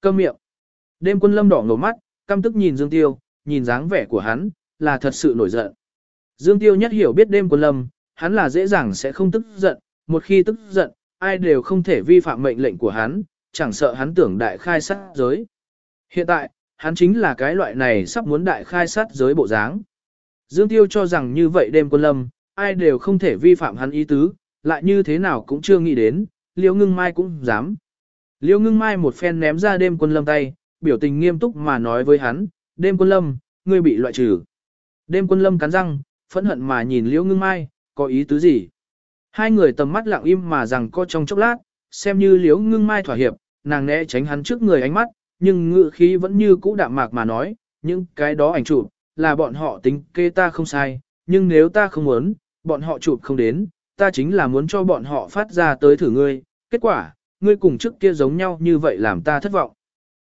Câm miệng. Đêm quân lâm đỏ ngầu mắt, căm tức nhìn Dương Tiêu, nhìn dáng vẻ của hắn, là thật sự nổi giận. Dương Tiêu nhất hiểu biết đêm quân lâm, hắn là dễ dàng sẽ không tức giận, một khi tức giận, ai đều không thể vi phạm mệnh lệnh của hắn, chẳng sợ hắn tưởng đại khai sát giới. Hiện tại, hắn chính là cái loại này sắp muốn đại khai sát giới bộ dáng. Dương Tiêu cho rằng như vậy đêm quân lâm, ai đều không thể vi phạm hắn ý tứ, lại như thế nào cũng chưa nghĩ đến, Liễu Ngưng Mai cũng dám. Liễu Ngưng Mai một phen ném ra đêm quân lâm tay, biểu tình nghiêm túc mà nói với hắn, đêm quân lâm, ngươi bị loại trừ. Đêm quân lâm cắn răng, phẫn hận mà nhìn Liễu Ngưng Mai, có ý tứ gì? Hai người tầm mắt lặng im mà rằng có trong chốc lát, xem như Liễu Ngưng Mai thỏa hiệp, nàng né tránh hắn trước người ánh mắt, nhưng ngự khí vẫn như cũ đạm mạc mà nói, những cái đó ảnh chụp là bọn họ tính kê ta không sai, nhưng nếu ta không muốn, bọn họ chụp không đến, ta chính là muốn cho bọn họ phát ra tới thử ngươi, kết quả, ngươi cùng trước kia giống nhau như vậy làm ta thất vọng.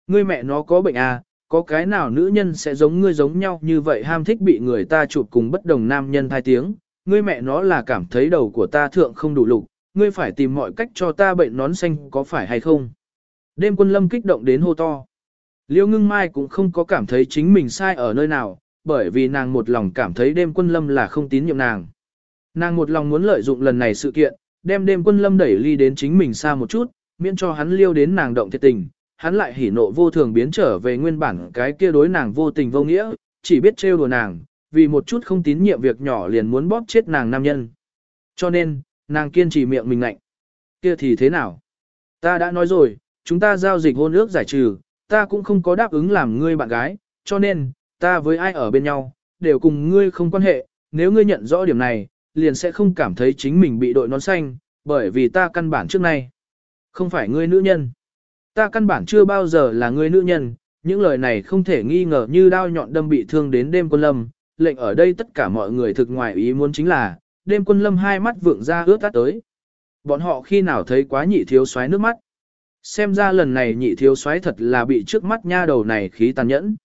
Ngươi mẹ nó có bệnh à, có cái nào nữ nhân sẽ giống ngươi giống nhau như vậy ham thích bị người ta chụp cùng bất đồng nam nhân thai tiếng, ngươi mẹ nó là cảm thấy đầu của ta thượng không đủ lục, ngươi phải tìm mọi cách cho ta bệnh nón xanh có phải hay không. Đêm quân lâm kích động đến hô to. Liêu ngưng mai cũng không có cảm thấy chính mình sai ở nơi nào, bởi vì nàng một lòng cảm thấy đêm quân lâm là không tín nhiệm nàng. Nàng một lòng muốn lợi dụng lần này sự kiện, đem đêm quân lâm đẩy ly đến chính mình xa một chút, miễn cho hắn liêu đến nàng động thiệt tình, hắn lại hỉ nộ vô thường biến trở về nguyên bản cái kia đối nàng vô tình vô nghĩa, chỉ biết trêu đùa nàng, vì một chút không tín nhiệm việc nhỏ liền muốn bóp chết nàng nam nhân. Cho nên, nàng kiên trì miệng mình lạnh. Kia thì thế nào? Ta đã nói rồi, chúng ta giao dịch hôn ước giải trừ, ta cũng không có đáp ứng làm ngươi bạn gái, cho nên, ta với ai ở bên nhau, đều cùng ngươi không quan hệ, nếu ngươi nhận rõ điểm này, liền sẽ không cảm thấy chính mình bị đội nón xanh, bởi vì ta căn bản trước nay, không phải ngươi nữ nhân. Ta căn bản chưa bao giờ là ngươi nữ nhân, những lời này không thể nghi ngờ như đao nhọn đâm bị thương đến đêm quân lâm, lệnh ở đây tất cả mọi người thực ngoài ý muốn chính là, đêm quân lâm hai mắt vượng ra ướt tắt tới. Bọn họ khi nào thấy quá nhị thiếu xoáy nước mắt. Xem ra lần này nhị thiếu xoáy thật là bị trước mắt nha đầu này khí tàn nhẫn.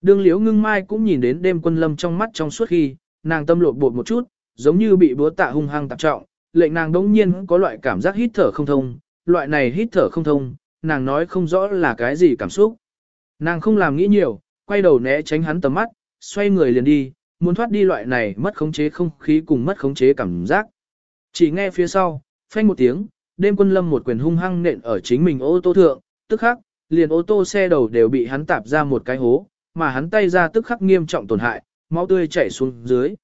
Đường liễu ngưng mai cũng nhìn đến đêm quân lâm trong mắt trong suốt khi, nàng tâm lột bột một chút, giống như bị búa tạ hung hăng tạp trọng, lệnh nàng đống nhiên có loại cảm giác hít thở không thông, loại này hít thở không thông, nàng nói không rõ là cái gì cảm xúc. Nàng không làm nghĩ nhiều, quay đầu né tránh hắn tầm mắt, xoay người liền đi, muốn thoát đi loại này mất khống chế không khí cùng mất khống chế cảm giác. Chỉ nghe phía sau, phanh một tiếng, đêm quân lâm một quyền hung hăng nện ở chính mình ô tô thượng, tức khắc, liền ô tô xe đầu đều bị hắn tạp ra một cái hố, mà hắn tay ra tức khắc nghiêm trọng tổn hại, máu tươi chảy xuống dưới.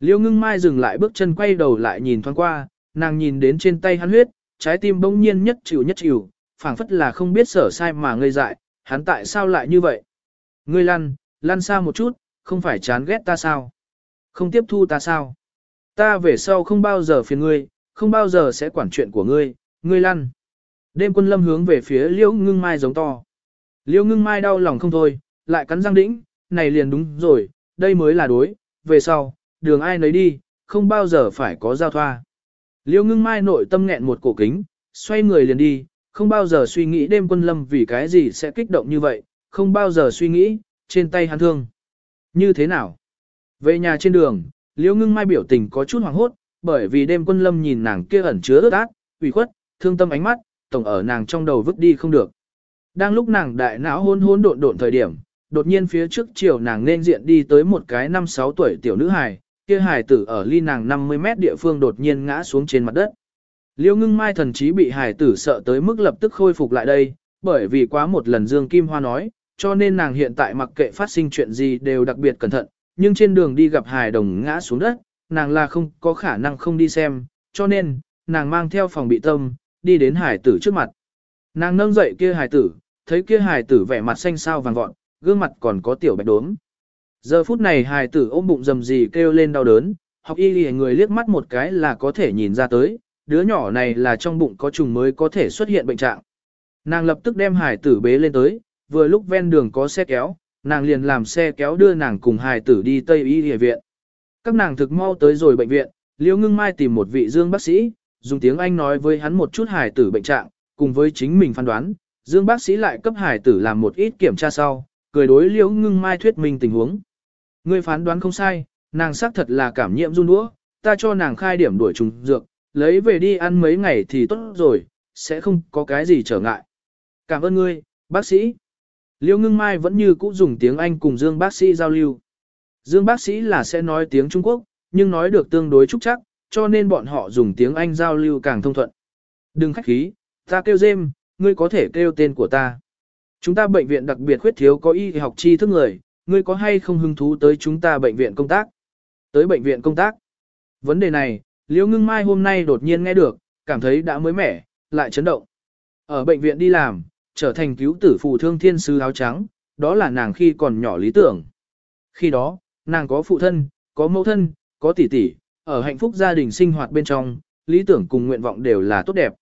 Liêu ngưng mai dừng lại bước chân quay đầu lại nhìn thoáng qua, nàng nhìn đến trên tay hắn huyết, trái tim bỗng nhiên nhất chịu nhất chịu, phảng phất là không biết sở sai mà ngây dại, hắn tại sao lại như vậy? Ngươi lăn, lăn xa một chút, không phải chán ghét ta sao? Không tiếp thu ta sao? Ta về sau không bao giờ phiền ngươi, không bao giờ sẽ quản chuyện của ngươi, ngươi lăn. Đêm quân lâm hướng về phía liễu ngưng mai giống to. Liễu ngưng mai đau lòng không thôi, lại cắn răng đĩnh, này liền đúng rồi, đây mới là đối, về sau, đường ai nấy đi, không bao giờ phải có giao thoa. Liêu ngưng mai nội tâm nghẹn một cổ kính, xoay người liền đi, không bao giờ suy nghĩ đêm quân lâm vì cái gì sẽ kích động như vậy, không bao giờ suy nghĩ, trên tay hắn thương. Như thế nào? Về nhà trên đường, liêu ngưng mai biểu tình có chút hoảng hốt, bởi vì đêm quân lâm nhìn nàng kia ẩn chứa ướt át, ủy khuất, thương tâm ánh mắt, tổng ở nàng trong đầu vứt đi không được. Đang lúc nàng đại não hôn hôn độn độn thời điểm, đột nhiên phía trước chiều nàng nên diện đi tới một cái năm sáu tuổi tiểu nữ hài, kia Hải tử ở ly nàng 50 mét địa phương đột nhiên ngã xuống trên mặt đất. Liêu ngưng mai thần chí bị Hải tử sợ tới mức lập tức khôi phục lại đây, bởi vì quá một lần Dương Kim Hoa nói, cho nên nàng hiện tại mặc kệ phát sinh chuyện gì đều đặc biệt cẩn thận, nhưng trên đường đi gặp Hải đồng ngã xuống đất, nàng là không có khả năng không đi xem, cho nên, nàng mang theo phòng bị tâm, đi đến Hải tử trước mặt. Nàng nâng dậy kia Hải tử, thấy kia Hải tử vẻ mặt xanh xao vàng vọt, gương mặt còn có tiểu bạch đốm. Giờ phút này hài tử ôm bụng rầm gì kêu lên đau đớn, học y lìa người liếc mắt một cái là có thể nhìn ra tới, đứa nhỏ này là trong bụng có trùng mới có thể xuất hiện bệnh trạng. Nàng lập tức đem hài tử bế lên tới, vừa lúc ven đường có xe kéo, nàng liền làm xe kéo đưa nàng cùng hài tử đi Tây Y Lìa viện. Các nàng thực mau tới rồi bệnh viện, Liễu Ngưng Mai tìm một vị dương bác sĩ, dùng tiếng Anh nói với hắn một chút hài tử bệnh trạng, cùng với chính mình phán đoán, dương bác sĩ lại cấp hài tử làm một ít kiểm tra sau, cười đối Liễu Ngưng Mai thuyết minh tình huống. Ngươi phán đoán không sai, nàng xác thật là cảm nhiễm run đũa, ta cho nàng khai điểm đuổi trùng dược, lấy về đi ăn mấy ngày thì tốt rồi, sẽ không có cái gì trở ngại. Cảm ơn ngươi, Bác sĩ. Liêu ngưng mai vẫn như cũ dùng tiếng Anh cùng Dương bác sĩ giao lưu. Dương bác sĩ là sẽ nói tiếng Trung Quốc, nhưng nói được tương đối trúc chắc, cho nên bọn họ dùng tiếng Anh giao lưu càng thông thuận. Đừng khách khí, ta kêu James, ngươi có thể kêu tên của ta. Chúng ta bệnh viện đặc biệt khuyết thiếu có y học tri thức người, ngươi có hay không hứng thú tới chúng ta bệnh viện công tác? Tới bệnh viện công tác. Vấn đề này, Liễu Ngưng Mai hôm nay đột nhiên nghe được, cảm thấy đã mới mẻ, lại chấn động. Ở bệnh viện đi làm, trở thành cứu tử phù thương thiên sư áo trắng, đó là nàng khi còn nhỏ lý tưởng. Khi đó, nàng có phụ thân, có mẫu thân, có tỷ tỷ, ở hạnh phúc gia đình sinh hoạt bên trong, lý tưởng cùng nguyện vọng đều là tốt đẹp.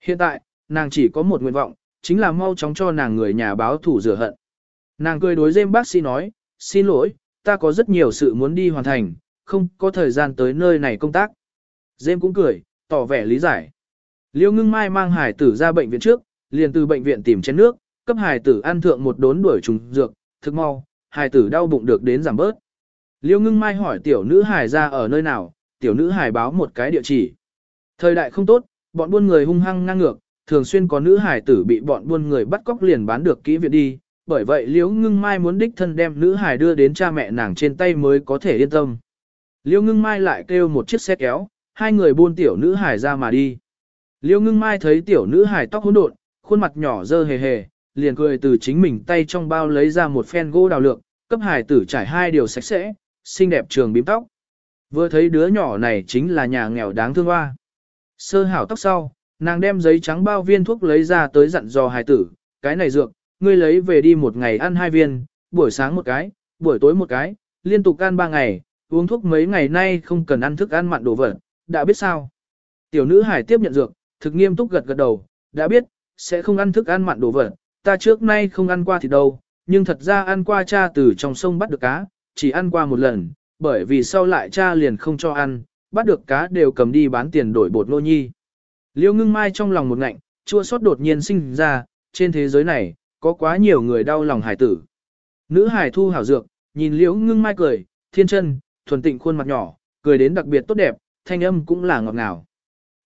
Hiện tại, nàng chỉ có một nguyện vọng, chính là mau chóng cho nàng người nhà báo thủ rửa hận. Nàng cười đối dêm bác sĩ nói, xin lỗi, ta có rất nhiều sự muốn đi hoàn thành, không có thời gian tới nơi này công tác. Dêm cũng cười, tỏ vẻ lý giải. Liêu ngưng mai mang hải tử ra bệnh viện trước, liền từ bệnh viện tìm chén nước, cấp hải tử ăn thượng một đốn đuổi trùng dược, thức mau, hải tử đau bụng được đến giảm bớt. Liêu ngưng mai hỏi tiểu nữ hải ra ở nơi nào, tiểu nữ hải báo một cái địa chỉ. Thời đại không tốt, bọn buôn người hung hăng ngang ngược, thường xuyên có nữ hải tử bị bọn buôn người bắt cóc liền bán được kỹ viện đi, bởi vậy Liễu Ngưng Mai muốn đích thân đem nữ hải đưa đến cha mẹ nàng trên tay mới có thể yên tâm. Liễu Ngưng Mai lại kêu một chiếc xe kéo, hai người buôn tiểu nữ hải ra mà đi. Liễu Ngưng Mai thấy tiểu nữ hải tóc hỗn độn, khuôn mặt nhỏ dơ hề hề, liền cười từ chính mình tay trong bao lấy ra một phen gỗ đào lượng, cấp hải tử trải hai điều sạch sẽ, xinh đẹp trường bím tóc. Vừa thấy đứa nhỏ này chính là nhà nghèo đáng thương hoa. Sơ hảo tóc sau, nàng đem giấy trắng bao viên thuốc lấy ra tới dặn dò hài tử, cái này dược, ngươi lấy về đi một ngày ăn hai viên, buổi sáng một cái, buổi tối một cái, liên tục ăn ba ngày, uống thuốc mấy ngày nay không cần ăn thức ăn mặn đồ vật, đã biết sao. Tiểu nữ hải tiếp nhận dược, thực nghiêm túc gật gật đầu, đã biết, sẽ không ăn thức ăn mặn đồ vật, ta trước nay không ăn qua thì đâu, nhưng thật ra ăn qua cha từ trong sông bắt được cá, chỉ ăn qua một lần, bởi vì sau lại cha liền không cho ăn, bắt được cá đều cầm đi bán tiền đổi bột nô nhi. Liêu ngưng mai trong lòng một ngạnh, chua xót đột nhiên sinh ra, trên thế giới này, có quá nhiều người đau lòng hải tử. Nữ hải thu hảo dược, nhìn liễu ngưng mai cười, thiên chân, thuần tịnh khuôn mặt nhỏ, cười đến đặc biệt tốt đẹp, thanh âm cũng là ngọt ngào.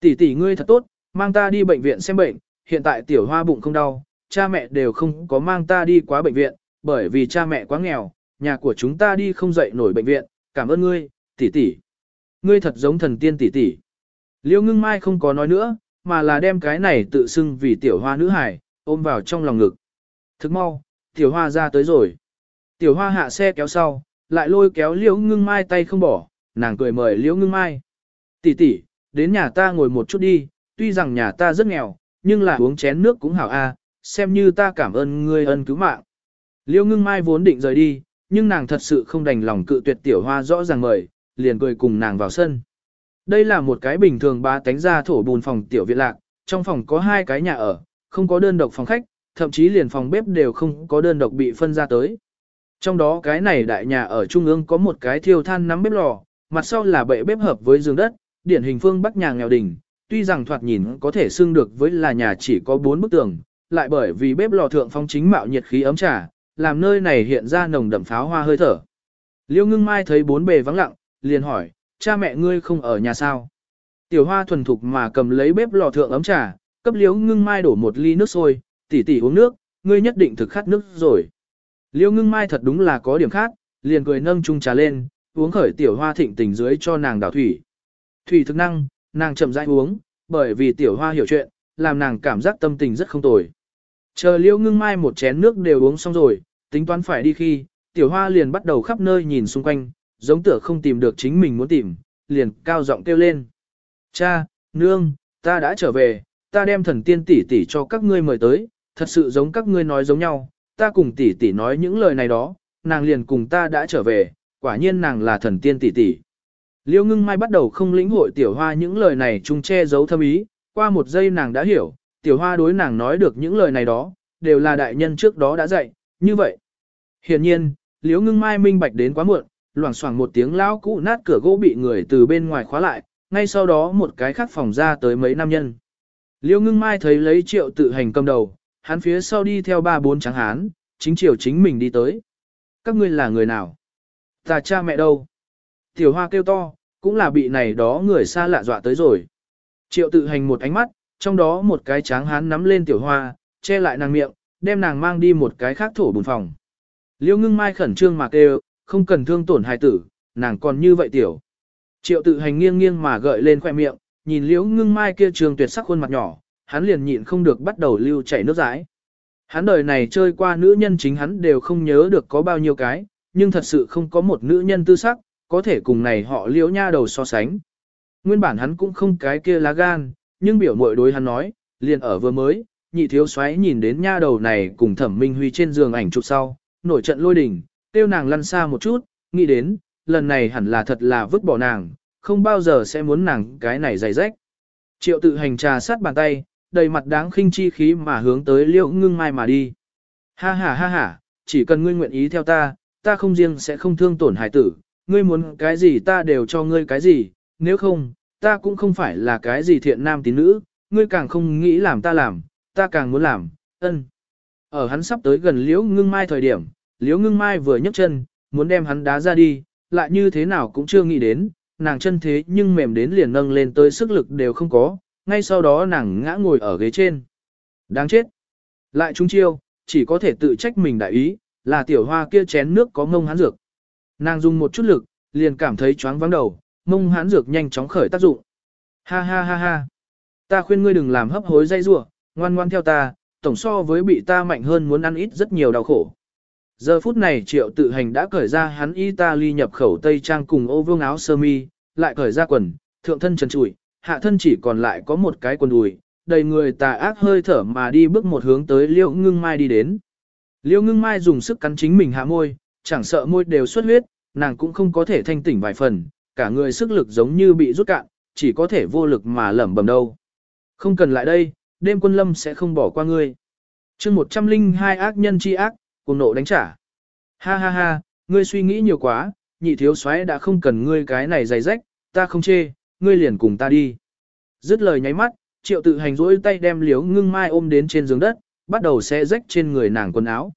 Tỷ tỷ ngươi thật tốt, mang ta đi bệnh viện xem bệnh, hiện tại tiểu hoa bụng không đau, cha mẹ đều không có mang ta đi quá bệnh viện, bởi vì cha mẹ quá nghèo, nhà của chúng ta đi không dậy nổi bệnh viện, cảm ơn ngươi, tỷ tỷ. Ngươi thật giống thần tiên tỷ tỷ. liễu ngưng mai không có nói nữa, mà là đem cái này tự xưng vì tiểu hoa nữ hải, ôm vào trong lòng ngực. Thức mau, tiểu hoa ra tới rồi. Tiểu hoa hạ xe kéo sau, lại lôi kéo liễu ngưng mai tay không bỏ, nàng cười mời liễu ngưng mai. Tỷ tỷ, đến nhà ta ngồi một chút đi, tuy rằng nhà ta rất nghèo, nhưng là uống chén nước cũng hảo a, xem như ta cảm ơn ngươi ân cứu mạng. Liễu ngưng mai vốn định rời đi, nhưng nàng thật sự không đành lòng cự tuyệt tiểu hoa rõ ràng mời, liền cười cùng nàng vào sân. Đây là một cái bình thường ba tánh ra thổ bùn phòng tiểu viện lạc, trong phòng có hai cái nhà ở, không có đơn độc phòng khách, thậm chí liền phòng bếp đều không có đơn độc bị phân ra tới. Trong đó cái này đại nhà ở trung ương có một cái thiêu than nắm bếp lò, mặt sau là bệ bếp hợp với giường đất, điển hình phương bắc nhà nghèo đình, tuy rằng thoạt nhìn có thể xưng được với là nhà chỉ có bốn bức tường, lại bởi vì bếp lò thượng phong chính mạo nhiệt khí ấm trà, làm nơi này hiện ra nồng đậm pháo hoa hơi thở. Liêu ngưng mai thấy bốn bề vắng lặng, liền hỏi, cha mẹ ngươi không ở nhà sao? Tiểu hoa thuần thục mà cầm lấy bếp lò thượng ấm trà, cấp liêu ngưng mai đổ một ly nước sôi, Tỷ tỷ uống nước, ngươi nhất định thực khát nước rồi. Liêu ngưng mai thật đúng là có điểm khác, liền cười nâng chung trà lên, uống khởi tiểu hoa thịnh tình dưới cho nàng đảo thủy. Thủy thực năng, nàng chậm rãi uống, bởi vì tiểu hoa hiểu chuyện, làm nàng cảm giác tâm tình rất không tồi. Chờ liêu ngưng mai một chén nước đều uống xong rồi, tính toán phải đi khi, tiểu hoa liền bắt đầu khắp nơi nhìn xung quanh, giống tựa không tìm được chính mình muốn tìm, liền cao giọng kêu lên. Cha, nương, ta đã trở về, ta đem thần tiên tỷ tỷ cho các ngươi mời tới, thật sự giống các ngươi nói giống nhau, ta cùng tỷ tỷ nói những lời này đó, nàng liền cùng ta đã trở về, quả nhiên nàng là thần tiên tỷ tỷ. Liêu ngưng mai bắt đầu không lĩnh hội tiểu hoa những lời này chung che giấu thâm ý, qua một giây nàng đã hiểu, tiểu hoa đối nàng nói được những lời này đó, đều là đại nhân trước đó đã dạy, như vậy. hiển nhiên, liêu ngưng mai minh bạch đến quá muộn, loảng xoảng một tiếng lão cũ nát cửa gỗ bị người từ bên ngoài khóa lại, ngay sau đó một cái khác phòng ra tới mấy nam nhân. Liêu ngưng mai thấy lấy triệu tự hành cầm đầu, hắn phía sau đi theo ba bốn trắng hán, chính chiều chính mình đi tới. Các ngươi là người nào? Ta cha mẹ đâu? Tiểu hoa kêu to, cũng là bị này đó người xa lạ dọa tới rồi. Triệu tự hành một ánh mắt, trong đó một cái tráng hán nắm lên tiểu hoa, che lại nàng miệng, đem nàng mang đi một cái khác thổ bùn phòng. Liêu ngưng mai khẩn trương mà kêu, không cần thương tổn hài tử, nàng còn như vậy tiểu. Triệu tự hành nghiêng nghiêng mà gợi lên khoẻ miệng, nhìn liễu ngưng mai kia trường tuyệt sắc khuôn mặt nhỏ, hắn liền nhịn không được bắt đầu lưu chảy nước rãi. Hắn đời này chơi qua nữ nhân chính hắn đều không nhớ được có bao nhiêu cái, nhưng thật sự không có một nữ nhân tư sắc, có thể cùng này họ liễu nha đầu so sánh. Nguyên bản hắn cũng không cái kia lá gan, nhưng biểu mội đối hắn nói, liền ở vừa mới, nhị thiếu xoáy nhìn đến nha đầu này cùng thẩm minh huy trên giường ảnh chụp sau, nổi trận lôi đình, tiêu nàng lăn xa một chút, nghĩ đến, lần này hẳn là thật là vứt bỏ nàng, không bao giờ sẽ muốn nàng cái này giày rách. Triệu tự hành trà sát bàn tay, đầy mặt đáng khinh chi khí mà hướng tới liễu ngưng mai mà đi. Ha ha ha ha, chỉ cần ngươi nguyện ý theo ta, ta không riêng sẽ không thương tổn hải tử, ngươi muốn cái gì ta đều cho ngươi cái gì, nếu không, ta cũng không phải là cái gì thiện nam tín nữ, ngươi càng không nghĩ làm ta làm, ta càng muốn làm, ân. Ở hắn sắp tới gần liễu ngưng mai thời điểm, liễu ngưng mai vừa nhấc chân, muốn đem hắn đá ra đi, lại như thế nào cũng chưa nghĩ đến, nàng chân thế nhưng mềm đến liền nâng lên tới sức lực đều không có, ngay sau đó nàng ngã ngồi ở ghế trên. Đáng chết. Lại trung chiêu, chỉ có thể tự trách mình đại ý, là tiểu hoa kia chén nước có ngông hán dược. Nàng dùng một chút lực, liền cảm thấy choáng vắng đầu, mông hán dược nhanh chóng khởi tác dụng. Ha ha ha ha. Ta khuyên ngươi đừng làm hấp hối dây rủa, ngoan ngoan theo ta, tổng so với bị ta mạnh hơn muốn ăn ít rất nhiều đau khổ. Giờ phút này triệu tự hành đã cởi ra hắn Italy nhập khẩu Tây Trang cùng ô vương áo sơ mi, lại cởi ra quần, thượng thân trần trụi, hạ thân chỉ còn lại có một cái quần đùi, đầy người tà ác hơi thở mà đi bước một hướng tới liễu ngưng mai đi đến. Liễu ngưng mai dùng sức cắn chính mình hạ môi, chẳng sợ môi đều xuất huyết, nàng cũng không có thể thanh tỉnh vài phần, cả người sức lực giống như bị rút cạn, chỉ có thể vô lực mà lẩm bẩm đâu. Không cần lại đây, đêm quân lâm sẽ không bỏ qua ngươi. chương 102 ác nhân chi ác, cùng nộ đánh trả. Ha ha ha, ngươi suy nghĩ nhiều quá, nhị thiếu soái đã không cần ngươi cái này dày rách, ta không chê, ngươi liền cùng ta đi. Dứt lời nháy mắt, triệu tự hành rỗi tay đem liếu ngưng mai ôm đến trên giường đất, bắt đầu xé rách trên người nàng quần áo.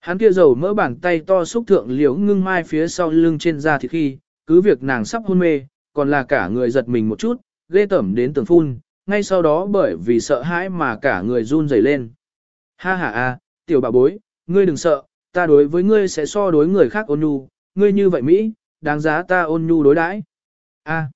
Hắn kia dầu mỡ bàn tay to xúc thượng liếu ngưng mai phía sau lưng trên da thịt khi, cứ việc nàng sắp hôn mê, còn là cả người giật mình một chút, ghê tẩm đến tường phun, ngay sau đó bởi vì sợ hãi mà cả người run rẩy lên. Ha ha a, tiểu bà bối, ngươi đừng sợ, ta đối với ngươi sẽ so đối người khác ôn nhu, ngươi như vậy Mỹ, đáng giá ta ôn nhu đối đãi. A.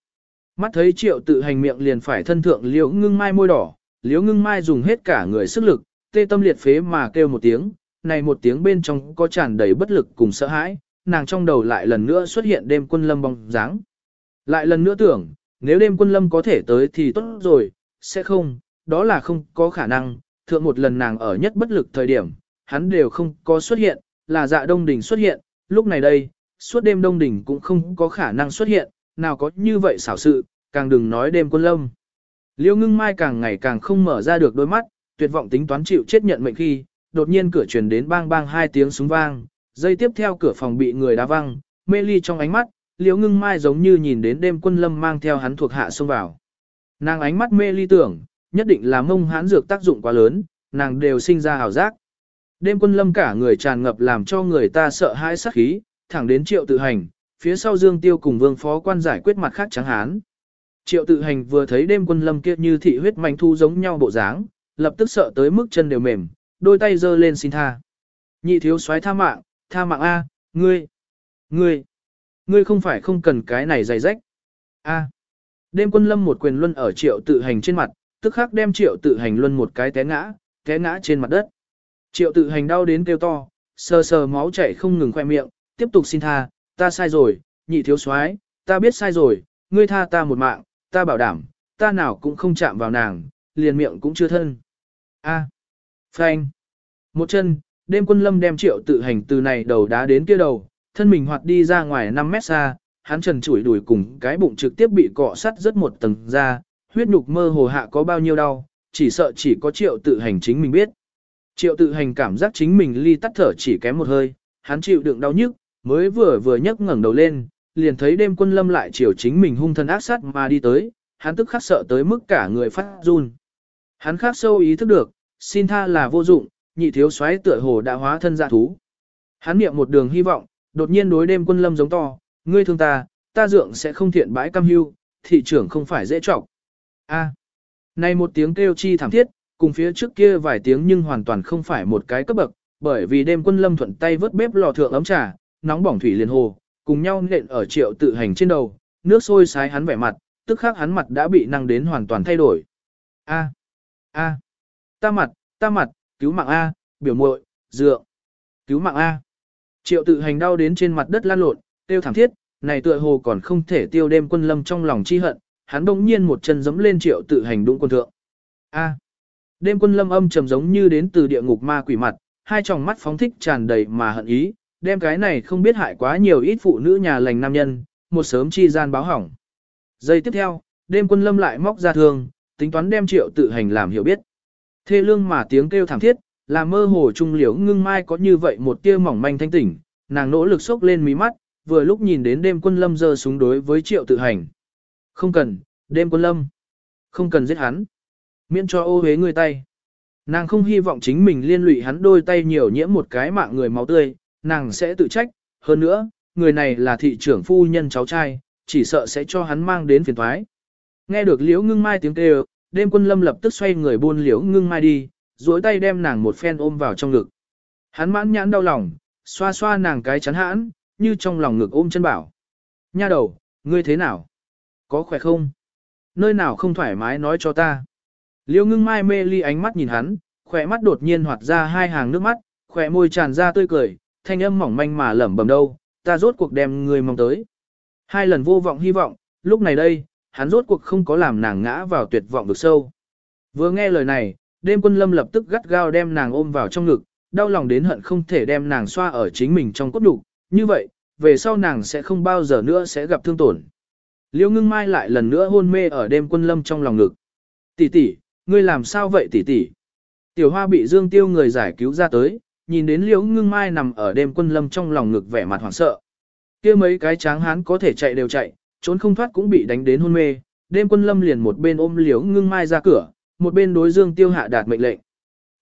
Mắt thấy triệu tự hành miệng liền phải thân thượng liễu ngưng mai môi đỏ, liễu ngưng mai dùng hết cả người sức lực, tê tâm liệt phế mà kêu một tiếng, này một tiếng bên trong có tràn đầy bất lực cùng sợ hãi, nàng trong đầu lại lần nữa xuất hiện đêm quân lâm bóng dáng. Lại lần nữa tưởng, nếu đêm quân lâm có thể tới thì tốt rồi, sẽ không, đó là không có khả năng, thượng một lần nàng ở nhất bất lực thời điểm, hắn đều không có xuất hiện, là dạ đông đỉnh xuất hiện, lúc này đây, suốt đêm đông đỉnh cũng không có khả năng xuất hiện, nào có như vậy xảo sự, càng đừng nói đêm quân lâm. Liêu ngưng mai càng ngày càng không mở ra được đôi mắt, tuyệt vọng tính toán chịu chết nhận mệnh khi, đột nhiên cửa truyền đến bang bang hai tiếng súng vang, dây tiếp theo cửa phòng bị người đá văng, mê ly trong ánh mắt, liêu ngưng mai giống như nhìn đến đêm quân lâm mang theo hắn thuộc hạ xông vào. Nàng ánh mắt mê ly tưởng, nhất định là mông hán dược tác dụng quá lớn, nàng đều sinh ra hào giác. Đêm quân lâm cả người tràn ngập làm cho người ta sợ hãi sát khí, thẳng đến triệu tự hành, phía sau Dương Tiêu cùng vương phó quan giải quyết mặt khác trắng hán. Triệu tự hành vừa thấy đêm quân lâm kia như thị huyết manh thu giống nhau bộ dáng, lập tức sợ tới mức chân đều mềm, đôi tay giơ lên xin tha. Nhị thiếu soái tha mạng, tha mạng A, ngươi, ngươi, ngươi không phải không cần cái này dày rách. A. Đêm quân lâm một quyền luân ở triệu tự hành trên mặt, tức khắc đem triệu tự hành luân một cái té ngã, té ngã trên mặt đất. Triệu tự hành đau đến kêu to, sờ sờ máu chảy không ngừng khoe miệng, tiếp tục xin tha, ta sai rồi, nhị thiếu soái, ta biết sai rồi, ngươi tha ta một mạng, ta bảo đảm, ta nào cũng không chạm vào nàng, liền miệng cũng chưa thân. A. À. Phanh. Một chân, đêm quân lâm đem triệu tự hành từ này đầu đá đến kia đầu, thân mình hoạt đi ra ngoài 5 mét xa, hắn trần chủi đùi cùng cái bụng trực tiếp bị cọ sắt rất một tầng ra, huyết nhục mơ hồ hạ có bao nhiêu đau, chỉ sợ chỉ có triệu tự hành chính mình biết. Triệu tự hành cảm giác chính mình ly tắt thở chỉ kém một hơi, hắn chịu đựng đau nhức, mới vừa vừa nhấc ngẩng đầu lên, liền thấy đêm quân lâm lại chiều chính mình hung thân ác sát mà đi tới, hắn tức khắc sợ tới mức cả người phát run. Hắn khắc sâu ý thức được, xin tha là vô dụng, nhị thiếu xoáy tựa hồ đã hóa thân dạ thú. Hắn niệm một đường hy vọng, đột nhiên đối đêm quân lâm giống to, ngươi thương ta, ta dượng sẽ không thiện bãi cam hưu, thị trưởng không phải dễ trọng. A. Này một tiếng kêu chi thảm thiết, Cùng phía trước kia vài tiếng nhưng hoàn toàn không phải một cái cấp bậc, bởi vì đêm quân lâm thuận tay vớt bếp lò thượng ấm trà, nóng bỏng thủy liền hồ, cùng nhau nện ở triệu tự hành trên đầu, nước sôi sái hắn vẻ mặt, tức khắc hắn mặt đã bị năng đến hoàn toàn thay đổi. A, a, ta mặt, ta mặt, cứu mạng A, biểu muội, dựa, cứu mạng A. Triệu tự hành đau đến trên mặt đất lan lộn, tiêu thảm thiết, này tựa hồ còn không thể tiêu đêm quân lâm trong lòng chi hận, hắn bỗng nhiên một chân giẫm lên triệu tự hành đụng quân thượng. A. Đêm quân lâm âm trầm giống như đến từ địa ngục ma quỷ mặt, hai tròng mắt phóng thích tràn đầy mà hận ý, đem cái này không biết hại quá nhiều ít phụ nữ nhà lành nam nhân, một sớm chi gian báo hỏng. Giây tiếp theo, đêm quân lâm lại móc ra thương, tính toán đem triệu tự hành làm hiểu biết. Thê lương mà tiếng kêu thảm thiết, là mơ hồ trung liễu ngưng mai có như vậy một tia mỏng manh thanh tỉnh, nàng nỗ lực sốc lên mí mắt, vừa lúc nhìn đến đêm quân lâm giơ súng đối với triệu tự hành. Không cần, đêm quân lâm. Không cần giết hắn. Miễn cho ô hế người tay. Nàng không hy vọng chính mình liên lụy hắn đôi tay nhiều nhiễm một cái mạng người máu tươi, nàng sẽ tự trách. Hơn nữa, người này là thị trưởng phu nhân cháu trai, chỉ sợ sẽ cho hắn mang đến phiền thoái. Nghe được liễu ngưng mai tiếng kêu, đêm quân lâm lập tức xoay người buôn liễu ngưng mai đi, duỗi tay đem nàng một phen ôm vào trong ngực. Hắn mãn nhãn đau lòng, xoa xoa nàng cái chắn hãn, như trong lòng ngực ôm chân bảo. Nha đầu, ngươi thế nào? Có khỏe không? Nơi nào không thoải mái nói cho ta. Liêu ngưng mai mê ly ánh mắt nhìn hắn, khỏe mắt đột nhiên hoạt ra hai hàng nước mắt, khỏe môi tràn ra tươi cười, thanh âm mỏng manh mà lẩm bẩm đâu, ta rốt cuộc đem ngươi mong tới. Hai lần vô vọng hy vọng, lúc này đây, hắn rốt cuộc không có làm nàng ngã vào tuyệt vọng vực sâu. Vừa nghe lời này, đêm quân lâm lập tức gắt gao đem nàng ôm vào trong ngực, đau lòng đến hận không thể đem nàng xoa ở chính mình trong cốt đục, Như vậy, về sau nàng sẽ không bao giờ nữa sẽ gặp thương tổn. Liêu ngưng mai lại lần nữa hôn mê ở đêm quân lâm trong lòng ngực. Tỷ tỷ, ngươi làm sao vậy tỷ tỷ? Tiểu hoa bị dương tiêu người giải cứu ra tới, nhìn đến liễu ngưng mai nằm ở đêm quân lâm trong lòng ngực vẻ mặt hoảng sợ. kia mấy cái tráng hán có thể chạy đều chạy, trốn không thoát cũng bị đánh đến hôn mê. Đêm quân lâm liền một bên ôm liễu ngưng mai ra cửa, một bên đối dương tiêu hạ đạt mệnh lệnh.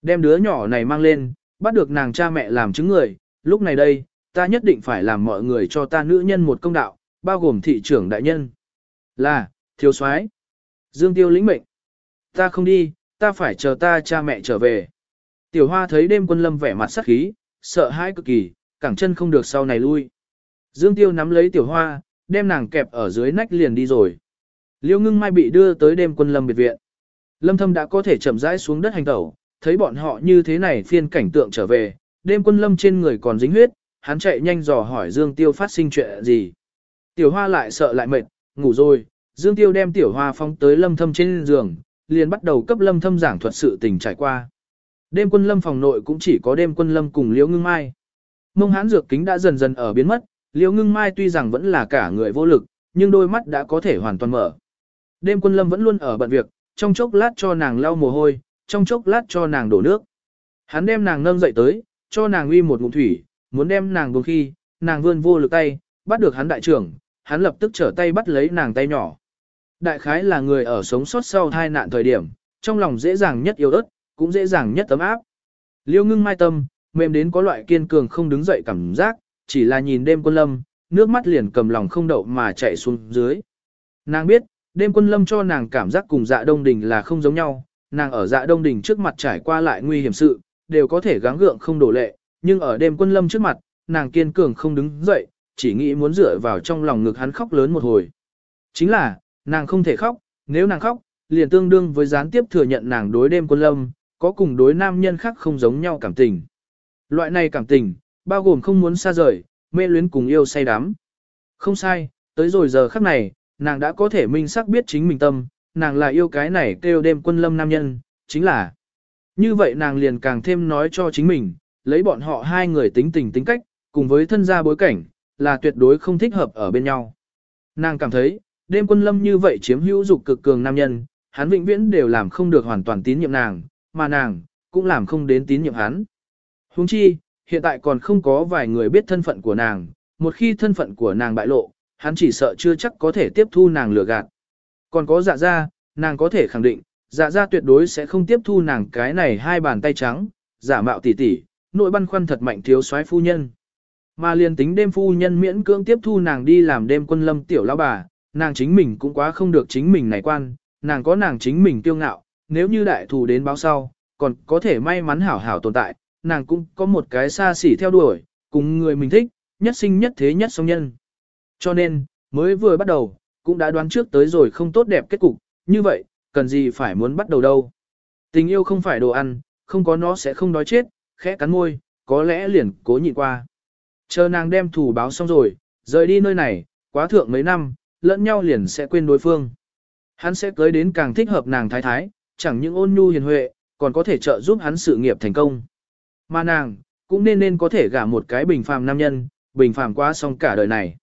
Đem đứa nhỏ này mang lên, bắt được nàng cha mẹ làm chứng người, lúc này đây, ta nhất định phải làm mọi người cho ta nữ nhân một công đạo, bao gồm thị trưởng đại nhân. Là, thiếu soái Dương tiêu lĩnh mệnh. Ta không đi, ta phải chờ ta cha mẹ trở về. Tiểu hoa thấy đêm quân lâm vẻ mặt sắc khí, sợ hãi cực kỳ, cẳng chân không được sau này lui. Dương tiêu nắm lấy tiểu hoa, đem nàng kẹp ở dưới nách liền đi rồi. Liêu ngưng mai bị đưa tới đêm quân lâm biệt viện. Lâm thâm đã có thể chậm rãi xuống đất hành tẩu, thấy bọn họ như thế này phiên cảnh tượng trở về, đêm quân lâm trên người còn dính huyết, hắn chạy nhanh dò hỏi Dương Tiêu phát sinh chuyện gì. Tiểu hoa lại sợ lại mệt, ngủ rồi, Dương Tiêu đem tiểu hoa phong tới lâm thâm trên giường, liền bắt đầu cấp lâm thâm giảng thuật sự tình trải qua. Đêm quân lâm phòng nội cũng chỉ có đêm quân lâm cùng liễu ngưng mai. Mông hán dược kính đã dần dần ở biến mất, liễu ngưng mai tuy rằng vẫn là cả người vô lực, nhưng đôi mắt đã có thể hoàn toàn mở. Đêm quân lâm vẫn luôn ở bận việc, trong chốc lát cho nàng lau mồ hôi, trong chốc lát cho nàng đổ nước. Hắn đem nàng nâng dậy tới, cho nàng uy một ngụm thủy, muốn đem nàng buông khi, nàng vươn vô lực tay, bắt được hắn đại trưởng, hắn lập tức trở tay bắt lấy nàng tay nhỏ. Đại khái là người ở sống sót sau hai nạn thời điểm, trong lòng dễ dàng nhất yếu ớt, cũng dễ dàng nhất tấm áp. Liêu ngưng mai tâm, mềm đến có loại kiên cường không đứng dậy cảm giác, chỉ là nhìn đêm quân lâm, nước mắt liền cầm lòng không đậu mà chạy xuống dưới. Nàng biết, đêm quân lâm cho nàng cảm giác cùng dạ đông đình là không giống nhau, nàng ở dạ đông đình trước mặt trải qua lại nguy hiểm sự, đều có thể gắng gượng không đổ lệ, nhưng ở đêm quân lâm trước mặt, nàng kiên cường không đứng dậy, chỉ nghĩ muốn dựa vào trong lòng ngực hắn khóc lớn một hồi. Chính là, nàng không thể khóc, nếu nàng khóc, liền tương đương với gián tiếp thừa nhận nàng đối đêm quân lâm, có cùng đối nam nhân khác không giống nhau cảm tình. Loại này cảm tình, bao gồm không muốn xa rời, mê luyến cùng yêu say đắm. Không sai, tới rồi giờ khắc này, nàng đã có thể minh xác biết chính mình tâm, nàng là yêu cái này kêu đêm quân lâm nam nhân, chính là. Như vậy nàng liền càng thêm nói cho chính mình, lấy bọn họ hai người tính tình tính cách, cùng với thân gia bối cảnh, là tuyệt đối không thích hợp ở bên nhau. Nàng cảm thấy, đêm quân lâm như vậy chiếm hữu dục cực cường nam nhân, hắn vĩnh viễn đều làm không được hoàn toàn tín nhiệm nàng, mà nàng, cũng làm không đến tín nhiệm hắn. Huống chi, hiện tại còn không có vài người biết thân phận của nàng, một khi thân phận của nàng bại lộ, hắn chỉ sợ chưa chắc có thể tiếp thu nàng lừa gạt. Còn có dạ ra, nàng có thể khẳng định, dạ ra tuyệt đối sẽ không tiếp thu nàng cái này hai bàn tay trắng, giả mạo tỷ tỷ, nội băn khoăn thật mạnh thiếu soái phu nhân. Mà liền tính đêm phu nhân miễn cưỡng tiếp thu nàng đi làm đêm quân lâm tiểu lão bà, nàng chính mình cũng quá không được chính mình này quan, nàng có nàng chính mình tiêu ngạo, nếu như đại thù đến báo sau, còn có thể may mắn hảo hảo tồn tại, nàng cũng có một cái xa xỉ theo đuổi, cùng người mình thích, nhất sinh nhất thế nhất song nhân. Cho nên, mới vừa bắt đầu, cũng đã đoán trước tới rồi không tốt đẹp kết cục, như vậy, cần gì phải muốn bắt đầu đâu. Tình yêu không phải đồ ăn, không có nó sẽ không đói chết, khẽ cắn môi, có lẽ liền cố nhịn qua. Chờ nàng đem thủ báo xong rồi, rời đi nơi này, quá thượng mấy năm, lẫn nhau liền sẽ quên đối phương. Hắn sẽ cưới đến càng thích hợp nàng thái thái, chẳng những ôn nhu hiền huệ, còn có thể trợ giúp hắn sự nghiệp thành công. Mà nàng, cũng nên nên có thể gả một cái bình phàm nam nhân, bình phàm quá xong cả đời này.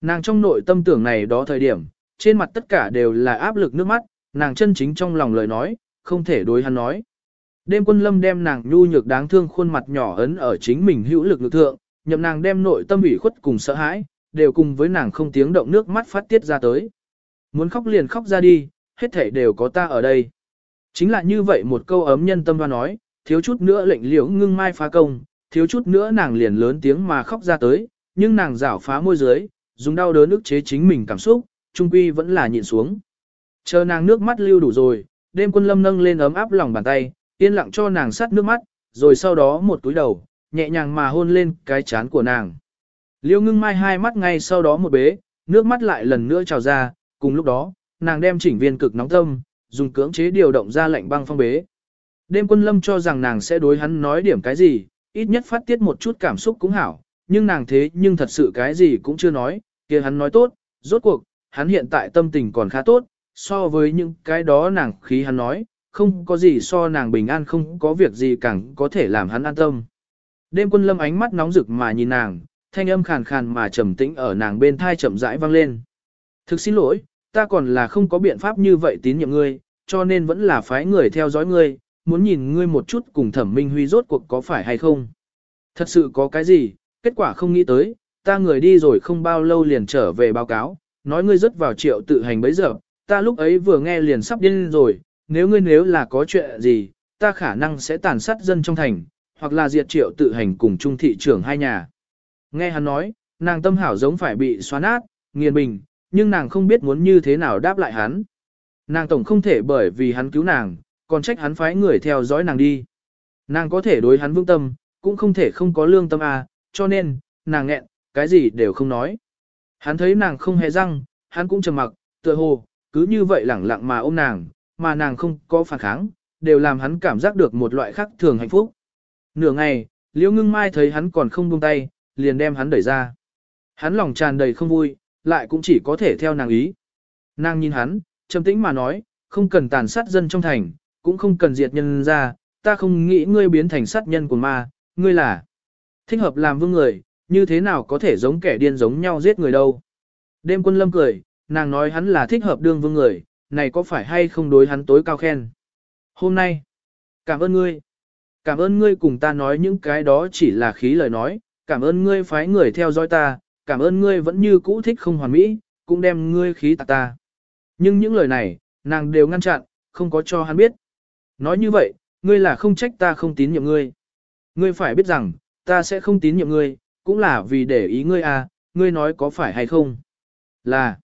Nàng trong nội tâm tưởng này đó thời điểm, trên mặt tất cả đều là áp lực nước mắt, nàng chân chính trong lòng lời nói, không thể đối hắn nói. Đêm quân lâm đem nàng nhu nhược đáng thương khuôn mặt nhỏ ấn ở chính mình hữu lực lực thượng, nhậm nàng đem nội tâm ủy khuất cùng sợ hãi, đều cùng với nàng không tiếng động nước mắt phát tiết ra tới. Muốn khóc liền khóc ra đi, hết thảy đều có ta ở đây. Chính là như vậy một câu ấm nhân tâm hoa nói, thiếu chút nữa lệnh liễu ngưng mai phá công, thiếu chút nữa nàng liền lớn tiếng mà khóc ra tới, nhưng nàng rảo phá môi dưới, dùng đau đớn ức chế chính mình cảm xúc, trung quy vẫn là nhịn xuống. Chờ nàng nước mắt lưu đủ rồi, đêm quân lâm nâng lên ấm áp lòng bàn tay, yên lặng cho nàng sát nước mắt, rồi sau đó một túi đầu, nhẹ nhàng mà hôn lên cái chán của nàng. Liêu ngưng mai hai mắt ngay sau đó một bế, nước mắt lại lần nữa trào ra, cùng lúc đó, nàng đem chỉnh viên cực nóng tâm, dùng cưỡng chế điều động ra lệnh băng phong bế. Đêm quân lâm cho rằng nàng sẽ đối hắn nói điểm cái gì, ít nhất phát tiết một chút cảm xúc cũng hảo, nhưng nàng thế nhưng thật sự cái gì cũng chưa nói, kia hắn nói tốt, rốt cuộc, hắn hiện tại tâm tình còn khá tốt, so với những cái đó nàng khí hắn nói, không có gì so nàng bình an không có việc gì càng có thể làm hắn an tâm. Đêm quân lâm ánh mắt nóng rực mà nhìn nàng, thanh âm khàn khàn mà trầm tĩnh ở nàng bên thai chậm rãi vang lên. Thực xin lỗi, ta còn là không có biện pháp như vậy tín nhiệm ngươi, cho nên vẫn là phái người theo dõi ngươi, muốn nhìn ngươi một chút cùng thẩm minh huy rốt cuộc có phải hay không. Thật sự có cái gì, kết quả không nghĩ tới, ta người đi rồi không bao lâu liền trở về báo cáo, nói ngươi rất vào triệu tự hành bấy giờ, ta lúc ấy vừa nghe liền sắp điên rồi, nếu ngươi nếu là có chuyện gì, ta khả năng sẽ tàn sát dân trong thành, hoặc là diệt triệu tự hành cùng trung thị trưởng hai nhà. Nghe hắn nói, nàng tâm hảo giống phải bị xóa nát, nghiền bình, nhưng nàng không biết muốn như thế nào đáp lại hắn. Nàng tổng không thể bởi vì hắn cứu nàng, còn trách hắn phái người theo dõi nàng đi. Nàng có thể đối hắn vương tâm, cũng không thể không có lương tâm à, cho nên, nàng nghẹn, cái gì đều không nói. Hắn thấy nàng không hề răng, hắn cũng trầm mặc, tựa hồ, cứ như vậy lẳng lặng mà ôm nàng, mà nàng không có phản kháng, đều làm hắn cảm giác được một loại khác thường hạnh phúc. Nửa ngày, Liễu Ngưng Mai thấy hắn còn không buông tay, liền đem hắn đẩy ra. Hắn lòng tràn đầy không vui, lại cũng chỉ có thể theo nàng ý. Nàng nhìn hắn, trầm tĩnh mà nói, không cần tàn sát dân trong thành, cũng không cần diệt nhân ra, ta không nghĩ ngươi biến thành sát nhân của ma, ngươi là thích hợp làm vương người, như thế nào có thể giống kẻ điên giống nhau giết người đâu. Đêm quân lâm cười, nàng nói hắn là thích hợp đương vương người, này có phải hay không đối hắn tối cao khen. Hôm nay, cảm ơn ngươi. Cảm ơn ngươi cùng ta nói những cái đó chỉ là khí lời nói, cảm ơn ngươi phái người theo dõi ta, cảm ơn ngươi vẫn như cũ thích không hoàn mỹ, cũng đem ngươi khí tạc ta. Nhưng những lời này, nàng đều ngăn chặn, không có cho hắn biết. Nói như vậy, ngươi là không trách ta không tín nhiệm ngươi. Ngươi phải biết rằng, ta sẽ không tín nhiệm ngươi, cũng là vì để ý ngươi à, ngươi nói có phải hay không. Là,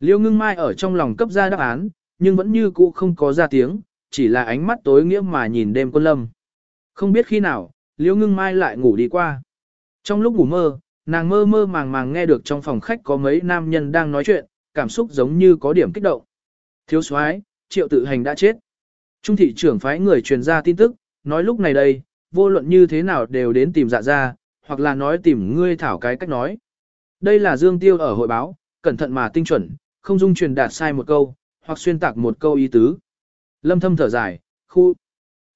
liêu ngưng mai ở trong lòng cấp ra đáp án, nhưng vẫn như cũ không có ra tiếng, chỉ là ánh mắt tối nghĩa mà nhìn đêm quân lâm. Không biết khi nào, liêu ngưng mai lại ngủ đi qua. Trong lúc ngủ mơ, nàng mơ mơ màng màng nghe được trong phòng khách có mấy nam nhân đang nói chuyện, cảm xúc giống như có điểm kích động. Thiếu soái, triệu tự hành đã chết. Trung thị trưởng phái người truyền ra tin tức, nói lúc này đây, vô luận như thế nào đều đến tìm dạ ra, hoặc là nói tìm ngươi thảo cái cách nói. Đây là Dương Tiêu ở hội báo, cẩn thận mà tinh chuẩn, không dung truyền đạt sai một câu, hoặc xuyên tạc một câu ý tứ. Lâm thâm thở dài, khu.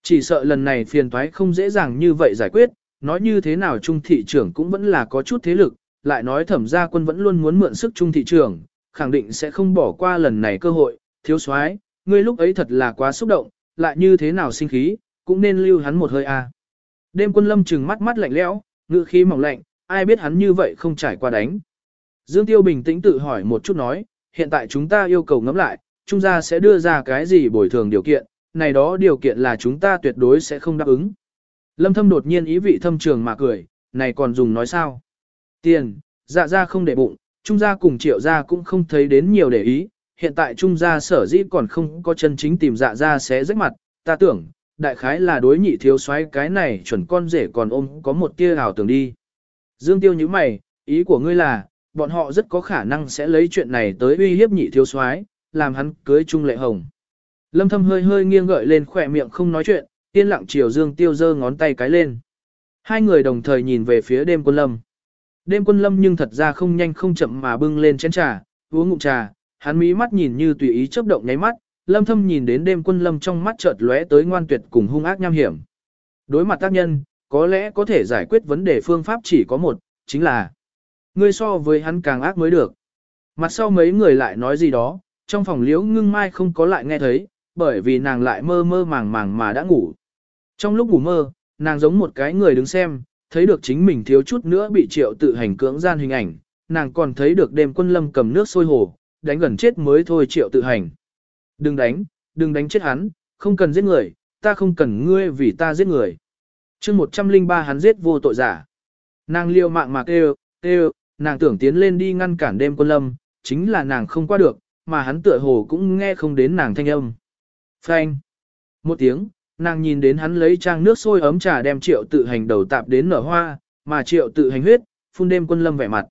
Chỉ sợ lần này phiền toái không dễ dàng như vậy giải quyết, nói như thế nào trung thị trưởng cũng vẫn là có chút thế lực, lại nói thẩm gia quân vẫn luôn muốn mượn sức trung thị trưởng, khẳng định sẽ không bỏ qua lần này cơ hội, thiếu soái, ngươi lúc ấy thật là quá xúc động, lại như thế nào sinh khí, cũng nên lưu hắn một hơi a. À. Đêm quân lâm trừng mắt mắt lạnh lẽo, ngữ khí mỏng lạnh, ai biết hắn như vậy không trải qua đánh. Dương Tiêu bình tĩnh tự hỏi một chút nói, hiện tại chúng ta yêu cầu ngẫm lại, trung gia sẽ đưa ra cái gì bồi thường điều kiện, này đó điều kiện là chúng ta tuyệt đối sẽ không đáp ứng. Lâm thâm đột nhiên ý vị thâm trường mà cười, này còn dùng nói sao? Tiền, dạ ra không để bụng, trung gia cùng triệu gia cũng không thấy đến nhiều để ý, hiện tại trung gia sở dĩ còn không có chân chính tìm dạ ra sẽ rách mặt, ta tưởng, đại khái là đối nhị thiếu soái cái này chuẩn con rể còn ôm có một tia ảo tưởng đi. Dương Tiêu như mày, ý của ngươi là, bọn họ rất có khả năng sẽ lấy chuyện này tới uy hiếp nhị thiếu soái, làm hắn cưới Trung Lệ Hồng. Lâm Thâm hơi hơi nghiêng gợi lên khỏe miệng không nói chuyện, yên lặng chiều Dương Tiêu giơ ngón tay cái lên. Hai người đồng thời nhìn về phía đêm quân lâm. Đêm quân lâm nhưng thật ra không nhanh không chậm mà bưng lên chén trà, uống ngụm trà, hắn mí mắt nhìn như tùy ý chớp động nháy mắt, lâm thâm nhìn đến đêm quân lâm trong mắt chợt lóe tới ngoan tuyệt cùng hung ác nham hiểm. Đối mặt tác nhân, có lẽ có thể giải quyết vấn đề phương pháp chỉ có một, chính là ngươi so với hắn càng ác mới được. Mặt sau mấy người lại nói gì đó, trong phòng liễu ngưng mai không có lại nghe thấy, bởi vì nàng lại mơ mơ màng màng mà đã ngủ. Trong lúc ngủ mơ, nàng giống một cái người đứng xem, thấy được chính mình thiếu chút nữa bị triệu tự hành cưỡng gian hình ảnh, nàng còn thấy được đêm quân lâm cầm nước sôi hồ, đánh gần chết mới thôi triệu tự hành. Đừng đánh, đừng đánh chết hắn, không cần giết người, ta không cần ngươi vì ta giết người. chương 103 hắn giết vô tội giả. Nàng liêu mạng mà kêu, kêu, nàng tưởng tiến lên đi ngăn cản đêm quân lâm, chính là nàng không qua được, mà hắn tựa hồ cũng nghe không đến nàng thanh âm. Phanh. Một tiếng, nàng nhìn đến hắn lấy trang nước sôi ấm trà đem triệu tự hành đầu tạp đến nở hoa, mà triệu tự hành huyết, phun đêm quân lâm vẻ mặt.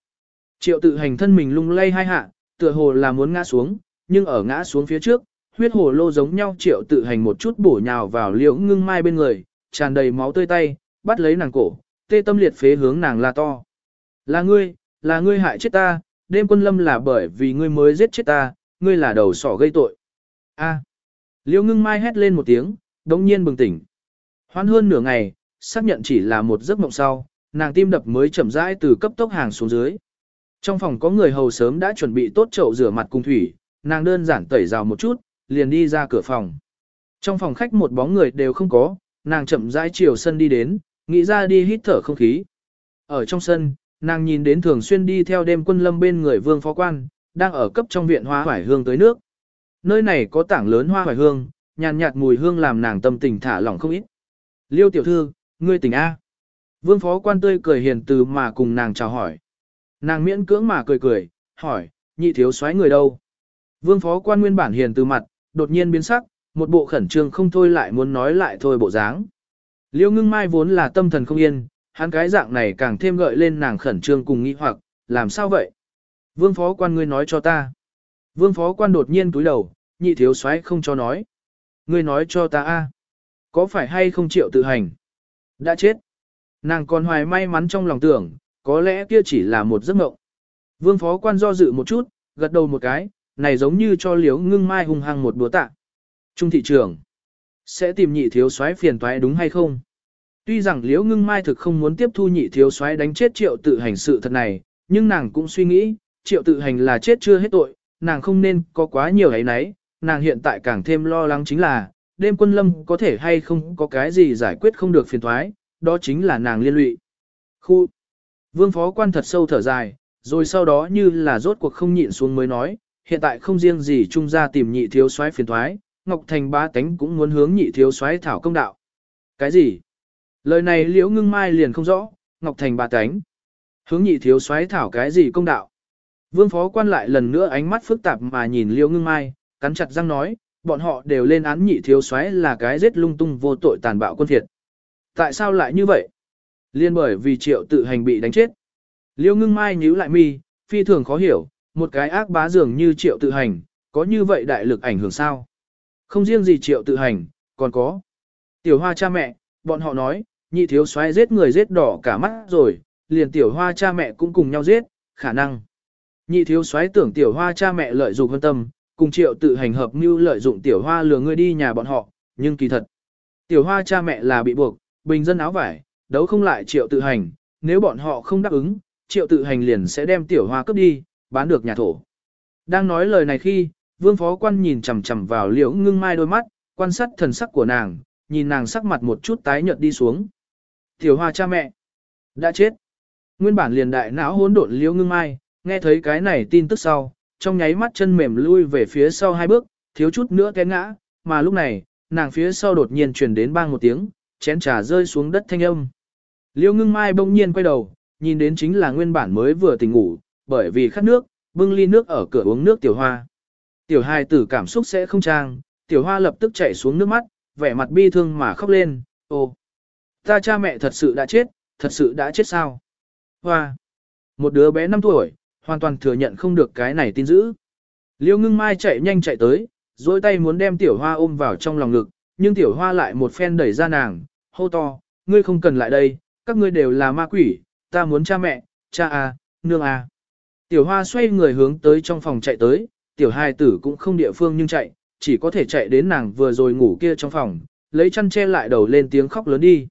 Triệu tự hành thân mình lung lay hai hạ, tựa hồ là muốn ngã xuống, nhưng ở ngã xuống phía trước, huyết hồ lô giống nhau triệu tự hành một chút bổ nhào vào liễu ngưng mai bên người, tràn đầy máu tươi tay, bắt lấy nàng cổ, tê tâm liệt phế hướng nàng la to. Là ngươi, là ngươi hại chết ta, đêm quân lâm là bởi vì ngươi mới giết chết ta, ngươi là đầu sỏ gây tội. A. Liễu ngưng mai hét lên một tiếng, đống nhiên bừng tỉnh. Hoan hơn nửa ngày, xác nhận chỉ là một giấc mộng sau, nàng tim đập mới chậm rãi từ cấp tốc hàng xuống dưới. Trong phòng có người hầu sớm đã chuẩn bị tốt chậu rửa mặt cùng thủy, nàng đơn giản tẩy rào một chút, liền đi ra cửa phòng. Trong phòng khách một bóng người đều không có, nàng chậm rãi chiều sân đi đến, nghĩ ra đi hít thở không khí. Ở trong sân, nàng nhìn đến thường xuyên đi theo đêm quân lâm bên người vương phó quan, đang ở cấp trong viện hoa hoải hương tới nước. Nơi này có tảng lớn hoa hoải hương, nhàn nhạt mùi hương làm nàng tâm tình thả lỏng không ít. Liêu tiểu thư, ngươi tỉnh A. Vương phó quan tươi cười hiền từ mà cùng nàng chào hỏi. Nàng miễn cưỡng mà cười cười, hỏi, nhị thiếu soái người đâu? Vương phó quan nguyên bản hiền từ mặt, đột nhiên biến sắc, một bộ khẩn trương không thôi lại muốn nói lại thôi bộ dáng. Liêu ngưng mai vốn là tâm thần không yên, hắn cái dạng này càng thêm gợi lên nàng khẩn trương cùng nghi hoặc, làm sao vậy? Vương phó quan ngươi nói cho ta. Vương phó quan đột nhiên túi đầu, nhị thiếu soái không cho nói. Ngươi nói cho ta a, có phải hay không chịu tự hành? Đã chết. Nàng còn hoài may mắn trong lòng tưởng, có lẽ kia chỉ là một giấc mộng. Vương phó quan do dự một chút, gật đầu một cái, này giống như cho liếu ngưng mai hung hăng một búa tạ. Trung thị trường, sẽ tìm nhị thiếu soái phiền toái đúng hay không? Tuy rằng liếu ngưng mai thực không muốn tiếp thu nhị thiếu soái đánh chết triệu tự hành sự thật này, nhưng nàng cũng suy nghĩ, triệu tự hành là chết chưa hết tội, nàng không nên có quá nhiều ấy nấy, nàng hiện tại càng thêm lo lắng chính là, đêm quân lâm có thể hay không có cái gì giải quyết không được phiền thoái, đó chính là nàng liên lụy. Khu Vương phó quan thật sâu thở dài, rồi sau đó như là rốt cuộc không nhịn xuống mới nói, hiện tại không riêng gì trung gia tìm nhị thiếu soái phiền thoái, Ngọc Thành ba tánh cũng muốn hướng nhị thiếu soái thảo công đạo. Cái gì? Lời này liễu ngưng mai liền không rõ, Ngọc Thành ba tánh. Hướng nhị thiếu soái thảo cái gì công đạo? Vương phó quan lại lần nữa ánh mắt phức tạp mà nhìn liễu ngưng mai, cắn chặt răng nói, bọn họ đều lên án nhị thiếu soái là cái giết lung tung vô tội tàn bạo quân thiệt. Tại sao lại như vậy? Liên bởi vì triệu tự hành bị đánh chết. Liêu ngưng mai nhíu lại mi, phi thường khó hiểu, một cái ác bá dường như triệu tự hành, có như vậy đại lực ảnh hưởng sao? Không riêng gì triệu tự hành, còn có. Tiểu hoa cha mẹ, bọn họ nói, nhị thiếu soái giết người giết đỏ cả mắt rồi, liền tiểu hoa cha mẹ cũng cùng nhau giết, khả năng. Nhị thiếu soái tưởng tiểu hoa cha mẹ lợi dụng hơn tâm, cùng triệu tự hành hợp mưu lợi dụng tiểu hoa lừa ngươi đi nhà bọn họ, nhưng kỳ thật. Tiểu hoa cha mẹ là bị buộc, bình dân áo vải, đấu không lại triệu tự hành, nếu bọn họ không đáp ứng, triệu tự hành liền sẽ đem tiểu hoa cướp đi, bán được nhà thổ. Đang nói lời này khi, vương phó quan nhìn chằm chằm vào liễu ngưng mai đôi mắt, quan sát thần sắc của nàng, nhìn nàng sắc mặt một chút tái nhợt đi xuống. Tiểu hoa cha mẹ, đã chết. Nguyên bản liền đại não hỗn độn liễu ngưng mai, nghe thấy cái này tin tức sau, trong nháy mắt chân mềm lui về phía sau hai bước, thiếu chút nữa té ngã, mà lúc này, nàng phía sau đột nhiên truyền đến bang một tiếng, chén trà rơi xuống đất thanh âm. Liêu ngưng mai bỗng nhiên quay đầu, nhìn đến chính là nguyên bản mới vừa tỉnh ngủ, bởi vì khát nước, bưng ly nước ở cửa uống nước tiểu hoa. Tiểu hài tử cảm xúc sẽ không trang, tiểu hoa lập tức chảy xuống nước mắt, vẻ mặt bi thương mà khóc lên, ô. Ta cha mẹ thật sự đã chết, thật sự đã chết sao? Hoa. Một đứa bé 5 tuổi, hoàn toàn thừa nhận không được cái này tin dữ. Liêu ngưng mai chạy nhanh chạy tới, dối tay muốn đem tiểu hoa ôm vào trong lòng ngực, nhưng tiểu hoa lại một phen đẩy ra nàng, hô to, ngươi không cần lại đây, các ngươi đều là ma quỷ, ta muốn cha mẹ, cha à, nương à. Tiểu hoa xoay người hướng tới trong phòng chạy tới, tiểu Hai tử cũng không địa phương nhưng chạy, chỉ có thể chạy đến nàng vừa rồi ngủ kia trong phòng, lấy chăn che lại đầu lên tiếng khóc lớn đi.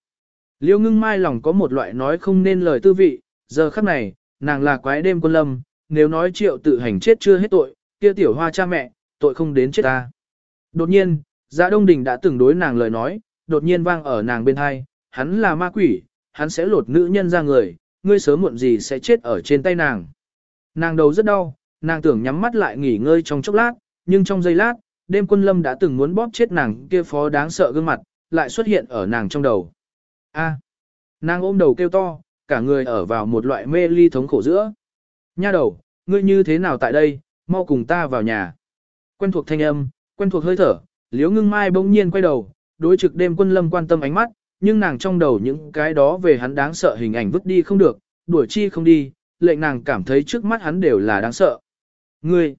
Liêu ngưng mai lòng có một loại nói không nên lời tư vị, giờ khắc này, nàng là quái đêm quân lâm, nếu nói triệu tự hành chết chưa hết tội, kia tiểu hoa cha mẹ, tội không đến chết ta. Đột nhiên, Dạ Đông Đình đã từng đối nàng lời nói, đột nhiên vang ở nàng bên hai, hắn là ma quỷ, hắn sẽ lột nữ nhân ra người, ngươi sớm muộn gì sẽ chết ở trên tay nàng. Nàng đầu rất đau, nàng tưởng nhắm mắt lại nghỉ ngơi trong chốc lát, nhưng trong giây lát, đêm quân lâm đã từng muốn bóp chết nàng kia phó đáng sợ gương mặt, lại xuất hiện ở nàng trong đầu. A. nàng ôm đầu kêu to, cả người ở vào một loại mê ly thống khổ giữa. Nha đầu, ngươi như thế nào tại đây, mau cùng ta vào nhà. Quen thuộc thanh âm, quen thuộc hơi thở, liếu ngưng mai bỗng nhiên quay đầu, đối trực đêm quân lâm quan tâm ánh mắt, nhưng nàng trong đầu những cái đó về hắn đáng sợ hình ảnh vứt đi không được, đuổi chi không đi, lệnh nàng cảm thấy trước mắt hắn đều là đáng sợ. Ngươi,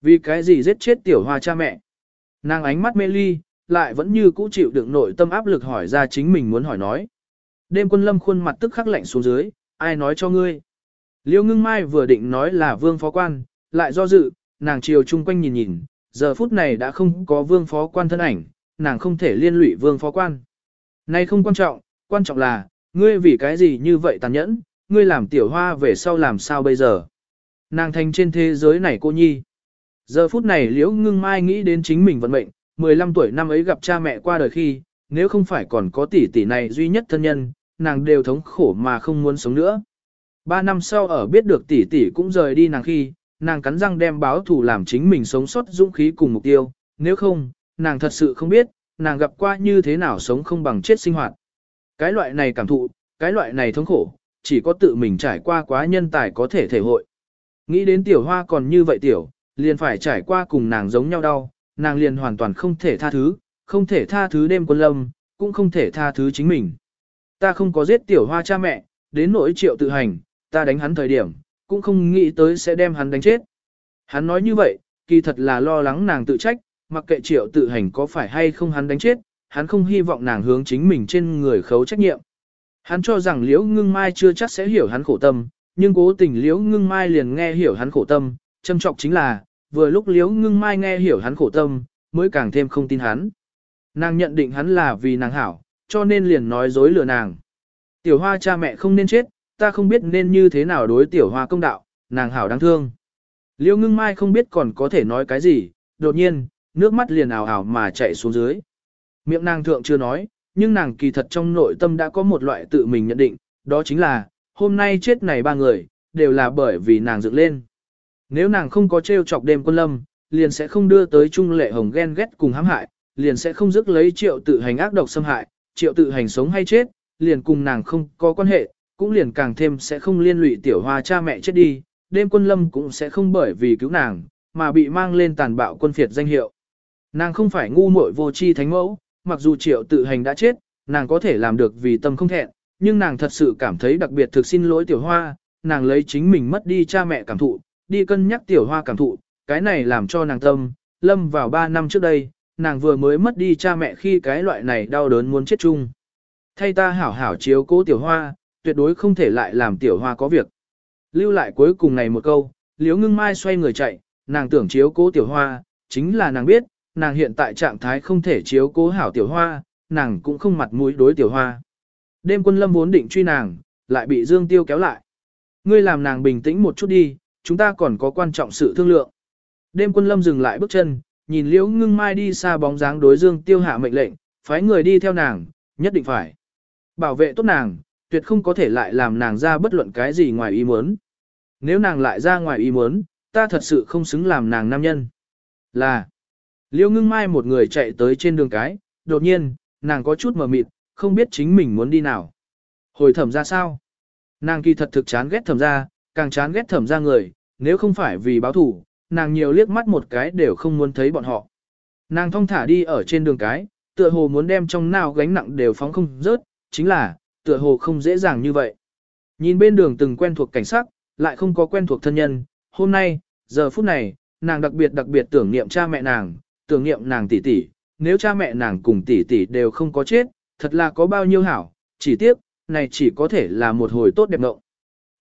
vì cái gì giết chết tiểu hoa cha mẹ? Nàng ánh mắt mê ly, lại vẫn như cũ chịu đựng nội tâm áp lực hỏi ra chính mình muốn hỏi nói. Đêm quân lâm khuôn mặt tức khắc lạnh xuống dưới, ai nói cho ngươi? Liêu ngưng mai vừa định nói là vương phó quan, lại do dự, nàng chiều chung quanh nhìn nhìn, giờ phút này đã không có vương phó quan thân ảnh, nàng không thể liên lụy vương phó quan. Nay không quan trọng, quan trọng là, ngươi vì cái gì như vậy tàn nhẫn, ngươi làm tiểu hoa về sau làm sao bây giờ. Nàng thành trên thế giới này cô nhi. Giờ phút này liễu ngưng mai nghĩ đến chính mình vận mệnh, 15 tuổi năm ấy gặp cha mẹ qua đời khi, nếu không phải còn có tỷ tỷ này duy nhất thân nhân, nàng đều thống khổ mà không muốn sống nữa. Ba năm sau ở biết được tỷ tỷ cũng rời đi nàng khi, nàng cắn răng đem báo thù làm chính mình sống sót dũng khí cùng mục tiêu, nếu không, nàng thật sự không biết, nàng gặp qua như thế nào sống không bằng chết sinh hoạt. Cái loại này cảm thụ, cái loại này thống khổ, chỉ có tự mình trải qua quá nhân tài có thể thể hội. Nghĩ đến tiểu hoa còn như vậy tiểu, liền phải trải qua cùng nàng giống nhau đau, nàng liền hoàn toàn không thể tha thứ, không thể tha thứ đêm quân lâm, cũng không thể tha thứ chính mình. Ta không có giết tiểu hoa cha mẹ, đến nỗi triệu tự hành, ta đánh hắn thời điểm, cũng không nghĩ tới sẽ đem hắn đánh chết. Hắn nói như vậy, kỳ thật là lo lắng nàng tự trách, mặc kệ triệu tự hành có phải hay không hắn đánh chết, hắn không hy vọng nàng hướng chính mình trên người khấu trách nhiệm. Hắn cho rằng liễu ngưng mai chưa chắc sẽ hiểu hắn khổ tâm, nhưng cố tình liễu ngưng mai liền nghe hiểu hắn khổ tâm, châm trọng chính là, vừa lúc liễu ngưng mai nghe hiểu hắn khổ tâm, mới càng thêm không tin hắn. Nàng nhận định hắn là vì nàng hảo, cho nên liền nói dối lừa nàng. Tiểu hoa cha mẹ không nên chết, ta không biết nên như thế nào đối tiểu hoa công đạo, nàng hảo đáng thương. Liêu ngưng mai không biết còn có thể nói cái gì, đột nhiên, nước mắt liền ảo ảo mà chạy xuống dưới. Miệng nàng thượng chưa nói, nhưng nàng kỳ thật trong nội tâm đã có một loại tự mình nhận định, đó chính là, hôm nay chết này ba người, đều là bởi vì nàng dựng lên. Nếu nàng không có trêu chọc đêm quân lâm, liền sẽ không đưa tới trung lệ hồng ghen ghét cùng hãm hại, liền sẽ không dứt lấy triệu tự hành ác độc xâm hại, triệu tự hành sống hay chết, liền cùng nàng không có quan hệ, cũng liền càng thêm sẽ không liên lụy tiểu hoa cha mẹ chết đi, đêm quân lâm cũng sẽ không bởi vì cứu nàng, mà bị mang lên tàn bạo quân phiệt danh hiệu. Nàng không phải ngu muội vô chi thánh mẫu, mặc dù triệu tự hành đã chết, nàng có thể làm được vì tâm không thẹn, nhưng nàng thật sự cảm thấy đặc biệt thực xin lỗi tiểu hoa, nàng lấy chính mình mất đi cha mẹ cảm thụ, đi cân nhắc tiểu hoa cảm thụ, cái này làm cho nàng tâm, lâm vào 3 năm trước đây, nàng vừa mới mất đi cha mẹ khi cái loại này đau đớn muốn chết chung. Thay ta hảo hảo chiếu cố tiểu hoa, tuyệt đối không thể lại làm tiểu hoa có việc. Lưu lại cuối cùng này một câu, liếu ngưng mai xoay người chạy, nàng tưởng chiếu cố tiểu hoa, chính là nàng biết, nàng hiện tại trạng thái không thể chiếu cố hảo tiểu hoa, nàng cũng không mặt mũi đối tiểu hoa. Đêm quân lâm vốn định truy nàng, lại bị Dương Tiêu kéo lại. Ngươi làm nàng bình tĩnh một chút đi, chúng ta còn có quan trọng sự thương lượng. Đêm quân lâm dừng lại bước chân, nhìn liễu ngưng mai đi xa bóng dáng đối Dương Tiêu hạ mệnh lệnh, phái người đi theo nàng, nhất định phải. Bảo vệ tốt nàng, tuyệt không có thể lại làm nàng ra bất luận cái gì ngoài ý muốn. Nếu nàng lại ra ngoài ý muốn, ta thật sự không xứng làm nàng nam nhân. Là, liễu ngưng mai một người chạy tới trên đường cái, đột nhiên, nàng có chút mờ mịt, không biết chính mình muốn đi nào. Hồi thẩm ra sao? Nàng kỳ thật thực chán ghét thẩm ra, càng chán ghét thẩm ra người, nếu không phải vì báo thủ, nàng nhiều liếc mắt một cái đều không muốn thấy bọn họ. Nàng thong thả đi ở trên đường cái, tựa hồ muốn đem trong nào gánh nặng đều phóng không rớt, chính là, tựa hồ không dễ dàng như vậy. Nhìn bên đường từng quen thuộc cảnh sắc, lại không có quen thuộc thân nhân, hôm nay, giờ phút này, nàng đặc biệt đặc biệt tưởng niệm cha mẹ nàng, tưởng niệm nàng tỷ tỷ, nếu cha mẹ nàng cùng tỷ tỷ đều không có chết, thật là có bao nhiêu hảo, chỉ tiếc, này chỉ có thể là một hồi tốt đẹp ngộng.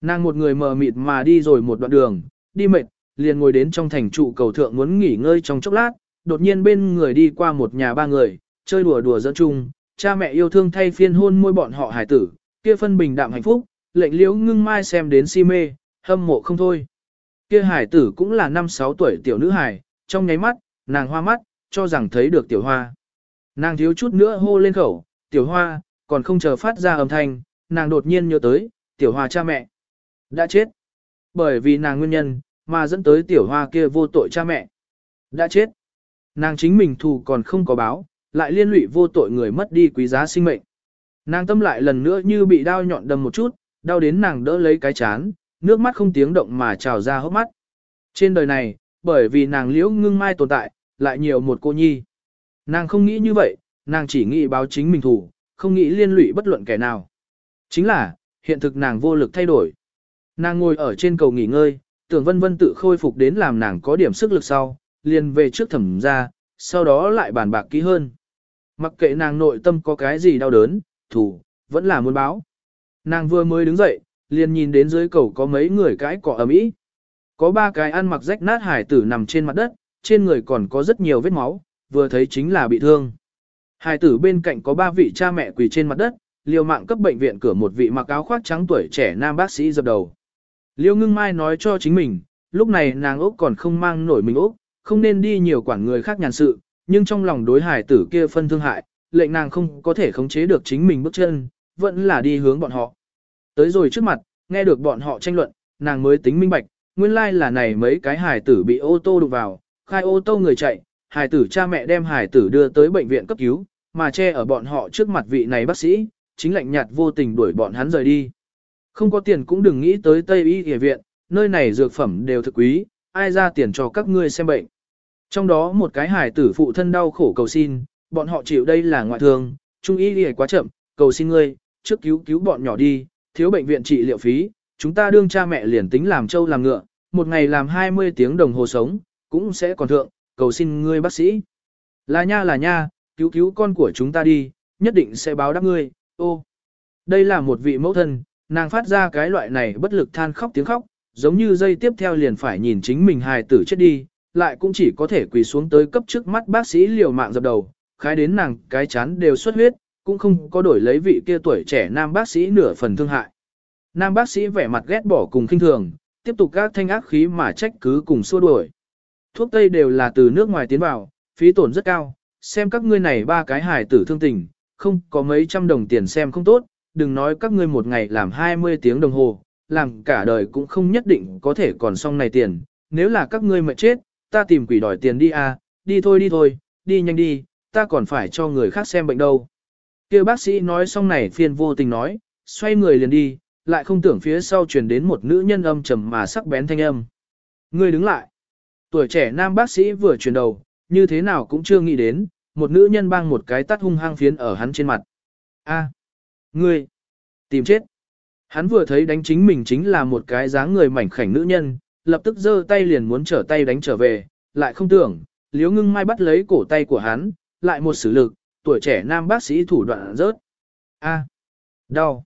Nàng một người mờ mịt mà đi rồi một đoạn đường, đi mệt, liền ngồi đến trong thành trụ cầu thượng muốn nghỉ ngơi trong chốc lát, đột nhiên bên người đi qua một nhà ba người, chơi đùa đùa dẫn chung, cha mẹ yêu thương thay phiên hôn môi bọn họ hải tử, kia phân bình đạm hạnh phúc, lệnh liễu ngưng mai xem đến si mê, hâm mộ không thôi. Kia hải tử cũng là năm sáu tuổi tiểu nữ hải, trong nháy mắt, nàng hoa mắt, cho rằng thấy được tiểu hoa. Nàng thiếu chút nữa hô lên khẩu, tiểu hoa, còn không chờ phát ra âm thanh, nàng đột nhiên nhớ tới, tiểu hoa cha mẹ. Đã chết. Bởi vì nàng nguyên nhân, mà dẫn tới tiểu hoa kia vô tội cha mẹ. Đã chết. Nàng chính mình thù còn không có báo, lại liên lụy vô tội người mất đi quý giá sinh mệnh. Nàng tâm lại lần nữa như bị đau nhọn đâm một chút, đau đến nàng đỡ lấy cái chán, nước mắt không tiếng động mà trào ra hốc mắt. Trên đời này, bởi vì nàng liễu ngưng mai tồn tại, lại nhiều một cô nhi. Nàng không nghĩ như vậy, nàng chỉ nghĩ báo chính mình thủ, không nghĩ liên lụy bất luận kẻ nào. Chính là, hiện thực nàng vô lực thay đổi. Nàng ngồi ở trên cầu nghỉ ngơi, tưởng vân vân tự khôi phục đến làm nàng có điểm sức lực sau, liền về trước thẩm ra, sau đó lại bàn bạc kỹ hơn. Mặc kệ nàng nội tâm có cái gì đau đớn, thủ, vẫn là muốn báo. Nàng vừa mới đứng dậy, liền nhìn đến dưới cầu có mấy người cái cỏ ầm ĩ. Có ba cái ăn mặc rách nát hải tử nằm trên mặt đất, trên người còn có rất nhiều vết máu, vừa thấy chính là bị thương. Hải tử bên cạnh có ba vị cha mẹ quỳ trên mặt đất, liều mạng cấp bệnh viện cửa một vị mặc áo khoác trắng tuổi trẻ nam bác sĩ dập đầu. Liêu ngưng mai nói cho chính mình, lúc này nàng ốc còn không mang nổi mình ốc, không nên đi nhiều quản người khác nhàn sự, nhưng trong lòng đối hải tử kia phân thương hại, lệnh nàng không có thể khống chế được chính mình bước chân, vẫn là đi hướng bọn họ. Tới rồi trước mặt, nghe được bọn họ tranh luận, nàng mới tính minh bạch, nguyên lai là này mấy cái hải tử bị ô tô đụng vào, khai ô tô người chạy, hải tử cha mẹ đem hải tử đưa tới bệnh viện cấp cứu, mà che ở bọn họ trước mặt vị này bác sĩ, chính lạnh nhạt vô tình đuổi bọn hắn rời đi. Không có tiền cũng đừng nghĩ tới Tây Y Y viện, nơi này dược phẩm đều thực quý, ai ra tiền cho các ngươi xem bệnh. Trong đó một cái hải tử phụ thân đau khổ cầu xin, bọn họ chịu đây là ngoại thương, trung y y quá chậm, cầu xin ngươi, trước cứu cứu bọn nhỏ đi, thiếu bệnh viện trị liệu phí, chúng ta đương cha mẹ liền tính làm trâu làm ngựa, một ngày làm 20 tiếng đồng hồ sống, cũng sẽ còn thượng, cầu xin ngươi bác sĩ. Là nha là nha, cứu cứu con của chúng ta đi, nhất định sẽ báo đáp ngươi, ô. Đây là một vị mẫu thân, nàng phát ra cái loại này bất lực than khóc tiếng khóc, giống như dây tiếp theo liền phải nhìn chính mình hài tử chết đi, lại cũng chỉ có thể quỳ xuống tới cấp trước mắt bác sĩ liều mạng dập đầu, khái đến nàng cái chán đều xuất huyết, cũng không có đổi lấy vị kia tuổi trẻ nam bác sĩ nửa phần thương hại. Nam bác sĩ vẻ mặt ghét bỏ cùng kinh thường, tiếp tục các thanh ác khí mà trách cứ cùng xua đuổi. Thuốc tây đều là từ nước ngoài tiến vào, phí tổn rất cao, xem các ngươi này ba cái hài tử thương tình, không có mấy trăm đồng tiền xem không tốt, đừng nói các ngươi một ngày làm 20 tiếng đồng hồ, làm cả đời cũng không nhất định có thể còn xong này tiền, nếu là các ngươi mệt chết, ta tìm quỷ đòi tiền đi à, đi thôi đi thôi, đi nhanh đi, ta còn phải cho người khác xem bệnh đâu. Kêu bác sĩ nói xong này phiền vô tình nói, xoay người liền đi, lại không tưởng phía sau truyền đến một nữ nhân âm trầm mà sắc bén thanh âm. Ngươi đứng lại. Tuổi trẻ nam bác sĩ vừa chuyển đầu, như thế nào cũng chưa nghĩ đến, một nữ nhân bang một cái tắt hung hăng phiến ở hắn trên mặt. A, ngươi, tìm chết. Hắn vừa thấy đánh chính mình chính là một cái dáng người mảnh khảnh nữ nhân, lập tức giơ tay liền muốn trở tay đánh trở về, lại không tưởng, liếu ngưng mai bắt lấy cổ tay của hắn, lại một sử lực, tuổi trẻ nam bác sĩ thủ đoạn rớt. A, đau,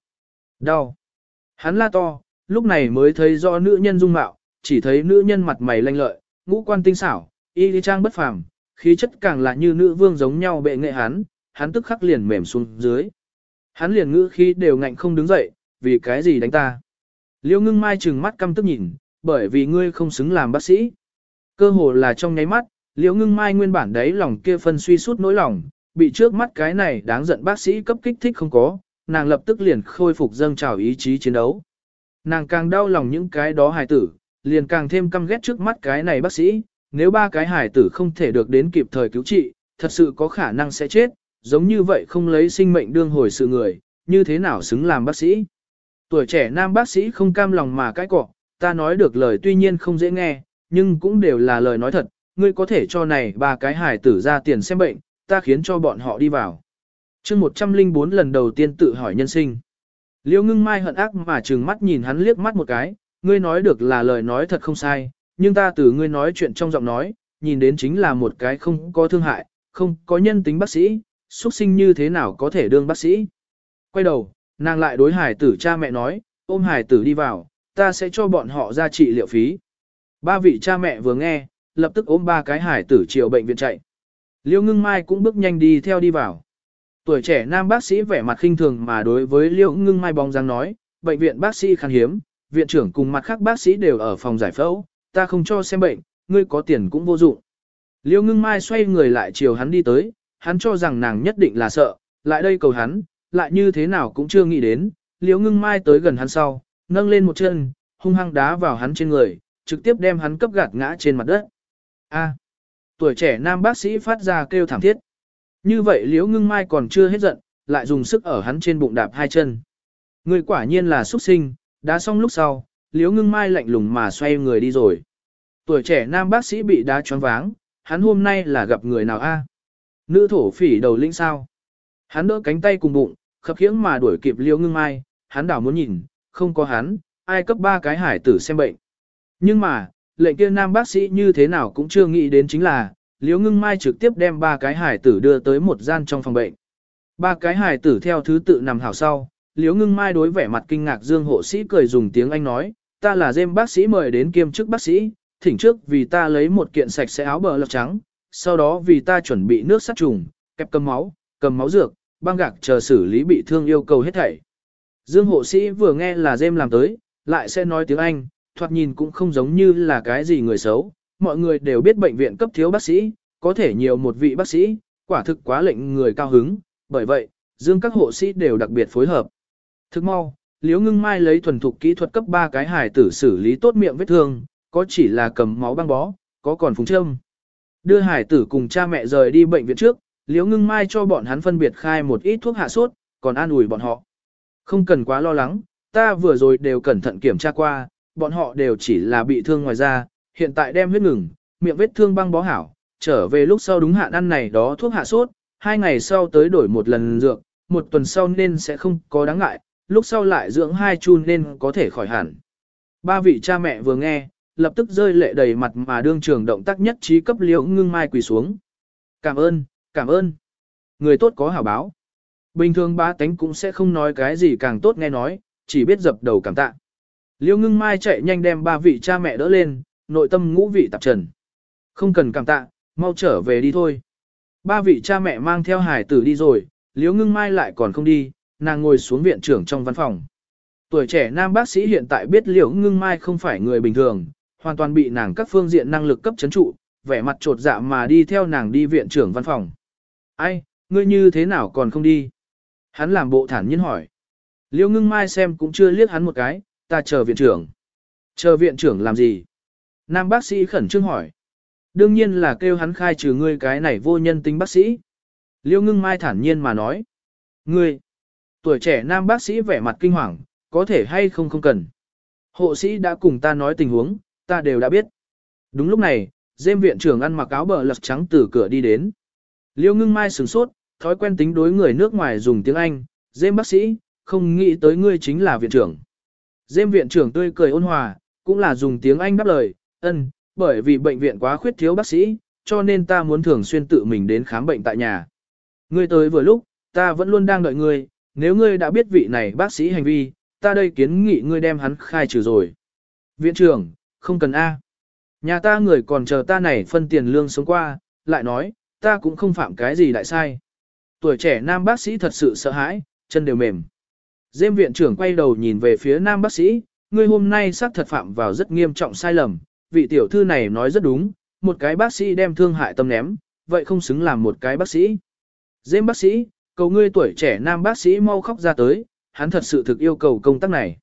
đau. Hắn la to, lúc này mới thấy do nữ nhân dung mạo, chỉ thấy nữ nhân mặt mày lanh lợi, ngũ quan tinh xảo, y lý trang bất phàm, khí chất càng là như nữ vương giống nhau bệ nghệ hắn, hắn tức khắc liền mềm xuống dưới. Hắn liền ngữ khí đều ngạnh không đứng dậy, vì cái gì đánh ta. Liêu ngưng mai trừng mắt căm tức nhìn, bởi vì ngươi không xứng làm bác sĩ. Cơ hồ là trong nháy mắt, liêu ngưng mai nguyên bản đấy lòng kia phân suy suốt nỗi lòng, bị trước mắt cái này đáng giận bác sĩ cấp kích thích không có, nàng lập tức liền khôi phục dâng trào ý chí chiến đấu. Nàng càng đau lòng những cái đó hài tử, liền càng thêm căm ghét trước mắt cái này bác sĩ, nếu ba cái hài tử không thể được đến kịp thời cứu trị, thật sự có khả năng sẽ chết, giống như vậy không lấy sinh mệnh đương hồi sự người, như thế nào xứng làm bác sĩ. Tuổi trẻ nam bác sĩ không cam lòng mà cái cọ, ta nói được lời tuy nhiên không dễ nghe, nhưng cũng đều là lời nói thật, ngươi có thể cho này ba cái hải tử ra tiền xem bệnh, ta khiến cho bọn họ đi vào. chương 104 lần đầu tiên tự hỏi nhân sinh. Liêu ngưng mai hận ác mà trừng mắt nhìn hắn liếc mắt một cái, ngươi nói được là lời nói thật không sai, nhưng ta từ ngươi nói chuyện trong giọng nói, nhìn đến chính là một cái không có thương hại, không có nhân tính bác sĩ, xuất sinh như thế nào có thể đương bác sĩ. Quay đầu, nàng lại đối hải tử cha mẹ nói, ôm hải tử đi vào, ta sẽ cho bọn họ ra trị liệu phí. Ba vị cha mẹ vừa nghe, lập tức ôm ba cái hải tử chiều bệnh viện chạy. Liêu ngưng mai cũng bước nhanh đi theo đi vào. Tuổi trẻ nam bác sĩ vẻ mặt khinh thường mà đối với Liêu ngưng mai bóng dáng nói, bệnh viện bác sĩ khan hiếm, viện trưởng cùng mặt khác bác sĩ đều ở phòng giải phẫu, ta không cho xem bệnh, ngươi có tiền cũng vô dụng. Liêu ngưng mai xoay người lại chiều hắn đi tới, hắn cho rằng nàng nhất định là sợ, lại đây cầu hắn, lại như thế nào cũng chưa nghĩ đến, liễu ngưng mai tới gần hắn sau, nâng lên một chân, hung hăng đá vào hắn trên người, trực tiếp đem hắn cấp gạt ngã trên mặt đất. A. tuổi trẻ nam bác sĩ phát ra kêu thảm thiết. Như vậy liễu ngưng mai còn chưa hết giận, lại dùng sức ở hắn trên bụng đạp hai chân. Người quả nhiên là xuất sinh, đá xong lúc sau, liễu ngưng mai lạnh lùng mà xoay người đi rồi. Tuổi trẻ nam bác sĩ bị đá choáng váng, hắn hôm nay là gặp người nào a? Nữ thổ phỉ đầu linh sao? Hắn đỡ cánh tay cùng bụng, khập khiễng mà đuổi kịp liễu ngưng mai, hắn đảo muốn nhìn, không có hắn, ai cấp ba cái hải tử xem bệnh. Nhưng mà, lệnh kia nam bác sĩ như thế nào cũng chưa nghĩ đến chính là, Liễu Ngưng Mai trực tiếp đem ba cái hải tử đưa tới một gian trong phòng bệnh. Ba cái hải tử theo thứ tự nằm hảo sau, Liễu Ngưng Mai đối vẻ mặt kinh ngạc Dương hộ sĩ cười dùng tiếng Anh nói, ta là dêm bác sĩ mời đến kiêm chức bác sĩ, thỉnh trước vì ta lấy một kiện sạch sẽ áo bờ lọc trắng, sau đó vì ta chuẩn bị nước sát trùng, kẹp cầm máu, cầm máu dược, băng gạc chờ xử lý bị thương yêu cầu hết thảy. Dương hộ sĩ vừa nghe là dêm làm tới, lại sẽ nói tiếng Anh, thoạt nhìn cũng không giống như là cái gì người xấu, mọi người đều biết bệnh viện cấp thiếu bác sĩ, có thể nhiều một vị bác sĩ, quả thực quá lệnh người cao hứng, bởi vậy, dương các hộ sĩ đều đặc biệt phối hợp. Thức mau, Liễu Ngưng Mai lấy thuần thục kỹ thuật cấp 3 cái hải tử xử lý tốt miệng vết thương, có chỉ là cầm máu băng bó, có còn phùng châm. Đưa hải tử cùng cha mẹ rời đi bệnh viện trước, Liễu Ngưng Mai cho bọn hắn phân biệt khai một ít thuốc hạ sốt, còn an ủi bọn họ. Không cần quá lo lắng, ta vừa rồi đều cẩn thận kiểm tra qua, bọn họ đều chỉ là bị thương ngoài da, hiện tại đem huyết ngừng, miệng vết thương băng bó hảo, trở về lúc sau đúng hạn ăn này đó thuốc hạ sốt, hai ngày sau tới đổi một lần dược, một tuần sau nên sẽ không có đáng ngại, lúc sau lại dưỡng hai chun nên có thể khỏi hẳn. Ba vị cha mẹ vừa nghe, lập tức rơi lệ đầy mặt mà đương trường động tác nhất trí cấp liễu ngưng mai quỳ xuống. Cảm ơn, cảm ơn. Người tốt có hảo báo. Bình thường ba tánh cũng sẽ không nói cái gì càng tốt nghe nói, chỉ biết dập đầu cảm tạ. liễu ngưng mai chạy nhanh đem ba vị cha mẹ đỡ lên, nội tâm ngũ vị tạp trần. Không cần cảm tạ, mau trở về đi thôi. Ba vị cha mẹ mang theo hải tử đi rồi, liễu ngưng mai lại còn không đi, nàng ngồi xuống viện trưởng trong văn phòng. Tuổi trẻ nam bác sĩ hiện tại biết liễu ngưng mai không phải người bình thường, hoàn toàn bị nàng các phương diện năng lực cấp chấn trụ, vẻ mặt trột dạ mà đi theo nàng đi viện trưởng văn phòng. Ai, ngươi như thế nào còn không đi? Hắn làm bộ thản nhiên hỏi. Liêu ngưng mai xem cũng chưa liếc hắn một cái, ta chờ viện trưởng. Chờ viện trưởng làm gì? Nam bác sĩ khẩn trương hỏi. Đương nhiên là kêu hắn khai trừ ngươi cái này vô nhân tính bác sĩ. Liêu ngưng mai thản nhiên mà nói. Ngươi, tuổi trẻ nam bác sĩ vẻ mặt kinh hoàng, có thể hay không không cần. Hộ sĩ đã cùng ta nói tình huống, ta đều đã biết. Đúng lúc này, dêm viện trưởng ăn mặc áo bờ lật trắng từ cửa đi đến. Liêu ngưng mai sửng sốt, thói quen tính đối người nước ngoài dùng tiếng Anh. Dêm bác sĩ, không nghĩ tới ngươi chính là viện trưởng. Dêm viện trưởng tươi cười ôn hòa, cũng là dùng tiếng Anh đáp lời, ân, bởi vì bệnh viện quá khuyết thiếu bác sĩ, cho nên ta muốn thường xuyên tự mình đến khám bệnh tại nhà. Ngươi tới vừa lúc, ta vẫn luôn đang đợi ngươi, nếu ngươi đã biết vị này bác sĩ hành vi, ta đây kiến nghị ngươi đem hắn khai trừ rồi. Viện trưởng, không cần A. Nhà ta người còn chờ ta này phân tiền lương sống qua, lại nói, ta cũng không phạm cái gì đại sai. Tuổi trẻ nam bác sĩ thật sự sợ hãi, chân đều mềm. Dêm viện trưởng quay đầu nhìn về phía nam bác sĩ, ngươi hôm nay xác thật phạm vào rất nghiêm trọng sai lầm, vị tiểu thư này nói rất đúng, một cái bác sĩ đem thương hại tâm ném, vậy không xứng làm một cái bác sĩ. Dêm bác sĩ, cầu ngươi tuổi trẻ nam bác sĩ mau khóc ra tới, hắn thật sự thực yêu cầu công tác này.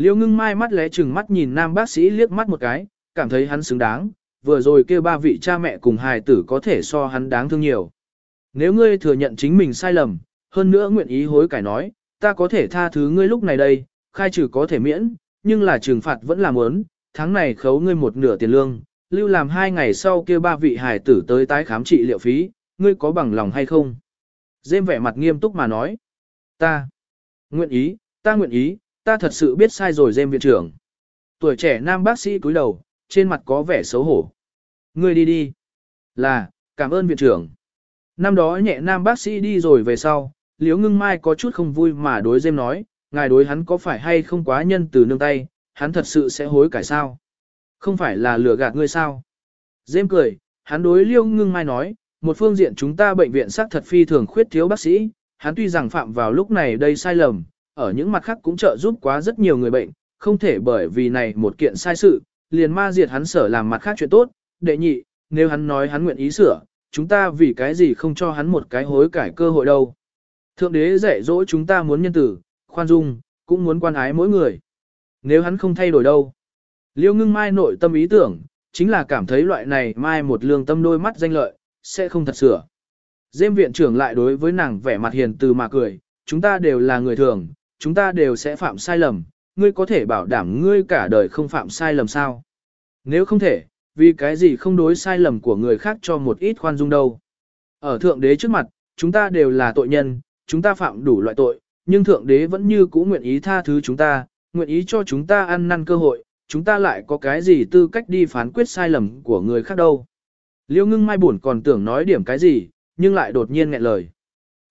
Liêu ngưng mai mắt lẽ chừng mắt nhìn nam bác sĩ liếc mắt một cái, cảm thấy hắn xứng đáng, vừa rồi kêu ba vị cha mẹ cùng hài tử có thể so hắn đáng thương nhiều. Nếu ngươi thừa nhận chính mình sai lầm, hơn nữa nguyện ý hối cải nói, ta có thể tha thứ ngươi lúc này đây, khai trừ có thể miễn, nhưng là trừng phạt vẫn là muốn, tháng này khấu ngươi một nửa tiền lương, lưu làm hai ngày sau kia ba vị hải tử tới tái khám trị liệu phí, ngươi có bằng lòng hay không? Dêm vẻ mặt nghiêm túc mà nói. Ta, nguyện ý, ta nguyện ý, ta thật sự biết sai rồi dêm viện trưởng. Tuổi trẻ nam bác sĩ cúi đầu, trên mặt có vẻ xấu hổ. Ngươi đi đi. Là, cảm ơn viện trưởng. Năm đó nhẹ nam bác sĩ đi rồi về sau, Liễu Ngưng Mai có chút không vui mà đối Dêm nói, ngài đối hắn có phải hay không quá nhân từ nương tay, hắn thật sự sẽ hối cải sao? Không phải là lừa gạt ngươi sao? Dêm cười, hắn đối Liễu Ngưng Mai nói, một phương diện chúng ta bệnh viện xác thật phi thường khuyết thiếu bác sĩ, hắn tuy rằng phạm vào lúc này đây sai lầm, ở những mặt khác cũng trợ giúp quá rất nhiều người bệnh, không thể bởi vì này một kiện sai sự, liền ma diệt hắn sở làm mặt khác chuyện tốt, đệ nhị, nếu hắn nói hắn nguyện ý sửa, chúng ta vì cái gì không cho hắn một cái hối cải cơ hội đâu. Thượng đế dạy dỗ chúng ta muốn nhân tử, khoan dung, cũng muốn quan ái mỗi người. Nếu hắn không thay đổi đâu. Liêu ngưng mai nội tâm ý tưởng, chính là cảm thấy loại này mai một lương tâm đôi mắt danh lợi, sẽ không thật sửa. Dêm viện trưởng lại đối với nàng vẻ mặt hiền từ mà cười, chúng ta đều là người thường, chúng ta đều sẽ phạm sai lầm, ngươi có thể bảo đảm ngươi cả đời không phạm sai lầm sao? Nếu không thể, vì cái gì không đối sai lầm của người khác cho một ít khoan dung đâu? Ở Thượng Đế trước mặt, chúng ta đều là tội nhân, chúng ta phạm đủ loại tội, nhưng Thượng Đế vẫn như cũ nguyện ý tha thứ chúng ta, nguyện ý cho chúng ta ăn năn cơ hội, chúng ta lại có cái gì tư cách đi phán quyết sai lầm của người khác đâu? Liêu ngưng mai buồn còn tưởng nói điểm cái gì, nhưng lại đột nhiên nghẹn lời.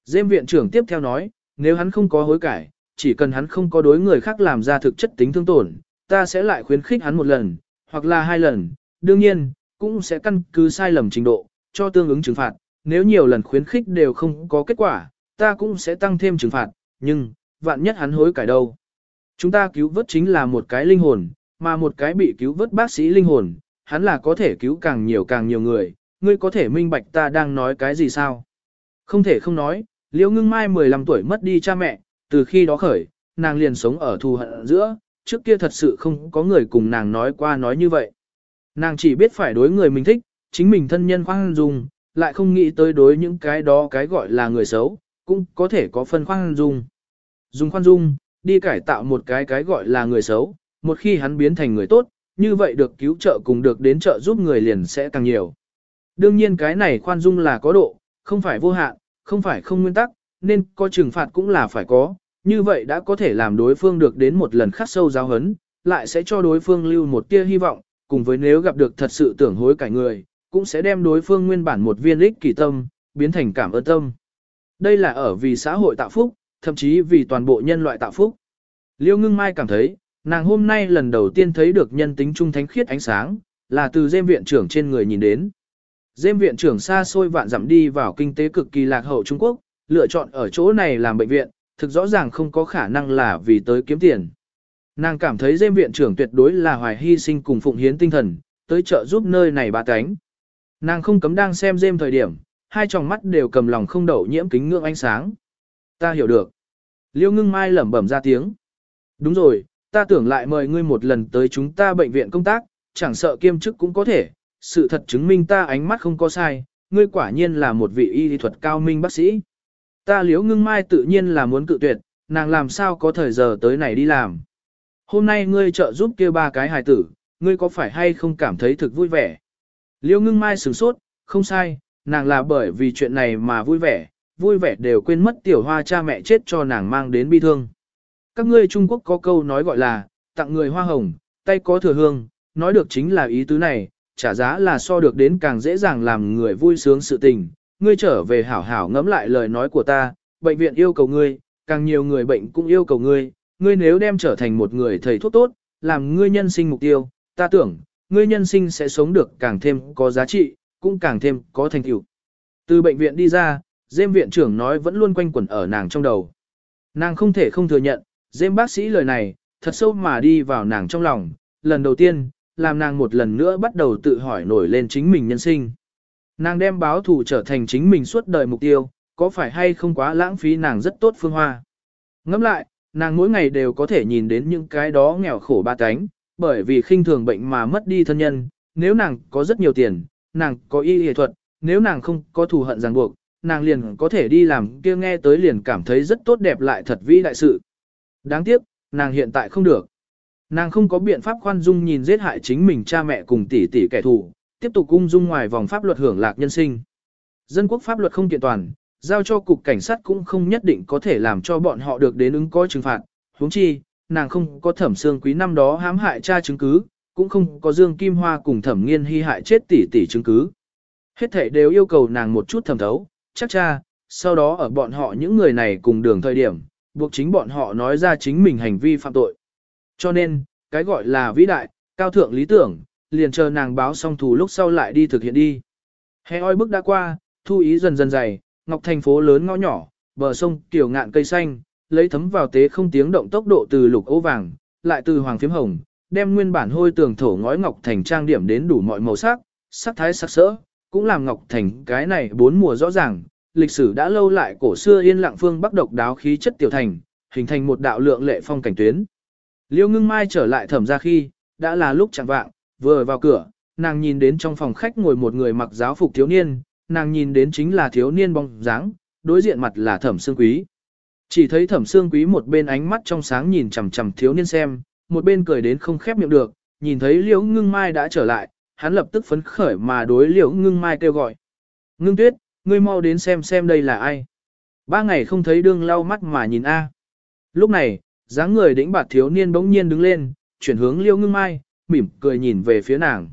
Dêm viện trưởng tiếp theo nói, nếu hắn không có hối cải, chỉ cần hắn không có đối người khác làm ra thực chất tính thương tổn, ta sẽ lại khuyến khích hắn một lần, hoặc là hai lần, đương nhiên, cũng sẽ căn cứ sai lầm trình độ, cho tương ứng trừng phạt, nếu nhiều lần khuyến khích đều không có kết quả, ta cũng sẽ tăng thêm trừng phạt, nhưng, vạn nhất hắn hối cải đâu. Chúng ta cứu vớt chính là một cái linh hồn, mà một cái bị cứu vớt bác sĩ linh hồn, hắn là có thể cứu càng nhiều càng nhiều người, ngươi có thể minh bạch ta đang nói cái gì sao? Không thể không nói, Liễu Ngưng Mai 15 tuổi mất đi cha mẹ, từ khi đó khởi, nàng liền sống ở thù hận giữa, trước kia thật sự không có người cùng nàng nói qua nói như vậy. Nàng chỉ biết phải đối người mình thích, chính mình thân nhân khoan dung, lại không nghĩ tới đối những cái đó cái gọi là người xấu, cũng có thể có phân khoan dung. Dùng khoan dung, đi cải tạo một cái cái gọi là người xấu, một khi hắn biến thành người tốt, như vậy được cứu trợ cùng được đến trợ giúp người liền sẽ càng nhiều. Đương nhiên cái này khoan dung là có độ, không phải vô hạn, không phải không nguyên tắc, nên có trừng phạt cũng là phải có, như vậy đã có thể làm đối phương được đến một lần khắc sâu giáo hấn, lại sẽ cho đối phương lưu một tia hy vọng, cùng với nếu gặp được thật sự tưởng hối cải người, cũng sẽ đem đối phương nguyên bản một viên ích kỳ tâm, biến thành cảm ơn tâm. Đây là ở vì xã hội tạo phúc, thậm chí vì toàn bộ nhân loại tạo phúc. Liêu ngưng mai cảm thấy, nàng hôm nay lần đầu tiên thấy được nhân tính trung thánh khiết ánh sáng, là từ dêm viện trưởng trên người nhìn đến. Dêm viện trưởng xa xôi vạn dặm đi vào kinh tế cực kỳ lạc hậu Trung Quốc, lựa chọn ở chỗ này làm bệnh viện, thực rõ ràng không có khả năng là vì tới kiếm tiền. Nàng cảm thấy dêm viện trưởng tuyệt đối là hoài hy sinh cùng phụng hiến tinh thần, tới trợ giúp nơi này bà cánh. Nàng không cấm đang xem dêm thời điểm, hai tròng mắt đều cầm lòng không đậu nhiễm kính ngưỡng ánh sáng. Ta hiểu được. Liêu ngưng mai lẩm bẩm ra tiếng. Đúng rồi, ta tưởng lại mời ngươi một lần tới chúng ta bệnh viện công tác, chẳng sợ kiêm chức cũng có thể, sự thật chứng minh ta ánh mắt không có sai, ngươi quả nhiên là một vị y thuật cao minh bác sĩ. Ta liếu ngưng mai tự nhiên là muốn cự tuyệt, nàng làm sao có thời giờ tới này đi làm. Hôm nay ngươi trợ giúp kia ba cái hài tử, ngươi có phải hay không cảm thấy thực vui vẻ? Liêu ngưng mai sửng sốt, không sai, nàng là bởi vì chuyện này mà vui vẻ, vui vẻ đều quên mất tiểu hoa cha mẹ chết cho nàng mang đến bi thương. Các ngươi Trung Quốc có câu nói gọi là, tặng người hoa hồng, tay có thừa hương, nói được chính là ý tứ này, trả giá là so được đến càng dễ dàng làm người vui sướng sự tình. Ngươi trở về hảo hảo ngẫm lại lời nói của ta, bệnh viện yêu cầu ngươi, càng nhiều người bệnh cũng yêu cầu ngươi, ngươi nếu đem trở thành một người thầy thuốc tốt, làm ngươi nhân sinh mục tiêu, ta tưởng, ngươi nhân sinh sẽ sống được càng thêm có giá trị, cũng càng thêm có thành tựu. Từ bệnh viện đi ra, Dêm viện trưởng nói vẫn luôn quanh quẩn ở nàng trong đầu. Nàng không thể không thừa nhận, Dêm bác sĩ lời này, thật sâu mà đi vào nàng trong lòng, lần đầu tiên, làm nàng một lần nữa bắt đầu tự hỏi nổi lên chính mình nhân sinh. Nàng đem báo thù trở thành chính mình suốt đời mục tiêu, có phải hay không quá lãng phí nàng rất tốt phương hoa. Ngẫm lại, nàng mỗi ngày đều có thể nhìn đến những cái đó nghèo khổ ba cánh, bởi vì khinh thường bệnh mà mất đi thân nhân, nếu nàng có rất nhiều tiền, nàng có y y thuật, nếu nàng không có thù hận ràng buộc, nàng liền có thể đi làm kia nghe tới liền cảm thấy rất tốt đẹp lại thật vĩ đại sự. Đáng tiếc, nàng hiện tại không được. Nàng không có biện pháp khoan dung nhìn giết hại chính mình cha mẹ cùng tỷ tỷ kẻ thù, tiếp tục cung dung ngoài vòng pháp luật hưởng lạc nhân sinh. Dân quốc pháp luật không kiện toàn, giao cho cục cảnh sát cũng không nhất định có thể làm cho bọn họ được đến ứng có trừng phạt. huống chi, nàng không có thẩm xương quý năm đó hãm hại cha chứng cứ, cũng không có Dương Kim Hoa cùng thẩm nghiên hy hại chết tỷ tỷ chứng cứ. Hết thể đều yêu cầu nàng một chút thẩm thấu, chắc cha, sau đó ở bọn họ những người này cùng đường thời điểm, buộc chính bọn họ nói ra chính mình hành vi phạm tội. Cho nên, cái gọi là vĩ đại, cao thượng lý tưởng, liền chờ nàng báo xong thù lúc sau lại đi thực hiện đi. Hè oi bức đã qua, thu ý dần dần dày, ngọc thành phố lớn ngõ nhỏ, bờ sông kiểu ngạn cây xanh, lấy thấm vào tế không tiếng động tốc độ từ lục ố vàng, lại từ hoàng phiếm hồng, đem nguyên bản hôi tường thổ ngói ngọc thành trang điểm đến đủ mọi màu sắc, sắc thái sắc sỡ, cũng làm ngọc thành cái này bốn mùa rõ ràng, lịch sử đã lâu lại cổ xưa yên lặng phương bắc độc đáo khí chất tiểu thành, hình thành một đạo lượng lệ phong cảnh tuyến. Liêu ngưng mai trở lại thẩm ra khi, đã là lúc chẳng vạng, vừa vào cửa, nàng nhìn đến trong phòng khách ngồi một người mặc giáo phục thiếu niên, nàng nhìn đến chính là thiếu niên bóng dáng, đối diện mặt là thẩm xương quý. Chỉ thấy thẩm xương quý một bên ánh mắt trong sáng nhìn chằm chằm thiếu niên xem, một bên cười đến không khép miệng được, nhìn thấy liễu ngưng mai đã trở lại, hắn lập tức phấn khởi mà đối liễu ngưng mai kêu gọi. Ngưng tuyết, ngươi mau đến xem xem đây là ai. Ba ngày không thấy đương lau mắt mà nhìn a. Lúc này, dáng người đĩnh bạt thiếu niên bỗng nhiên đứng lên, chuyển hướng liễu ngưng mai, mỉm cười nhìn về phía nàng.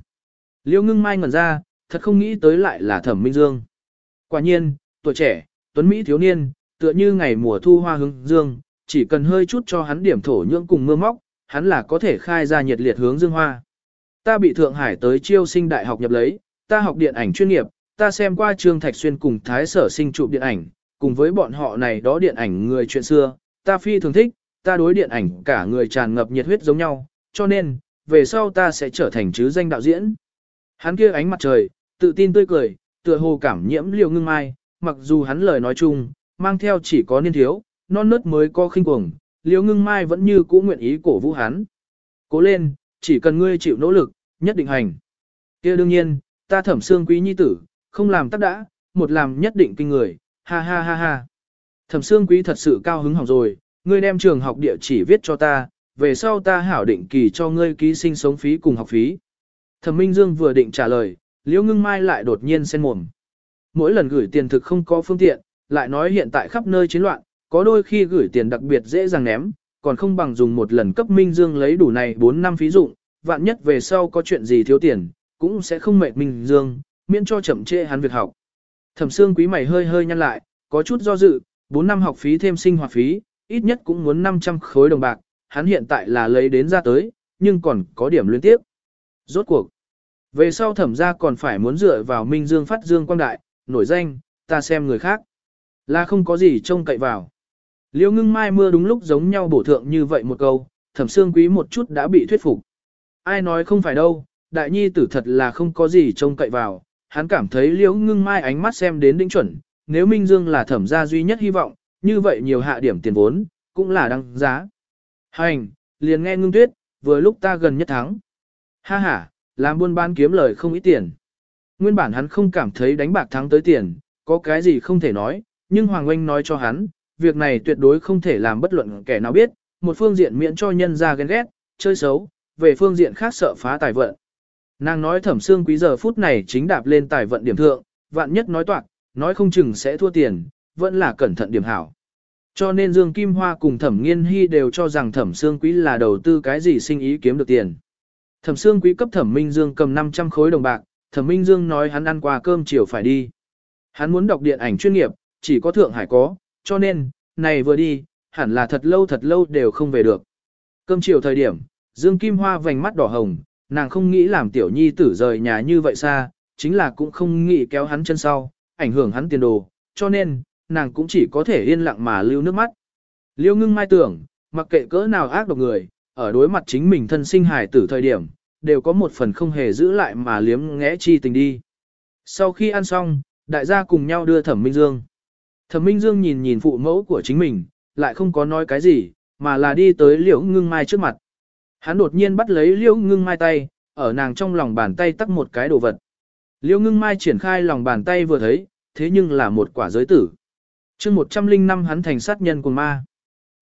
liêu ngưng mai ngẩn ra, thật không nghĩ tới lại là thẩm minh dương. Quả nhiên, tuổi trẻ, tuấn Mỹ thiếu niên, tựa như ngày mùa thu hoa hướng dương, chỉ cần hơi chút cho hắn điểm thổ nhưỡng cùng mưa móc, hắn là có thể khai ra nhiệt liệt hướng dương hoa. Ta bị Thượng Hải tới chiêu sinh đại học nhập lấy, ta học điện ảnh chuyên nghiệp, ta xem qua Trương Thạch Xuyên cùng Thái Sở sinh chụp điện ảnh, cùng với bọn họ này đó điện ảnh người chuyện xưa, ta phi thường thích, ta đối điện ảnh cả người tràn ngập nhiệt huyết giống nhau, cho nên, về sau ta sẽ trở thành chứ danh đạo diễn. Hắn kia ánh mặt trời, tự tin tươi cười, tựa hồ cảm nhiễm liều ngưng mai, mặc dù hắn lời nói chung, mang theo chỉ có niên thiếu, non nớt mới có khinh cuồng, liều ngưng mai vẫn như cũ nguyện ý cổ vũ hắn. Cố lên, chỉ cần ngươi chịu nỗ lực, nhất định hành. kia đương nhiên, ta thẩm xương quý nhi tử, không làm tắc đã, một làm nhất định kinh người, ha ha ha ha. Thẩm xương quý thật sự cao hứng hỏng rồi, ngươi đem trường học địa chỉ viết cho ta, về sau ta hảo định kỳ cho ngươi ký sinh sống phí cùng học phí. Thẩm Minh Dương vừa định trả lời, Liễu Ngưng Mai lại đột nhiên xen mồm. Mỗi lần gửi tiền thực không có phương tiện, lại nói hiện tại khắp nơi chiến loạn, có đôi khi gửi tiền đặc biệt dễ dàng ném, còn không bằng dùng một lần cấp Minh Dương lấy đủ này 4 năm phí dụng, vạn nhất về sau có chuyện gì thiếu tiền, cũng sẽ không mệt Minh Dương, miễn cho chậm trễ hắn việc học. Thẩm Sương Quý mày hơi hơi nhăn lại, có chút do dự, 4 năm học phí thêm sinh hoạt phí, ít nhất cũng muốn 500 khối đồng bạc, hắn hiện tại là lấy đến ra tới, nhưng còn có điểm liên tiếp. Rốt cuộc, về sau thẩm ra còn phải muốn dựa vào Minh Dương phát dương quang đại, nổi danh, ta xem người khác. Là không có gì trông cậy vào. Liêu ngưng mai mưa đúng lúc giống nhau bổ thượng như vậy một câu, thẩm xương quý một chút đã bị thuyết phục. Ai nói không phải đâu, đại nhi tử thật là không có gì trông cậy vào, hắn cảm thấy Liễu ngưng mai ánh mắt xem đến đỉnh chuẩn, nếu Minh Dương là thẩm gia duy nhất hy vọng, như vậy nhiều hạ điểm tiền vốn, cũng là đăng giá. Hành, liền nghe ngưng tuyết, vừa lúc ta gần nhất thắng. Ha ha, làm buôn bán kiếm lời không ít tiền. Nguyên bản hắn không cảm thấy đánh bạc thắng tới tiền, có cái gì không thể nói, nhưng Hoàng Oanh nói cho hắn, việc này tuyệt đối không thể làm bất luận kẻ nào biết, một phương diện miễn cho nhân ra ghen ghét, chơi xấu, về phương diện khác sợ phá tài vận. Nàng nói thẩm xương quý giờ phút này chính đạp lên tài vận điểm thượng, vạn nhất nói toạc, nói không chừng sẽ thua tiền, vẫn là cẩn thận điểm hảo. Cho nên Dương Kim Hoa cùng Thẩm Nghiên Hy đều cho rằng Thẩm Sương Quý là đầu tư cái gì sinh ý kiếm được tiền. Thẩm Sương Quý cấp Thẩm Minh Dương cầm 500 khối đồng bạc, Thẩm Minh Dương nói hắn ăn qua cơm chiều phải đi. Hắn muốn đọc điện ảnh chuyên nghiệp, chỉ có Thượng Hải có, cho nên, này vừa đi, hẳn là thật lâu thật lâu đều không về được. Cơm chiều thời điểm, Dương Kim Hoa vành mắt đỏ hồng, nàng không nghĩ làm tiểu nhi tử rời nhà như vậy xa, chính là cũng không nghĩ kéo hắn chân sau, ảnh hưởng hắn tiền đồ, cho nên, nàng cũng chỉ có thể yên lặng mà lưu nước mắt. Liêu ngưng mai tưởng, mặc kệ cỡ nào ác độc người, ở đối mặt chính mình thân sinh hài tử thời điểm, đều có một phần không hề giữ lại mà liếm ngẽ chi tình đi. Sau khi ăn xong, đại gia cùng nhau đưa Thẩm Minh Dương. Thẩm Minh Dương nhìn nhìn phụ mẫu của chính mình, lại không có nói cái gì, mà là đi tới Liễu Ngưng Mai trước mặt. Hắn đột nhiên bắt lấy Liễu Ngưng Mai tay, ở nàng trong lòng bàn tay tắt một cái đồ vật. Liễu Ngưng Mai triển khai lòng bàn tay vừa thấy, thế nhưng là một quả giới tử chương 105 hắn thành sát nhân của ma.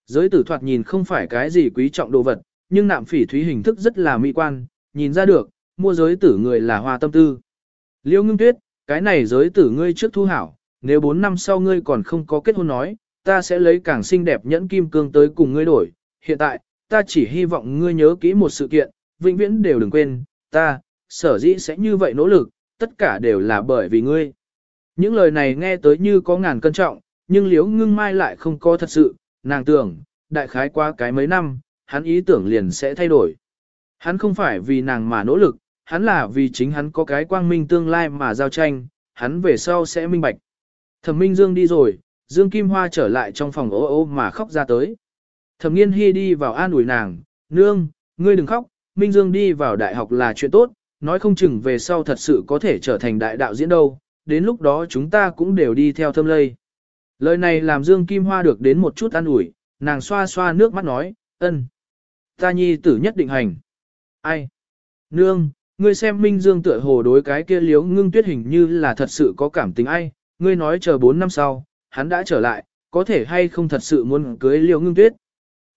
Giới tử thoạt nhìn không phải cái gì quý trọng đồ vật, nhưng nạm phỉ thúy hình thức rất là mỹ quan, nhìn ra được, mua giới tử người là hoa tâm tư. Liêu ngưng tuyết, cái này giới tử ngươi trước thu hảo, nếu 4 năm sau ngươi còn không có kết hôn nói, ta sẽ lấy càng xinh đẹp nhẫn kim cương tới cùng ngươi đổi. Hiện tại, ta chỉ hy vọng ngươi nhớ kỹ một sự kiện, vĩnh viễn đều đừng quên, ta, sở dĩ sẽ như vậy nỗ lực, tất cả đều là bởi vì ngươi. Những lời này nghe tới như có ngàn cân trọng, nhưng Liễu ngưng mai lại không có thật sự, nàng tưởng, đại khái qua cái mấy năm, hắn ý tưởng liền sẽ thay đổi. Hắn không phải vì nàng mà nỗ lực, hắn là vì chính hắn có cái quang minh tương lai mà giao tranh, hắn về sau sẽ minh bạch. Thẩm Minh Dương đi rồi, Dương Kim Hoa trở lại trong phòng ô ô mà khóc ra tới. Thẩm Nghiên Hi đi vào an ủi nàng, nương, ngươi đừng khóc, Minh Dương đi vào đại học là chuyện tốt, nói không chừng về sau thật sự có thể trở thành đại đạo diễn đâu, đến lúc đó chúng ta cũng đều đi theo thâm lây. Lời này làm Dương Kim Hoa được đến một chút an ủi, nàng xoa xoa nước mắt nói, ân. Ta nhi tử nhất định hành. Ai? Nương, ngươi xem Minh Dương tựa hồ đối cái kia liếu ngưng tuyết hình như là thật sự có cảm tình ai, ngươi nói chờ 4 năm sau, hắn đã trở lại, có thể hay không thật sự muốn cưới liếu ngưng tuyết.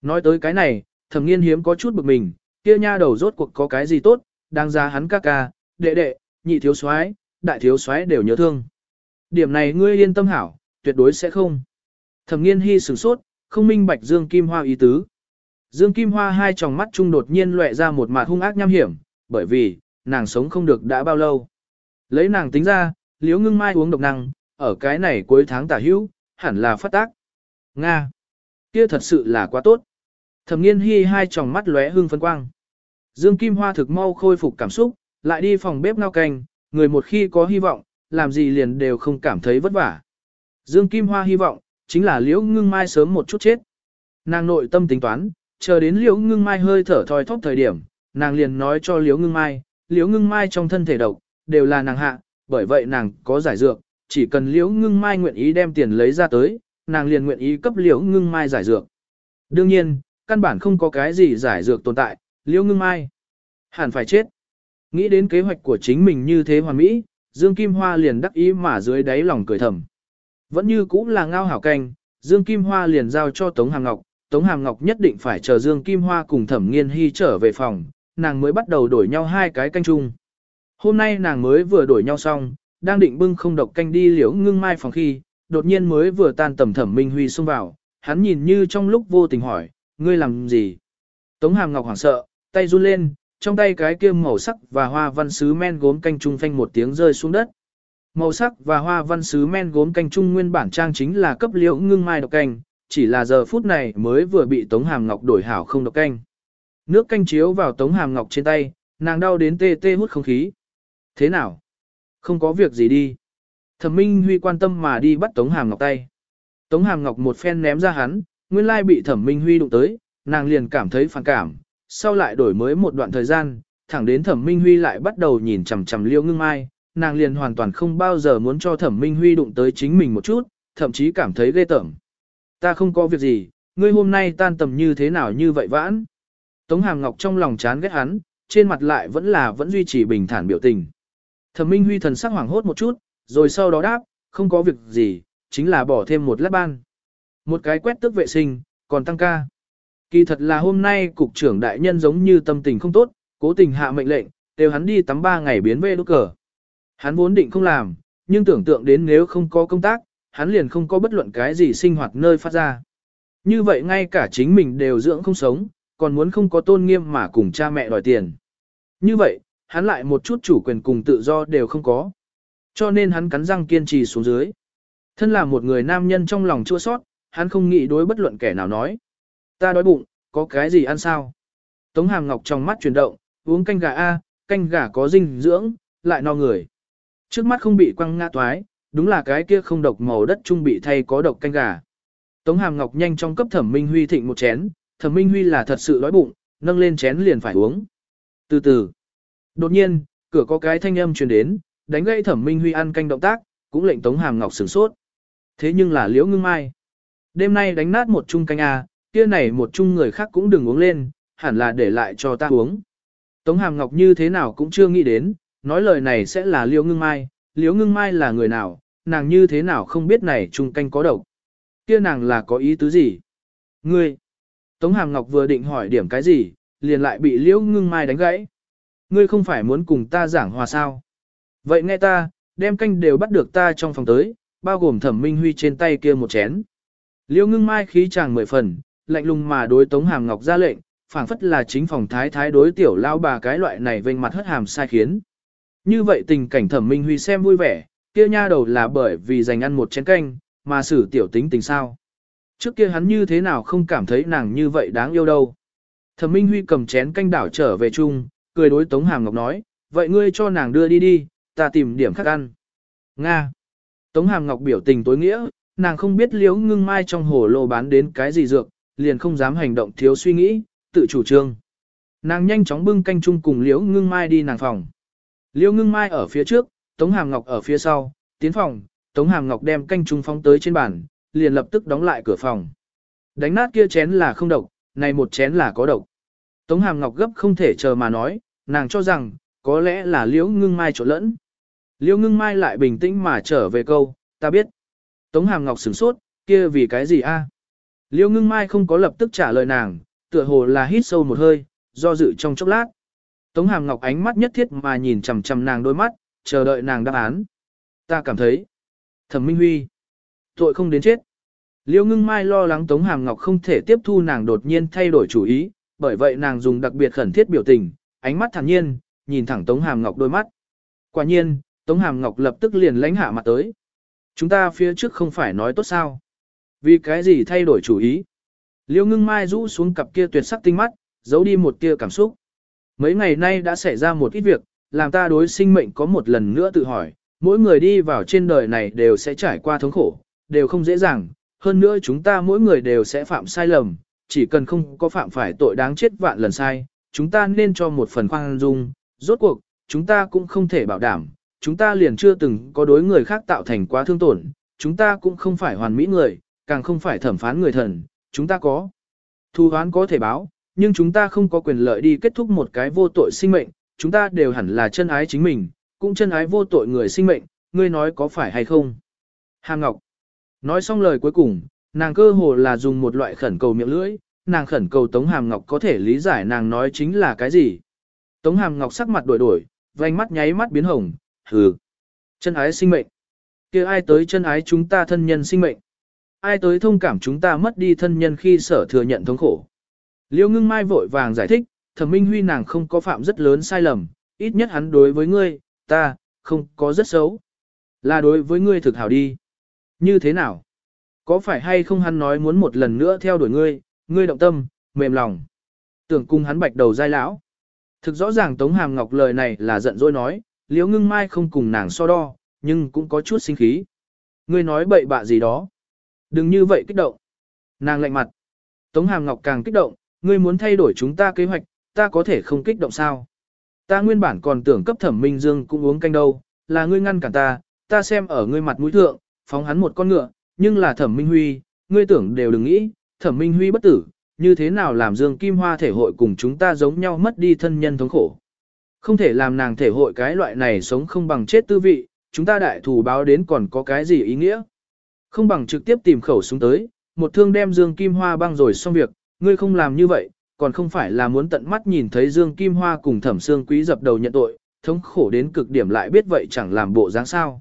Nói tới cái này, thẩm nghiên hiếm có chút bực mình, kia nha đầu rốt cuộc có cái gì tốt, đang ra hắn ca ca, đệ đệ, nhị thiếu soái, đại thiếu soái đều nhớ thương. Điểm này ngươi yên tâm hảo, tuyệt đối sẽ không. Thẩm nghiên hy sửng sốt, không minh bạch Dương Kim Hoa ý tứ. Dương Kim Hoa hai tròng mắt trung đột nhiên lóe ra một mặt hung ác nham hiểm, bởi vì, nàng sống không được đã bao lâu. Lấy nàng tính ra, liếu ngưng mai uống độc năng, ở cái này cuối tháng tả hữu, hẳn là phát tác. Nga! Kia thật sự là quá tốt. Thẩm nghiên hy hai tròng mắt lóe hương phân quang. Dương Kim Hoa thực mau khôi phục cảm xúc, lại đi phòng bếp ngao canh, người một khi có hy vọng, làm gì liền đều không cảm thấy vất vả. Dương Kim Hoa hy vọng, chính là liễu ngưng mai sớm một chút chết. Nàng nội tâm tính toán, chờ đến liễu ngưng mai hơi thở thoi thóp thời điểm, nàng liền nói cho liễu ngưng mai, liễu ngưng mai trong thân thể độc, đều là nàng hạ, bởi vậy nàng có giải dược, chỉ cần liễu ngưng mai nguyện ý đem tiền lấy ra tới, nàng liền nguyện ý cấp liễu ngưng mai giải dược. Đương nhiên, căn bản không có cái gì giải dược tồn tại, liễu ngưng mai hẳn phải chết. Nghĩ đến kế hoạch của chính mình như thế hoàn mỹ, Dương Kim Hoa liền đắc ý mà dưới đáy lòng cười thầm. Vẫn như cũ là ngao hảo canh, Dương Kim Hoa liền giao cho Tống Hàm Ngọc, Tống Hàm Ngọc nhất định phải chờ Dương Kim Hoa cùng Thẩm Nghiên Hy trở về phòng, nàng mới bắt đầu đổi nhau hai cái canh chung. Hôm nay nàng mới vừa đổi nhau xong, đang định bưng không độc canh đi liễu ngưng mai phòng khi, đột nhiên mới vừa tan tầm Thẩm Minh Huy xông vào, hắn nhìn như trong lúc vô tình hỏi, ngươi làm gì? Tống Hàm Ngọc hoảng sợ, tay run lên, trong tay cái kia màu sắc và hoa văn sứ men gốm canh chung phanh một tiếng rơi xuống đất. Màu sắc và hoa văn sứ men gốm canh trung nguyên bản trang chính là cấp liễu ngưng mai độc canh, chỉ là giờ phút này mới vừa bị Tống Hàm Ngọc đổi hảo không độc canh. Nước canh chiếu vào Tống Hàm Ngọc trên tay, nàng đau đến tê tê hút không khí. Thế nào? Không có việc gì đi. Thẩm Minh Huy quan tâm mà đi bắt Tống Hàm Ngọc tay. Tống Hàm Ngọc một phen ném ra hắn, nguyên lai bị Thẩm Minh Huy đụng tới, nàng liền cảm thấy phản cảm, sau lại đổi mới một đoạn thời gian, thẳng đến Thẩm Minh Huy lại bắt đầu nhìn chằm chằm Liêu Ngưng Mai, nàng liền hoàn toàn không bao giờ muốn cho Thẩm Minh Huy đụng tới chính mình một chút, thậm chí cảm thấy ghê tởm. Ta không có việc gì, ngươi hôm nay tan tầm như thế nào như vậy vãn? Tống Hàm Ngọc trong lòng chán ghét hắn, trên mặt lại vẫn là vẫn duy trì bình thản biểu tình. Thẩm Minh Huy thần sắc hoảng hốt một chút, rồi sau đó đáp, không có việc gì, chính là bỏ thêm một lát ban. Một cái quét tước vệ sinh, còn tăng ca. Kỳ thật là hôm nay cục trưởng đại nhân giống như tâm tình không tốt, cố tình hạ mệnh lệnh, đều hắn đi tắm ba ngày biến về đốt cờ. Hắn vốn định không làm, nhưng tưởng tượng đến nếu không có công tác, hắn liền không có bất luận cái gì sinh hoạt nơi phát ra. Như vậy ngay cả chính mình đều dưỡng không sống, còn muốn không có tôn nghiêm mà cùng cha mẹ đòi tiền. Như vậy, hắn lại một chút chủ quyền cùng tự do đều không có. Cho nên hắn cắn răng kiên trì xuống dưới. Thân là một người nam nhân trong lòng chua sót, hắn không nghĩ đối bất luận kẻ nào nói. Ta đói bụng, có cái gì ăn sao? Tống Hàm Ngọc trong mắt chuyển động, uống canh gà A, canh gà có dinh dưỡng, lại no người. Trước mắt không bị quăng ngã toái, đúng là cái kia không độc màu đất trung bị thay có độc canh gà. Tống Hàm Ngọc nhanh trong cấp Thẩm Minh Huy thịnh một chén, Thẩm Minh Huy là thật sự đói bụng, nâng lên chén liền phải uống. Từ từ. Đột nhiên, cửa có cái thanh âm truyền đến, đánh gãy Thẩm Minh Huy ăn canh động tác, cũng lệnh Tống Hàm Ngọc sửng sốt. Thế nhưng là Liễu Ngưng Mai. Đêm nay đánh nát một chung canh à kia này một chung người khác cũng đừng uống lên, hẳn là để lại cho ta uống. Tống Hàm Ngọc như thế nào cũng chưa nghĩ đến, nói lời này sẽ là Liễu Ngưng Mai, Liễu Ngưng Mai là người nào, nàng như thế nào không biết này chung canh có độc. Kia nàng là có ý tứ gì? Ngươi! Tống Hàm Ngọc vừa định hỏi điểm cái gì, liền lại bị liễu ngưng mai đánh gãy. Ngươi không phải muốn cùng ta giảng hòa sao? Vậy nghe ta, đem canh đều bắt được ta trong phòng tới, bao gồm thẩm minh huy trên tay kia một chén. Liễu ngưng mai khí chàng mười phần, lạnh lùng mà đối Tống Hàm Ngọc ra lệnh, phảng phất là chính phòng thái thái đối tiểu lao bà cái loại này vênh mặt hất hàm sai khiến. Như vậy tình cảnh thẩm minh huy xem vui vẻ, kia nha đầu là bởi vì dành ăn một chén canh, mà xử tiểu tính tình sao. Trước kia hắn như thế nào không cảm thấy nàng như vậy đáng yêu đâu. Thẩm minh huy cầm chén canh đảo trở về chung, cười đối Tống Hàm Ngọc nói, vậy ngươi cho nàng đưa đi đi, ta tìm điểm khác ăn. Nga. Tống Hàm Ngọc biểu tình tối nghĩa, nàng không biết liễu ngưng mai trong hồ lô bán đến cái gì dược, liền không dám hành động thiếu suy nghĩ, tự chủ trương. Nàng nhanh chóng bưng canh chung cùng liễu ngưng mai đi nàng phòng. Liêu ngưng mai ở phía trước, Tống Hàm Ngọc ở phía sau, tiến phòng, Tống Hàm Ngọc đem canh trung phóng tới trên bàn, liền lập tức đóng lại cửa phòng. Đánh nát kia chén là không độc, này một chén là có độc. Tống Hàm Ngọc gấp không thể chờ mà nói, nàng cho rằng, có lẽ là liễu ngưng mai trộn lẫn. Liễu ngưng mai lại bình tĩnh mà trở về câu, ta biết. Tống Hàm Ngọc sửng sốt, kia vì cái gì a? Liễu ngưng mai không có lập tức trả lời nàng, tựa hồ là hít sâu một hơi, do dự trong chốc lát. Tống Hàm Ngọc ánh mắt nhất thiết mà nhìn chằm chằm nàng đôi mắt, chờ đợi nàng đáp án. Ta cảm thấy, Thẩm Minh Huy, tội không đến chết. Liêu ngưng mai lo lắng Tống Hàm Ngọc không thể tiếp thu nàng đột nhiên thay đổi chủ ý, bởi vậy nàng dùng đặc biệt khẩn thiết biểu tình, ánh mắt thản nhiên, nhìn thẳng Tống Hàm Ngọc đôi mắt. Quả nhiên, Tống Hàm Ngọc lập tức liền lánh hạ mặt tới. Chúng ta phía trước không phải nói tốt sao? Vì cái gì thay đổi chủ ý? Liêu ngưng mai rũ xuống cặp kia tuyệt sắc tinh mắt, giấu đi một tia cảm xúc. Mấy ngày nay đã xảy ra một ít việc, làm ta đối sinh mệnh có một lần nữa tự hỏi, mỗi người đi vào trên đời này đều sẽ trải qua thống khổ, đều không dễ dàng, hơn nữa chúng ta mỗi người đều sẽ phạm sai lầm, chỉ cần không có phạm phải tội đáng chết vạn lần sai, chúng ta nên cho một phần khoan dung, rốt cuộc, chúng ta cũng không thể bảo đảm, chúng ta liền chưa từng có đối người khác tạo thành quá thương tổn, chúng ta cũng không phải hoàn mỹ người, càng không phải thẩm phán người thần, chúng ta có. Thu hoán có thể báo, nhưng chúng ta không có quyền lợi đi kết thúc một cái vô tội sinh mệnh, chúng ta đều hẳn là chân ái chính mình, cũng chân ái vô tội người sinh mệnh, ngươi nói có phải hay không? Hàm Ngọc. Nói xong lời cuối cùng, nàng cơ hồ là dùng một loại khẩn cầu miệng lưỡi, nàng khẩn cầu Tống Hàm Ngọc có thể lý giải nàng nói chính là cái gì. Tống Hàm Ngọc sắc mặt đổi đổi, vành mắt nháy mắt biến hồng, hừ. Chân ái sinh mệnh. kia ai tới chân ái chúng ta thân nhân sinh mệnh? Ai tới thông cảm chúng ta mất đi thân nhân khi sở thừa nhận thống khổ? Liêu ngưng mai vội vàng giải thích, thẩm minh huy nàng không có phạm rất lớn sai lầm, ít nhất hắn đối với ngươi, ta, không có rất xấu. Là đối với ngươi thực hảo đi. Như thế nào? Có phải hay không hắn nói muốn một lần nữa theo đuổi ngươi, ngươi động tâm, mềm lòng. Tưởng cung hắn bạch đầu dai lão. Thực rõ ràng Tống Hàm Ngọc lời này là giận dỗi nói, liễu ngưng mai không cùng nàng so đo, nhưng cũng có chút sinh khí. Ngươi nói bậy bạ gì đó. Đừng như vậy kích động. Nàng lạnh mặt. Tống Hàm Ngọc càng kích động, ngươi muốn thay đổi chúng ta kế hoạch, ta có thể không kích động sao. Ta nguyên bản còn tưởng cấp thẩm minh dương cũng uống canh đâu, là ngươi ngăn cản ta, ta xem ở ngươi mặt mũi thượng, phóng hắn một con ngựa, nhưng là thẩm minh huy, ngươi tưởng đều đừng nghĩ, thẩm minh huy bất tử, như thế nào làm dương kim hoa thể hội cùng chúng ta giống nhau mất đi thân nhân thống khổ. Không thể làm nàng thể hội cái loại này sống không bằng chết tư vị, chúng ta đại thù báo đến còn có cái gì ý nghĩa. Không bằng trực tiếp tìm khẩu súng tới, một thương đem Dương Kim Hoa băng rồi xong việc, ngươi không làm như vậy, còn không phải là muốn tận mắt nhìn thấy Dương Kim Hoa cùng thẩm xương quý dập đầu nhận tội, thống khổ đến cực điểm lại biết vậy chẳng làm bộ dáng sao.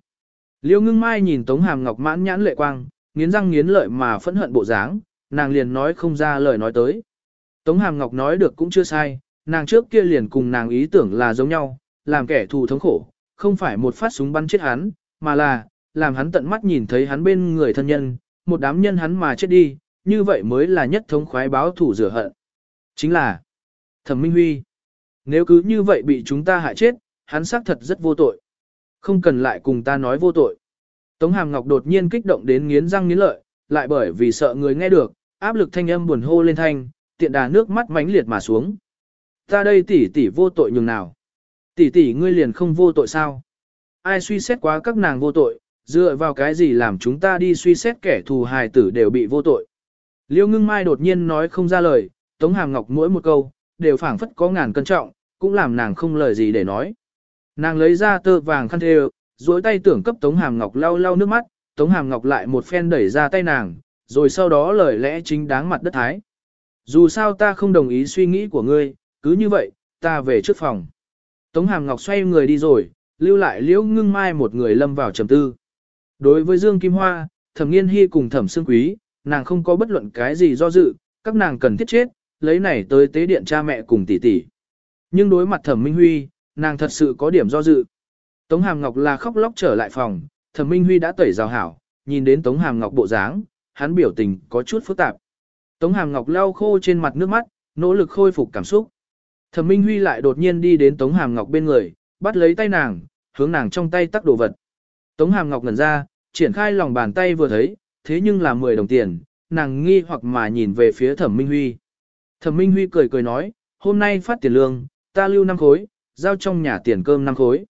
Liêu ngưng mai nhìn Tống Hàm Ngọc mãn nhãn lệ quang, nghiến răng nghiến lợi mà phẫn hận bộ dáng, nàng liền nói không ra lời nói tới. Tống Hàm Ngọc nói được cũng chưa sai, nàng trước kia liền cùng nàng ý tưởng là giống nhau, làm kẻ thù thống khổ, không phải một phát súng bắn chết hắn, mà là, làm hắn tận mắt nhìn thấy hắn bên người thân nhân, một đám nhân hắn mà chết đi, như vậy mới là nhất thống khoái báo thủ rửa hận. Chính là, Thẩm Minh Huy, nếu cứ như vậy bị chúng ta hại chết, hắn xác thật rất vô tội. Không cần lại cùng ta nói vô tội. Tống Hàm Ngọc đột nhiên kích động đến nghiến răng nghiến lợi, lại bởi vì sợ người nghe được, áp lực thanh âm buồn hô lên thanh, tiện đà nước mắt mãnh liệt mà xuống. Ta đây tỷ tỷ vô tội nhường nào? Tỷ tỷ ngươi liền không vô tội sao? Ai suy xét quá các nàng vô tội, dựa vào cái gì làm chúng ta đi suy xét kẻ thù hài tử đều bị vô tội? Liêu ngưng mai đột nhiên nói không ra lời, Tống Hàm Ngọc mỗi một câu, đều phảng phất có ngàn cân trọng, cũng làm nàng không lời gì để nói. Nàng lấy ra tơ vàng khăn thê, duỗi tay tưởng cấp Tống Hàm Ngọc lau lau nước mắt, Tống Hàm Ngọc lại một phen đẩy ra tay nàng, rồi sau đó lời lẽ chính đáng mặt đất thái. Dù sao ta không đồng ý suy nghĩ của ngươi, cứ như vậy, ta về trước phòng. Tống Hàm Ngọc xoay người đi rồi, lưu lại liễu ngưng mai một người lâm vào trầm tư. Đối với Dương Kim Hoa, thẩm nghiên hy cùng thẩm Sương quý, nàng không có bất luận cái gì do dự, các nàng cần thiết chết, lấy này tới tế điện cha mẹ cùng tỷ tỷ. Nhưng đối mặt thẩm Minh Huy, nàng thật sự có điểm do dự. Tống Hàm Ngọc là khóc lóc trở lại phòng, thẩm Minh Huy đã tẩy rào hảo, nhìn đến Tống Hàm Ngọc bộ dáng, hắn biểu tình có chút phức tạp. Tống Hàm Ngọc lau khô trên mặt nước mắt, nỗ lực khôi phục cảm xúc. Thẩm Minh Huy lại đột nhiên đi đến Tống Hàm Ngọc bên người, bắt lấy tay nàng, hướng nàng trong tay tắc đồ vật. Tống Hàm Ngọc ngẩn ra, triển khai lòng bàn tay vừa thấy, thế nhưng là 10 đồng tiền, nàng nghi hoặc mà nhìn về phía Thẩm Minh Huy. Thẩm Minh Huy cười cười nói, hôm nay phát tiền lương, ta lưu 5 khối, giao trong nhà tiền cơm 5 khối.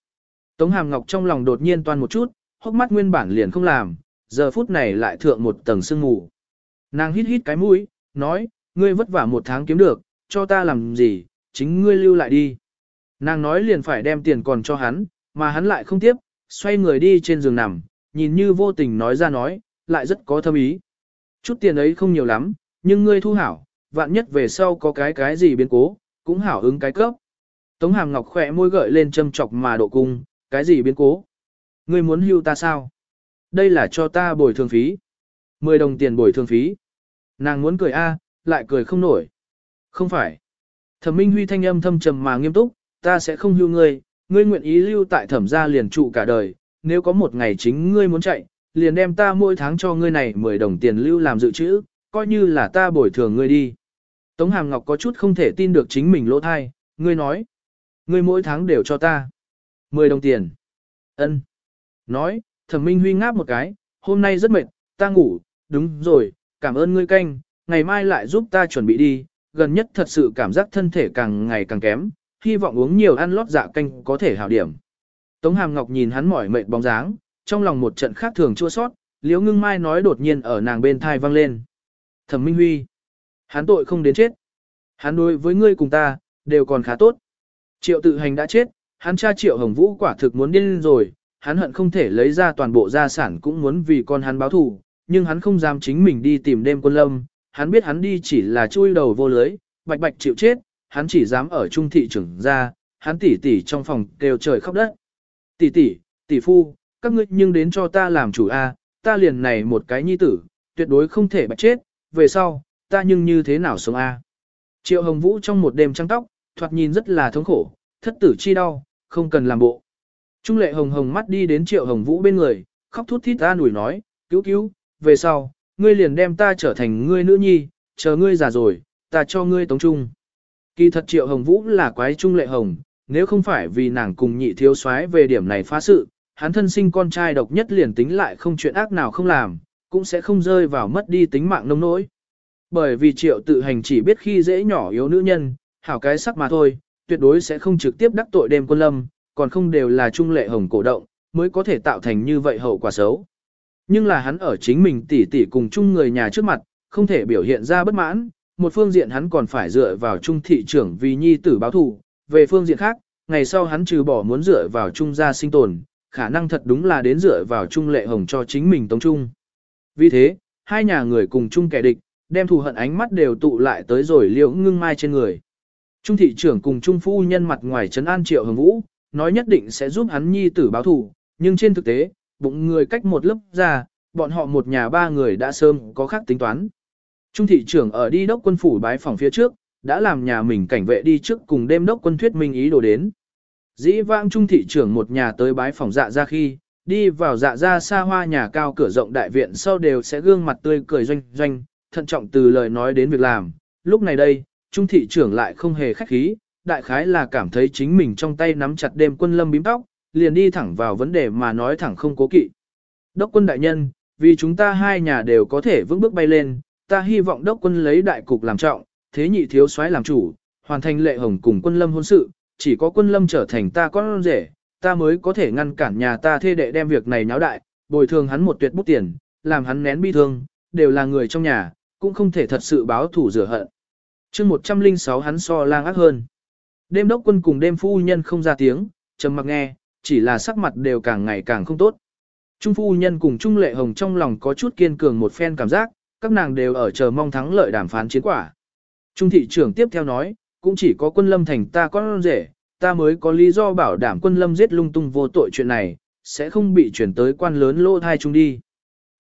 Tống Hàm Ngọc trong lòng đột nhiên toan một chút, hốc mắt nguyên bản liền không làm, giờ phút này lại thượng một tầng sương mù. Nàng hít hít cái mũi, nói, ngươi vất vả một tháng kiếm được, cho ta làm gì, chính ngươi lưu lại đi. Nàng nói liền phải đem tiền còn cho hắn, mà hắn lại không tiếp, xoay người đi trên giường nằm, nhìn như vô tình nói ra nói, lại rất có thâm ý. Chút tiền ấy không nhiều lắm, nhưng ngươi thu hảo, vạn nhất về sau có cái cái gì biến cố, cũng hảo ứng cái cấp. Tống Hàm Ngọc khỏe môi gợi lên châm chọc mà độ cung, cái gì biến cố? Ngươi muốn hưu ta sao? Đây là cho ta bồi thường phí. 10 đồng tiền bồi thường phí. Nàng muốn cười a, lại cười không nổi. Không phải. Thẩm Minh Huy thanh âm thâm trầm mà nghiêm túc, ta sẽ không hưu ngươi, ngươi nguyện ý lưu tại thẩm gia liền trụ cả đời, nếu có một ngày chính ngươi muốn chạy, liền đem ta mỗi tháng cho ngươi này 10 đồng tiền lưu làm dự trữ, coi như là ta bồi thường ngươi đi. Tống Hàm Ngọc có chút không thể tin được chính mình lỗ thai, ngươi nói, ngươi mỗi tháng đều cho ta 10 đồng tiền. Ân. Nói, Thẩm Minh Huy ngáp một cái, hôm nay rất mệt, ta ngủ, đúng rồi, cảm ơn ngươi canh, ngày mai lại giúp ta chuẩn bị đi, gần nhất thật sự cảm giác thân thể càng ngày càng kém, hy vọng uống nhiều ăn lót dạ canh có thể hảo điểm. Tống Hàm Ngọc nhìn hắn mỏi mệt bóng dáng, trong lòng một trận khác thường chua sót, Liễu Ngưng Mai nói đột nhiên ở nàng bên thai vang lên. Thẩm Minh Huy, hắn tội không đến chết. Hắn đối với ngươi cùng ta, đều còn khá tốt. Triệu tự hành đã chết, hắn cha Triệu Hồng Vũ quả thực muốn điên rồi, hắn hận không thể lấy ra toàn bộ gia sản cũng muốn vì con hắn báo thù, nhưng hắn không dám chính mình đi tìm đêm quân lâm, hắn biết hắn đi chỉ là chui đầu vô lưới, bạch bạch chịu chết, hắn chỉ dám ở trung thị trưởng ra, hắn tỉ tỉ trong phòng đều trời khóc đất. Tỷ tỷ, tỷ phu, các ngươi nhưng đến cho ta làm chủ a, ta liền này một cái nhi tử, tuyệt đối không thể bạch chết, về sau, ta nhưng như thế nào sống a? Triệu Hồng Vũ trong một đêm trắng tóc, thoạt nhìn rất là thống khổ, thất tử chi đau, không cần làm bộ. Trung lệ hồng hồng mắt đi đến Triệu Hồng Vũ bên người, khóc thút thít ta nủi nói, cứu cứu, về sau, ngươi liền đem ta trở thành ngươi nữ nhi, chờ ngươi già rồi, ta cho ngươi tống trung. Kỳ thật Triệu Hồng Vũ là quái Trung lệ hồng, nếu không phải vì nàng cùng nhị thiếu soái về điểm này phá sự, hắn thân sinh con trai độc nhất liền tính lại không chuyện ác nào không làm, cũng sẽ không rơi vào mất đi tính mạng nông nỗi. Bởi vì triệu tự hành chỉ biết khi dễ nhỏ yếu nữ nhân, hảo cái sắc mà thôi, tuyệt đối sẽ không trực tiếp đắc tội đêm quân lâm, còn không đều là trung lệ hồng cổ động, mới có thể tạo thành như vậy hậu quả xấu. Nhưng là hắn ở chính mình tỉ tỉ cùng chung người nhà trước mặt, không thể biểu hiện ra bất mãn, một phương diện hắn còn phải dựa vào trung thị trưởng vì nhi tử báo thù, về phương diện khác, ngày sau hắn trừ bỏ muốn dựa vào trung gia sinh tồn, khả năng thật đúng là đến dựa vào trung lệ hồng cho chính mình tống trung. Vì thế, hai nhà người cùng chung kẻ địch, đem thù hận ánh mắt đều tụ lại tới rồi liễu ngưng mai trên người. Trung thị trưởng cùng trung phu nhân mặt ngoài trấn an triệu hồng vũ, nói nhất định sẽ giúp hắn nhi tử báo thù, nhưng trên thực tế, bụng người cách một lớp ra, bọn họ một nhà ba người đã sớm có khác tính toán. Trung thị trưởng ở đi đốc quân phủ bái phòng phía trước, đã làm nhà mình cảnh vệ đi trước cùng đêm đốc quân thuyết minh ý đồ đến. Dĩ vãng trung thị trưởng một nhà tới bái phòng dạ ra khi, đi vào dạ ra xa hoa nhà cao cửa rộng đại viện sau đều sẽ gương mặt tươi cười doanh doanh, thận trọng từ lời nói đến việc làm. Lúc này đây, trung thị trưởng lại không hề khách khí, đại khái là cảm thấy chính mình trong tay nắm chặt đêm quân lâm bím tóc, liền đi thẳng vào vấn đề mà nói thẳng không cố kỵ. Đốc quân đại nhân, vì chúng ta hai nhà đều có thể vững bước bay lên, ta hy vọng đốc quân lấy đại cục làm trọng, thế nhị thiếu soái làm chủ, hoàn thành lệ hồng cùng quân lâm hôn sự, chỉ có quân lâm trở thành ta con rể, ta mới có thể ngăn cản nhà ta thê đệ đem việc này nháo đại, bồi thường hắn một tuyệt bút tiền, làm hắn nén bi thương, đều là người trong nhà, cũng không thể thật sự báo thủ rửa hận. chương 106 hắn so lang ác hơn. Đêm đốc quân cùng đêm phu nhân không ra tiếng, trầm mặc nghe, chỉ là sắc mặt đều càng ngày càng không tốt. Trung phu nhân cùng Trung lệ hồng trong lòng có chút kiên cường một phen cảm giác, các nàng đều ở chờ mong thắng lợi đàm phán chiến quả. Trung thị trưởng tiếp theo nói, cũng chỉ có quân lâm thành ta con rể, ta mới có lý do bảo đảm quân lâm giết lung tung vô tội chuyện này, sẽ không bị chuyển tới quan lớn lô thai chúng đi.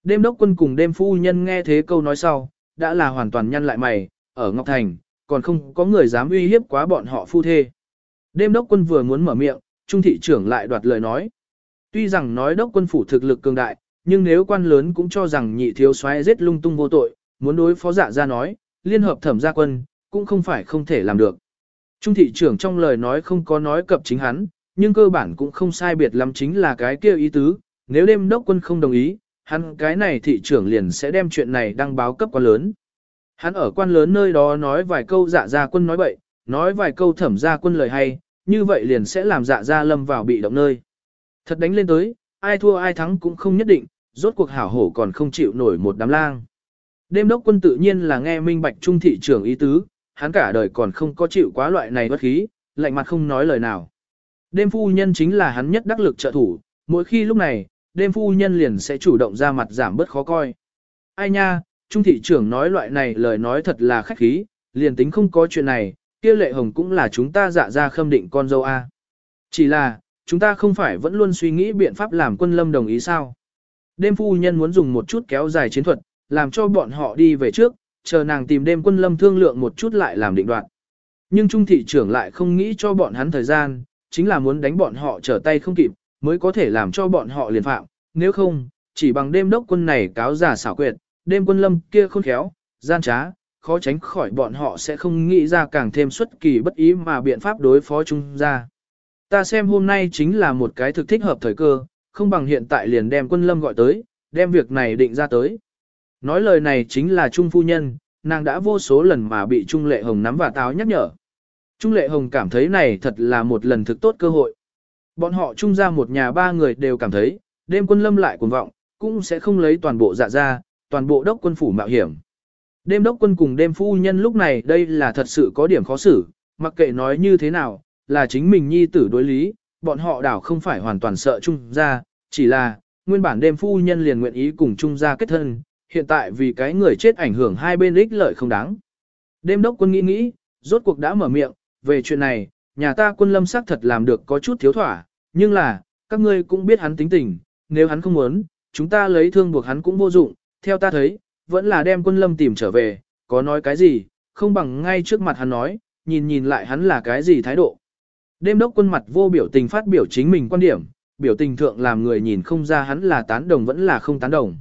Đêm đốc quân cùng đêm phu nhân nghe thế câu nói sau, đã là hoàn toàn nhăn lại mày, ở Ngọc Thành, còn không có người dám uy hiếp quá bọn họ phu thê. Đêm đốc quân vừa muốn mở miệng, trung thị trưởng lại đoạt lời nói. Tuy rằng nói đốc quân phủ thực lực cường đại, nhưng nếu quan lớn cũng cho rằng nhị thiếu soái giết lung tung vô tội, muốn đối phó dạ ra nói, liên hợp thẩm gia quân, cũng không phải không thể làm được. Trung thị trưởng trong lời nói không có nói cập chính hắn, nhưng cơ bản cũng không sai biệt lắm chính là cái kia ý tứ, nếu đêm đốc quân không đồng ý, hắn cái này thị trưởng liền sẽ đem chuyện này đăng báo cấp quan lớn. Hắn ở quan lớn nơi đó nói vài câu dạ gia quân nói bậy, nói vài câu thẩm gia quân lời hay, như vậy liền sẽ làm dạ gia lâm vào bị động nơi. Thật đánh lên tới, ai thua ai thắng cũng không nhất định, rốt cuộc hảo hổ còn không chịu nổi một đám lang. Đêm đốc quân tự nhiên là nghe minh bạch trung thị trưởng ý tứ, hắn cả đời còn không có chịu quá loại này bất khí, lạnh mặt không nói lời nào. Đêm phu nhân chính là hắn nhất đắc lực trợ thủ, mỗi khi lúc này, đêm phu nhân liền sẽ chủ động ra mặt giảm bớt khó coi. Ai nha, trung thị trưởng nói loại này lời nói thật là khách khí, liền tính không có chuyện này, kia lệ hồng cũng là chúng ta dạ ra khâm định con dâu A. Chỉ là, chúng ta không phải vẫn luôn suy nghĩ biện pháp làm quân lâm đồng ý sao. Đêm phu nhân muốn dùng một chút kéo dài chiến thuật, làm cho bọn họ đi về trước, chờ nàng tìm đêm quân lâm thương lượng một chút lại làm định đoạt. Nhưng trung thị trưởng lại không nghĩ cho bọn hắn thời gian, chính là muốn đánh bọn họ trở tay không kịp, mới có thể làm cho bọn họ liền phạm, nếu không, chỉ bằng đêm đốc quân này cáo giả xảo quyệt, đêm quân lâm kia khôn khéo, gian trá, khó tránh khỏi bọn họ sẽ không nghĩ ra càng thêm xuất kỳ bất ý mà biện pháp đối phó chúng ra. Ta xem hôm nay chính là một cái thực thích hợp thời cơ, không bằng hiện tại liền đem quân lâm gọi tới, đem việc này định ra tới. Nói lời này chính là Trung Phu Nhân, nàng đã vô số lần mà bị Trung Lệ Hồng nắm và táo nhắc nhở. Trung Lệ Hồng cảm thấy này thật là một lần thực tốt cơ hội. Bọn họ trung ra một nhà ba người đều cảm thấy, đêm quân lâm lại cuồng vọng, cũng sẽ không lấy toàn bộ dạ ra, toàn bộ đốc quân phủ mạo hiểm. Đêm đốc quân cùng đêm phu nhân lúc này đây là thật sự có điểm khó xử, mặc kệ nói như thế nào, là chính mình nhi tử đối lý, bọn họ đảo không phải hoàn toàn sợ trung ra, chỉ là, nguyên bản đêm phu nhân liền nguyện ý cùng trung gia kết thân, hiện tại vì cái người chết ảnh hưởng hai bên ích lợi không đáng. Đêm đốc quân nghĩ nghĩ, rốt cuộc đã mở miệng, về chuyện này, nhà ta quân lâm sắc thật làm được có chút thiếu thỏa, nhưng là, các ngươi cũng biết hắn tính tình, nếu hắn không muốn, chúng ta lấy thương buộc hắn cũng vô dụng, theo ta thấy, vẫn là đem quân lâm tìm trở về, có nói cái gì, không bằng ngay trước mặt hắn nói, nhìn nhìn lại hắn là cái gì thái độ. Đêm đốc quân mặt vô biểu tình phát biểu chính mình quan điểm, biểu tình thượng làm người nhìn không ra hắn là tán đồng vẫn là không tán đồng.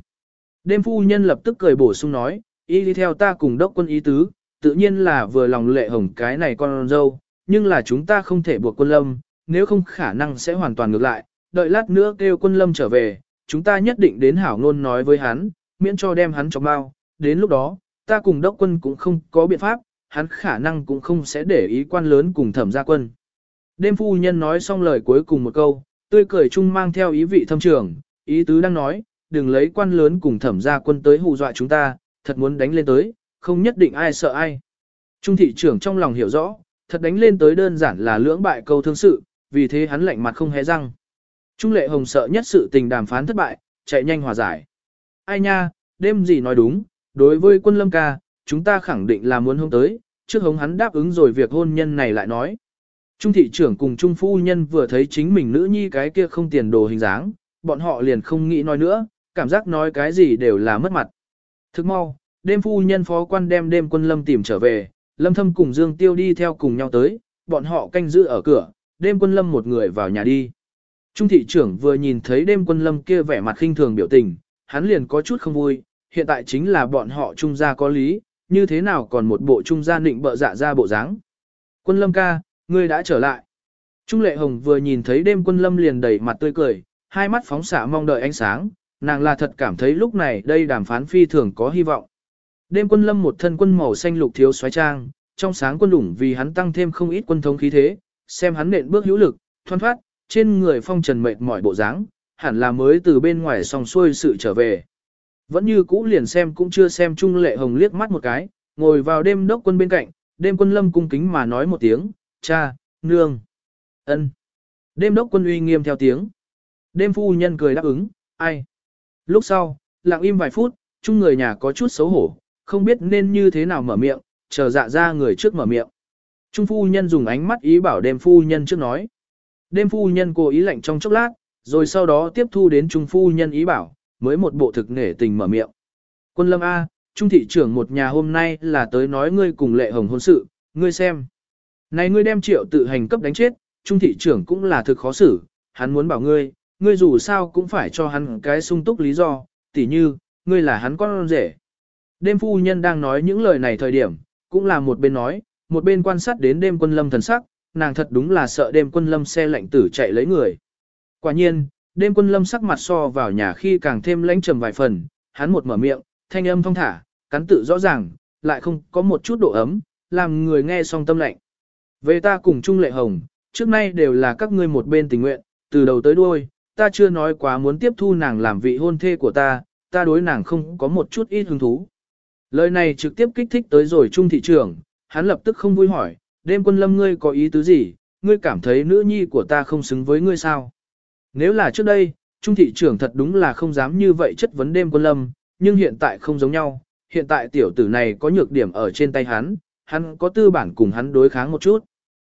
Đêm phu nhân lập tức cười bổ sung nói, y đi theo ta cùng đốc quân ý tứ, tự nhiên là vừa lòng lệ hồng cái này con dâu, nhưng là chúng ta không thể buộc quân lâm, nếu không khả năng sẽ hoàn toàn ngược lại, đợi lát nữa kêu quân lâm trở về, chúng ta nhất định đến hảo ngôn nói với hắn, miễn cho đem hắn cho bao, đến lúc đó, ta cùng đốc quân cũng không có biện pháp, hắn khả năng cũng không sẽ để ý quan lớn cùng thẩm gia quân. Đêm phu nhân nói xong lời cuối cùng một câu, tươi cười chung mang theo ý vị thâm trường, ý tứ đang nói, đừng lấy quan lớn cùng thẩm gia quân tới hù dọa chúng ta, thật muốn đánh lên tới, không nhất định ai sợ ai. Trung thị trưởng trong lòng hiểu rõ, thật đánh lên tới đơn giản là lưỡng bại câu thương sự, vì thế hắn lạnh mặt không hé răng. Trung lệ hồng sợ nhất sự tình đàm phán thất bại, chạy nhanh hòa giải. Ai nha, đêm gì nói đúng, đối với quân lâm ca, chúng ta khẳng định là muốn hông tới, trước hống hắn đáp ứng rồi việc hôn nhân này lại nói. Trung thị trưởng cùng trung phu nhân vừa thấy chính mình nữ nhi cái kia không tiền đồ hình dáng, bọn họ liền không nghĩ nói nữa, cảm giác nói cái gì đều là mất mặt. Thức mau, đêm phu nhân phó quan đem đêm quân lâm tìm trở về, lâm thâm cùng Dương Tiêu đi theo cùng nhau tới, bọn họ canh giữ ở cửa, đêm quân lâm một người vào nhà đi. Trung thị trưởng vừa nhìn thấy đêm quân lâm kia vẻ mặt khinh thường biểu tình, hắn liền có chút không vui, hiện tại chính là bọn họ trung gia có lý, như thế nào còn một bộ trung gia định bợ dạ ra bộ dáng. Quân lâm ca, ngươi đã trở lại. Trung lệ hồng vừa nhìn thấy đêm quân lâm liền đầy mặt tươi cười, hai mắt phóng xạ mong đợi ánh sáng, nàng là thật cảm thấy lúc này đây đàm phán phi thường có hy vọng. Đêm quân lâm một thân quân màu xanh lục thiếu xoáy trang, trong sáng quân đủng vì hắn tăng thêm không ít quân thống khí thế, xem hắn nện bước hữu lực, thoăn thoát, trên người phong trần mệt mỏi bộ dáng, hẳn là mới từ bên ngoài xong xuôi sự trở về. Vẫn như cũ liền xem cũng chưa xem Trung Lệ Hồng liếc mắt một cái, ngồi vào đêm đốc quân bên cạnh, đêm quân lâm cung kính mà nói một tiếng, cha, nương, ân. Đêm đốc quân uy nghiêm theo tiếng. Đêm phu nhân cười đáp ứng, ai. Lúc sau, lặng im vài phút, chung người nhà có chút xấu hổ, không biết nên như thế nào mở miệng, chờ dạ ra người trước mở miệng. Trung phu nhân dùng ánh mắt ý bảo đêm phu nhân trước nói. Đêm phu nhân cố ý lạnh trong chốc lát, rồi sau đó tiếp thu đến trung phu nhân ý bảo, mới một bộ thực nể tình mở miệng. Quân lâm A, trung thị trưởng một nhà hôm nay là tới nói ngươi cùng lệ hồng hôn sự, ngươi xem. Này ngươi đem triệu tự hành cấp đánh chết, trung thị trưởng cũng là thực khó xử, hắn muốn bảo ngươi, ngươi dù sao cũng phải cho hắn cái sung túc lý do, tỉ như, ngươi là hắn con rể. Đêm phu nhân đang nói những lời này thời điểm, cũng là một bên nói, một bên quan sát đến đêm quân lâm thần sắc, nàng thật đúng là sợ đêm quân lâm xe lạnh tử chạy lấy người. Quả nhiên, đêm quân lâm sắc mặt so vào nhà khi càng thêm lãnh trầm vài phần, hắn một mở miệng, thanh âm thong thả, cắn tự rõ ràng, lại không có một chút độ ấm, làm người nghe song tâm lạnh. Về ta cùng Trung Lệ Hồng, trước nay đều là các ngươi một bên tình nguyện, từ đầu tới đuôi, ta chưa nói quá muốn tiếp thu nàng làm vị hôn thê của ta, ta đối nàng không có một chút ít hứng thú. Lời này trực tiếp kích thích tới rồi Trung thị trưởng, hắn lập tức không vui hỏi, đêm quân lâm ngươi có ý tứ gì, ngươi cảm thấy nữ nhi của ta không xứng với ngươi sao? Nếu là trước đây, Trung thị trưởng thật đúng là không dám như vậy chất vấn đêm quân lâm, nhưng hiện tại không giống nhau, hiện tại tiểu tử này có nhược điểm ở trên tay hắn, hắn có tư bản cùng hắn đối kháng một chút.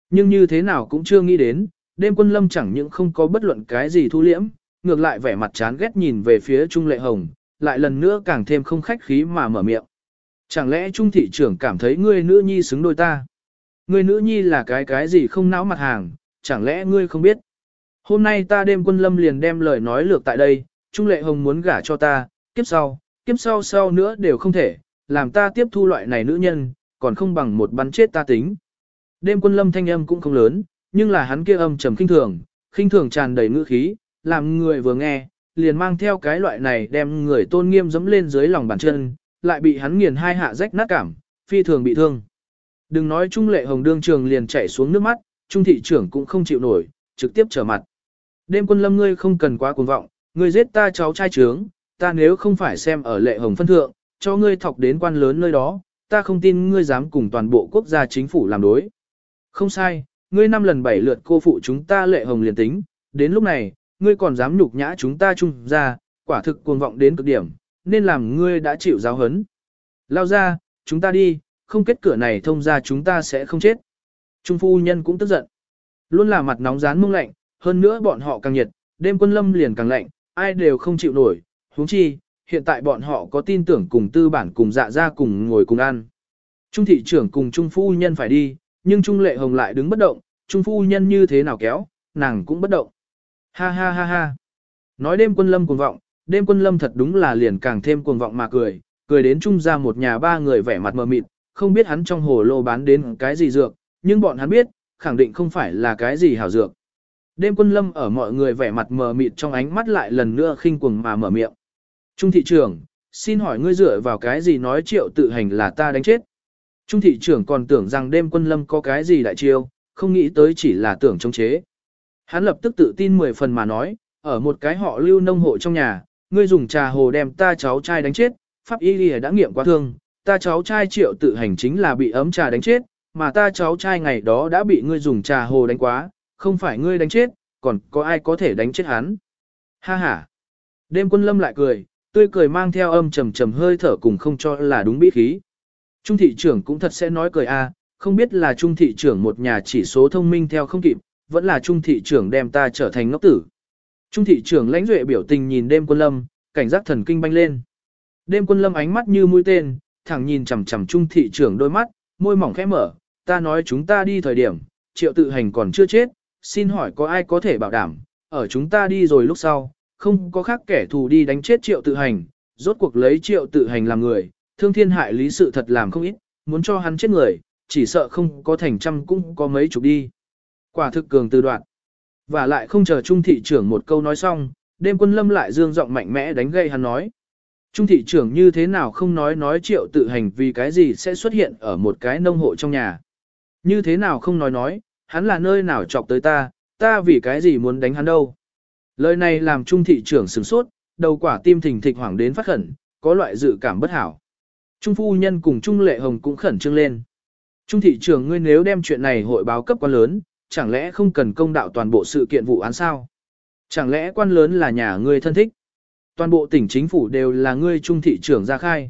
Nhưng như thế nào cũng chưa nghĩ đến, đêm quân lâm chẳng những không có bất luận cái gì thu liễm, ngược lại vẻ mặt chán ghét nhìn về phía Trung Lệ Hồng, lại lần nữa càng thêm không khách khí mà mở miệng. Chẳng lẽ Trung thị trưởng cảm thấy ngươi nữ nhi xứng đôi ta? Ngươi nữ nhi là cái cái gì không não mặt hàng, chẳng lẽ ngươi không biết? Hôm nay ta đêm quân lâm liền đem lời nói lược tại đây, Trung Lệ Hồng muốn gả cho ta, kiếp sau, kiếp sau sau nữa đều không thể, làm ta tiếp thu loại này nữ nhân, còn không bằng một bắn chết ta tính. Đêm quân lâm thanh âm cũng không lớn, nhưng là hắn kia âm trầm khinh thường, khinh thường tràn đầy ngữ khí, làm người vừa nghe, liền mang theo cái loại này đem người tôn nghiêm dẫm lên dưới lòng bàn chân, lại bị hắn nghiền hai hạ rách nát cảm, phi thường bị thương. Đừng nói Trung Lệ Hồng đương trường liền chảy xuống nước mắt, Trung thị trưởng cũng không chịu nổi, trực tiếp trở mặt. Đêm quân lâm ngươi không cần quá cuồng vọng, ngươi giết ta cháu trai trướng, ta nếu không phải xem ở Lệ Hồng phân thượng, cho ngươi thọc đến quan lớn nơi đó, ta không tin ngươi dám cùng toàn bộ quốc gia chính phủ làm đối. Không sai, ngươi năm lần bảy lượt cô phụ chúng ta Lệ Hồng liền tính, đến lúc này, ngươi còn dám nhục nhã chúng ta chung ra, quả thực cuồng vọng đến cực điểm, nên làm ngươi đã chịu giáo hấn. Lao ra, chúng ta đi, không kết cửa này thông ra chúng ta sẽ không chết. Trung phu nhân cũng tức giận. Luôn là mặt nóng rán mông lạnh, hơn nữa bọn họ càng nhiệt, đêm quân lâm liền càng lạnh, ai đều không chịu nổi, huống chi, hiện tại bọn họ có tin tưởng cùng tư bản cùng dạ ra cùng ngồi cùng ăn. Trung thị trưởng cùng Trung phu nhân phải đi, nhưng Trung lệ hồng lại đứng bất động, Trung phu nhân như thế nào kéo, nàng cũng bất động. Ha ha ha ha. Nói đêm quân lâm cuồng vọng, đêm quân lâm thật đúng là liền càng thêm cuồng vọng mà cười, cười đến Trung ra một nhà ba người vẻ mặt mờ mịt, không biết hắn trong hồ lô bán đến cái gì dược, nhưng bọn hắn biết, khẳng định không phải là cái gì hảo dược. Đêm quân lâm ở mọi người vẻ mặt mờ mịt trong ánh mắt lại lần nữa khinh cuồng mà mở miệng. Trung thị trưởng, xin hỏi ngươi dựa vào cái gì nói triệu tự hành là ta đánh chết. Trung thị trưởng còn tưởng rằng đêm quân lâm có cái gì đại chiêu, không nghĩ tới chỉ là tưởng chống chế. Hắn lập tức tự tin mười phần mà nói, ở một cái họ lưu nông hộ trong nhà, ngươi dùng trà hồ đem ta cháu trai đánh chết, pháp y lìa đã nghiệm quá thương, ta cháu trai triệu tự hành chính là bị ấm trà đánh chết, mà ta cháu trai ngày đó đã bị ngươi dùng trà hồ đánh quá, không phải ngươi đánh chết, còn có ai có thể đánh chết hắn. Ha ha. Đêm quân lâm lại cười, tươi cười mang theo âm trầm trầm hơi thở cùng không cho là đúng bí khí. Trung thị trưởng cũng thật sẽ nói cười a, không biết là trung thị trưởng một nhà chỉ số thông minh theo không kịp, vẫn là trung thị trưởng đem ta trở thành ngốc tử. Trung thị trưởng lãnh duệ biểu tình nhìn đêm quân lâm, cảnh giác thần kinh banh lên. Đêm quân lâm ánh mắt như mũi tên, thẳng nhìn chằm chằm trung thị trưởng đôi mắt, môi mỏng khẽ mở, ta nói chúng ta đi thời điểm, triệu tự hành còn chưa chết, xin hỏi có ai có thể bảo đảm, ở chúng ta đi rồi lúc sau, không có khác kẻ thù đi đánh chết triệu tự hành, rốt cuộc lấy triệu tự hành làm người, thương thiên hại lý sự thật làm không ít, muốn cho hắn chết người, chỉ sợ không có thành trăm cũng có mấy chục đi. Quả thực cường từ đoạn. Và lại không chờ trung thị trưởng một câu nói xong, đêm quân lâm lại dương giọng mạnh mẽ đánh gây hắn nói. Trung thị trưởng như thế nào không nói nói triệu tự hành vì cái gì sẽ xuất hiện ở một cái nông hộ trong nhà. Như thế nào không nói nói, hắn là nơi nào chọc tới ta, ta vì cái gì muốn đánh hắn đâu. Lời này làm trung thị trưởng sửng sốt, đầu quả tim thình thịch hoảng đến phát khẩn, có loại dự cảm bất hảo. Trung phu nhân cùng Trung lệ hồng cũng khẩn trương lên. Trung thị Trường ngươi nếu đem chuyện này hội báo cấp quan lớn, chẳng lẽ không cần công đạo toàn bộ sự kiện vụ án sao? Chẳng lẽ quan lớn là nhà ngươi thân thích? Toàn bộ tỉnh chính phủ đều là ngươi trung thị trưởng ra khai.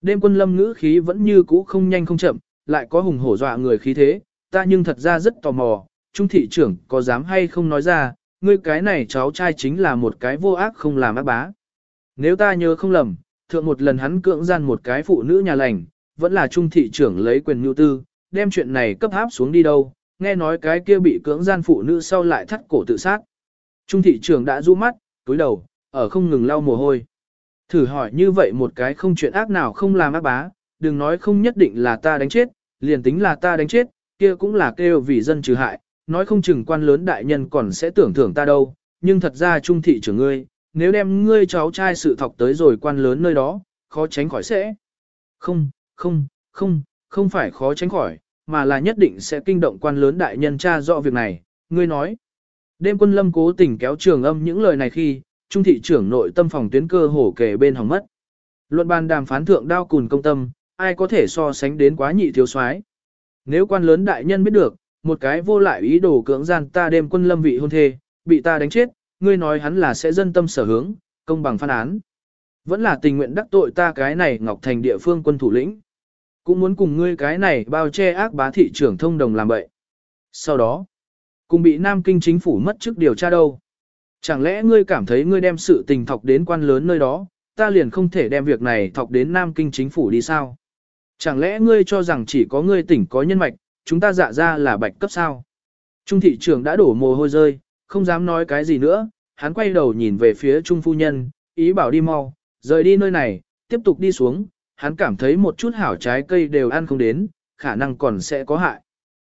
Đêm quân lâm ngữ khí vẫn như cũ không nhanh không chậm, lại có hùng hổ dọa người khí thế, ta nhưng thật ra rất tò mò, trung thị trưởng có dám hay không nói ra, ngươi cái này cháu trai chính là một cái vô ác không làm ác bá. Nếu ta nhớ không lầm, thượng một lần hắn cưỡng gian một cái phụ nữ nhà lành, vẫn là trung thị trưởng lấy quyền nhu tư, đem chuyện này cấp áp xuống đi đâu, nghe nói cái kia bị cưỡng gian phụ nữ sau lại thắt cổ tự sát. Trung thị trưởng đã rũ mắt, túi đầu, ở không ngừng lau mồ hôi. Thử hỏi như vậy một cái không chuyện ác nào không làm ác bá, đừng nói không nhất định là ta đánh chết, liền tính là ta đánh chết, kia cũng là kêu vì dân trừ hại, nói không chừng quan lớn đại nhân còn sẽ tưởng thưởng ta đâu, nhưng thật ra trung thị trưởng ngươi, nếu đem ngươi cháu trai sự thọc tới rồi quan lớn nơi đó, khó tránh khỏi sẽ. Không, không, không, không phải khó tránh khỏi, mà là nhất định sẽ kinh động quan lớn đại nhân tra rõ việc này, ngươi nói. Đêm quân lâm cố tình kéo trường âm những lời này khi, trung thị trưởng nội tâm phòng tuyến cơ hổ kề bên hỏng mất. Luận bàn đàm phán thượng đao cùn công tâm, ai có thể so sánh đến quá nhị thiếu soái Nếu quan lớn đại nhân biết được, một cái vô lại ý đồ cưỡng gian ta đêm quân lâm vị hôn thê, bị ta đánh chết, ngươi nói hắn là sẽ dân tâm sở hướng, công bằng phán án. Vẫn là tình nguyện đắc tội ta cái này Ngọc Thành địa phương quân thủ lĩnh. Cũng muốn cùng ngươi cái này bao che ác bá thị trưởng thông đồng làm bậy. Sau đó, cùng bị Nam Kinh chính phủ mất chức điều tra đâu. Chẳng lẽ ngươi cảm thấy ngươi đem sự tình thọc đến quan lớn nơi đó, ta liền không thể đem việc này thọc đến Nam Kinh chính phủ đi sao? Chẳng lẽ ngươi cho rằng chỉ có ngươi tỉnh có nhân mạch, chúng ta dạ ra là bạch cấp sao? Trung thị trưởng đã đổ mồ hôi rơi, không dám nói cái gì nữa, hắn quay đầu nhìn về phía Trung phu nhân, ý bảo đi mau, rời đi nơi này, tiếp tục đi xuống, hắn cảm thấy một chút hảo trái cây đều ăn không đến, khả năng còn sẽ có hại.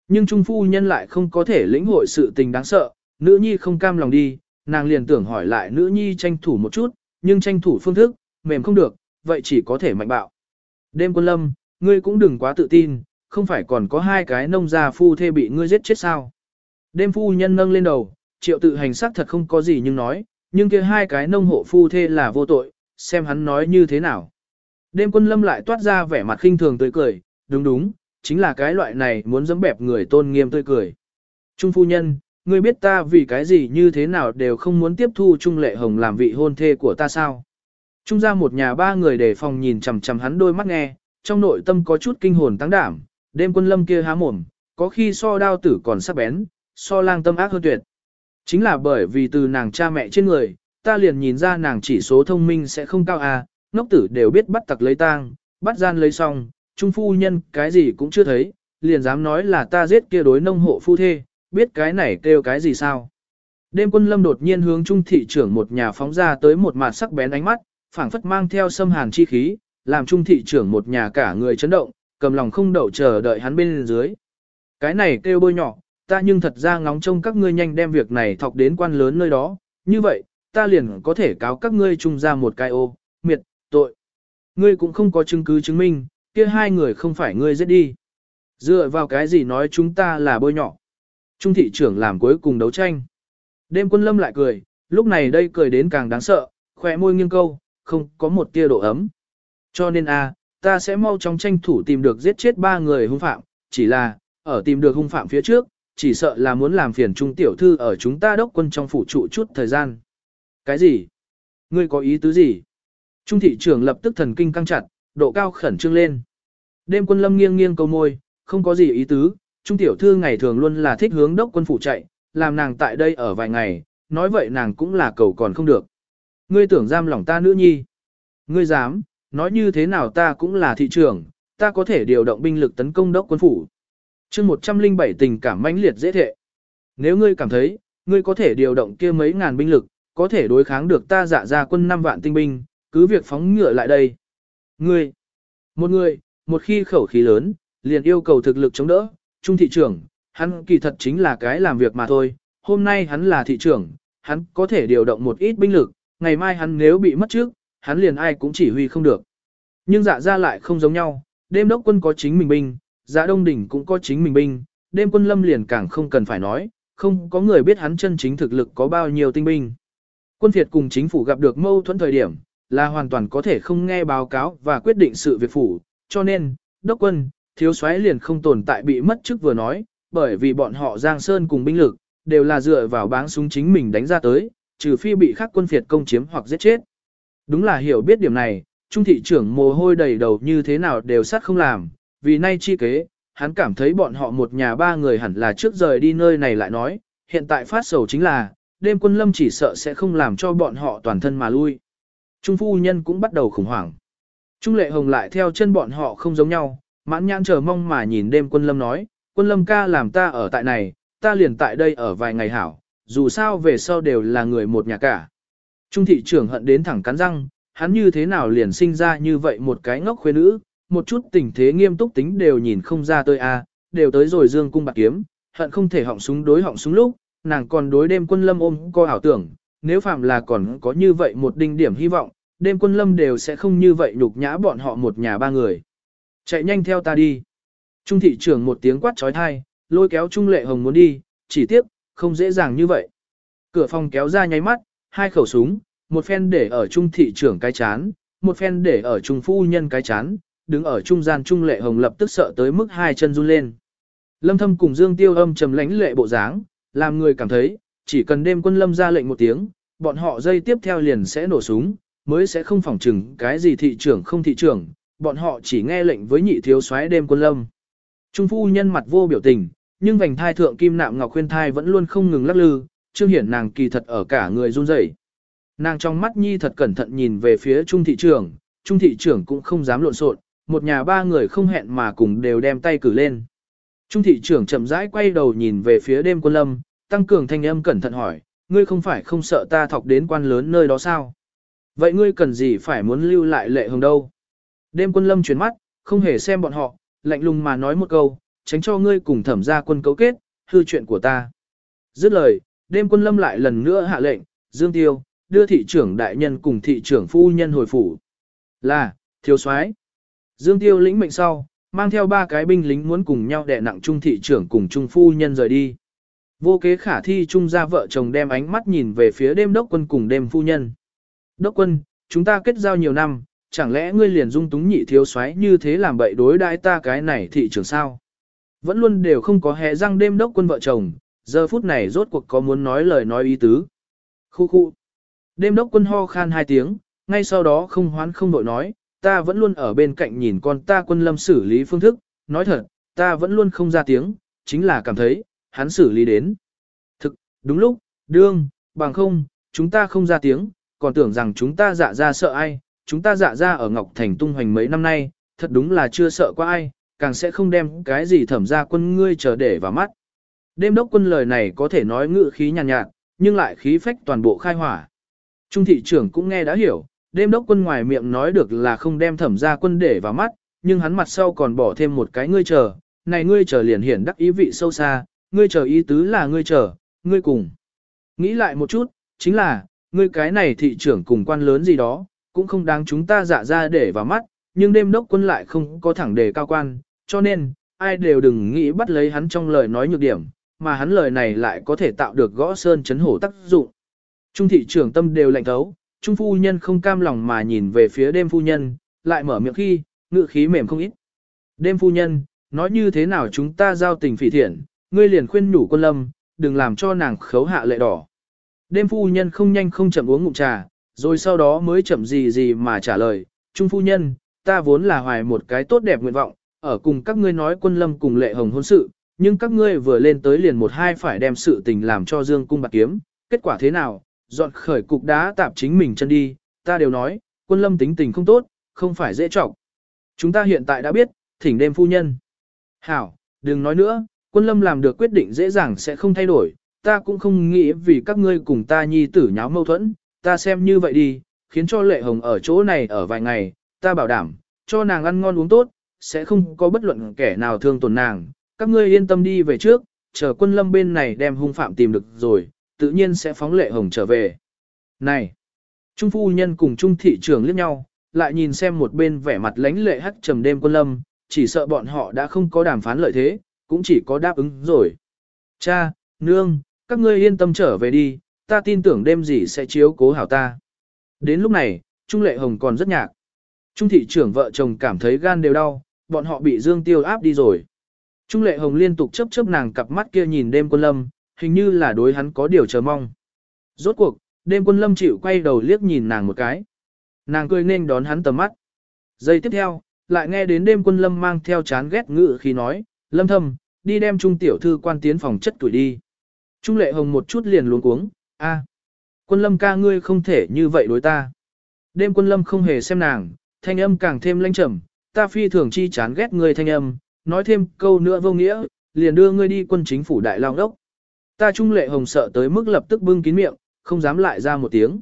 Nhưng Trung phu nhân lại không có thể lĩnh hội sự tình đáng sợ, nữ nhi không cam lòng đi, nàng liền tưởng hỏi lại nữ nhi tranh thủ một chút, nhưng tranh thủ phương thức, mềm không được, vậy chỉ có thể mạnh bạo. Đêm quân lâm, ngươi cũng đừng quá tự tin, không phải còn có hai cái nông gia phu thê bị ngươi giết chết sao. Đêm phu nhân nâng lên đầu, triệu tự hành xác thật không có gì nhưng nói, nhưng kia hai cái nông hộ phu thê là vô tội, xem hắn nói như thế nào. Đêm quân lâm lại toát ra vẻ mặt khinh thường tươi cười, đúng đúng, chính là cái loại này muốn dẫm bẹp người tôn nghiêm tươi cười. Trung phu nhân, ngươi biết ta vì cái gì như thế nào đều không muốn tiếp thu Trung Lệ Hồng làm vị hôn thê của ta sao? Trung ra một nhà ba người để phòng nhìn chằm chằm hắn đôi mắt nghe, trong nội tâm có chút kinh hồn tăng đảm, đêm quân lâm kia há mồm, có khi so đao tử còn sắc bén, so lang tâm ác hơn tuyệt. Chính là bởi vì từ nàng cha mẹ trên người, ta liền nhìn ra nàng chỉ số thông minh sẽ không cao à, ngốc tử đều biết bắt tặc lấy tang, bắt gian lấy xong, trung phu nhân cái gì cũng chưa thấy, liền dám nói là ta giết kia đối nông hộ phu thê, biết cái này kêu cái gì sao. Đêm quân lâm đột nhiên hướng trung thị trưởng một nhà phóng ra tới một mặt sắc bén ánh mắt, phảng phất mang theo xâm hàn chi khí, làm trung thị trưởng một nhà cả người chấn động, cầm lòng không đậu chờ đợi hắn bên dưới. Cái này kêu bôi nhỏ, ta nhưng thật ra ngóng trông các ngươi nhanh đem việc này thọc đến quan lớn nơi đó, như vậy, ta liền có thể cáo các ngươi chung ra một cái ô, miệt, tội. Ngươi cũng không có chứng cứ chứng minh, kia hai người không phải ngươi giết đi. Dựa vào cái gì nói chúng ta là bôi nhỏ. Trung thị trưởng làm cuối cùng đấu tranh. Đêm quân lâm lại cười, lúc này đây cười đến càng đáng sợ, khỏe môi nghiêng câu, không có một tia độ ấm. Cho nên a, ta sẽ mau chóng tranh thủ tìm được giết chết ba người hung phạm, chỉ là, ở tìm được hung phạm phía trước, chỉ sợ là muốn làm phiền trung tiểu thư ở chúng ta đốc quân trong phủ trụ chút thời gian. Cái gì? Ngươi có ý tứ gì? Trung thị trưởng lập tức thần kinh căng chặt, độ cao khẩn trương lên. Đêm quân lâm nghiêng nghiêng câu môi, không có gì ý tứ, trung tiểu thư ngày thường luôn là thích hướng đốc quân phủ chạy, làm nàng tại đây ở vài ngày, nói vậy nàng cũng là cầu còn không được. Ngươi tưởng giam lòng ta nữ nhi. Ngươi dám, nói như thế nào ta cũng là thị trưởng, ta có thể điều động binh lực tấn công đốc quân phủ chương 107 tình cảm mãnh liệt dễ thệ. Nếu ngươi cảm thấy, ngươi có thể điều động kia mấy ngàn binh lực, có thể đối kháng được ta dạ ra quân 5 vạn tinh binh, cứ việc phóng ngựa lại đây. Ngươi, một người, một khi khẩu khí lớn, liền yêu cầu thực lực chống đỡ, trung thị trưởng, hắn kỳ thật chính là cái làm việc mà thôi, hôm nay hắn là thị trưởng, hắn có thể điều động một ít binh lực, ngày mai hắn nếu bị mất trước, hắn liền ai cũng chỉ huy không được. Nhưng dạ ra lại không giống nhau, đêm đốc quân có chính mình binh, dạ đông đỉnh cũng có chính mình binh, đêm quân lâm liền càng không cần phải nói, không có người biết hắn chân chính thực lực có bao nhiêu tinh binh. Quân Việt cùng chính phủ gặp được mâu thuẫn thời điểm, là hoàn toàn có thể không nghe báo cáo và quyết định sự việc phủ, cho nên, đốc quân, thiếu soái liền không tồn tại bị mất chức vừa nói, bởi vì bọn họ Giang Sơn cùng binh lực, đều là dựa vào báng súng chính mình đánh ra tới, trừ phi bị khắc quân phiệt công chiếm hoặc giết chết. Đúng là hiểu biết điểm này, trung thị trưởng mồ hôi đầy đầu như thế nào đều sát không làm, vì nay chi kế, hắn cảm thấy bọn họ một nhà ba người hẳn là trước rời đi nơi này lại nói, hiện tại phát sầu chính là, đêm quân lâm chỉ sợ sẽ không làm cho bọn họ toàn thân mà lui. Trung phu nhân cũng bắt đầu khủng hoảng. Trung lệ hồng lại theo chân bọn họ không giống nhau, mãn nhãn chờ mong mà nhìn đêm quân lâm nói, quân lâm ca làm ta ở tại này, ta liền tại đây ở vài ngày hảo, dù sao về sau đều là người một nhà cả. Trung thị trưởng hận đến thẳng cắn răng, hắn như thế nào liền sinh ra như vậy một cái ngốc khuê nữ, một chút tình thế nghiêm túc tính đều nhìn không ra tôi a, đều tới rồi dương cung bạc kiếm, hận không thể họng súng đối họng súng lúc, nàng còn đối đêm quân lâm ôm co ảo tưởng, nếu phạm là còn có như vậy một đinh điểm hy vọng, đêm quân lâm đều sẽ không như vậy nhục nhã bọn họ một nhà ba người. Chạy nhanh theo ta đi. Trung thị trưởng một tiếng quát trói thai, lôi kéo Trung lệ hồng muốn đi, chỉ tiếp, không dễ dàng như vậy. Cửa phòng kéo ra nháy mắt, hai khẩu súng, một phen để ở Trung thị trưởng cái chán, một phen để ở Trung phu nhân cái chán, đứng ở trung gian Trung lệ hồng lập tức sợ tới mức hai chân run lên. Lâm thâm cùng Dương Tiêu âm trầm lãnh lệ bộ dáng, làm người cảm thấy, chỉ cần đêm quân lâm ra lệnh một tiếng, bọn họ dây tiếp theo liền sẽ nổ súng, mới sẽ không phỏng chừng cái gì thị trưởng không thị trưởng, bọn họ chỉ nghe lệnh với nhị thiếu soái đêm quân lâm. Trung phu nhân mặt vô biểu tình, nhưng vành thai thượng kim nạm ngọc khuyên thai vẫn luôn không ngừng lắc lư, trương hiển nàng kỳ thật ở cả người run rẩy. Nàng trong mắt nhi thật cẩn thận nhìn về phía trung thị trưởng, trung thị trưởng cũng không dám lộn xộn, một nhà ba người không hẹn mà cùng đều đem tay cử lên. Trung thị trưởng chậm rãi quay đầu nhìn về phía đêm quân lâm, tăng cường thanh âm cẩn thận hỏi, ngươi không phải không sợ ta thọc đến quan lớn nơi đó sao? Vậy ngươi cần gì phải muốn lưu lại lệ hồng đâu? Đêm quân lâm chuyển mắt, không hề xem bọn họ, lạnh lùng mà nói một câu, tránh cho ngươi cùng thẩm gia quân cấu kết, hư chuyện của ta. Dứt lời, đêm quân lâm lại lần nữa hạ lệnh, Dương Tiêu, đưa thị trưởng đại nhân cùng thị trưởng phu nhân hồi phủ. Là, thiếu soái. Dương Tiêu lĩnh mệnh sau, mang theo ba cái binh lính muốn cùng nhau đè nặng trung thị trưởng cùng trung phu nhân rời đi. Vô kế khả thi trung gia vợ chồng đem ánh mắt nhìn về phía đêm đốc quân cùng đêm phu nhân. Đốc quân, chúng ta kết giao nhiều năm, chẳng lẽ ngươi liền dung túng nhị thiếu soái như thế làm bậy đối đãi ta cái này thị trưởng sao? Vẫn luôn đều không có hề răng đêm đốc quân vợ chồng, giờ phút này rốt cuộc có muốn nói lời nói ý tứ. Khu khu. Đêm đốc quân ho khan hai tiếng, ngay sau đó không hoán không đội nói, ta vẫn luôn ở bên cạnh nhìn con ta quân lâm xử lý phương thức, nói thật, ta vẫn luôn không ra tiếng, chính là cảm thấy, hắn xử lý đến. Thực, đúng lúc, đương, bằng không, chúng ta không ra tiếng, còn tưởng rằng chúng ta dạ ra sợ ai, chúng ta dạ ra ở Ngọc Thành tung hoành mấy năm nay, thật đúng là chưa sợ qua ai, càng sẽ không đem cái gì thẩm ra quân ngươi chờ để vào mắt. Đêm đốc quân lời này có thể nói ngự khí nhàn nhạt, nhạt, nhưng lại khí phách toàn bộ khai hỏa. Trung thị trưởng cũng nghe đã hiểu, đêm đốc quân ngoài miệng nói được là không đem thẩm ra quân để vào mắt, nhưng hắn mặt sau còn bỏ thêm một cái ngươi chờ, này ngươi chờ liền hiển đắc ý vị sâu xa, ngươi chờ ý tứ là ngươi chờ, ngươi cùng. Nghĩ lại một chút, chính là, ngươi cái này thị trưởng cùng quan lớn gì đó, cũng không đáng chúng ta dạ ra để vào mắt, nhưng đêm đốc quân lại không có thẳng đề cao quan, cho nên, ai đều đừng nghĩ bắt lấy hắn trong lời nói nhược điểm, mà hắn lời này lại có thể tạo được gõ sơn chấn hổ tác dụng. Trung thị trưởng tâm đều lạnh thấu, trung phu nhân không cam lòng mà nhìn về phía đêm phu nhân, lại mở miệng khi, ngự khí mềm không ít. Đêm phu nhân, nói như thế nào chúng ta giao tình phỉ thiện, ngươi liền khuyên nhủ quân lâm, đừng làm cho nàng khấu hạ lệ đỏ. Đêm phu nhân không nhanh không chậm uống ngụm trà, rồi sau đó mới chậm gì gì mà trả lời, Trung phu nhân, ta vốn là hoài một cái tốt đẹp nguyện vọng, ở cùng các ngươi nói quân lâm cùng lệ hồng hôn sự, nhưng các ngươi vừa lên tới liền một hai phải đem sự tình làm cho dương cung bạc kiếm, kết quả thế nào, dọn khởi cục đá tạp chính mình chân đi, ta đều nói, quân lâm tính tình không tốt, không phải dễ trọng. Chúng ta hiện tại đã biết, thỉnh đêm phu nhân. Hảo, đừng nói nữa, quân lâm làm được quyết định dễ dàng sẽ không thay đổi, ta cũng không nghĩ vì các ngươi cùng ta nhi tử nháo mâu thuẫn, ta xem như vậy đi, khiến cho lệ hồng ở chỗ này ở vài ngày, ta bảo đảm, cho nàng ăn ngon uống tốt, sẽ không có bất luận kẻ nào thương tổn nàng, các ngươi yên tâm đi về trước, chờ quân lâm bên này đem hung phạm tìm được rồi, tự nhiên sẽ phóng lệ hồng trở về. Này! Trung phu nhân cùng trung thị trưởng liếc nhau, lại nhìn xem một bên vẻ mặt lánh lệ hắc trầm đêm quân lâm, chỉ sợ bọn họ đã không có đàm phán lợi thế, cũng chỉ có đáp ứng rồi. Cha, nương, các ngươi yên tâm trở về đi, ta tin tưởng đêm gì sẽ chiếu cố hảo ta. Đến lúc này, Trung Lệ Hồng còn rất nhạc. Trung thị trưởng vợ chồng cảm thấy gan đều đau, bọn họ bị Dương Tiêu áp đi rồi. Trung Lệ Hồng liên tục chớp chớp nàng cặp mắt kia nhìn đêm quân lâm, hình như là đối hắn có điều chờ mong. Rốt cuộc, đêm quân lâm chịu quay đầu liếc nhìn nàng một cái. Nàng cười nên đón hắn tầm mắt. Giây tiếp theo, lại nghe đến đêm quân lâm mang theo chán ghét ngự khi nói, Lâm thâm, đi đem trung tiểu thư quan tiến phòng chất tuổi đi. Trung lệ hồng một chút liền luống cuống, a, quân lâm ca ngươi không thể như vậy đối ta. Đêm quân lâm không hề xem nàng, thanh âm càng thêm lanh trầm, ta phi thường chi chán ghét ngươi thanh âm, nói thêm câu nữa vô nghĩa, liền đưa ngươi đi quân chính phủ đại lao đốc. Ta trung lệ hồng sợ tới mức lập tức bưng kín miệng, không dám lại ra một tiếng.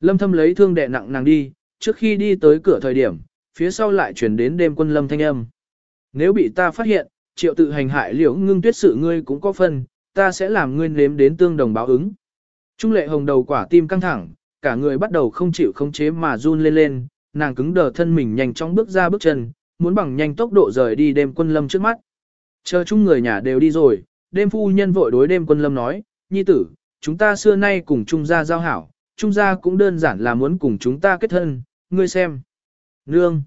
Lâm thâm lấy thương đè nặng nàng đi, trước khi đi tới cửa thời điểm, phía sau lại chuyển đến đêm quân lâm thanh âm. Nếu bị ta phát hiện, triệu tự hành hại liễu ngưng tuyết sự ngươi cũng có phần, ta sẽ làm ngươi nếm đến tương đồng báo ứng. Trung lệ hồng đầu quả tim căng thẳng, cả người bắt đầu không chịu không chế mà run lên lên, nàng cứng đờ thân mình nhanh chóng bước ra bước chân, muốn bằng nhanh tốc độ rời đi đêm quân lâm trước mắt. Chờ chung người nhà đều đi rồi, đêm phu nhân vội đối đêm quân lâm nói, nhi tử, chúng ta xưa nay cùng trung gia giao hảo, trung gia cũng đơn giản là muốn cùng chúng ta kết thân, ngươi xem. Nương.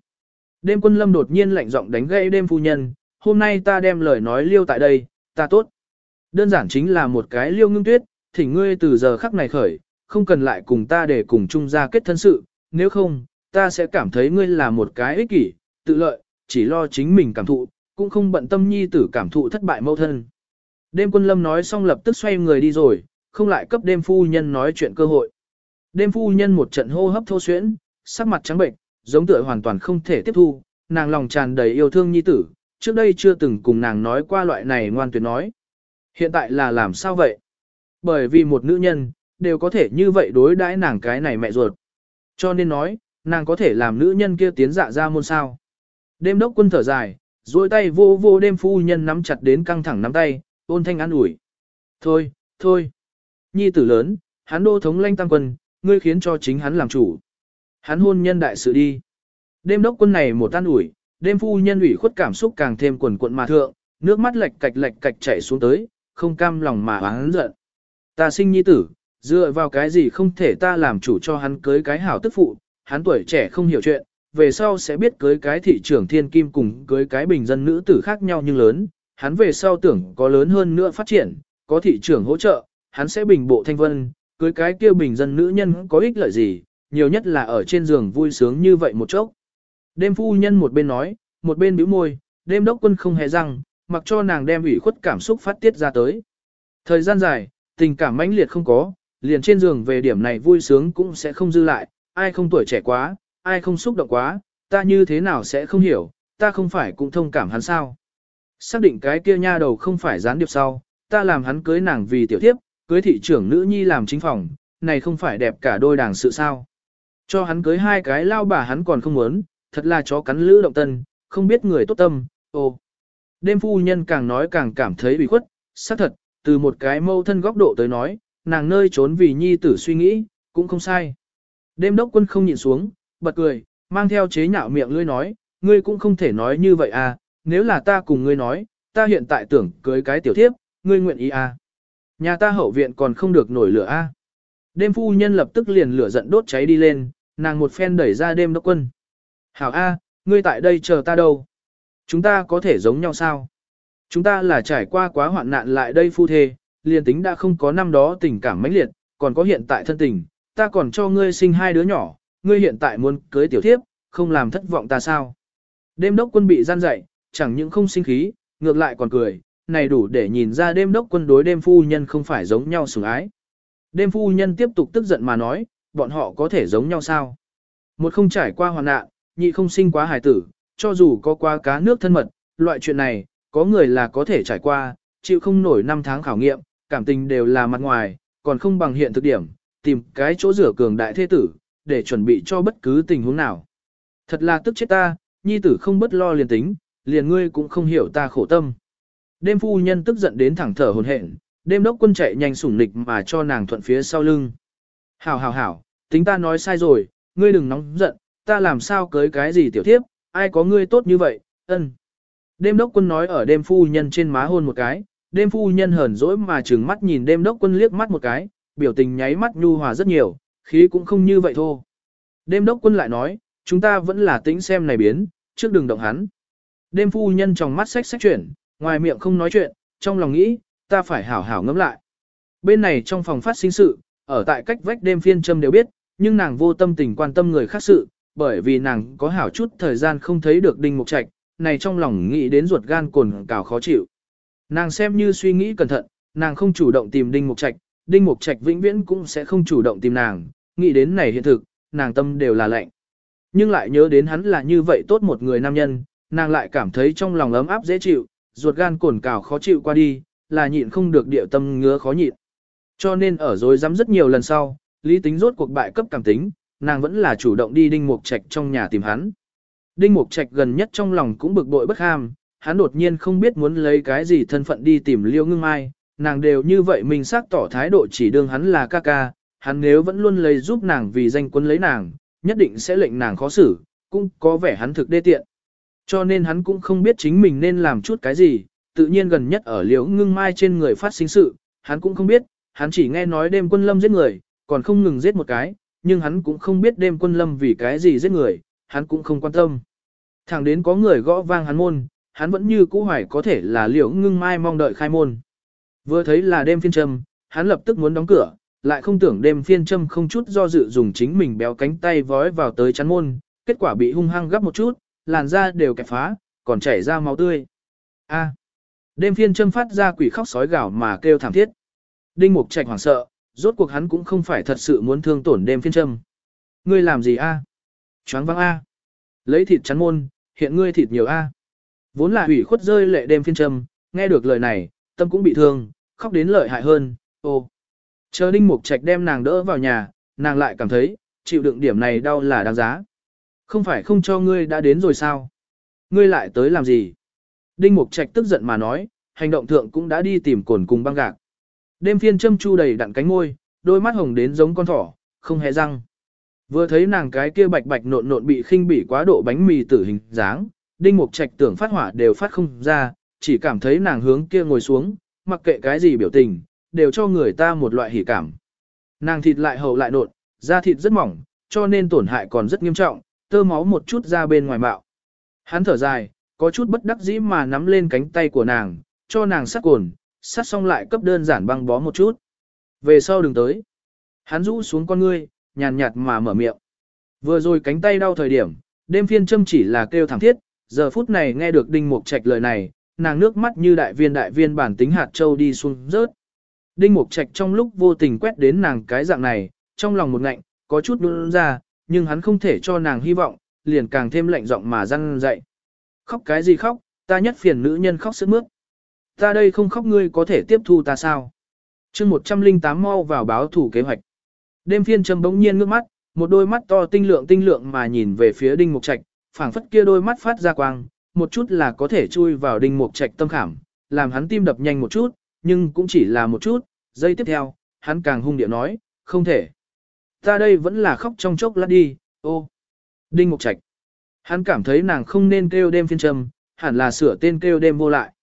Đêm quân lâm đột nhiên lạnh giọng đánh gãy đêm phu nhân, hôm nay ta đem lời nói liêu tại đây, ta tốt. Đơn giản chính là một cái liêu ngưng tuyết, thỉnh ngươi từ giờ khắc này khởi, không cần lại cùng ta để cùng chung ra kết thân sự, nếu không, ta sẽ cảm thấy ngươi là một cái ích kỷ, tự lợi, chỉ lo chính mình cảm thụ, cũng không bận tâm nhi tử cảm thụ thất bại mâu thân. Đêm quân lâm nói xong lập tức xoay người đi rồi, không lại cấp đêm phu nhân nói chuyện cơ hội. Đêm phu nhân một trận hô hấp thô xuyễn, sắc mặt trắng bệnh, giống tựa hoàn toàn không thể tiếp thu, nàng lòng tràn đầy yêu thương nhi tử, trước đây chưa từng cùng nàng nói qua loại này ngoan tuyệt nói. Hiện tại là làm sao vậy? Bởi vì một nữ nhân, đều có thể như vậy đối đãi nàng cái này mẹ ruột. Cho nên nói, nàng có thể làm nữ nhân kia tiến dạ ra môn sao. Đêm đốc quân thở dài, duỗi tay vô vô đêm phu nhân nắm chặt đến căng thẳng nắm tay, ôn thanh an ủi. Thôi, thôi. Nhi tử lớn, hắn đô thống lanh tăng quân, ngươi khiến cho chính hắn làm chủ. Hắn hôn nhân đại sự đi. Đêm đốc quân này một tan ủi, đêm phu nhân ủy khuất cảm xúc càng thêm quần quận mà thượng, nước mắt lệch cạch lệch cạch chảy xuống tới, không cam lòng mà hắn giận. Ta sinh nhi tử, dựa vào cái gì không thể ta làm chủ cho hắn cưới cái hảo tức phụ, hắn tuổi trẻ không hiểu chuyện, về sau sẽ biết cưới cái thị trưởng thiên kim cùng cưới cái bình dân nữ tử khác nhau nhưng lớn, hắn về sau tưởng có lớn hơn nữa phát triển, có thị trường hỗ trợ, hắn sẽ bình bộ thanh vân, cưới cái kia bình dân nữ nhân có ích lợi gì, nhiều nhất là ở trên giường vui sướng như vậy một chốc. Đêm phu nhân một bên nói, một bên bĩu môi, đêm đốc quân không hề răng, mặc cho nàng đem ủy khuất cảm xúc phát tiết ra tới. Thời gian dài, tình cảm mãnh liệt không có, liền trên giường về điểm này vui sướng cũng sẽ không dư lại, ai không tuổi trẻ quá, ai không xúc động quá, ta như thế nào sẽ không hiểu, ta không phải cũng thông cảm hắn sao. Xác định cái kia nha đầu không phải gián điệp sau, ta làm hắn cưới nàng vì tiểu thiếp, cưới thị trưởng nữ nhi làm chính phòng, này không phải đẹp cả đôi đảng sự sao. Cho hắn cưới hai cái lao bà hắn còn không muốn, thật là chó cắn lữ động tân, không biết người tốt tâm, ô. Đêm phu nhân càng nói càng cảm thấy bị khuất, xác thật, từ một cái mâu thân góc độ tới nói, nàng nơi trốn vì nhi tử suy nghĩ, cũng không sai. Đêm đốc quân không nhìn xuống, bật cười, mang theo chế nhạo miệng lưỡi nói, ngươi cũng không thể nói như vậy à, nếu là ta cùng ngươi nói, ta hiện tại tưởng cưới cái tiểu thiếp, ngươi nguyện ý à. Nhà ta hậu viện còn không được nổi lửa a. À. Đêm phu nhân lập tức liền lửa giận đốt cháy đi lên, nàng một phen đẩy ra đêm đốc quân. Hảo A, ngươi tại đây chờ ta đâu? Chúng ta có thể giống nhau sao? Chúng ta là trải qua quá hoạn nạn lại đây phu thê, liền tính đã không có năm đó tình cảm mãnh liệt, còn có hiện tại thân tình, ta còn cho ngươi sinh hai đứa nhỏ, ngươi hiện tại muốn cưới tiểu thiếp, không làm thất vọng ta sao? Đêm đốc quân bị gian dậy, chẳng những không sinh khí, ngược lại còn cười, này đủ để nhìn ra đêm đốc quân đối đêm phu nhân không phải giống nhau sủng ái. Đêm phu nhân tiếp tục tức giận mà nói, bọn họ có thể giống nhau sao? Một không trải qua hoàn nạn, nhị không sinh quá hài tử, cho dù có qua cá nước thân mật, loại chuyện này, có người là có thể trải qua, chịu không nổi năm tháng khảo nghiệm, cảm tình đều là mặt ngoài, còn không bằng hiện thực điểm, tìm cái chỗ rửa cường đại thế tử, để chuẩn bị cho bất cứ tình huống nào. Thật là tức chết ta, nhi tử không bất lo liền tính, liền ngươi cũng không hiểu ta khổ tâm. Đêm phu nhân tức giận đến thẳng thở hồn hển, đêm đốc quân chạy nhanh sủng nịch mà cho nàng thuận phía sau lưng. Hảo hảo hảo, tính ta nói sai rồi, ngươi đừng nóng giận, ta làm sao cưới cái gì tiểu thiếp, ai có ngươi tốt như vậy, ân. Đêm đốc quân nói ở đêm phu nhân trên má hôn một cái, đêm phu nhân hờn dỗi mà trừng mắt nhìn đêm đốc quân liếc mắt một cái, biểu tình nháy mắt nhu hòa rất nhiều, khí cũng không như vậy thôi. Đêm đốc quân lại nói, chúng ta vẫn là tính xem này biến, trước đừng động hắn. Đêm phu nhân trong mắt sách sách chuyển, ngoài miệng không nói chuyện, trong lòng nghĩ, ta phải hảo hảo ngẫm lại. Bên này trong phòng phát sinh sự, ở tại cách vách đêm phiên châm đều biết, nhưng nàng vô tâm tình quan tâm người khác sự, bởi vì nàng có hảo chút thời gian không thấy được đinh mục trạch, này trong lòng nghĩ đến ruột gan cồn cào khó chịu. Nàng xem như suy nghĩ cẩn thận, nàng không chủ động tìm Đinh Mục Trạch, Đinh Mục Trạch vĩnh viễn cũng sẽ không chủ động tìm nàng, nghĩ đến này hiện thực, nàng tâm đều là lạnh. Nhưng lại nhớ đến hắn là như vậy tốt một người nam nhân, nàng lại cảm thấy trong lòng ấm áp dễ chịu, ruột gan cồn cào khó chịu qua đi, là nhịn không được địa tâm ngứa khó nhịn. Cho nên ở rồi dám rất nhiều lần sau, lý tính rốt cuộc bại cấp cảm tính, nàng vẫn là chủ động đi Đinh Mục Trạch trong nhà tìm hắn. Đinh Mục Trạch gần nhất trong lòng cũng bực bội bất ham, hắn đột nhiên không biết muốn lấy cái gì thân phận đi tìm Liêu Ngưng Mai, nàng đều như vậy mình xác tỏ thái độ chỉ đương hắn là ca ca, hắn nếu vẫn luôn lấy giúp nàng vì danh quân lấy nàng, nhất định sẽ lệnh nàng khó xử, cũng có vẻ hắn thực đê tiện. Cho nên hắn cũng không biết chính mình nên làm chút cái gì, tự nhiên gần nhất ở Liễu Ngưng Mai trên người phát sinh sự, hắn cũng không biết, hắn chỉ nghe nói đêm quân lâm giết người, còn không ngừng giết một cái, nhưng hắn cũng không biết đêm quân lâm vì cái gì giết người, hắn cũng không quan tâm. Thẳng đến có người gõ vang hắn môn, hắn vẫn như cũ hoài có thể là liễu ngưng mai mong đợi khai môn. Vừa thấy là đêm phiên trầm, hắn lập tức muốn đóng cửa, lại không tưởng đêm phiên châm không chút do dự dùng chính mình béo cánh tay vói vào tới chắn môn, kết quả bị hung hăng gấp một chút, làn da đều kẹp phá, còn chảy ra máu tươi. A. À. đêm phiên châm phát ra quỷ khóc sói gào mà kêu thảm thiết. Đinh Mục Trạch hoảng sợ, rốt cuộc hắn cũng không phải thật sự muốn thương tổn đêm phiên châm. Ngươi làm gì a? À? Choáng váng a. À. Lấy thịt chắn môn, hiện ngươi thịt nhiều a. À. Vốn là ủy khuất rơi lệ đêm phiên châm, nghe được lời này, tâm cũng bị thương, khóc đến lợi hại hơn, ô. Chờ Đinh Mục Trạch đem nàng đỡ vào nhà, nàng lại cảm thấy, chịu đựng điểm này đau là đáng giá. Không phải không cho ngươi đã đến rồi sao? Ngươi lại tới làm gì? Đinh Mục Trạch tức giận mà nói, hành động thượng cũng đã đi tìm cồn cùng băng gạc. Đêm phiên châm chu đầy đặn cánh môi, đôi mắt hồng đến giống con thỏ, không hề răng. Vừa thấy nàng cái kia bạch bạch nộn nộn bị khinh bỉ quá độ bánh mì tử hình dáng, đinh mục trạch tưởng phát hỏa đều phát không ra, chỉ cảm thấy nàng hướng kia ngồi xuống, mặc kệ cái gì biểu tình, đều cho người ta một loại hỉ cảm. Nàng thịt lại hậu lại nộn, da thịt rất mỏng, cho nên tổn hại còn rất nghiêm trọng, tơ máu một chút ra bên ngoài bạo. Hắn thở dài, có chút bất đắc dĩ mà nắm lên cánh tay của nàng, cho nàng sát cồn, sát xong lại cấp đơn giản băng bó một chút. Về sau đừng tới. Hắn rũ xuống con ngươi, nhàn nhạt mà mở miệng. Vừa rồi cánh tay đau thời điểm, đêm phiên châm chỉ là kêu thảm thiết, giờ phút này nghe được đinh mục trạch lời này, nàng nước mắt như đại viên đại viên bản tính hạt châu đi xuống rớt. Đinh mục trạch trong lúc vô tình quét đến nàng cái dạng này, trong lòng một ngạnh, có chút đun ra, nhưng hắn không thể cho nàng hy vọng, liền càng thêm lạnh giọng mà răn dậy. Khóc cái gì khóc, ta nhất phiền nữ nhân khóc sướt mướt. Ta đây không khóc ngươi có thể tiếp thu ta sao? chương 108 mau vào báo thủ kế hoạch. Đêm phiên trầm bỗng nhiên ngước mắt, một đôi mắt to tinh lượng tinh lượng mà nhìn về phía đinh mục trạch, phảng phất kia đôi mắt phát ra quang, một chút là có thể chui vào đinh mục trạch tâm khảm, làm hắn tim đập nhanh một chút, nhưng cũng chỉ là một chút, giây tiếp theo, hắn càng hung điệu nói, không thể. Ta đây vẫn là khóc trong chốc lát đi, ô. Đinh mục trạch. Hắn cảm thấy nàng không nên kêu đêm phiên trầm, hẳn là sửa tên kêu đêm vô lại.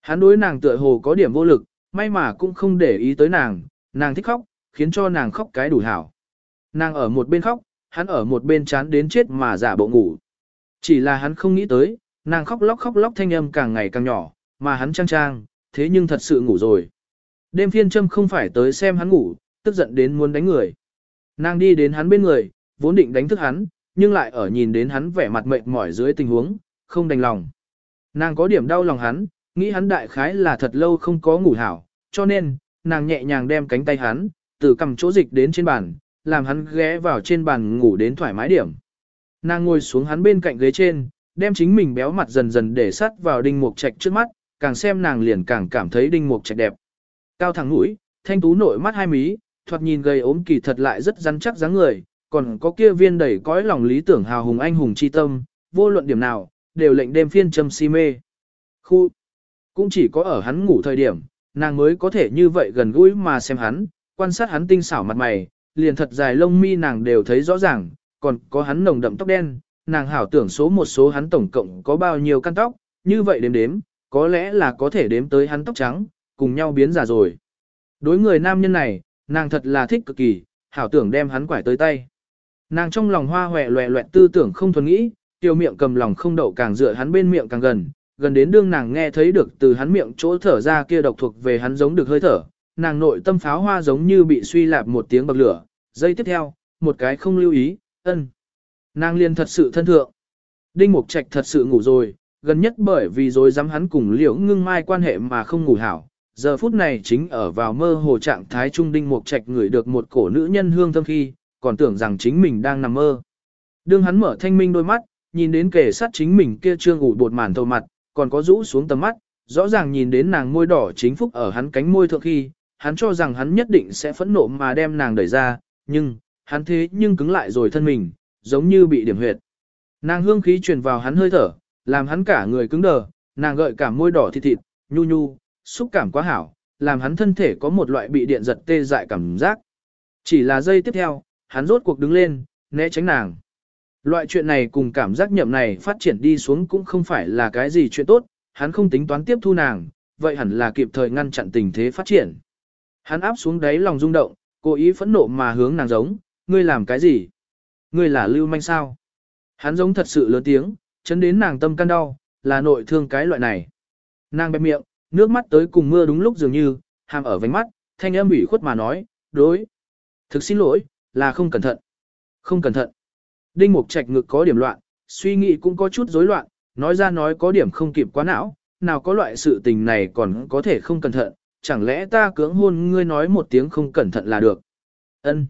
Hắn đối nàng tựa hồ có điểm vô lực, may mà cũng không để ý tới nàng, nàng thích khóc, khiến cho nàng khóc cái đủ hảo. Nàng ở một bên khóc, hắn ở một bên chán đến chết mà giả bộ ngủ. Chỉ là hắn không nghĩ tới, nàng khóc lóc khóc lóc thanh âm càng ngày càng nhỏ, mà hắn trang trang, thế nhưng thật sự ngủ rồi. Đêm phiên châm không phải tới xem hắn ngủ, tức giận đến muốn đánh người. Nàng đi đến hắn bên người, vốn định đánh thức hắn, nhưng lại ở nhìn đến hắn vẻ mặt mệt mỏi dưới tình huống, không đành lòng. Nàng có điểm đau lòng hắn, nghĩ hắn đại khái là thật lâu không có ngủ hảo, cho nên, nàng nhẹ nhàng đem cánh tay hắn, từ cầm chỗ dịch đến trên bàn, làm hắn ghé vào trên bàn ngủ đến thoải mái điểm. Nàng ngồi xuống hắn bên cạnh ghế trên, đem chính mình béo mặt dần dần để sắt vào đinh mục trạch trước mắt, càng xem nàng liền càng cảm thấy đinh mục trạch đẹp. Cao thẳng mũi, thanh tú nội mắt hai mí, thoạt nhìn gầy ốm kỳ thật lại rất rắn chắc dáng người, còn có kia viên đầy cõi lòng lý tưởng hào hùng anh hùng chi tâm, vô luận điểm nào, đều lệnh đêm phiên châm si mê. Khu, cũng chỉ có ở hắn ngủ thời điểm, nàng mới có thể như vậy gần gũi mà xem hắn, quan sát hắn tinh xảo mặt mày, liền thật dài lông mi nàng đều thấy rõ ràng, còn có hắn nồng đậm tóc đen, nàng hảo tưởng số một số hắn tổng cộng có bao nhiêu căn tóc, như vậy đếm đếm, có lẽ là có thể đếm tới hắn tóc trắng, cùng nhau biến già rồi. Đối người nam nhân này, nàng thật là thích cực kỳ, hảo tưởng đem hắn quải tới tay. Nàng trong lòng hoa hòe loẹ loẹt tư tưởng không thuần nghĩ, tiêu miệng cầm lòng không đậu càng dựa hắn bên miệng càng gần, gần đến đương nàng nghe thấy được từ hắn miệng chỗ thở ra kia độc thuộc về hắn giống được hơi thở, nàng nội tâm pháo hoa giống như bị suy lạp một tiếng bậc lửa, giây tiếp theo, một cái không lưu ý, ân. Nàng liền thật sự thân thượng. Đinh Mục Trạch thật sự ngủ rồi, gần nhất bởi vì rồi dám hắn cùng liễu ngưng mai quan hệ mà không ngủ hảo. Giờ phút này chính ở vào mơ hồ trạng thái trung đinh mục trạch ngửi được một cổ nữ nhân hương thơm khi, còn tưởng rằng chính mình đang nằm mơ. Đương hắn mở thanh minh đôi mắt, nhìn đến kẻ sát chính mình kia trương ủ bột màn thầu mặt, còn có rũ xuống tầm mắt, rõ ràng nhìn đến nàng môi đỏ chính phúc ở hắn cánh môi thượng khi, hắn cho rằng hắn nhất định sẽ phẫn nộ mà đem nàng đẩy ra, nhưng, hắn thế nhưng cứng lại rồi thân mình, giống như bị điểm huyệt. Nàng hương khí truyền vào hắn hơi thở, làm hắn cả người cứng đờ, nàng gợi cả môi đỏ thịt thịt, nhu nhu, xúc cảm quá hảo, làm hắn thân thể có một loại bị điện giật tê dại cảm giác. Chỉ là giây tiếp theo, hắn rốt cuộc đứng lên, né tránh nàng. Loại chuyện này cùng cảm giác nhậm này phát triển đi xuống cũng không phải là cái gì chuyện tốt, hắn không tính toán tiếp thu nàng, vậy hẳn là kịp thời ngăn chặn tình thế phát triển. Hắn áp xuống đáy lòng rung động, cố ý phẫn nộ mà hướng nàng giống, ngươi làm cái gì? Ngươi là lưu manh sao? Hắn giống thật sự lớn tiếng, chấn đến nàng tâm can đau, là nội thương cái loại này. Nàng bẹp miệng, nước mắt tới cùng mưa đúng lúc dường như, hàm ở vánh mắt, thanh âm ủy khuất mà nói, đối. Thực xin lỗi, là không cẩn thận. Không cẩn thận. Đinh Mục Trạch ngực có điểm loạn, suy nghĩ cũng có chút rối loạn, nói ra nói có điểm không kịp quá não, nào có loại sự tình này còn có thể không cẩn thận, chẳng lẽ ta cưỡng hôn ngươi nói một tiếng không cẩn thận là được. Ân.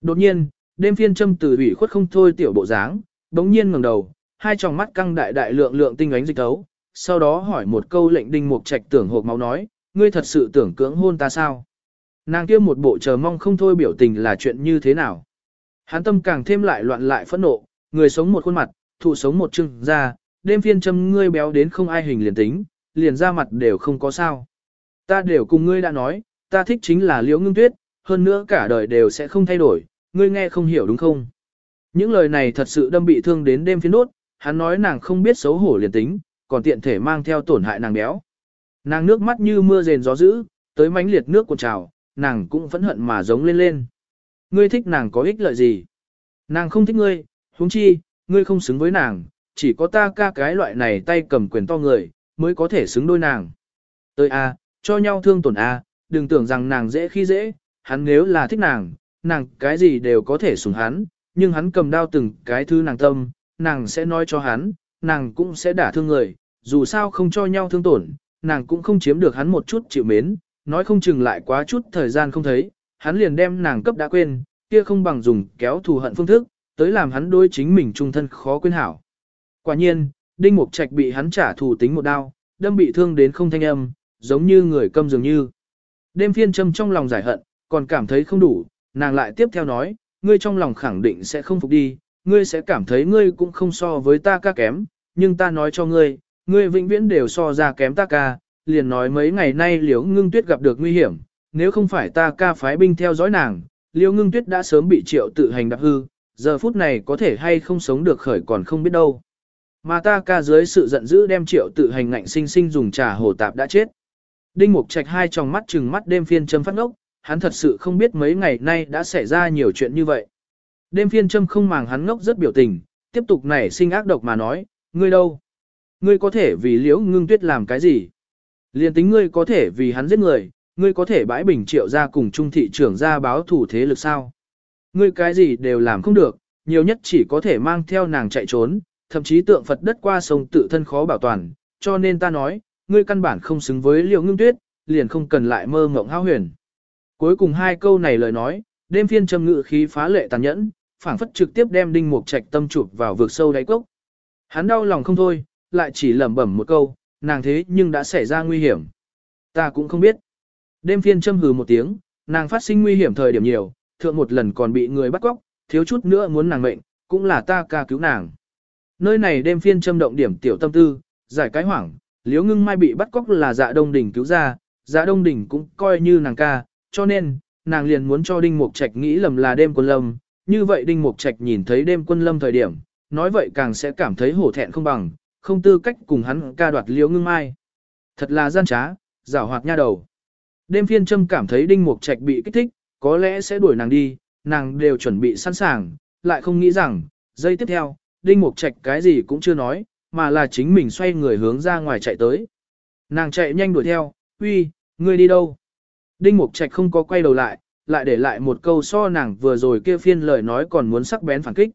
Đột nhiên, đêm phiên châm từ ủy khuất không thôi tiểu bộ dáng, bỗng nhiên ngẩng đầu, hai tròng mắt căng đại đại lượng lượng tinh ánh dịch thấu, sau đó hỏi một câu lệnh đinh mục trạch tưởng hộp máu nói, ngươi thật sự tưởng cưỡng hôn ta sao? Nàng kia một bộ chờ mong không thôi biểu tình là chuyện như thế nào? Hắn tâm càng thêm lại loạn lại phẫn nộ, người sống một khuôn mặt, thụ sống một chưng ra, đêm phiên châm ngươi béo đến không ai hình liền tính, liền ra mặt đều không có sao. Ta đều cùng ngươi đã nói, ta thích chính là liễu ngưng tuyết, hơn nữa cả đời đều sẽ không thay đổi, ngươi nghe không hiểu đúng không? Những lời này thật sự đâm bị thương đến đêm phiên đốt, hắn nói nàng không biết xấu hổ liền tính, còn tiện thể mang theo tổn hại nàng béo. Nàng nước mắt như mưa rền gió dữ, tới mánh liệt nước cuộn trào, nàng cũng phẫn hận mà giống lên lên. Ngươi thích nàng có ích lợi gì? Nàng không thích ngươi, huống chi, ngươi không xứng với nàng, chỉ có ta ca cái loại này tay cầm quyền to người, mới có thể xứng đôi nàng. Tới a, cho nhau thương tổn a, đừng tưởng rằng nàng dễ khi dễ, hắn nếu là thích nàng, nàng cái gì đều có thể sủng hắn, nhưng hắn cầm đao từng cái thứ nàng tâm, nàng sẽ nói cho hắn, nàng cũng sẽ đả thương người, dù sao không cho nhau thương tổn, nàng cũng không chiếm được hắn một chút chịu mến, nói không chừng lại quá chút thời gian không thấy, hắn liền đem nàng cấp đã quên, kia không bằng dùng kéo thù hận phương thức, tới làm hắn đối chính mình trung thân khó quên hảo. Quả nhiên, Đinh Mục Trạch bị hắn trả thù tính một đao, đâm bị thương đến không thanh âm, giống như người câm dường như. Đêm phiên châm trong lòng giải hận, còn cảm thấy không đủ, nàng lại tiếp theo nói, ngươi trong lòng khẳng định sẽ không phục đi, ngươi sẽ cảm thấy ngươi cũng không so với ta ca kém, nhưng ta nói cho ngươi, ngươi vĩnh viễn đều so ra kém ta ca, liền nói mấy ngày nay liễu ngưng tuyết gặp được nguy hiểm, nếu không phải ta ca phái binh theo dõi nàng, liễu ngưng tuyết đã sớm bị triệu tự hành đạp hư, giờ phút này có thể hay không sống được khởi còn không biết đâu. Mà ta ca dưới sự giận dữ đem triệu tự hành ngạnh sinh sinh dùng trà hồ tạp đã chết. Đinh Mục Trạch hai tròng mắt trừng mắt đêm phiên châm phát ngốc, hắn thật sự không biết mấy ngày nay đã xảy ra nhiều chuyện như vậy. Đêm phiên châm không màng hắn ngốc rất biểu tình, tiếp tục nảy sinh ác độc mà nói, ngươi đâu? Ngươi có thể vì liễu ngưng tuyết làm cái gì? Liên tính ngươi có thể vì hắn giết người, ngươi có thể bãi bình triệu ra cùng trung thị trưởng ra báo thủ thế lực sao? Ngươi cái gì đều làm không được, nhiều nhất chỉ có thể mang theo nàng chạy trốn, thậm chí tượng Phật đất qua sông tự thân khó bảo toàn, cho nên ta nói, ngươi căn bản không xứng với liễu ngưng tuyết, liền không cần lại mơ ngộng hao huyền. Cuối cùng hai câu này lời nói, đêm phiên châm ngự khí phá lệ tàn nhẫn, phảng phất trực tiếp đem đinh mục trạch tâm chụp vào vực sâu đáy cốc. Hắn đau lòng không thôi, lại chỉ lẩm bẩm một câu, nàng thế nhưng đã xảy ra nguy hiểm. Ta cũng không biết. Đêm phiên châm hừ một tiếng, nàng phát sinh nguy hiểm thời điểm nhiều, thượng một lần còn bị người bắt cóc, thiếu chút nữa muốn nàng mệnh, cũng là ta ca cứu nàng. Nơi này đêm phiên châm động điểm tiểu tâm tư, giải cái hoảng, liếu ngưng mai bị bắt cóc là dạ đông đỉnh cứu ra, dạ đông đỉnh cũng coi như nàng ca, cho nên, nàng liền muốn cho đinh mục trạch nghĩ lầm là đêm quân lâm, như vậy đinh mục trạch nhìn thấy đêm quân lâm thời điểm, nói vậy càng sẽ cảm thấy hổ thẹn không bằng, không tư cách cùng hắn ca đoạt liễu ngưng mai. Thật là gian trá, rảo hoạt nha đầu. Đêm phiên châm cảm thấy đinh mục trạch bị kích thích, có lẽ sẽ đuổi nàng đi, nàng đều chuẩn bị sẵn sàng, lại không nghĩ rằng, giây tiếp theo, đinh mục trạch cái gì cũng chưa nói, mà là chính mình xoay người hướng ra ngoài chạy tới. Nàng chạy nhanh đuổi theo, uy, ngươi đi đâu? Đinh mục trạch không có quay đầu lại, lại để lại một câu so nàng vừa rồi kia phiên lời nói còn muốn sắc bén phản kích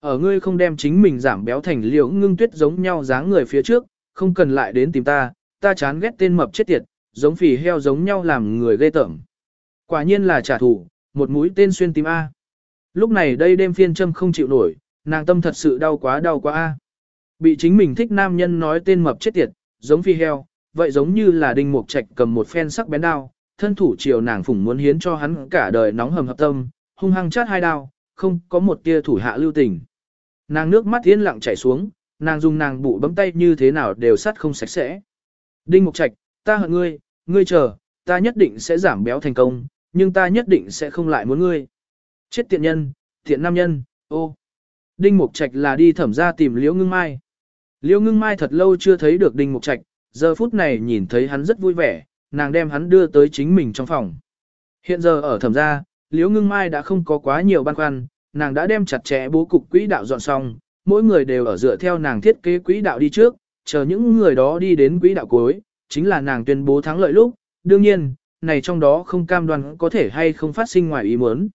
ở ngươi không đem chính mình giảm béo thành liễu ngưng tuyết giống nhau dáng người phía trước, không cần lại đến tìm ta, ta chán ghét tên mập chết tiệt, giống phì heo giống nhau làm người ghê tởm. Quả nhiên là trả thù, một mũi tên xuyên tim A. Lúc này đây đêm phiên châm không chịu nổi, nàng tâm thật sự đau quá đau quá A. Bị chính mình thích nam nhân nói tên mập chết tiệt, giống phi heo, vậy giống như là đinh mục trạch cầm một phen sắc bén đao, thân thủ chiều nàng phủng muốn hiến cho hắn cả đời nóng hầm hập tâm, hung hăng chát hai đao, không có một tia thủ hạ lưu tình. Nàng nước mắt yên lặng chảy xuống, nàng dùng nàng bụ bấm tay như thế nào đều sắt không sạch sẽ. Đinh Mục Trạch, ta hận ngươi, ngươi chờ, ta nhất định sẽ giảm béo thành công, nhưng ta nhất định sẽ không lại muốn ngươi. Chết tiện nhân, tiện nam nhân, ô. Đinh Mục Trạch là đi thẩm ra tìm Liễu Ngưng Mai. Liễu Ngưng Mai thật lâu chưa thấy được Đinh Mục Trạch, giờ phút này nhìn thấy hắn rất vui vẻ, nàng đem hắn đưa tới chính mình trong phòng. Hiện giờ ở thẩm gia, Liễu Ngưng Mai đã không có quá nhiều băn khoăn, nàng đã đem chặt chẽ bố cục quỹ đạo dọn xong, mỗi người đều ở dựa theo nàng thiết kế quỹ đạo đi trước, chờ những người đó đi đến quỹ đạo cuối, chính là nàng tuyên bố thắng lợi lúc, đương nhiên, này trong đó không cam đoan có thể hay không phát sinh ngoài ý muốn.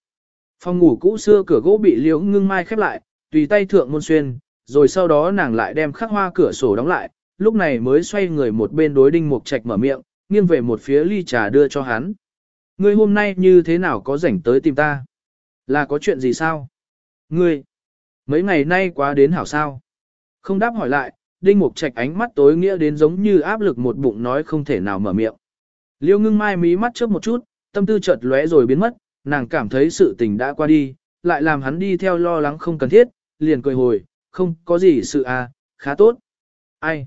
Phòng ngủ cũ xưa cửa gỗ bị Liễu Ngưng Mai khép lại, tùy tay thượng môn xuyên, rồi sau đó nàng lại đem khắc hoa cửa sổ đóng lại, lúc này mới xoay người một bên đối đinh mục trạch mở miệng, nghiêng về một phía ly trà đưa cho hắn. Ngươi hôm nay như thế nào có rảnh tới tìm ta? Là có chuyện gì sao? Ngươi, mấy ngày nay quá đến hảo sao? Không đáp hỏi lại, đinh mục trạch ánh mắt tối nghĩa đến giống như áp lực một bụng nói không thể nào mở miệng. Liêu ngưng mai mí mắt chớp một chút, tâm tư chợt lóe rồi biến mất, nàng cảm thấy sự tình đã qua đi, lại làm hắn đi theo lo lắng không cần thiết, liền cười hồi, không có gì sự à, khá tốt. Ai?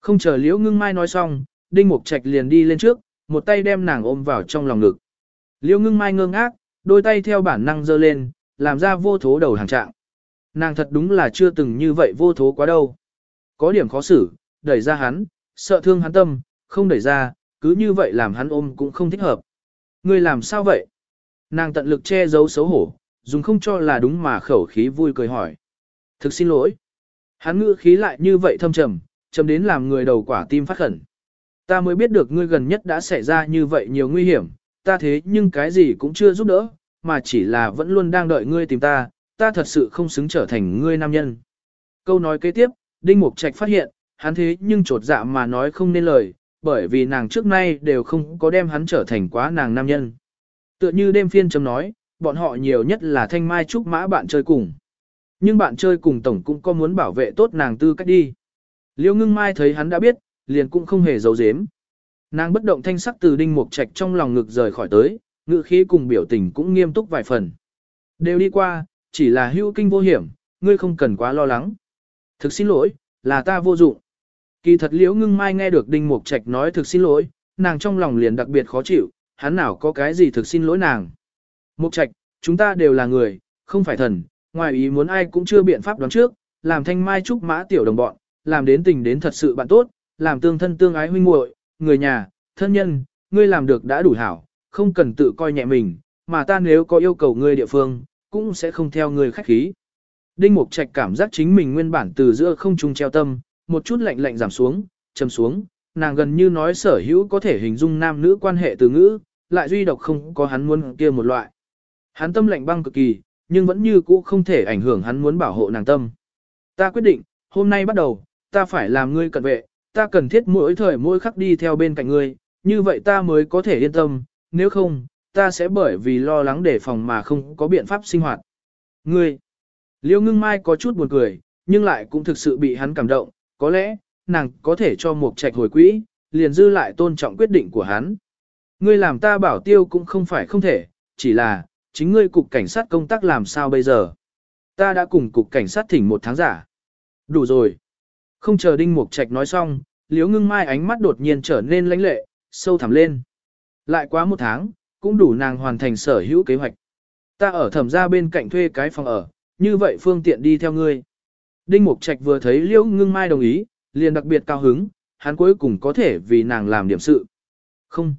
Không chờ liễu ngưng mai nói xong, đinh mục trạch liền đi lên trước, một tay đem nàng ôm vào trong lòng ngực. liêu ngưng mai ngơ ngác, đôi tay theo bản năng giơ lên, làm ra vô thố đầu hàng trạng. Nàng thật đúng là chưa từng như vậy vô thố quá đâu. Có điểm khó xử, đẩy ra hắn, sợ thương hắn tâm, không đẩy ra, cứ như vậy làm hắn ôm cũng không thích hợp. Ngươi làm sao vậy? Nàng tận lực che giấu xấu hổ, dùng không cho là đúng mà khẩu khí vui cười hỏi. Thực xin lỗi. Hắn ngữ khí lại như vậy thâm trầm, trầm đến làm người đầu quả tim phát khẩn. Ta mới biết được ngươi gần nhất đã xảy ra như vậy nhiều nguy hiểm, ta thế nhưng cái gì cũng chưa giúp đỡ, mà chỉ là vẫn luôn đang đợi ngươi tìm ta, ta thật sự không xứng trở thành ngươi nam nhân. Câu nói kế tiếp, Đinh Mục Trạch phát hiện, hắn thế nhưng trột dạ mà nói không nên lời, bởi vì nàng trước nay đều không có đem hắn trở thành quá nàng nam nhân. Tựa như đêm phiên chấm nói, bọn họ nhiều nhất là thanh mai trúc mã bạn chơi cùng. Nhưng bạn chơi cùng tổng cũng có muốn bảo vệ tốt nàng tư cách đi. Liêu ngưng mai thấy hắn đã biết, liền cũng không hề giấu giếm. Nàng bất động thanh sắc từ đinh mục trạch trong lòng ngực rời khỏi tới, ngự khí cùng biểu tình cũng nghiêm túc vài phần. Đều đi qua, chỉ là hưu kinh vô hiểm, ngươi không cần quá lo lắng. Thực xin lỗi, là ta vô dụng. Kỳ thật liễu ngưng mai nghe được đinh mục trạch nói thực xin lỗi, nàng trong lòng liền đặc biệt khó chịu, hắn nào có cái gì thực xin lỗi nàng. Mục trạch, chúng ta đều là người, không phải thần, ngoài ý muốn ai cũng chưa biện pháp đoán trước, làm thanh mai trúc mã tiểu đồng bọn, làm đến tình đến thật sự bạn tốt, làm tương thân tương ái huynh muội, người nhà, thân nhân, ngươi làm được đã đủ hảo, không cần tự coi nhẹ mình, mà ta nếu có yêu cầu ngươi địa phương, cũng sẽ không theo ngươi khách khí. Đinh Mục Trạch cảm giác chính mình nguyên bản từ giữa không trung treo tâm, một chút lạnh lạnh giảm xuống, trầm xuống, nàng gần như nói sở hữu có thể hình dung nam nữ quan hệ từ ngữ, lại duy độc không có hắn muốn kia một loại. Hắn tâm lạnh băng cực kỳ, nhưng vẫn như cũ không thể ảnh hưởng hắn muốn bảo hộ nàng tâm. Ta quyết định, hôm nay bắt đầu, ta phải làm ngươi cận vệ, ta cần thiết mỗi thời mỗi khắc đi theo bên cạnh ngươi, như vậy ta mới có thể yên tâm, nếu không, ta sẽ bởi vì lo lắng đề phòng mà không có biện pháp sinh hoạt. Ngươi, Liêu ngưng mai có chút buồn cười, nhưng lại cũng thực sự bị hắn cảm động, có lẽ, nàng có thể cho một trạch hồi quỹ, liền dư lại tôn trọng quyết định của hắn. Ngươi làm ta bảo tiêu cũng không phải không thể, chỉ là, chính ngươi cục cảnh sát công tác làm sao bây giờ. Ta đã cùng cục cảnh sát thỉnh một tháng giả. Đủ rồi. Không chờ Đinh Mục Trạch nói xong, Liễu Ngưng Mai ánh mắt đột nhiên trở nên lãnh lệ, sâu thẳm lên. Lại quá một tháng, cũng đủ nàng hoàn thành sở hữu kế hoạch. Ta ở thẩm gia bên cạnh thuê cái phòng ở, như vậy phương tiện đi theo ngươi. Đinh Mục Trạch vừa thấy Liễu Ngưng Mai đồng ý, liền đặc biệt cao hứng, hắn cuối cùng có thể vì nàng làm điểm sự. Không.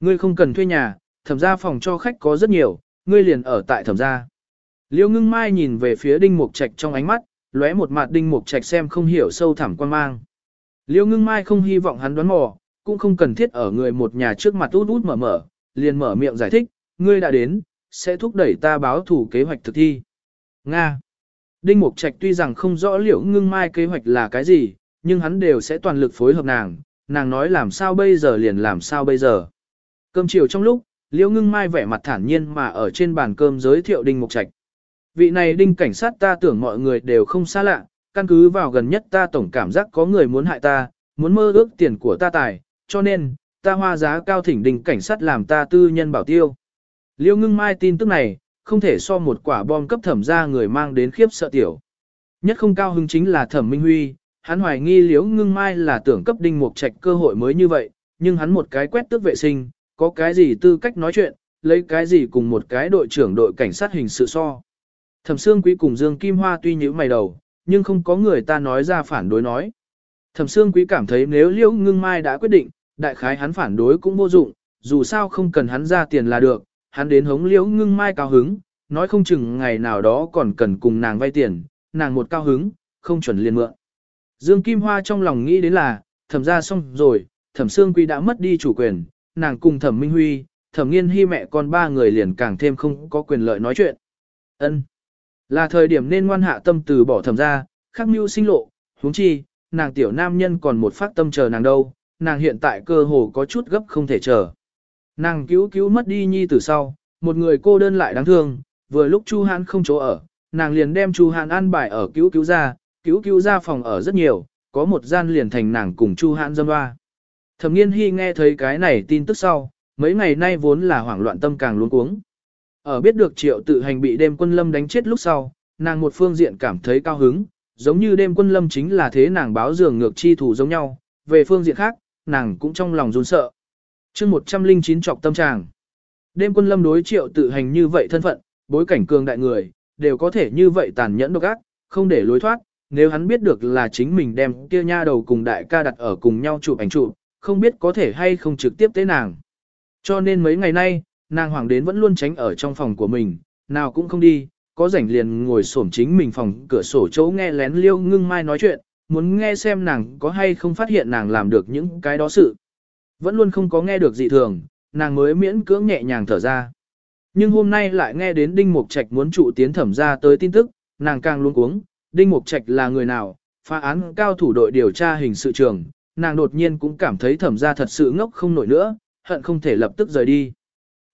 Ngươi không cần thuê nhà, thẩm gia phòng cho khách có rất nhiều, ngươi liền ở tại thẩm gia. Liễu Ngưng Mai nhìn về phía Đinh Mục Trạch trong ánh mắt, lóe một mặt Đinh Mục Trạch xem không hiểu sâu thẳm quan mang. Liễu Ngưng Mai không hy vọng hắn đoán mò, cũng không cần thiết ở người một nhà trước mặt út út mở mở, liền mở miệng giải thích, ngươi đã đến, sẽ thúc đẩy ta báo thủ kế hoạch thực thi. Nga. Đinh Mục Trạch tuy rằng không rõ liễu ngưng mai kế hoạch là cái gì, nhưng hắn đều sẽ toàn lực phối hợp nàng, nàng nói làm sao bây giờ liền làm sao bây giờ. Cơm chiều trong lúc, liễu ngưng mai vẻ mặt thản nhiên mà ở trên bàn cơm giới thiệu Đinh Mục Trạch. Vị này Đinh cảnh sát ta tưởng mọi người đều không xa lạ, căn cứ vào gần nhất ta tổng cảm giác có người muốn hại ta, muốn mơ ước tiền của ta tài, cho nên, ta hoa giá cao thỉnh Đinh cảnh sát làm ta tư nhân bảo tiêu. liêu ngưng mai tin tức này, không thể so một quả bom cấp thẩm ra người mang đến khiếp sợ tiểu. Nhất không cao hứng chính là thẩm minh huy, hắn hoài nghi liễu ngưng mai là tưởng cấp đinh mục trạch cơ hội mới như vậy, nhưng hắn một cái quét tước vệ sinh, có cái gì tư cách nói chuyện, lấy cái gì cùng một cái đội trưởng đội cảnh sát hình sự so. Thẩm Sương Quý cùng Dương Kim Hoa tuy nhíu mày đầu, nhưng không có người ta nói ra phản đối nói. Thẩm Sương Quý cảm thấy nếu Liễu Ngưng Mai đã quyết định, đại khái hắn phản đối cũng vô dụng, dù sao không cần hắn ra tiền là được, hắn đến hống Liễu Ngưng Mai cao hứng, nói không chừng ngày nào đó còn cần cùng nàng vay tiền, nàng một cao hứng, không chuẩn liền mượn. Dương Kim Hoa trong lòng nghĩ đến là, thẩm ra xong rồi, thẩm Sương Quý đã mất đi chủ quyền, nàng cùng thẩm Minh Huy, thẩm nghiên Hi mẹ con ba người liền càng thêm không có quyền lợi nói chuyện. ân là thời điểm nên ngoan hạ tâm từ bỏ thẩm ra, khắc mưu sinh lộ, huống chi, nàng tiểu nam nhân còn một phát tâm chờ nàng đâu, nàng hiện tại cơ hồ có chút gấp không thể chờ. Nàng cứu cứu mất đi nhi từ sau, một người cô đơn lại đáng thương, vừa lúc Chu Hãn không chỗ ở, nàng liền đem Chu Hãn an bài ở cứu cứu ra, cứu cứu ra phòng ở rất nhiều, có một gian liền thành nàng cùng Chu Hãn dâm hoa. Thẩm nghiên hy nghe thấy cái này tin tức sau, mấy ngày nay vốn là hoảng loạn tâm càng luống cuống. Ở biết được triệu tự hành bị đêm quân lâm đánh chết lúc sau, nàng một phương diện cảm thấy cao hứng, giống như đêm quân lâm chính là thế nàng báo dường ngược chi thủ giống nhau, về phương diện khác, nàng cũng trong lòng run sợ. chương 109 trọc tâm tràng. Đêm quân lâm đối triệu tự hành như vậy thân phận, bối cảnh cường đại người, đều có thể như vậy tàn nhẫn độc ác, không để lối thoát, nếu hắn biết được là chính mình đem kia nha đầu cùng đại ca đặt ở cùng nhau chụp ảnh chụp, không biết có thể hay không trực tiếp tới nàng. Cho nên mấy ngày nay, nàng hoàng đến vẫn luôn tránh ở trong phòng của mình, nào cũng không đi, có rảnh liền ngồi xổm chính mình phòng cửa sổ chỗ nghe lén liêu ngưng mai nói chuyện, muốn nghe xem nàng có hay không phát hiện nàng làm được những cái đó sự. Vẫn luôn không có nghe được gì thường, nàng mới miễn cưỡng nhẹ nhàng thở ra. Nhưng hôm nay lại nghe đến Đinh Mục Trạch muốn trụ tiến thẩm ra tới tin tức, nàng càng luôn cuống, Đinh Mục Trạch là người nào, phá án cao thủ đội điều tra hình sự trường, nàng đột nhiên cũng cảm thấy thẩm ra thật sự ngốc không nổi nữa, hận không thể lập tức rời đi.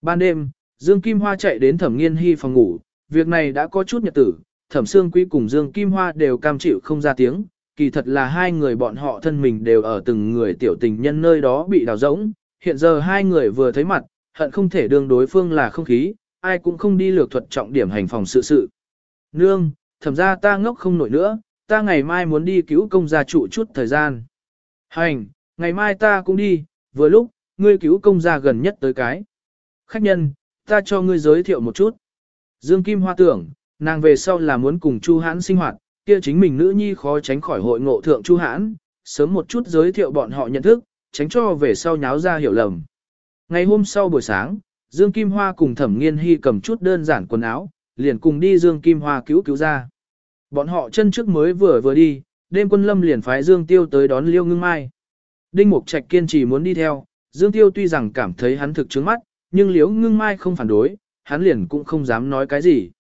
Ban đêm, Dương Kim Hoa chạy đến thẩm nghiên hy phòng ngủ, việc này đã có chút nhật tử, thẩm Sương quý cùng Dương Kim Hoa đều cam chịu không ra tiếng, kỳ thật là hai người bọn họ thân mình đều ở từng người tiểu tình nhân nơi đó bị đào rỗng, hiện giờ hai người vừa thấy mặt, hận không thể đương đối phương là không khí, ai cũng không đi lược thuật trọng điểm hành phòng sự sự. Nương, thẩm ra ta ngốc không nổi nữa, ta ngày mai muốn đi cứu công gia trụ chút thời gian. Hành, ngày mai ta cũng đi, vừa lúc, ngươi cứu công gia gần nhất tới cái. Khách nhân, ta cho ngươi giới thiệu một chút. Dương Kim Hoa tưởng, nàng về sau là muốn cùng Chu Hãn sinh hoạt, kia chính mình nữ nhi khó tránh khỏi hội ngộ thượng Chu Hãn, sớm một chút giới thiệu bọn họ nhận thức, tránh cho về sau nháo ra hiểu lầm. Ngày hôm sau buổi sáng, Dương Kim Hoa cùng Thẩm Nghiên Hy cầm chút đơn giản quần áo, liền cùng đi Dương Kim Hoa cứu cứu ra. Bọn họ chân trước mới vừa vừa đi, đêm quân lâm liền phái Dương Tiêu tới đón Liêu Ngưng Mai. Đinh Mục Trạch kiên trì muốn đi theo, Dương Tiêu tuy rằng cảm thấy hắn thực trướng mắt, nhưng liếu Ngưng Mai không phản đối, hắn liền cũng không dám nói cái gì.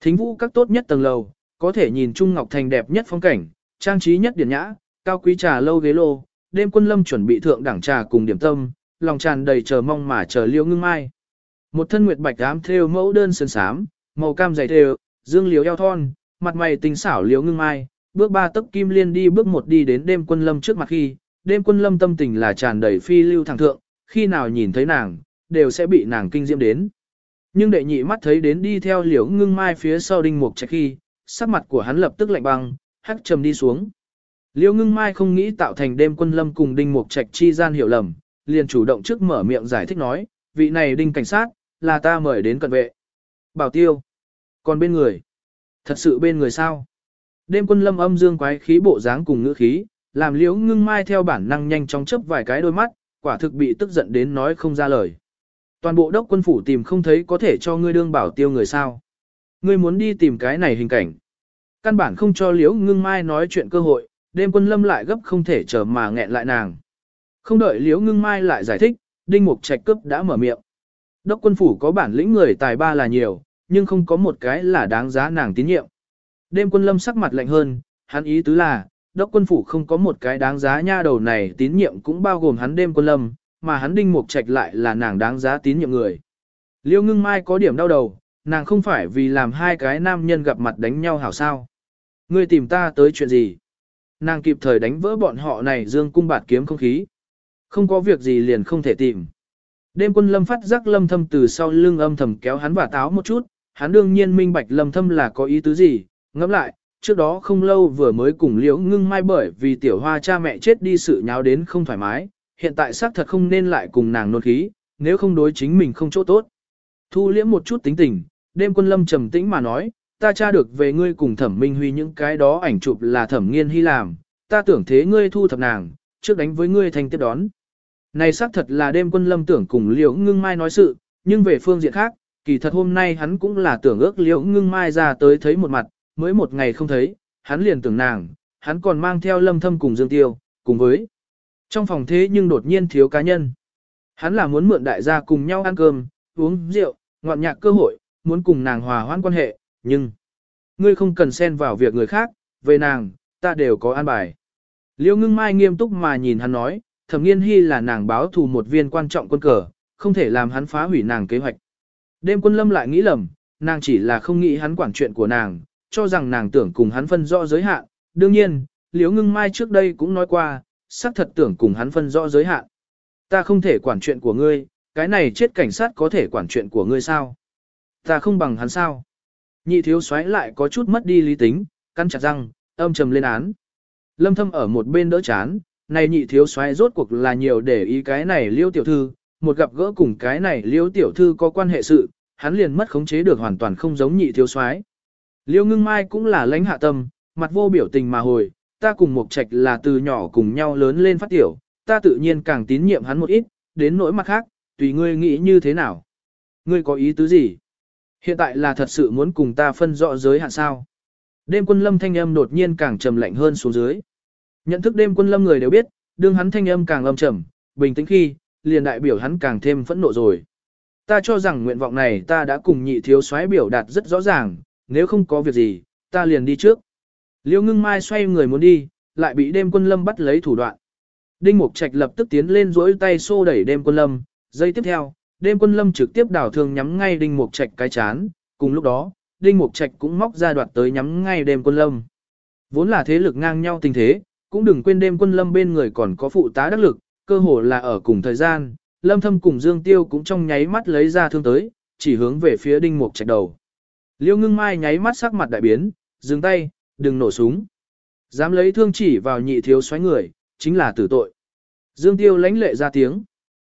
Thính vũ các tốt nhất tầng lầu, có thể nhìn Trung Ngọc Thành đẹp nhất phong cảnh, trang trí nhất điển nhã, cao quý trà lâu ghế lô, đêm quân lâm chuẩn bị thượng đẳng trà cùng điểm tâm, lòng tràn đầy chờ mong mà chờ liếu Ngưng Mai. Một thân nguyệt bạch ám thêu mẫu đơn sơn sám, màu cam dày thêu, dương liếu eo thon, mặt mày tinh xảo liếu ngưng mai, bước ba tấc kim liên đi bước một đi đến đêm quân lâm trước mặt khi, đêm quân lâm tâm tình là tràn đầy phi lưu thẳng thượng, khi nào nhìn thấy nàng, đều sẽ bị nàng kinh diễm đến. Nhưng đệ nhị mắt thấy đến đi theo liễu ngưng mai phía sau đinh mục trạch khi, sắc mặt của hắn lập tức lạnh băng, hắc trầm đi xuống. Liễu ngưng mai không nghĩ tạo thành đêm quân lâm cùng đinh mục trạch chi gian hiểu lầm, liền chủ động trước mở miệng giải thích nói, vị này đinh cảnh sát, là ta mời đến cận vệ. Bảo tiêu. Còn bên người. Thật sự bên người sao? Đêm quân lâm âm dương quái khí bộ dáng cùng ngữ khí, làm liễu ngưng mai theo bản năng nhanh chóng chấp vài cái đôi mắt, quả thực bị tức giận đến nói không ra lời. Toàn bộ đốc quân phủ tìm không thấy có thể cho ngươi đương bảo tiêu người sao. Ngươi muốn đi tìm cái này hình cảnh. Căn bản không cho liễu ngưng mai nói chuyện cơ hội, đêm quân lâm lại gấp không thể chờ mà nghẹn lại nàng. Không đợi liễu ngưng mai lại giải thích, đinh mục trạch cướp đã mở miệng. Đốc quân phủ có bản lĩnh người tài ba là nhiều, nhưng không có một cái là đáng giá nàng tín nhiệm. Đêm quân lâm sắc mặt lạnh hơn, hắn ý tứ là, đốc quân phủ không có một cái đáng giá nha đầu này tín nhiệm cũng bao gồm hắn đêm quân lâm, mà hắn đinh mục trạch lại là nàng đáng giá tín nhiệm người. Liêu ngưng mai có điểm đau đầu, nàng không phải vì làm hai cái nam nhân gặp mặt đánh nhau hảo sao. Ngươi tìm ta tới chuyện gì? Nàng kịp thời đánh vỡ bọn họ này dương cung bạt kiếm không khí. Không có việc gì liền không thể tìm. Đêm quân lâm phát giác lâm thâm từ sau lưng âm thầm kéo hắn và táo một chút, hắn đương nhiên minh bạch lâm thâm là có ý tứ gì, ngẫm lại, trước đó không lâu vừa mới cùng liễu ngưng mai bởi vì tiểu hoa cha mẹ chết đi sự nháo đến không thoải mái, hiện tại xác thật không nên lại cùng nàng nôn khí, nếu không đối chính mình không chỗ tốt. Thu liễm một chút tính tình, đêm quân lâm trầm tĩnh mà nói, ta tra được về ngươi cùng thẩm minh huy những cái đó ảnh chụp là thẩm nghiên hy làm, ta tưởng thế ngươi thu thập nàng, trước đánh với ngươi thành tiếp đón. Này xác thật là đêm quân lâm tưởng cùng liễu ngưng mai nói sự, nhưng về phương diện khác, kỳ thật hôm nay hắn cũng là tưởng ước liễu ngưng mai ra tới thấy một mặt, mới một ngày không thấy, hắn liền tưởng nàng, hắn còn mang theo lâm thâm cùng Dương Tiêu, cùng với trong phòng thế nhưng đột nhiên thiếu cá nhân. Hắn là muốn mượn đại gia cùng nhau ăn cơm, uống rượu, ngoạn nhạc cơ hội, muốn cùng nàng hòa hoãn quan hệ, nhưng ngươi không cần xen vào việc người khác, về nàng, ta đều có an bài. Liêu ngưng mai nghiêm túc mà nhìn hắn nói, thẩm nghiên hy là nàng báo thù một viên quan trọng quân cờ, không thể làm hắn phá hủy nàng kế hoạch. Đêm quân lâm lại nghĩ lầm, nàng chỉ là không nghĩ hắn quản chuyện của nàng, cho rằng nàng tưởng cùng hắn phân rõ giới hạn. Đương nhiên, Liễu Ngưng Mai trước đây cũng nói qua, xác thật tưởng cùng hắn phân rõ giới hạn. Ta không thể quản chuyện của ngươi, cái này chết cảnh sát có thể quản chuyện của ngươi sao? Ta không bằng hắn sao? Nhị thiếu xoáy lại có chút mất đi lý tính, căn chặt răng, âm trầm lên án. Lâm thâm ở một bên đỡ chán, này nhị thiếu xoáy rốt cuộc là nhiều để ý cái này liêu tiểu thư, một gặp gỡ cùng cái này liêu tiểu thư có quan hệ sự, hắn liền mất khống chế được hoàn toàn không giống nhị thiếu xoáy. Liêu ngưng mai cũng là lãnh hạ tâm, mặt vô biểu tình mà hồi, ta cùng Mục Trạch là từ nhỏ cùng nhau lớn lên phát tiểu, ta tự nhiên càng tín nhiệm hắn một ít, đến nỗi mặt khác, tùy ngươi nghĩ như thế nào. Ngươi có ý tứ gì? Hiện tại là thật sự muốn cùng ta phân rõ giới hạn sao? Đêm quân lâm thanh âm đột nhiên càng trầm lạnh hơn xuống dưới. Nhận thức đêm quân lâm người đều biết, đương hắn thanh âm càng âm trầm, bình tĩnh khi, liền đại biểu hắn càng thêm phẫn nộ rồi. Ta cho rằng nguyện vọng này ta đã cùng nhị thiếu soái biểu đạt rất rõ ràng, nếu không có việc gì, ta liền đi trước. Liêu ngưng mai xoay người muốn đi, lại bị đêm quân lâm bắt lấy thủ đoạn. Đinh Mục Trạch lập tức tiến lên duỗi tay xô đẩy đêm quân lâm, giây tiếp theo, đêm quân lâm trực tiếp đảo thương nhắm ngay Đinh Mục Trạch cái chán, cùng lúc đó, Đinh Mục Trạch cũng móc ra đoạt tới nhắm ngay đêm quân lâm. Vốn là thế lực ngang nhau tình thế, cũng đừng quên đêm quân lâm bên người còn có phụ tá đắc lực, cơ hồ là ở cùng thời gian, lâm thâm cùng Dương Tiêu cũng trong nháy mắt lấy ra thương tới, chỉ hướng về phía Đinh Mục Trạch đầu. Liêu ngưng mai nháy mắt sắc mặt đại biến, dừng tay, đừng nổ súng. Dám lấy thương chỉ vào nhị thiếu xoáy người, chính là tử tội. Dương Tiêu lãnh lệ ra tiếng.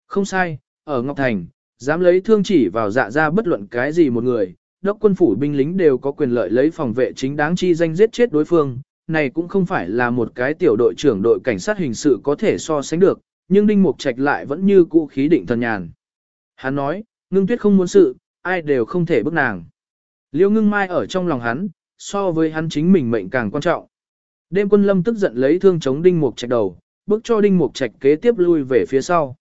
Không sai, ở Ngọc Thành, dám lấy thương chỉ vào dạ ra bất luận cái gì một người, đốc quân phủ binh lính đều có quyền lợi lấy phòng vệ chính đáng chi danh giết chết đối phương. Này cũng không phải là một cái tiểu đội trưởng đội cảnh sát hình sự có thể so sánh được, nhưng Đinh Mục Trạch lại vẫn như cũ khí định thần nhàn. Hắn nói, ngưng tuyết không muốn sự, ai đều không thể bức nàng. Liêu ngưng mai ở trong lòng hắn, so với hắn chính mình mệnh càng quan trọng. Đêm quân lâm tức giận lấy thương chống đinh mục trạch đầu, bước cho đinh mục trạch kế tiếp lui về phía sau.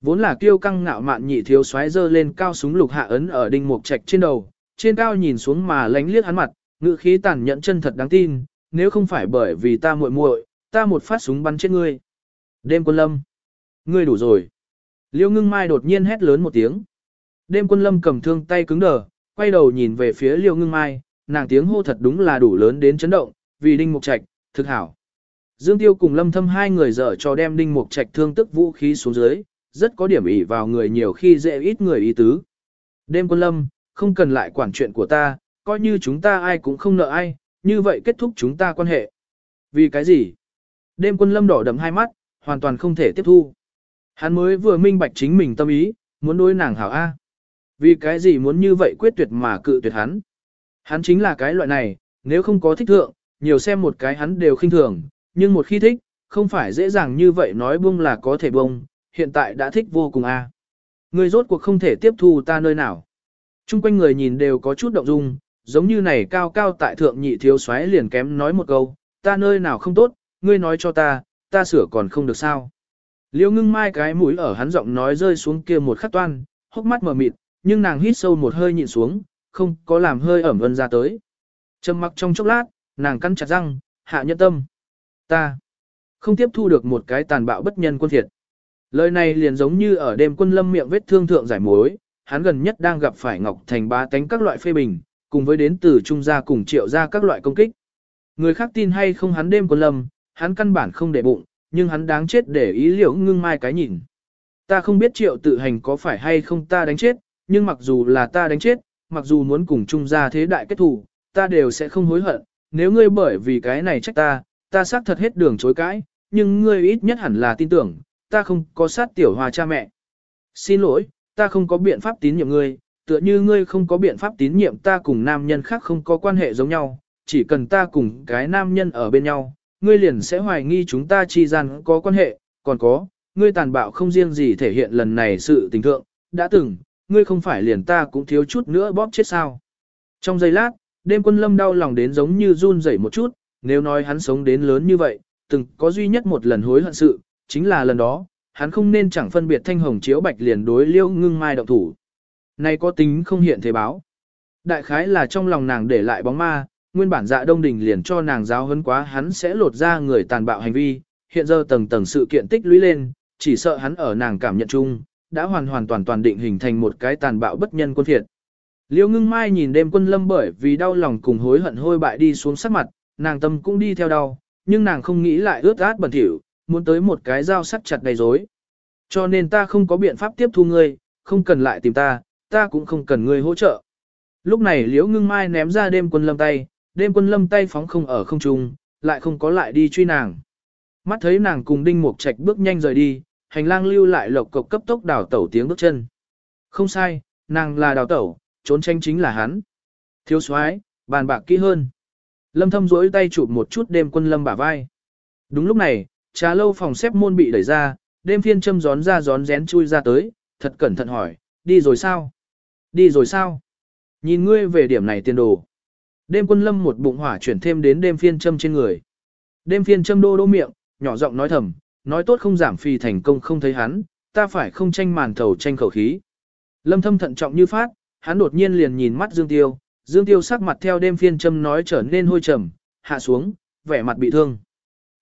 Vốn là kiêu căng ngạo mạn nhị thiếu xoáy dơ lên cao súng lục hạ ấn ở đinh mục trạch trên đầu, trên cao nhìn xuống mà lánh liếc hắn mặt, ngự khí tàn nhẫn chân thật đáng tin, nếu không phải bởi vì ta muội muội, ta một phát súng bắn chết ngươi. Đêm quân lâm, ngươi đủ rồi. Liêu ngưng mai đột nhiên hét lớn một tiếng. Đêm quân lâm cầm thương tay cứng đờ, quay đầu nhìn về phía liêu ngưng mai, nàng tiếng hô thật đúng là đủ lớn đến chấn động, vì đinh mục trạch, thực hảo. Dương Tiêu cùng Lâm Thâm hai người dở cho đem đinh mục trạch thương tức vũ khí xuống dưới, rất có điểm ỷ vào người nhiều khi dễ ít người ý tứ. Đêm quân Lâm, không cần lại quản chuyện của ta, coi như chúng ta ai cũng không nợ ai, như vậy kết thúc chúng ta quan hệ. Vì cái gì? Đêm quân Lâm đỏ đầm hai mắt, hoàn toàn không thể tiếp thu. Hắn mới vừa minh bạch chính mình tâm ý, muốn đối nàng hảo A. Vì cái gì muốn như vậy quyết tuyệt mà cự tuyệt hắn? Hắn chính là cái loại này, nếu không có thích thượng, nhiều xem một cái hắn đều khinh thường, nhưng một khi thích, không phải dễ dàng như vậy nói bông là có thể bông, hiện tại đã thích vô cùng a. À. Người rốt cuộc không thể tiếp thu ta nơi nào. Trung quanh người nhìn đều có chút động dung, giống như này cao cao tại thượng nhị thiếu soái liền kém nói một câu, ta nơi nào không tốt, ngươi nói cho ta, ta sửa còn không được sao. Liêu ngưng mai cái mũi ở hắn giọng nói rơi xuống kia một khắc toan, hốc mắt mở mịt, nhưng nàng hít sâu một hơi nhịn xuống, không có làm hơi ẩm vân ra tới. Trầm mặc trong chốc lát, nàng cắn chặt răng, hạ nhẫn tâm. Ta không tiếp thu được một cái tàn bạo bất nhân quân thiệt. Lời này liền giống như ở đêm quân lâm miệng vết thương thượng giải mối, hắn gần nhất đang gặp phải Ngọc Thành ba tánh các loại phê bình, cùng với đến từ trung gia cùng triệu gia các loại công kích. Người khác tin hay không hắn đêm quân lâm, hắn căn bản không để bụng, nhưng hắn đáng chết để ý liệu ngưng mai cái nhìn. Ta không biết triệu tự hành có phải hay không ta đánh chết, nhưng mặc dù là ta đánh chết, mặc dù muốn cùng trung gia thế đại kết thù, ta đều sẽ không hối hận, nếu ngươi bởi vì cái này trách ta, ta xác thật hết đường chối cãi, nhưng ngươi ít nhất hẳn là tin tưởng, ta không có sát tiểu hòa cha mẹ. Xin lỗi, ta không có biện pháp tín nhiệm ngươi, tựa như ngươi không có biện pháp tín nhiệm ta cùng nam nhân khác không có quan hệ giống nhau, chỉ cần ta cùng cái nam nhân ở bên nhau, ngươi liền sẽ hoài nghi chúng ta chi gian có quan hệ, còn có, ngươi tàn bạo không riêng gì thể hiện lần này sự tình thượng, đã từng, ngươi không phải liền ta cũng thiếu chút nữa bóp chết sao. Trong giây lát, đêm quân lâm đau lòng đến giống như run rẩy một chút, nếu nói hắn sống đến lớn như vậy, từng có duy nhất một lần hối hận sự, chính là lần đó, hắn không nên chẳng phân biệt thanh hồng chiếu bạch liền đối liêu ngưng mai động thủ. Này có tính không hiện thế báo. Đại khái là trong lòng nàng để lại bóng ma, nguyên bản dạ đông đình liền cho nàng giáo hấn quá hắn sẽ lột ra người tàn bạo hành vi, hiện giờ tầng tầng sự kiện tích lũy lên, chỉ sợ hắn ở nàng cảm nhận chung, đã hoàn hoàn toàn toàn định hình thành một cái tàn bạo bất nhân quân thiệt. Liêu ngưng mai nhìn đêm quân lâm bởi vì đau lòng cùng hối hận hôi bại đi xuống sắc mặt, nàng tâm cũng đi theo đau, nhưng nàng không nghĩ lại ướt át bẩn thỉu, muốn tới một cái dao sắt chặt đầy rối. Cho nên ta không có biện pháp tiếp thu ngươi, không cần lại tìm ta, ta cũng không cần ngươi hỗ trợ. Lúc này liễu ngưng mai ném ra đêm quân lâm tay, đêm quân lâm tay phóng không ở không trung, lại không có lại đi truy nàng. Mắt thấy nàng cùng đinh mục trạch bước nhanh rời đi, hành lang lưu lại lộc cộc cấp tốc đào tẩu tiếng bước chân. Không sai, nàng là đào tẩu, trốn tranh chính là hắn. Thiếu soái bàn bạc kỹ hơn. Lâm thâm duỗi tay chụp một chút đêm quân lâm bả vai. Đúng lúc này, trà lâu phòng xếp môn bị đẩy ra, đêm phiên châm gión ra gión rén chui ra tới, thật cẩn thận hỏi, đi rồi sao? Đi rồi sao? Nhìn ngươi về điểm này tiền đồ. Đêm quân lâm một bụng hỏa chuyển thêm đến đêm phiên châm trên người. Đêm phiên châm đô đô miệng, nhỏ giọng nói thầm, nói tốt không giảm phì thành công không thấy hắn, ta phải không tranh màn thầu tranh khẩu khí. Lâm thâm thận trọng như phát, hắn đột nhiên liền nhìn mắt Dương Tiêu, Dương Tiêu sắc mặt theo đêm phiên châm nói trở nên hôi trầm, hạ xuống, vẻ mặt bị thương.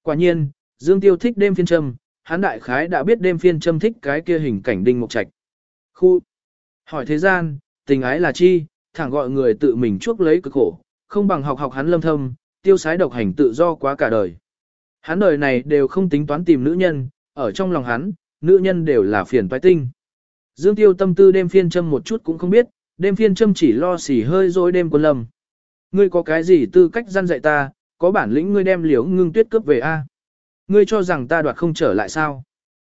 Quả nhiên, Dương Tiêu thích đêm phiên châm, hắn đại khái đã biết đêm phiên châm thích cái kia hình cảnh đinh mục trạch. Khu. Hỏi thế gian, tình ái là chi, thẳng gọi người tự mình chuốc lấy cực khổ, không bằng học học hắn lâm thâm, tiêu sái độc hành tự do quá cả đời. Hắn đời này đều không tính toán tìm nữ nhân, ở trong lòng hắn, nữ nhân đều là phiền toái tinh. Dương Tiêu tâm tư đêm phiên châm một chút cũng không biết, đêm phiên châm chỉ lo xỉ hơi dối đêm quân lâm. Ngươi có cái gì tư cách gian dạy ta, có bản lĩnh ngươi đem liễu ngưng tuyết cướp về a Ngươi cho rằng ta đoạt không trở lại sao?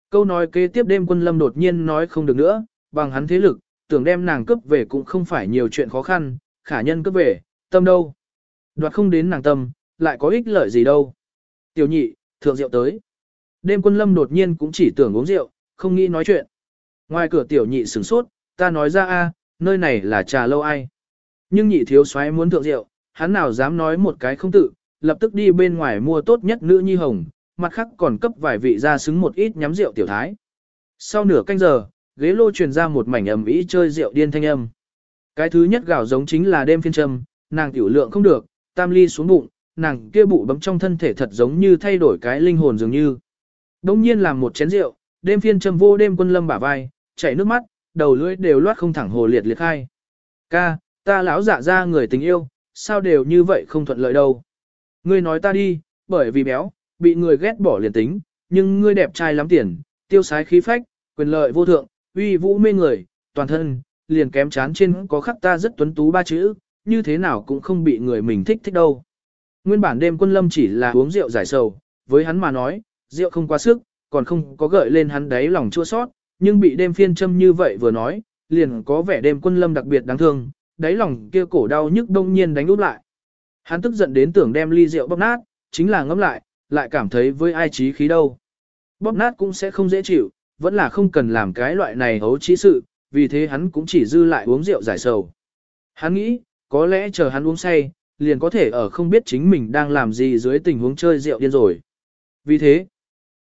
Câu nói kế tiếp đêm quân lâm đột nhiên nói không được nữa, bằng hắn thế lực, tưởng đem nàng cướp về cũng không phải nhiều chuyện khó khăn, khả nhân cướp về, tâm đâu? Đoạt không đến nàng tâm, lại có ích lợi gì đâu? Tiểu nhị, thượng rượu tới. Đêm quân lâm đột nhiên cũng chỉ tưởng uống rượu, không nghĩ nói chuyện. Ngoài cửa tiểu nhị sửng sốt, ta nói ra a, nơi này là trà lâu ai. Nhưng nhị thiếu soái muốn thượng rượu, hắn nào dám nói một cái không tự, lập tức đi bên ngoài mua tốt nhất nữ nhi hồng, mặt khác còn cấp vài vị ra xứng một ít nhắm rượu tiểu thái. Sau nửa canh giờ, ghế lô truyền ra một mảnh ầm ĩ chơi rượu điên thanh âm. Cái thứ nhất gạo giống chính là đêm phiên trầm, nàng tiểu lượng không được, tam ly xuống bụng, nàng kia bụ bấm trong thân thể thật giống như thay đổi cái linh hồn dường như. Đông nhiên làm một chén rượu, đêm phiên trầm vô đêm quân lâm bả vai, chảy nước mắt, đầu lưỡi đều loát không thẳng hồ liệt liệt khai. Ca, ta lão dạ ra người tình yêu, sao đều như vậy không thuận lợi đâu. Ngươi nói ta đi, bởi vì béo, bị người ghét bỏ liền tính, nhưng ngươi đẹp trai lắm tiền, tiêu sái khí phách, quyền lợi vô thượng, uy vũ mê người, toàn thân, liền kém chán trên có khắc ta rất tuấn tú ba chữ, như thế nào cũng không bị người mình thích thích đâu. Nguyên bản đêm quân lâm chỉ là uống rượu giải sầu, với hắn mà nói, rượu không quá sức, còn không có gợi lên hắn đáy lòng chua sót, nhưng bị đêm phiên châm như vậy vừa nói, liền có vẻ đêm quân lâm đặc biệt đáng thương, đáy lòng kia cổ đau nhức đông nhiên đánh úp lại. Hắn tức giận đến tưởng đem ly rượu bóp nát, chính là ngẫm lại, lại cảm thấy với ai trí khí đâu. Bóp nát cũng sẽ không dễ chịu, vẫn là không cần làm cái loại này hấu trí sự, vì thế hắn cũng chỉ dư lại uống rượu giải sầu. Hắn nghĩ, có lẽ chờ hắn uống say, liền có thể ở không biết chính mình đang làm gì dưới tình huống chơi rượu điên rồi. Vì thế,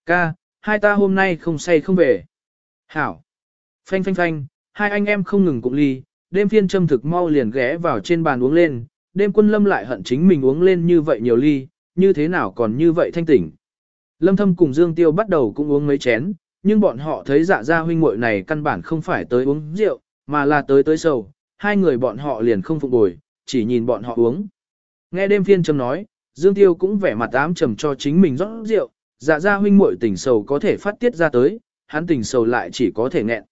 ca, hai ta hôm nay không say không về. Hảo. Phanh phanh phanh, hai anh em không ngừng cụng ly, đêm phiên châm thực mau liền ghé vào trên bàn uống lên, đêm quân lâm lại hận chính mình uống lên như vậy nhiều ly, như thế nào còn như vậy thanh tỉnh. Lâm thâm cùng Dương Tiêu bắt đầu cũng uống mấy chén, nhưng bọn họ thấy dạ gia huynh muội này căn bản không phải tới uống rượu, mà là tới tới sầu, hai người bọn họ liền không phục bồi, chỉ nhìn bọn họ uống. Nghe đêm phiên trầm nói, Dương Tiêu cũng vẻ mặt ám trầm cho chính mình rót rượu, dạ gia huynh muội tình sầu có thể phát tiết ra tới, hắn tình sầu lại chỉ có thể nghẹn.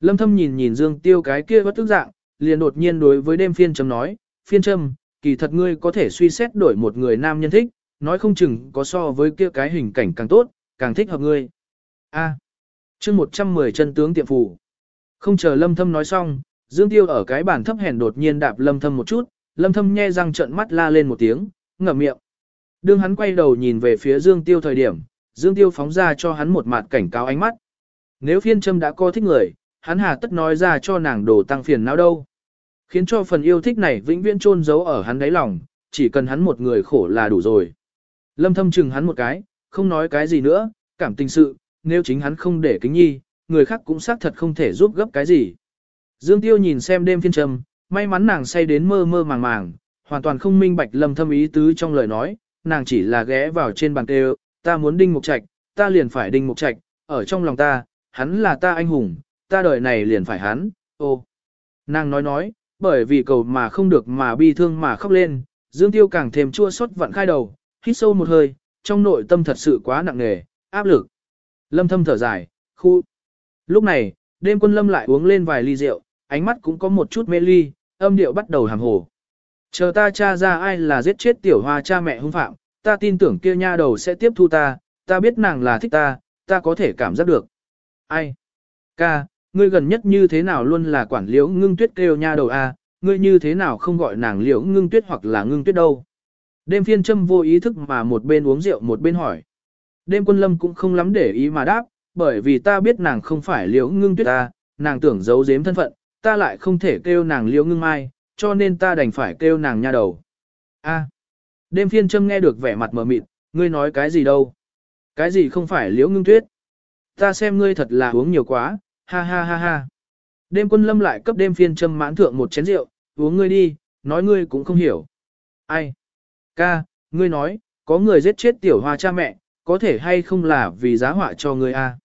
Lâm thâm nhìn nhìn Dương Tiêu cái kia bất tức dạng, liền đột nhiên đối với đêm phiên trầm nói, phiên trầm, kỳ thật ngươi có thể suy xét đổi một người nam nhân thích, nói không chừng có so với kia cái hình cảnh càng tốt, càng thích hợp ngươi. A. À, chương 110 chân tướng tiệm phủ. Không chờ Lâm Thâm nói xong, Dương Tiêu ở cái bàn thấp hèn đột nhiên đạp Lâm Thâm một chút, Lâm Thâm nhe răng trợn mắt la lên một tiếng, ngậm miệng. Đương hắn quay đầu nhìn về phía Dương Tiêu thời điểm, Dương Tiêu phóng ra cho hắn một mặt cảnh cáo ánh mắt. Nếu phiên châm đã co thích người, hắn hà tất nói ra cho nàng đồ tăng phiền não đâu. Khiến cho phần yêu thích này vĩnh viễn chôn giấu ở hắn đáy lòng, chỉ cần hắn một người khổ là đủ rồi. Lâm thâm chừng hắn một cái, không nói cái gì nữa, cảm tình sự, nếu chính hắn không để kính nhi, người khác cũng xác thật không thể giúp gấp cái gì. Dương Tiêu nhìn xem đêm phiên trầm, may mắn nàng say đến mơ mơ màng màng, hoàn toàn không minh bạch lâm thâm ý tứ trong lời nói, nàng chỉ là ghé vào trên bàn kêu, ta muốn đinh mục trạch, ta liền phải đinh mục trạch, ở trong lòng ta, hắn là ta anh hùng, ta đời này liền phải hắn, ô. Nàng nói nói, bởi vì cầu mà không được mà bi thương mà khóc lên, Dương Tiêu càng thêm chua xót vặn khai đầu, hít sâu một hơi, trong nội tâm thật sự quá nặng nề, áp lực. Lâm thâm thở dài, khu. Lúc này, đêm quân lâm lại uống lên vài ly rượu, ánh mắt cũng có một chút mê ly, âm điệu bắt đầu hàm hồ. Chờ ta tra ra ai là giết chết tiểu hoa cha mẹ hung phạm, ta tin tưởng kia nha đầu sẽ tiếp thu ta, ta biết nàng là thích ta, ta có thể cảm giác được. Ai? Ca, ngươi gần nhất như thế nào luôn là quản liễu ngưng tuyết kêu nha đầu a, ngươi như thế nào không gọi nàng liễu ngưng tuyết hoặc là ngưng tuyết đâu. Đêm phiên châm vô ý thức mà một bên uống rượu một bên hỏi. Đêm quân lâm cũng không lắm để ý mà đáp, bởi vì ta biết nàng không phải liễu ngưng tuyết ta, nàng tưởng giấu giếm thân phận, ta lại không thể kêu nàng liễu ngưng mai, cho nên ta đành phải kêu nàng nha đầu. A. Đêm phiên châm nghe được vẻ mặt mờ mịt, ngươi nói cái gì đâu? Cái gì không phải liễu ngưng tuyết? Ta xem ngươi thật là uống nhiều quá, ha ha ha ha. Đêm quân lâm lại cấp đêm phiên châm mãn thượng một chén rượu, uống ngươi đi, nói ngươi cũng không hiểu. Ai? Ca, ngươi nói, có người giết chết tiểu hoa cha mẹ, có thể hay không là vì giá họa cho ngươi a?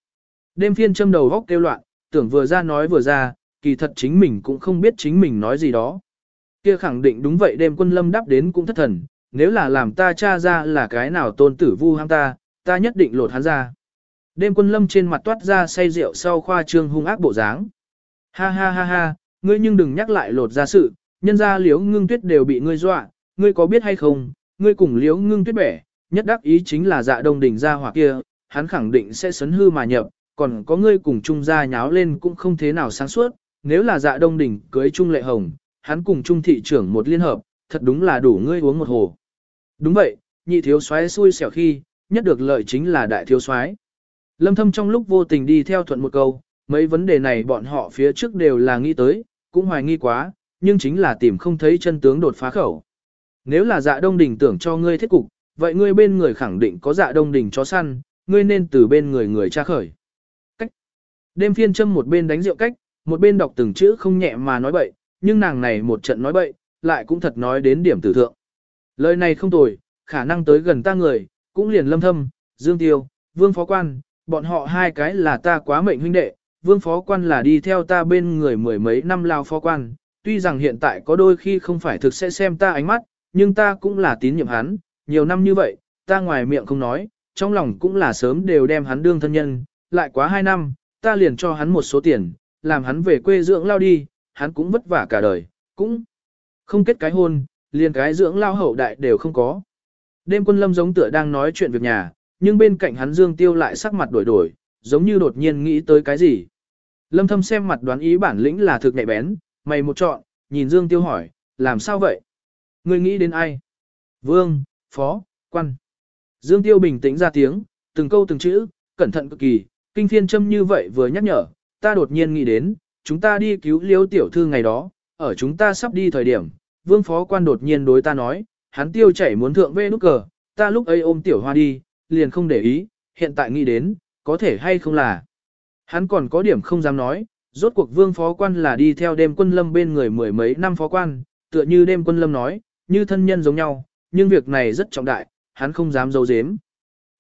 Đêm phiên châm đầu góc kêu loạn, tưởng vừa ra nói vừa ra, kỳ thật chính mình cũng không biết chính mình nói gì đó. Kia khẳng định đúng vậy đêm quân lâm đáp đến cũng thất thần, nếu là làm ta cha ra là cái nào tôn tử vu ham ta, ta nhất định lột hắn ra. Đêm quân lâm trên mặt toát ra say rượu sau khoa trương hung ác bộ dáng. Ha ha ha ha, ngươi nhưng đừng nhắc lại lột ra sự, nhân ra liếu ngưng tuyết đều bị ngươi dọa, ngươi có biết hay không, ngươi cùng liếu ngưng tuyết bẻ, nhất đắc ý chính là dạ đông đỉnh ra hoặc kia, hắn khẳng định sẽ sấn hư mà nhập, còn có ngươi cùng trung gia nháo lên cũng không thế nào sáng suốt, nếu là dạ đông đỉnh cưới trung lệ hồng, hắn cùng trung thị trưởng một liên hợp, thật đúng là đủ ngươi uống một hồ. Đúng vậy, nhị thiếu soái xui xẻo khi, nhất được lợi chính là đại thiếu soái. Lâm thâm trong lúc vô tình đi theo thuận một câu, mấy vấn đề này bọn họ phía trước đều là nghĩ tới, cũng hoài nghi quá, nhưng chính là tìm không thấy chân tướng đột phá khẩu. Nếu là dạ đông đình tưởng cho ngươi thiết cục, vậy ngươi bên người khẳng định có dạ đông đình chó săn, ngươi nên từ bên người người tra khởi. Cách. Đêm phiên châm một bên đánh rượu cách, một bên đọc từng chữ không nhẹ mà nói bậy, nhưng nàng này một trận nói bậy, lại cũng thật nói đến điểm tử thượng. Lời này không tồi, khả năng tới gần ta người, cũng liền lâm thâm, dương tiêu, vương phó quan, bọn họ hai cái là ta quá mệnh huynh đệ, vương phó quan là đi theo ta bên người mười mấy năm lao phó quan, tuy rằng hiện tại có đôi khi không phải thực sẽ xem ta ánh mắt, nhưng ta cũng là tín nhiệm hắn, nhiều năm như vậy, ta ngoài miệng không nói, trong lòng cũng là sớm đều đem hắn đương thân nhân, lại quá hai năm, ta liền cho hắn một số tiền, làm hắn về quê dưỡng lao đi, hắn cũng vất vả cả đời, cũng không kết cái hôn, liền cái dưỡng lao hậu đại đều không có. Đêm quân lâm giống tựa đang nói chuyện việc nhà, nhưng bên cạnh hắn Dương Tiêu lại sắc mặt đổi đổi, giống như đột nhiên nghĩ tới cái gì. Lâm thâm xem mặt đoán ý bản lĩnh là thực nhạy bén, mày một chọn, nhìn Dương Tiêu hỏi, làm sao vậy? Ngươi nghĩ đến ai? Vương, Phó, Quan. Dương Tiêu bình tĩnh ra tiếng, từng câu từng chữ, cẩn thận cực kỳ, kinh thiên châm như vậy vừa nhắc nhở, ta đột nhiên nghĩ đến, chúng ta đi cứu liêu tiểu thư ngày đó, ở chúng ta sắp đi thời điểm, Vương Phó Quan đột nhiên đối ta nói, hắn tiêu chảy muốn thượng về nút cờ, ta lúc ấy ôm tiểu hoa đi, liền không để ý, hiện tại nghĩ đến, có thể hay không là. Hắn còn có điểm không dám nói, rốt cuộc vương phó quan là đi theo đêm quân lâm bên người mười mấy năm phó quan, tựa như đêm quân lâm nói, như thân nhân giống nhau, nhưng việc này rất trọng đại, hắn không dám giấu giếm.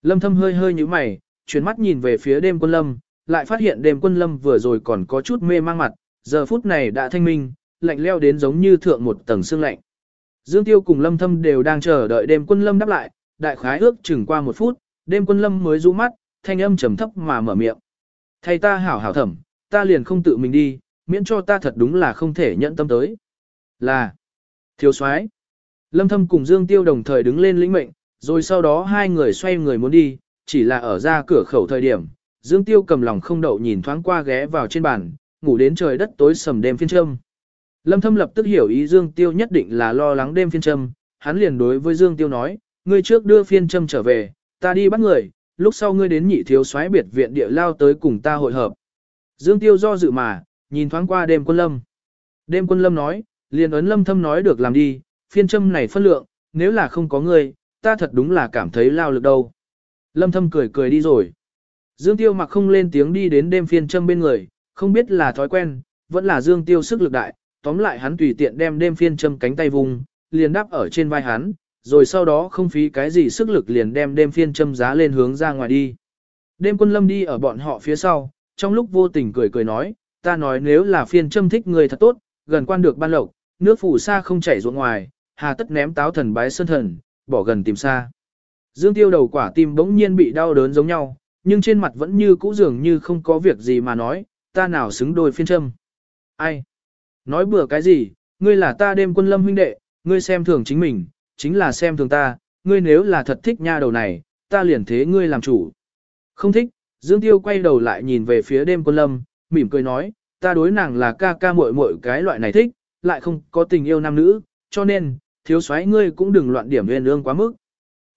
Lâm thâm hơi hơi như mày, chuyển mắt nhìn về phía đêm quân lâm, lại phát hiện đêm quân lâm vừa rồi còn có chút mê mang mặt, giờ phút này đã thanh minh, lạnh leo đến giống như thượng một tầng xương lạnh. Dương Tiêu cùng Lâm Thâm đều đang chờ đợi đêm quân lâm đáp lại, đại khái ước chừng qua một phút, đêm quân lâm mới rũ mắt, thanh âm trầm thấp mà mở miệng. Thầy ta hảo hảo thẩm, ta liền không tự mình đi, miễn cho ta thật đúng là không thể nhận tâm tới. Là, thiếu soái Lâm Thâm cùng Dương Tiêu đồng thời đứng lên lĩnh mệnh, rồi sau đó hai người xoay người muốn đi, chỉ là ở ra cửa khẩu thời điểm, Dương Tiêu cầm lòng không đậu nhìn thoáng qua ghé vào trên bàn, ngủ đến trời đất tối sầm đêm phiên trâm. Lâm Thâm lập tức hiểu ý Dương Tiêu nhất định là lo lắng đêm phiên trâm, hắn liền đối với Dương Tiêu nói, ngươi trước đưa phiên trâm trở về, ta đi bắt người, lúc sau ngươi đến nhị thiếu soái biệt viện địa lao tới cùng ta hội hợp. Dương Tiêu do dự mà, nhìn thoáng qua đêm quân lâm. Đêm quân lâm nói, liền ấn lâm thâm nói được làm đi, phiên châm này phân lượng, nếu là không có ngươi, ta thật đúng là cảm thấy lao lực đâu. Lâm thâm cười cười đi rồi. Dương Tiêu mặc không lên tiếng đi đến đêm phiên châm bên người, không biết là thói quen, vẫn là Dương Tiêu sức lực đại, tóm lại hắn tùy tiện đem đêm phiên châm cánh tay vùng, liền đáp ở trên vai hắn, rồi sau đó không phí cái gì sức lực liền đem đêm phiên châm giá lên hướng ra ngoài đi. Đêm quân lâm đi ở bọn họ phía sau, trong lúc vô tình cười cười nói, ta nói nếu là phiên châm thích người thật tốt, gần quan được ban lộc, nước phủ xa không chảy ruộng ngoài, hà tất ném táo thần bái sơn thần, bỏ gần tìm xa. Dương tiêu đầu quả tim bỗng nhiên bị đau đớn giống nhau, nhưng trên mặt vẫn như cũ dường như không có việc gì mà nói, ta nào xứng đôi phiên châm. Ai? Nói bừa cái gì, ngươi là ta đêm quân lâm huynh đệ, ngươi xem thường chính mình, chính là xem thường ta, ngươi nếu là thật thích nha đầu này, ta liền thế ngươi làm chủ. Không thích, Dương Tiêu quay đầu lại nhìn về phía đêm quân lâm, mỉm cười nói, ta đối nàng là ca ca muội muội cái loại này thích, lại không có tình yêu nam nữ, cho nên, thiếu soái ngươi cũng đừng loạn điểm nguyên ương quá mức.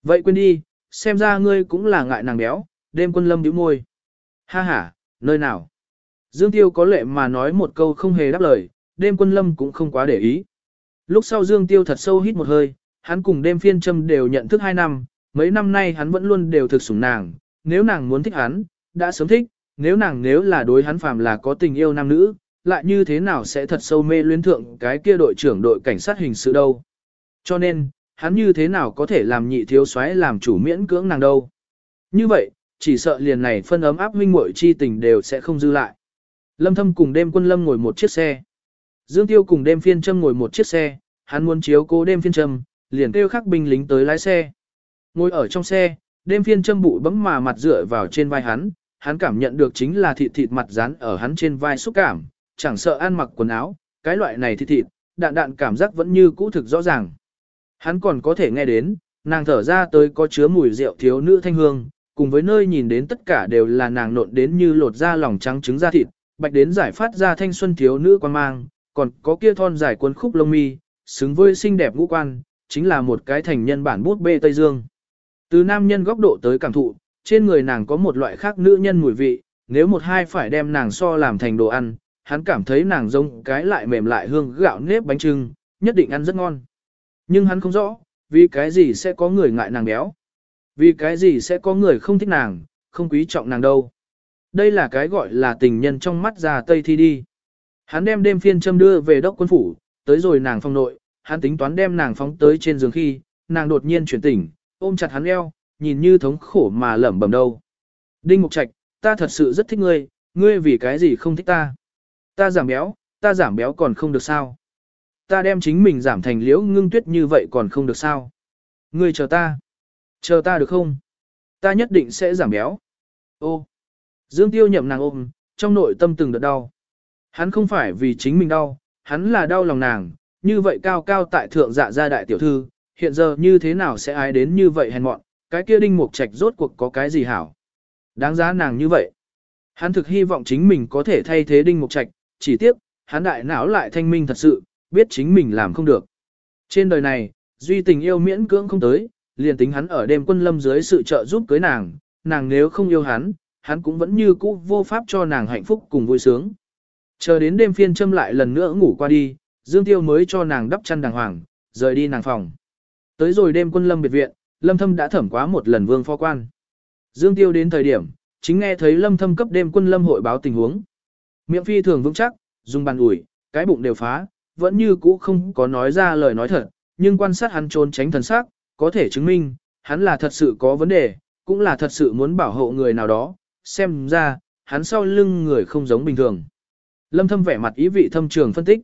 Vậy quên đi, xem ra ngươi cũng là ngại nàng béo, đêm quân lâm bĩu môi. Ha ha, nơi nào? Dương Tiêu có lệ mà nói một câu không hề đáp lời, đêm quân lâm cũng không quá để ý. Lúc sau Dương Tiêu thật sâu hít một hơi, hắn cùng đêm phiên châm đều nhận thức hai năm, mấy năm nay hắn vẫn luôn đều thực sủng nàng, nếu nàng muốn thích hắn, đã sớm thích, nếu nàng nếu là đối hắn phàm là có tình yêu nam nữ, lại như thế nào sẽ thật sâu mê luyến thượng cái kia đội trưởng đội cảnh sát hình sự đâu. Cho nên, hắn như thế nào có thể làm nhị thiếu soái làm chủ miễn cưỡng nàng đâu. Như vậy, chỉ sợ liền này phân ấm áp huynh muội chi tình đều sẽ không dư lại. Lâm Thâm cùng đêm quân lâm ngồi một chiếc xe. Dương Tiêu cùng đêm phiên châm ngồi một chiếc xe, hắn muốn chiếu cố đêm phiên châm, liền kêu khắc binh lính tới lái xe. Ngồi ở trong xe, đêm phiên châm bụi bấm mà mặt dựa vào trên vai hắn, hắn cảm nhận được chính là thịt thịt mặt dán ở hắn trên vai xúc cảm, chẳng sợ ăn mặc quần áo, cái loại này thịt thịt, đạn đạn cảm giác vẫn như cũ thực rõ ràng. Hắn còn có thể nghe đến, nàng thở ra tới có chứa mùi rượu thiếu nữ thanh hương, cùng với nơi nhìn đến tất cả đều là nàng nộn đến như lột da lòng trắng trứng da thịt, bạch đến giải phát ra thanh xuân thiếu nữ quan mang, còn có kia thon dài quân khúc lông mi, xứng với xinh đẹp ngũ quan, chính là một cái thành nhân bản bút bê Tây Dương. Từ nam nhân góc độ tới cảm thụ, trên người nàng có một loại khác nữ nhân mùi vị, nếu một hai phải đem nàng so làm thành đồ ăn, hắn cảm thấy nàng giống cái lại mềm lại hương gạo nếp bánh trưng, nhất định ăn rất ngon. Nhưng hắn không rõ, vì cái gì sẽ có người ngại nàng béo. Vì cái gì sẽ có người không thích nàng, không quý trọng nàng đâu. Đây là cái gọi là tình nhân trong mắt già Tây Thi đi. Hắn đem đêm phiên châm đưa về đốc quân phủ, tới rồi nàng phong nội, hắn tính toán đem nàng phóng tới trên giường khi, nàng đột nhiên chuyển tỉnh, ôm chặt hắn eo, nhìn như thống khổ mà lẩm bẩm đâu. Đinh Mục Trạch, ta thật sự rất thích ngươi, ngươi vì cái gì không thích ta? Ta giảm béo, ta giảm béo còn không được sao? Ta đem chính mình giảm thành liễu ngưng tuyết như vậy còn không được sao? Ngươi chờ ta. Chờ ta được không? Ta nhất định sẽ giảm béo. Ô. Dương Tiêu nhậm nàng ôm, trong nội tâm từng đợt đau. Hắn không phải vì chính mình đau, hắn là đau lòng nàng, như vậy cao cao tại thượng dạ gia đại tiểu thư, hiện giờ như thế nào sẽ ai đến như vậy hèn mọn, cái kia đinh mục trạch rốt cuộc có cái gì hảo. Đáng giá nàng như vậy. Hắn thực hy vọng chính mình có thể thay thế đinh mục trạch, chỉ tiếc, hắn đại não lại thanh minh thật sự, biết chính mình làm không được. Trên đời này, duy tình yêu miễn cưỡng không tới, liền tính hắn ở đêm quân lâm dưới sự trợ giúp cưới nàng, nàng nếu không yêu hắn, hắn cũng vẫn như cũ vô pháp cho nàng hạnh phúc cùng vui sướng. Chờ đến đêm phiên châm lại lần nữa ngủ qua đi, Dương Tiêu mới cho nàng đắp chăn đàng hoàng, rời đi nàng phòng. Tới rồi đêm quân lâm biệt viện, Lâm Thâm đã thẩm quá một lần vương phó quan. Dương Tiêu đến thời điểm, chính nghe thấy Lâm Thâm cấp đêm quân lâm hội báo tình huống. Miệng phi thường vững chắc, dùng bàn ủi, cái bụng đều phá, vẫn như cũ không có nói ra lời nói thật, nhưng quan sát hắn trốn tránh thần sắc, có thể chứng minh, hắn là thật sự có vấn đề, cũng là thật sự muốn bảo hộ người nào đó, xem ra, hắn sau lưng người không giống bình thường. Lâm thâm vẻ mặt ý vị thâm trường phân tích.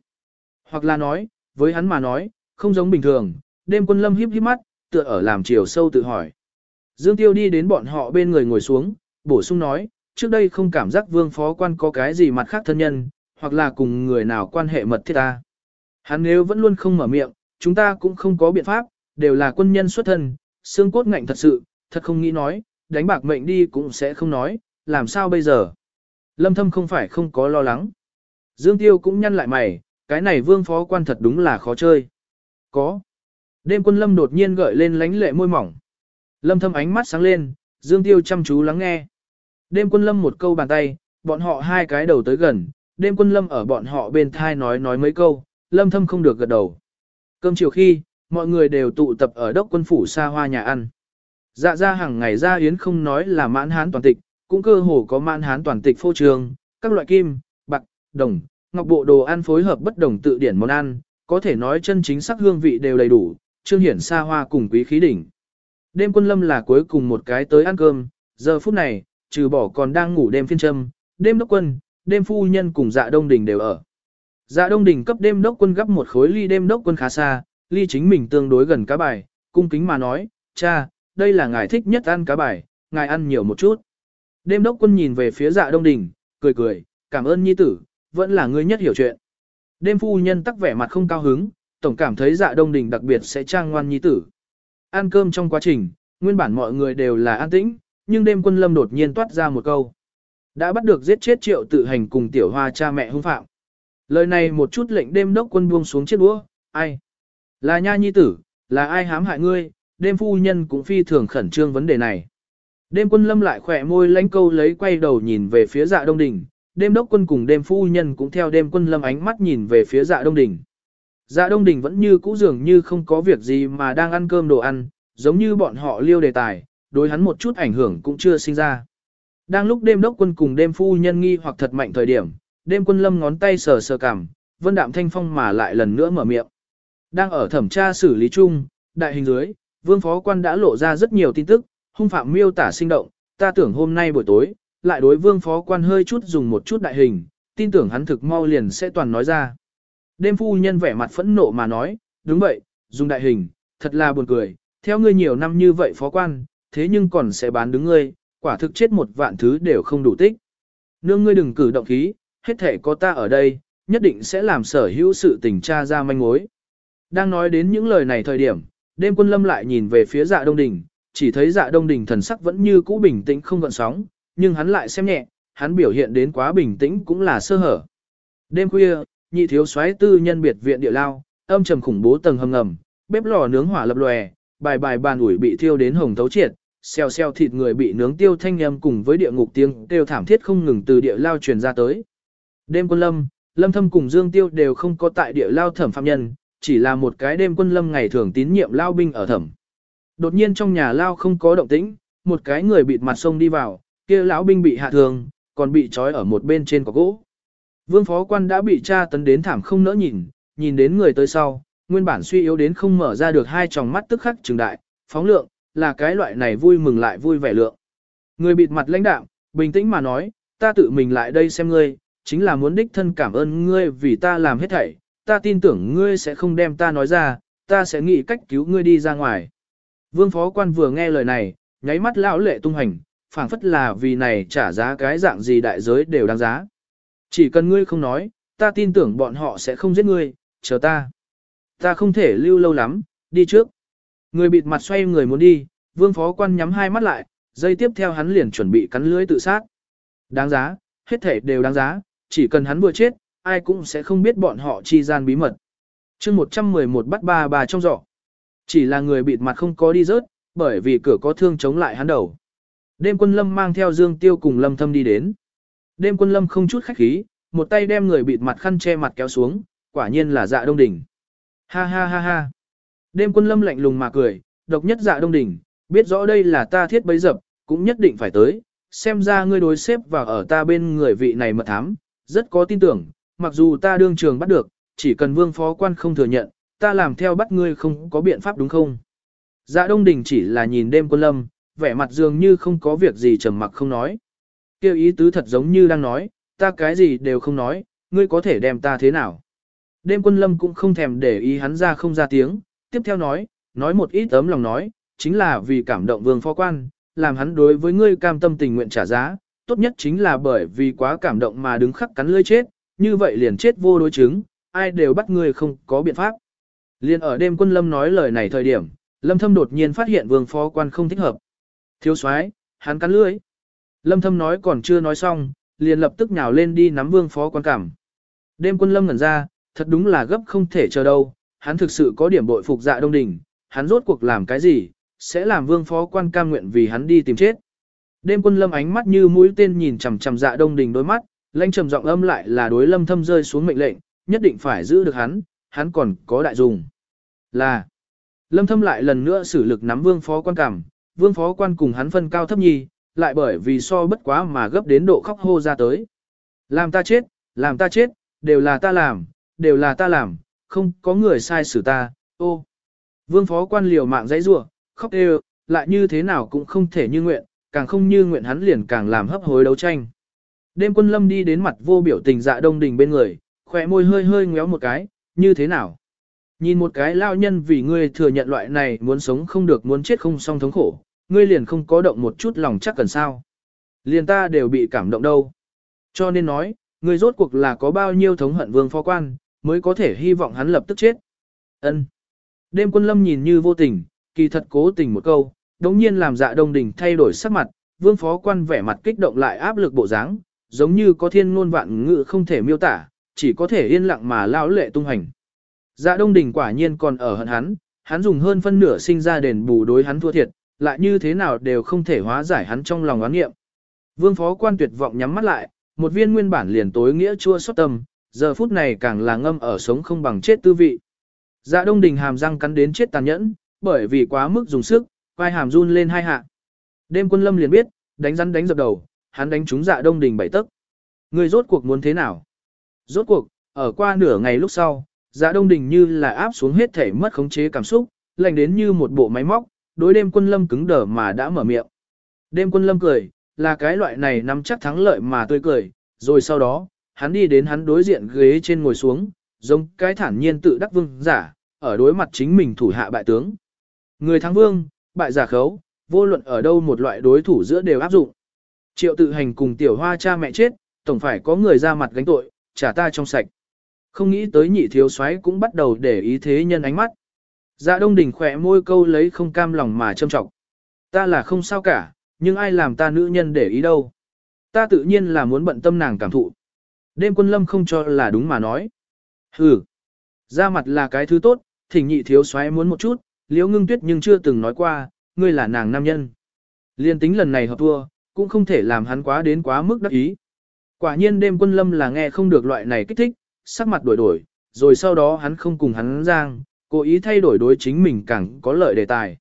Hoặc là nói, với hắn mà nói, không giống bình thường, đêm quân lâm híp híp mắt, tựa ở làm chiều sâu tự hỏi. Dương Tiêu đi đến bọn họ bên người ngồi xuống, bổ sung nói, trước đây không cảm giác vương phó quan có cái gì mặt khác thân nhân, hoặc là cùng người nào quan hệ mật thiết ta. Hắn nếu vẫn luôn không mở miệng, chúng ta cũng không có biện pháp, đều là quân nhân xuất thân, xương cốt ngạnh thật sự, thật không nghĩ nói, đánh bạc mệnh đi cũng sẽ không nói, làm sao bây giờ. Lâm thâm không phải không có lo lắng. Dương Tiêu cũng nhăn lại mày, cái này vương phó quan thật đúng là khó chơi. Có. Đêm quân lâm đột nhiên gợi lên lánh lệ môi mỏng. Lâm thâm ánh mắt sáng lên, Dương Tiêu chăm chú lắng nghe. Đêm quân lâm một câu bàn tay, bọn họ hai cái đầu tới gần, đêm quân lâm ở bọn họ bên thai nói nói mấy câu, lâm thâm không được gật đầu. Cơm chiều khi, mọi người đều tụ tập ở đốc quân phủ xa hoa nhà ăn. Dạ ra hàng ngày ra yến không nói là mãn hán toàn tịch, cũng cơ hồ có mãn hán toàn tịch phô trường, các loại kim, bạc, đồng, ngọc bộ đồ ăn phối hợp bất đồng tự điển món ăn, có thể nói chân chính sắc hương vị đều đầy đủ, trương hiển xa hoa cùng quý khí đỉnh. Đêm quân lâm là cuối cùng một cái tới ăn cơm, giờ phút này, trừ bỏ còn đang ngủ đêm phiên trâm, đêm đốc quân, đêm phu nhân cùng dạ đông đình đều ở. Dạ đông đình cấp đêm đốc quân gấp một khối ly đêm đốc quân khá xa, ly chính mình tương đối gần cá bài, cung kính mà nói, cha, đây là ngài thích nhất ăn cá bài, ngài ăn nhiều một chút. Đêm đốc quân nhìn về phía dạ đông đình, cười cười, cảm ơn nhi tử, vẫn là ngươi nhất hiểu chuyện. Đêm phu nhân tắc vẻ mặt không cao hứng, tổng cảm thấy dạ đông đình đặc biệt sẽ trang ngoan nhi tử. Ăn cơm trong quá trình, nguyên bản mọi người đều là an tĩnh, nhưng đêm quân lâm đột nhiên toát ra một câu. Đã bắt được giết chết triệu tự hành cùng tiểu hoa cha mẹ hung phạm. Lời này một chút lệnh đêm đốc quân buông xuống chiếc đũa, ai? Là nha nhi tử, là ai hãm hại ngươi, đêm phu nhân cũng phi thường khẩn trương vấn đề này. Đêm quân lâm lại khỏe môi lánh câu lấy quay đầu nhìn về phía dạ đông đỉnh, đêm đốc quân cùng đêm phu nhân cũng theo đêm quân lâm ánh mắt nhìn về phía dạ đông đỉnh. Dạ đông đỉnh vẫn như cũ dường như không có việc gì mà đang ăn cơm đồ ăn, giống như bọn họ liêu đề tài, đối hắn một chút ảnh hưởng cũng chưa sinh ra. Đang lúc đêm đốc quân cùng đêm phu nhân nghi hoặc thật mạnh thời điểm, đêm quân lâm ngón tay sờ sờ cảm, vân đạm thanh phong mà lại lần nữa mở miệng. Đang ở thẩm tra xử lý chung, đại hình dưới, vương phó quan đã lộ ra rất nhiều tin tức, hung phạm miêu tả sinh động, ta tưởng hôm nay buổi tối, lại đối vương phó quan hơi chút dùng một chút đại hình, tin tưởng hắn thực mau liền sẽ toàn nói ra. Đêm phu nhân vẻ mặt phẫn nộ mà nói, đúng vậy, dùng đại hình, thật là buồn cười, theo ngươi nhiều năm như vậy phó quan, thế nhưng còn sẽ bán đứng ngươi, quả thực chết một vạn thứ đều không đủ tích. Nương ngươi đừng cử động khí, hết thể có ta ở đây, nhất định sẽ làm sở hữu sự tình tra ra manh mối. Đang nói đến những lời này thời điểm, đêm quân lâm lại nhìn về phía dạ đông đình, chỉ thấy dạ đông đình thần sắc vẫn như cũ bình tĩnh không gợn sóng, nhưng hắn lại xem nhẹ, hắn biểu hiện đến quá bình tĩnh cũng là sơ hở. Đêm khuya, nhị thiếu soái tư nhân biệt viện địa lao, âm trầm khủng bố tầng hầm ngầm, bếp lò nướng hỏa lập lòe, bài bài bàn ủi bị thiêu đến hồng thấu triệt, xeo xeo thịt người bị nướng tiêu thanh âm cùng với địa ngục tiếng kêu thảm thiết không ngừng từ địa lao truyền ra tới. Đêm quân lâm, lâm thâm cùng Dương Tiêu đều không có tại địa lao thẩm phạm nhân, chỉ là một cái đêm quân lâm ngày thường tín nhiệm lao binh ở thẩm. Đột nhiên trong nhà lao không có động tĩnh, một cái người bịt mặt sông đi vào, kia lão binh bị hạ thường còn bị trói ở một bên trên cọc gỗ. Vương phó quan đã bị tra tấn đến thảm không nỡ nhìn, nhìn đến người tới sau, nguyên bản suy yếu đến không mở ra được hai tròng mắt tức khắc trừng đại, phóng lượng, là cái loại này vui mừng lại vui vẻ lượng. Người bịt mặt lãnh đạm, bình tĩnh mà nói, ta tự mình lại đây xem ngươi, chính là muốn đích thân cảm ơn ngươi vì ta làm hết thảy, ta tin tưởng ngươi sẽ không đem ta nói ra, ta sẽ nghĩ cách cứu ngươi đi ra ngoài. Vương phó quan vừa nghe lời này, nháy mắt lão lệ tung hành, phảng phất là vì này trả giá cái dạng gì đại giới đều đáng giá. Chỉ cần ngươi không nói, ta tin tưởng bọn họ sẽ không giết ngươi, chờ ta. Ta không thể lưu lâu lắm, đi trước. Người bịt mặt xoay người muốn đi, vương phó quan nhắm hai mắt lại, dây tiếp theo hắn liền chuẩn bị cắn lưới tự sát. Đáng giá, hết thể đều đáng giá, chỉ cần hắn vừa chết, ai cũng sẽ không biết bọn họ chi gian bí mật. chương 111 bắt ba bà trong giỏ. Chỉ là người bịt mặt không có đi rớt, bởi vì cửa có thương chống lại hắn đầu. Đêm quân lâm mang theo Dương Tiêu cùng lâm thâm đi đến. Đêm quân lâm không chút khách khí, một tay đem người bịt mặt khăn che mặt kéo xuống, quả nhiên là dạ đông đỉnh. Ha ha ha ha. Đêm quân lâm lạnh lùng mà cười, độc nhất dạ đông đỉnh, biết rõ đây là ta thiết bấy dập, cũng nhất định phải tới, xem ra ngươi đối xếp vào ở ta bên người vị này mật thám, rất có tin tưởng, mặc dù ta đương trường bắt được, chỉ cần vương phó quan không thừa nhận, ta làm theo bắt ngươi không có biện pháp đúng không? Dạ Đông Đình chỉ là nhìn đêm quân lâm, vẻ mặt dường như không có việc gì trầm mặc không nói. Kêu ý tứ thật giống như đang nói, ta cái gì đều không nói, ngươi có thể đem ta thế nào? Đêm quân lâm cũng không thèm để ý hắn ra không ra tiếng, tiếp theo nói, nói một ít ấm lòng nói, chính là vì cảm động vương phó quan, làm hắn đối với ngươi cam tâm tình nguyện trả giá, tốt nhất chính là bởi vì quá cảm động mà đứng khắc cắn lưỡi chết, như vậy liền chết vô đối chứng, ai đều bắt ngươi không có biện pháp. Liên ở đêm quân lâm nói lời này thời điểm, lâm thâm đột nhiên phát hiện vương phó quan không thích hợp. Thiếu soái, hắn cắn lưỡi. Lâm thâm nói còn chưa nói xong, liền lập tức nhào lên đi nắm vương phó quan cảm. Đêm quân lâm ngẩn ra, thật đúng là gấp không thể chờ đâu, hắn thực sự có điểm bội phục dạ đông đỉnh, hắn rốt cuộc làm cái gì, sẽ làm vương phó quan cam nguyện vì hắn đi tìm chết. Đêm quân lâm ánh mắt như mũi tên nhìn chằm chằm dạ đông đỉnh đôi mắt, lãnh trầm giọng âm lại là đối lâm thâm rơi xuống mệnh lệnh, nhất định phải giữ được hắn, hắn còn có đại dùng. Là, lâm thâm lại lần nữa sử lực nắm vương phó quan cảm, vương phó quan cùng hắn phân cao thấp nhì, lại bởi vì so bất quá mà gấp đến độ khóc hô ra tới. Làm ta chết, làm ta chết, đều là ta làm, đều là ta làm, không có người sai xử ta, ô. Vương phó quan liều mạng dãy rủa, khóc đều, lại như thế nào cũng không thể như nguyện, càng không như nguyện hắn liền càng làm hấp hối đấu tranh. Đêm quân lâm đi đến mặt vô biểu tình dạ đông đình bên người, khỏe môi hơi hơi ngéo một cái, như thế nào? Nhìn một cái lao nhân vì ngươi thừa nhận loại này muốn sống không được muốn chết không xong thống khổ, ngươi liền không có động một chút lòng chắc cần sao. Liền ta đều bị cảm động đâu. Cho nên nói, ngươi rốt cuộc là có bao nhiêu thống hận vương phó quan, mới có thể hy vọng hắn lập tức chết. Ân. Đêm quân lâm nhìn như vô tình, kỳ thật cố tình một câu, đống nhiên làm dạ đông đình thay đổi sắc mặt, vương phó quan vẻ mặt kích động lại áp lực bộ dáng, giống như có thiên ngôn vạn ngữ không thể miêu tả, chỉ có thể yên lặng mà lão lệ tung hành. Dạ đông đình quả nhiên còn ở hận hắn, hắn dùng hơn phân nửa sinh ra đền bù đối hắn thua thiệt, lại như thế nào đều không thể hóa giải hắn trong lòng oán nghiệm. Vương phó quan tuyệt vọng nhắm mắt lại, một viên nguyên bản liền tối nghĩa chua xót tâm, giờ phút này càng là ngâm ở sống không bằng chết tư vị. Dạ đông đình hàm răng cắn đến chết tàn nhẫn, bởi vì quá mức dùng sức, vai hàm run lên hai hạ. Đêm quân lâm liền biết, đánh rắn đánh dập đầu, hắn đánh trúng dạ đông đình bảy tấc. Người rốt cuộc muốn thế nào? Rốt cuộc, ở qua nửa ngày lúc sau, dạ đông đình như là áp xuống hết thể mất khống chế cảm xúc, lành đến như một bộ máy móc, đối đêm quân lâm cứng đờ mà đã mở miệng. Đêm quân lâm cười, là cái loại này nắm chắc thắng lợi mà tươi cười, rồi sau đó, hắn đi đến hắn đối diện ghế trên ngồi xuống, giống cái thản nhiên tự đắc vương giả, ở đối mặt chính mình thủ hạ bại tướng. Người thắng vương, bại giả khấu, vô luận ở đâu một loại đối thủ giữa đều áp dụng. Triệu tự hành cùng tiểu hoa cha mẹ chết, tổng phải có người ra mặt gánh tội, trả ta trong sạch. Không nghĩ tới nhị thiếu soái cũng bắt đầu để ý thế nhân ánh mắt. Dạ đông đình khỏe môi câu lấy không cam lòng mà châm trọng. Ta là không sao cả, nhưng ai làm ta nữ nhân để ý đâu. Ta tự nhiên là muốn bận tâm nàng cảm thụ. Đêm quân lâm không cho là đúng mà nói. Hừ, ra mặt là cái thứ tốt, thỉnh nhị thiếu soái muốn một chút, liễu ngưng tuyết nhưng chưa từng nói qua, ngươi là nàng nam nhân. Liên tính lần này hợp thua, cũng không thể làm hắn quá đến quá mức đắc ý. Quả nhiên đêm quân lâm là nghe không được loại này kích thích, sắc mặt đổi đổi, rồi sau đó hắn không cùng hắn giang, cố ý thay đổi đối chính mình càng có lợi đề tài.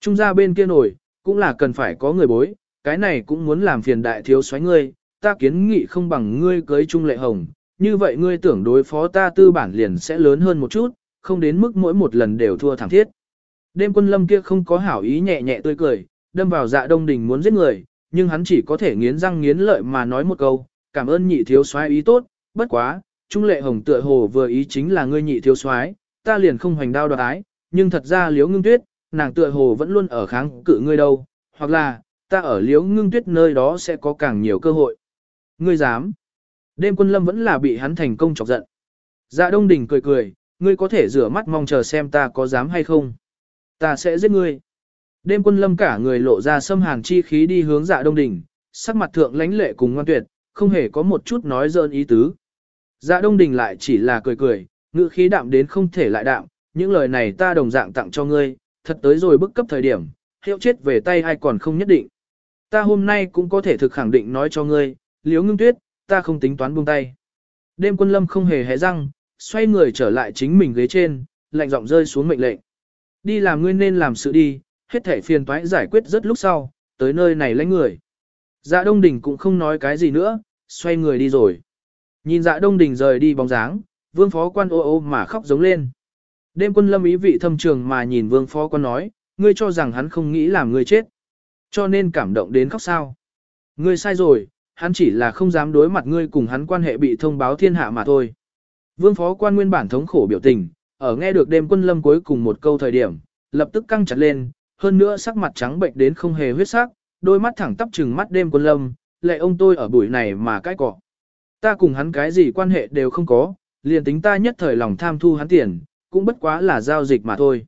Trung gia bên kia nổi, cũng là cần phải có người bối, cái này cũng muốn làm phiền đại thiếu soái ngươi, ta kiến nghị không bằng ngươi cưới Trung Lệ Hồng, như vậy ngươi tưởng đối phó ta tư bản liền sẽ lớn hơn một chút, không đến mức mỗi một lần đều thua thảm thiết. Đêm quân lâm kia không có hảo ý nhẹ nhẹ tươi cười, đâm vào dạ đông đình muốn giết người, nhưng hắn chỉ có thể nghiến răng nghiến lợi mà nói một câu, cảm ơn nhị thiếu soái ý tốt, bất quá, Trung Lệ Hồng tựa hồ vừa ý chính là ngươi nhị thiếu soái, ta liền không hoành đao đoạt ái, nhưng thật ra liễu ngưng tuyết, nàng tựa hồ vẫn luôn ở kháng cự ngươi đâu, hoặc là, ta ở liễu ngưng tuyết nơi đó sẽ có càng nhiều cơ hội. Ngươi dám. Đêm quân lâm vẫn là bị hắn thành công chọc giận. Dạ đông đình cười cười, ngươi có thể rửa mắt mong chờ xem ta có dám hay không. Ta sẽ giết ngươi. Đêm quân lâm cả người lộ ra xâm hàn chi khí đi hướng dạ đông đình, sắc mặt thượng lãnh lệ cùng ngoan tuyệt, không hề có một chút nói dơn ý tứ. Dạ đông đình lại chỉ là cười cười, ngữ khí đạm đến không thể lại đạm, những lời này ta đồng dạng tặng cho ngươi, thật tới rồi bức cấp thời điểm, hiệu chết về tay ai còn không nhất định. Ta hôm nay cũng có thể thực khẳng định nói cho ngươi, liếu ngưng tuyết, ta không tính toán buông tay. Đêm quân lâm không hề hé răng, xoay người trở lại chính mình ghế trên, lạnh giọng rơi xuống mệnh lệnh. Đi làm ngươi nên làm sự đi, hết thể phiền toái giải quyết rất lúc sau, tới nơi này lấy người. Dạ Đông Đình cũng không nói cái gì nữa, xoay người đi rồi. Nhìn dạ Đông Đình rời đi bóng dáng, vương phó quan ô ô mà khóc giống lên. Đêm quân lâm ý vị thâm trường mà nhìn vương phó quan nói, ngươi cho rằng hắn không nghĩ làm ngươi chết. Cho nên cảm động đến khóc sao. Ngươi sai rồi, hắn chỉ là không dám đối mặt ngươi cùng hắn quan hệ bị thông báo thiên hạ mà thôi. Vương phó quan nguyên bản thống khổ biểu tình, ở nghe được đêm quân lâm cuối cùng một câu thời điểm, lập tức căng chặt lên, hơn nữa sắc mặt trắng bệnh đến không hề huyết sắc, đôi mắt thẳng tắp trừng mắt đêm quân lâm, lệ ông tôi ở buổi này mà cái cọ. Ta cùng hắn cái gì quan hệ đều không có, liền tính ta nhất thời lòng tham thu hắn tiền, cũng bất quá là giao dịch mà thôi.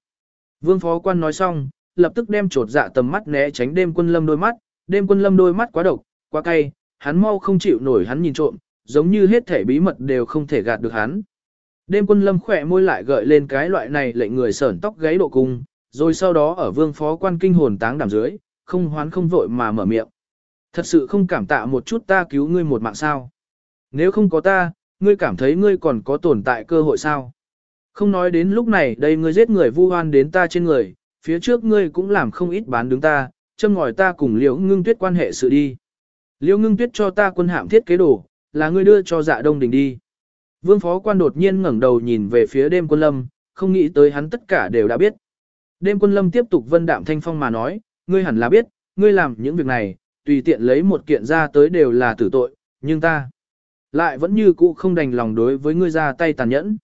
Vương phó quan nói xong, lập tức đem trột dạ tầm mắt né tránh đêm quân lâm đôi mắt, đêm quân lâm đôi mắt quá độc, quá cay, hắn mau không chịu nổi hắn nhìn trộm, giống như hết thể bí mật đều không thể gạt được hắn. Đêm quân lâm khỏe môi lại gợi lên cái loại này lệnh người sởn tóc gáy độ cung, rồi sau đó ở vương phó quan kinh hồn táng đảm dưới, không hoán không vội mà mở miệng. Thật sự không cảm tạ một chút ta cứu ngươi một mạng sao. Nếu không có ta, ngươi cảm thấy ngươi còn có tồn tại cơ hội sao? Không nói đến lúc này đây ngươi giết người vu oan đến ta trên người, phía trước ngươi cũng làm không ít bán đứng ta, châm ngòi ta cùng liễu ngưng tuyết quan hệ sự đi. Liễu ngưng tuyết cho ta quân hạm thiết kế đồ, là ngươi đưa cho dạ đông đình đi. Vương phó quan đột nhiên ngẩng đầu nhìn về phía đêm quân lâm, không nghĩ tới hắn tất cả đều đã biết. Đêm quân lâm tiếp tục vân đạm thanh phong mà nói, ngươi hẳn là biết, ngươi làm những việc này, tùy tiện lấy một kiện ra tới đều là tử tội, nhưng ta lại vẫn như cũ không đành lòng đối với ngươi ra tay tàn nhẫn.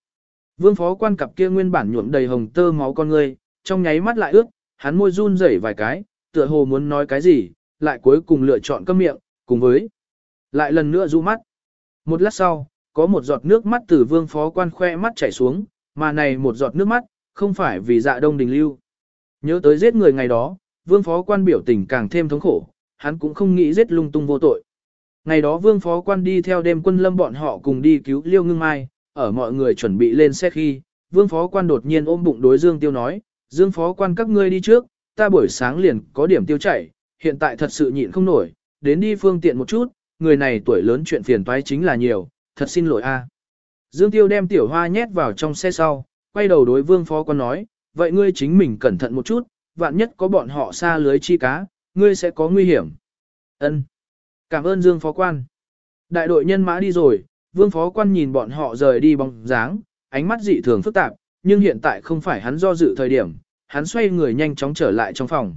Vương phó quan cặp kia nguyên bản nhuộm đầy hồng tơ máu con ngươi, trong nháy mắt lại ướt, hắn môi run rẩy vài cái, tựa hồ muốn nói cái gì, lại cuối cùng lựa chọn câm miệng, cùng với lại lần nữa du mắt. Một lát sau, có một giọt nước mắt từ vương phó quan khoe mắt chảy xuống, mà này một giọt nước mắt, không phải vì dạ đông đình lưu. Nhớ tới giết người ngày đó, vương phó quan biểu tình càng thêm thống khổ, hắn cũng không nghĩ giết lung tung vô tội. Ngày đó vương phó quan đi theo đêm quân lâm bọn họ cùng đi cứu liêu ngưng mai, ở mọi người chuẩn bị lên xe khi, vương phó quan đột nhiên ôm bụng đối Dương Tiêu nói, Dương phó quan các ngươi đi trước, ta buổi sáng liền có điểm tiêu chảy, hiện tại thật sự nhịn không nổi, đến đi phương tiện một chút, người này tuổi lớn chuyện phiền toái chính là nhiều, thật xin lỗi a. Dương Tiêu đem tiểu hoa nhét vào trong xe sau, quay đầu đối vương phó quan nói, vậy ngươi chính mình cẩn thận một chút, vạn nhất có bọn họ xa lưới chi cá, ngươi sẽ có nguy hiểm. Ân. Cảm ơn Dương phó quan. Đại đội nhân mã đi rồi, vương phó quan nhìn bọn họ rời đi bóng dáng, ánh mắt dị thường phức tạp, nhưng hiện tại không phải hắn do dự thời điểm, hắn xoay người nhanh chóng trở lại trong phòng.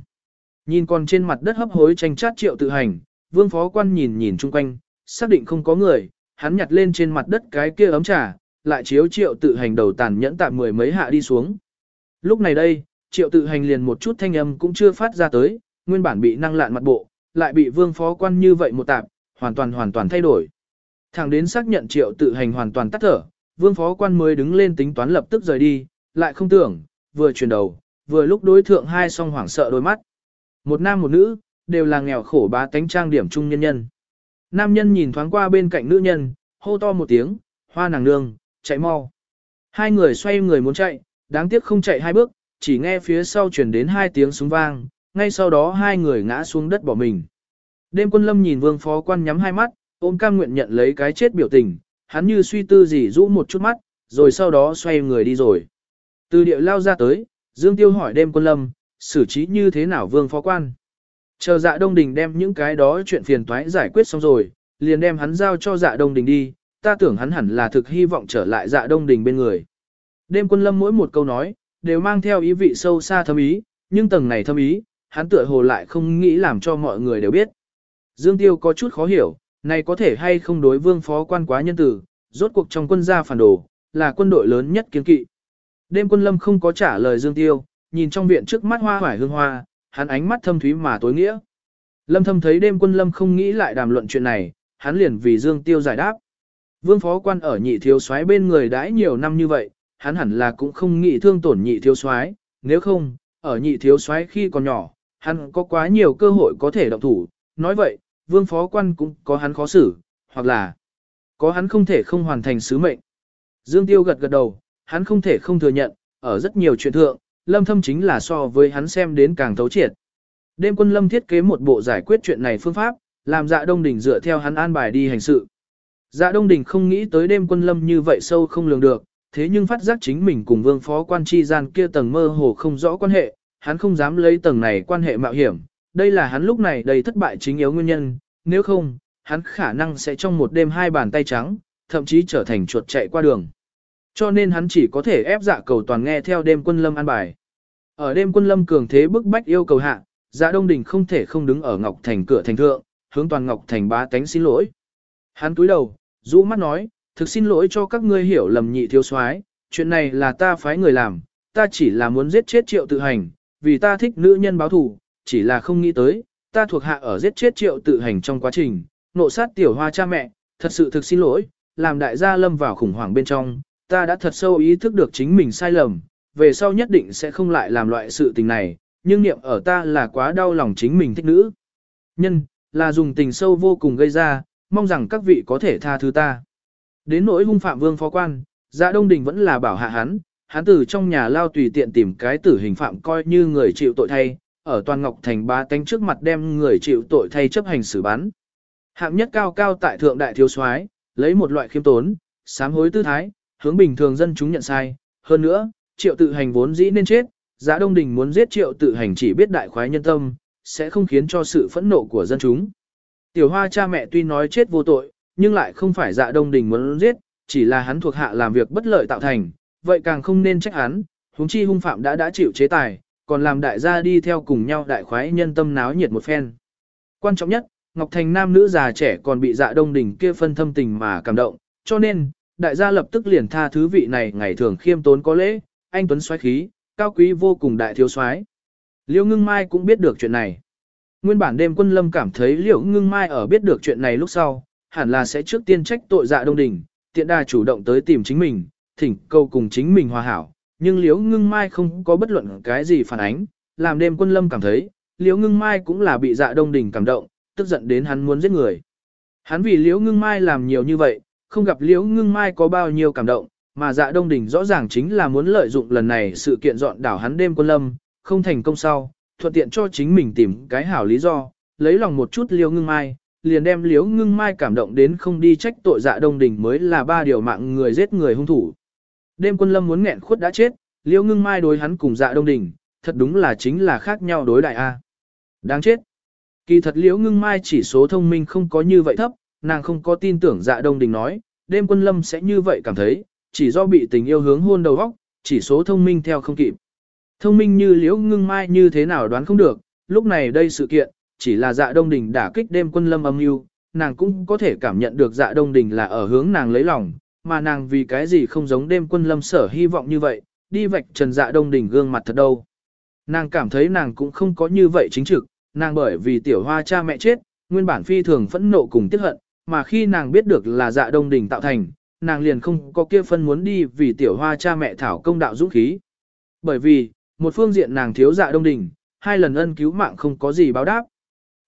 Nhìn còn trên mặt đất hấp hối tranh chát triệu tự hành, vương phó quan nhìn nhìn chung quanh, xác định không có người, hắn nhặt lên trên mặt đất cái kia ấm trà, lại chiếu triệu tự hành đầu tàn nhẫn tạm mười mấy hạ đi xuống. Lúc này đây, triệu tự hành liền một chút thanh âm cũng chưa phát ra tới, nguyên bản bị năng lạn mặt bộ, lại bị vương phó quan như vậy một tạp, hoàn toàn hoàn toàn thay đổi. Thẳng đến xác nhận triệu tự hành hoàn toàn tắt thở, vương phó quan mới đứng lên tính toán lập tức rời đi, lại không tưởng, vừa chuyển đầu, vừa lúc đối thượng hai song hoảng sợ đôi mắt. Một nam một nữ, đều là nghèo khổ bá tánh trang điểm trung nhân nhân. Nam nhân nhìn thoáng qua bên cạnh nữ nhân, hô to một tiếng, hoa nàng nương, chạy mau. Hai người xoay người muốn chạy, đáng tiếc không chạy hai bước, chỉ nghe phía sau chuyển đến hai tiếng súng vang, ngay sau đó hai người ngã xuống đất bỏ mình. Đêm quân lâm nhìn vương phó quan nhắm hai mắt, ôm cam nguyện nhận lấy cái chết biểu tình, hắn như suy tư gì rũ một chút mắt, rồi sau đó xoay người đi rồi. Từ địa lao ra tới, Dương Tiêu hỏi đêm quân lâm, xử trí như thế nào vương phó quan. Chờ dạ đông đình đem những cái đó chuyện phiền toái giải quyết xong rồi, liền đem hắn giao cho dạ đông đình đi, ta tưởng hắn hẳn là thực hy vọng trở lại dạ đông đình bên người. Đêm quân lâm mỗi một câu nói, đều mang theo ý vị sâu xa thâm ý, nhưng tầng này thâm ý, hắn tựa hồ lại không nghĩ làm cho mọi người đều biết. Dương Tiêu có chút khó hiểu, này có thể hay không đối vương phó quan quá nhân tử, rốt cuộc trong quân gia phản đồ, là quân đội lớn nhất kiến kỵ. Đêm quân lâm không có trả lời Dương Tiêu, nhìn trong viện trước mắt hoa hoài hương hoa, hắn ánh mắt thâm thúy mà tối nghĩa. Lâm thâm thấy đêm quân lâm không nghĩ lại đàm luận chuyện này, hắn liền vì Dương Tiêu giải đáp. Vương phó quan ở nhị thiếu soái bên người đãi nhiều năm như vậy, hắn hẳn là cũng không nghĩ thương tổn nhị thiếu soái, nếu không, ở nhị thiếu soái khi còn nhỏ, hắn có quá nhiều cơ hội có thể động thủ, nói vậy, vương phó quan cũng có hắn khó xử, hoặc là có hắn không thể không hoàn thành sứ mệnh. Dương Tiêu gật gật đầu, hắn không thể không thừa nhận, ở rất nhiều chuyện thượng, Lâm Thâm chính là so với hắn xem đến càng thấu triệt. Đêm quân Lâm thiết kế một bộ giải quyết chuyện này phương pháp, làm dạ đông đỉnh dựa theo hắn an bài đi hành sự. Dạ đông đỉnh không nghĩ tới đêm quân Lâm như vậy sâu không lường được, thế nhưng phát giác chính mình cùng vương phó quan chi gian kia tầng mơ hồ không rõ quan hệ, hắn không dám lấy tầng này quan hệ mạo hiểm, đây là hắn lúc này đầy thất bại chính yếu nguyên nhân, nếu không, hắn khả năng sẽ trong một đêm hai bàn tay trắng, thậm chí trở thành chuột chạy qua đường. Cho nên hắn chỉ có thể ép dạ cầu toàn nghe theo đêm quân lâm an bài. Ở đêm quân lâm cường thế bức bách yêu cầu hạ, dạ đông đình không thể không đứng ở Ngọc Thành cửa thành thượng, hướng toàn Ngọc Thành bá tánh xin lỗi. Hắn túi đầu, rũ mắt nói, thực xin lỗi cho các ngươi hiểu lầm nhị thiếu soái, chuyện này là ta phái người làm, ta chỉ là muốn giết chết triệu tự hành, vì ta thích nữ nhân báo thù, chỉ là không nghĩ tới, ta thuộc hạ ở giết chết triệu tự hành trong quá trình, nộ sát tiểu hoa cha mẹ, thật sự thực xin lỗi, làm đại gia lâm vào khủng hoảng bên trong, ta đã thật sâu ý thức được chính mình sai lầm, về sau nhất định sẽ không lại làm loại sự tình này, nhưng niệm ở ta là quá đau lòng chính mình thích nữ. Nhân, là dùng tình sâu vô cùng gây ra, mong rằng các vị có thể tha thứ ta. Đến nỗi hung phạm vương phó quan, dạ đông đình vẫn là bảo hạ hắn, hắn từ trong nhà lao tùy tiện tìm cái tử hình phạm coi như người chịu tội thay, ở toàn ngọc thành ba tánh trước mặt đem người chịu tội thay chấp hành xử bắn. Hạng nhất cao cao tại thượng đại thiếu soái lấy một loại khiêm tốn, sám hối tư thái, hướng bình thường dân chúng nhận sai. Hơn nữa, triệu tự hành vốn dĩ nên chết, giá đông đình muốn giết triệu tự hành chỉ biết đại khoái nhân tâm, sẽ không khiến cho sự phẫn nộ của dân chúng. Tiểu hoa cha mẹ tuy nói chết vô tội, nhưng lại không phải dạ đông đình muốn giết, chỉ là hắn thuộc hạ làm việc bất lợi tạo thành, vậy càng không nên trách hắn, huống chi hung phạm đã đã chịu chế tài, còn làm đại gia đi theo cùng nhau đại khoái nhân tâm náo nhiệt một phen. Quan trọng nhất, Ngọc Thành nam nữ già trẻ còn bị dạ đông đỉnh kia phân thâm tình mà cảm động, cho nên, đại gia lập tức liền tha thứ vị này ngày thường khiêm tốn có lễ, anh tuấn xoáy khí, cao quý vô cùng đại thiếu soái. Liễu Ngưng Mai cũng biết được chuyện này. Nguyên bản đêm quân lâm cảm thấy Liễu Ngưng Mai ở biết được chuyện này lúc sau, hẳn là sẽ trước tiên trách tội dạ đông đỉnh, tiện đà chủ động tới tìm chính mình, thỉnh câu cùng chính mình hòa hảo, nhưng Liễu Ngưng Mai không có bất luận cái gì phản ánh, làm đêm quân lâm cảm thấy, Liễu Ngưng Mai cũng là bị dạ đông đỉnh cảm động, tức giận đến hắn muốn giết người. Hắn vì Liễu Ngưng Mai làm nhiều như vậy, không gặp Liễu Ngưng Mai có bao nhiêu cảm động, mà Dạ Đông Đình rõ ràng chính là muốn lợi dụng lần này sự kiện dọn đảo hắn đêm quân lâm, không thành công sau, thuận tiện cho chính mình tìm cái hảo lý do, lấy lòng một chút Liễu Ngưng Mai, liền đem Liễu Ngưng Mai cảm động đến không đi trách tội Dạ Đông Đình mới là ba điều mạng người giết người hung thủ. Đêm quân lâm muốn nghẹn khuất đã chết, Liễu Ngưng Mai đối hắn cùng Dạ Đông Đình, thật đúng là chính là khác nhau đối đại a. Đáng chết. Kỳ thật liễu ngưng mai chỉ số thông minh không có như vậy thấp, nàng không có tin tưởng dạ đông đình nói, đêm quân lâm sẽ như vậy cảm thấy, chỉ do bị tình yêu hướng hôn đầu óc, chỉ số thông minh theo không kịp. Thông minh như liễu ngưng mai như thế nào đoán không được, lúc này đây sự kiện, chỉ là dạ đông đình đả kích đêm quân lâm âm mưu nàng cũng có thể cảm nhận được dạ đông đình là ở hướng nàng lấy lòng, mà nàng vì cái gì không giống đêm quân lâm sở hy vọng như vậy, đi vạch trần dạ đông đình gương mặt thật đâu. Nàng cảm thấy nàng cũng không có như vậy chính trực, nàng bởi vì tiểu hoa cha mẹ chết, nguyên bản phi thường phẫn nộ cùng tiếc hận, mà khi nàng biết được là dạ đông đình tạo thành, nàng liền không có kia phân muốn đi vì tiểu hoa cha mẹ thảo công đạo dũng khí. Bởi vì, một phương diện nàng thiếu dạ đông đình, hai lần ân cứu mạng không có gì báo đáp.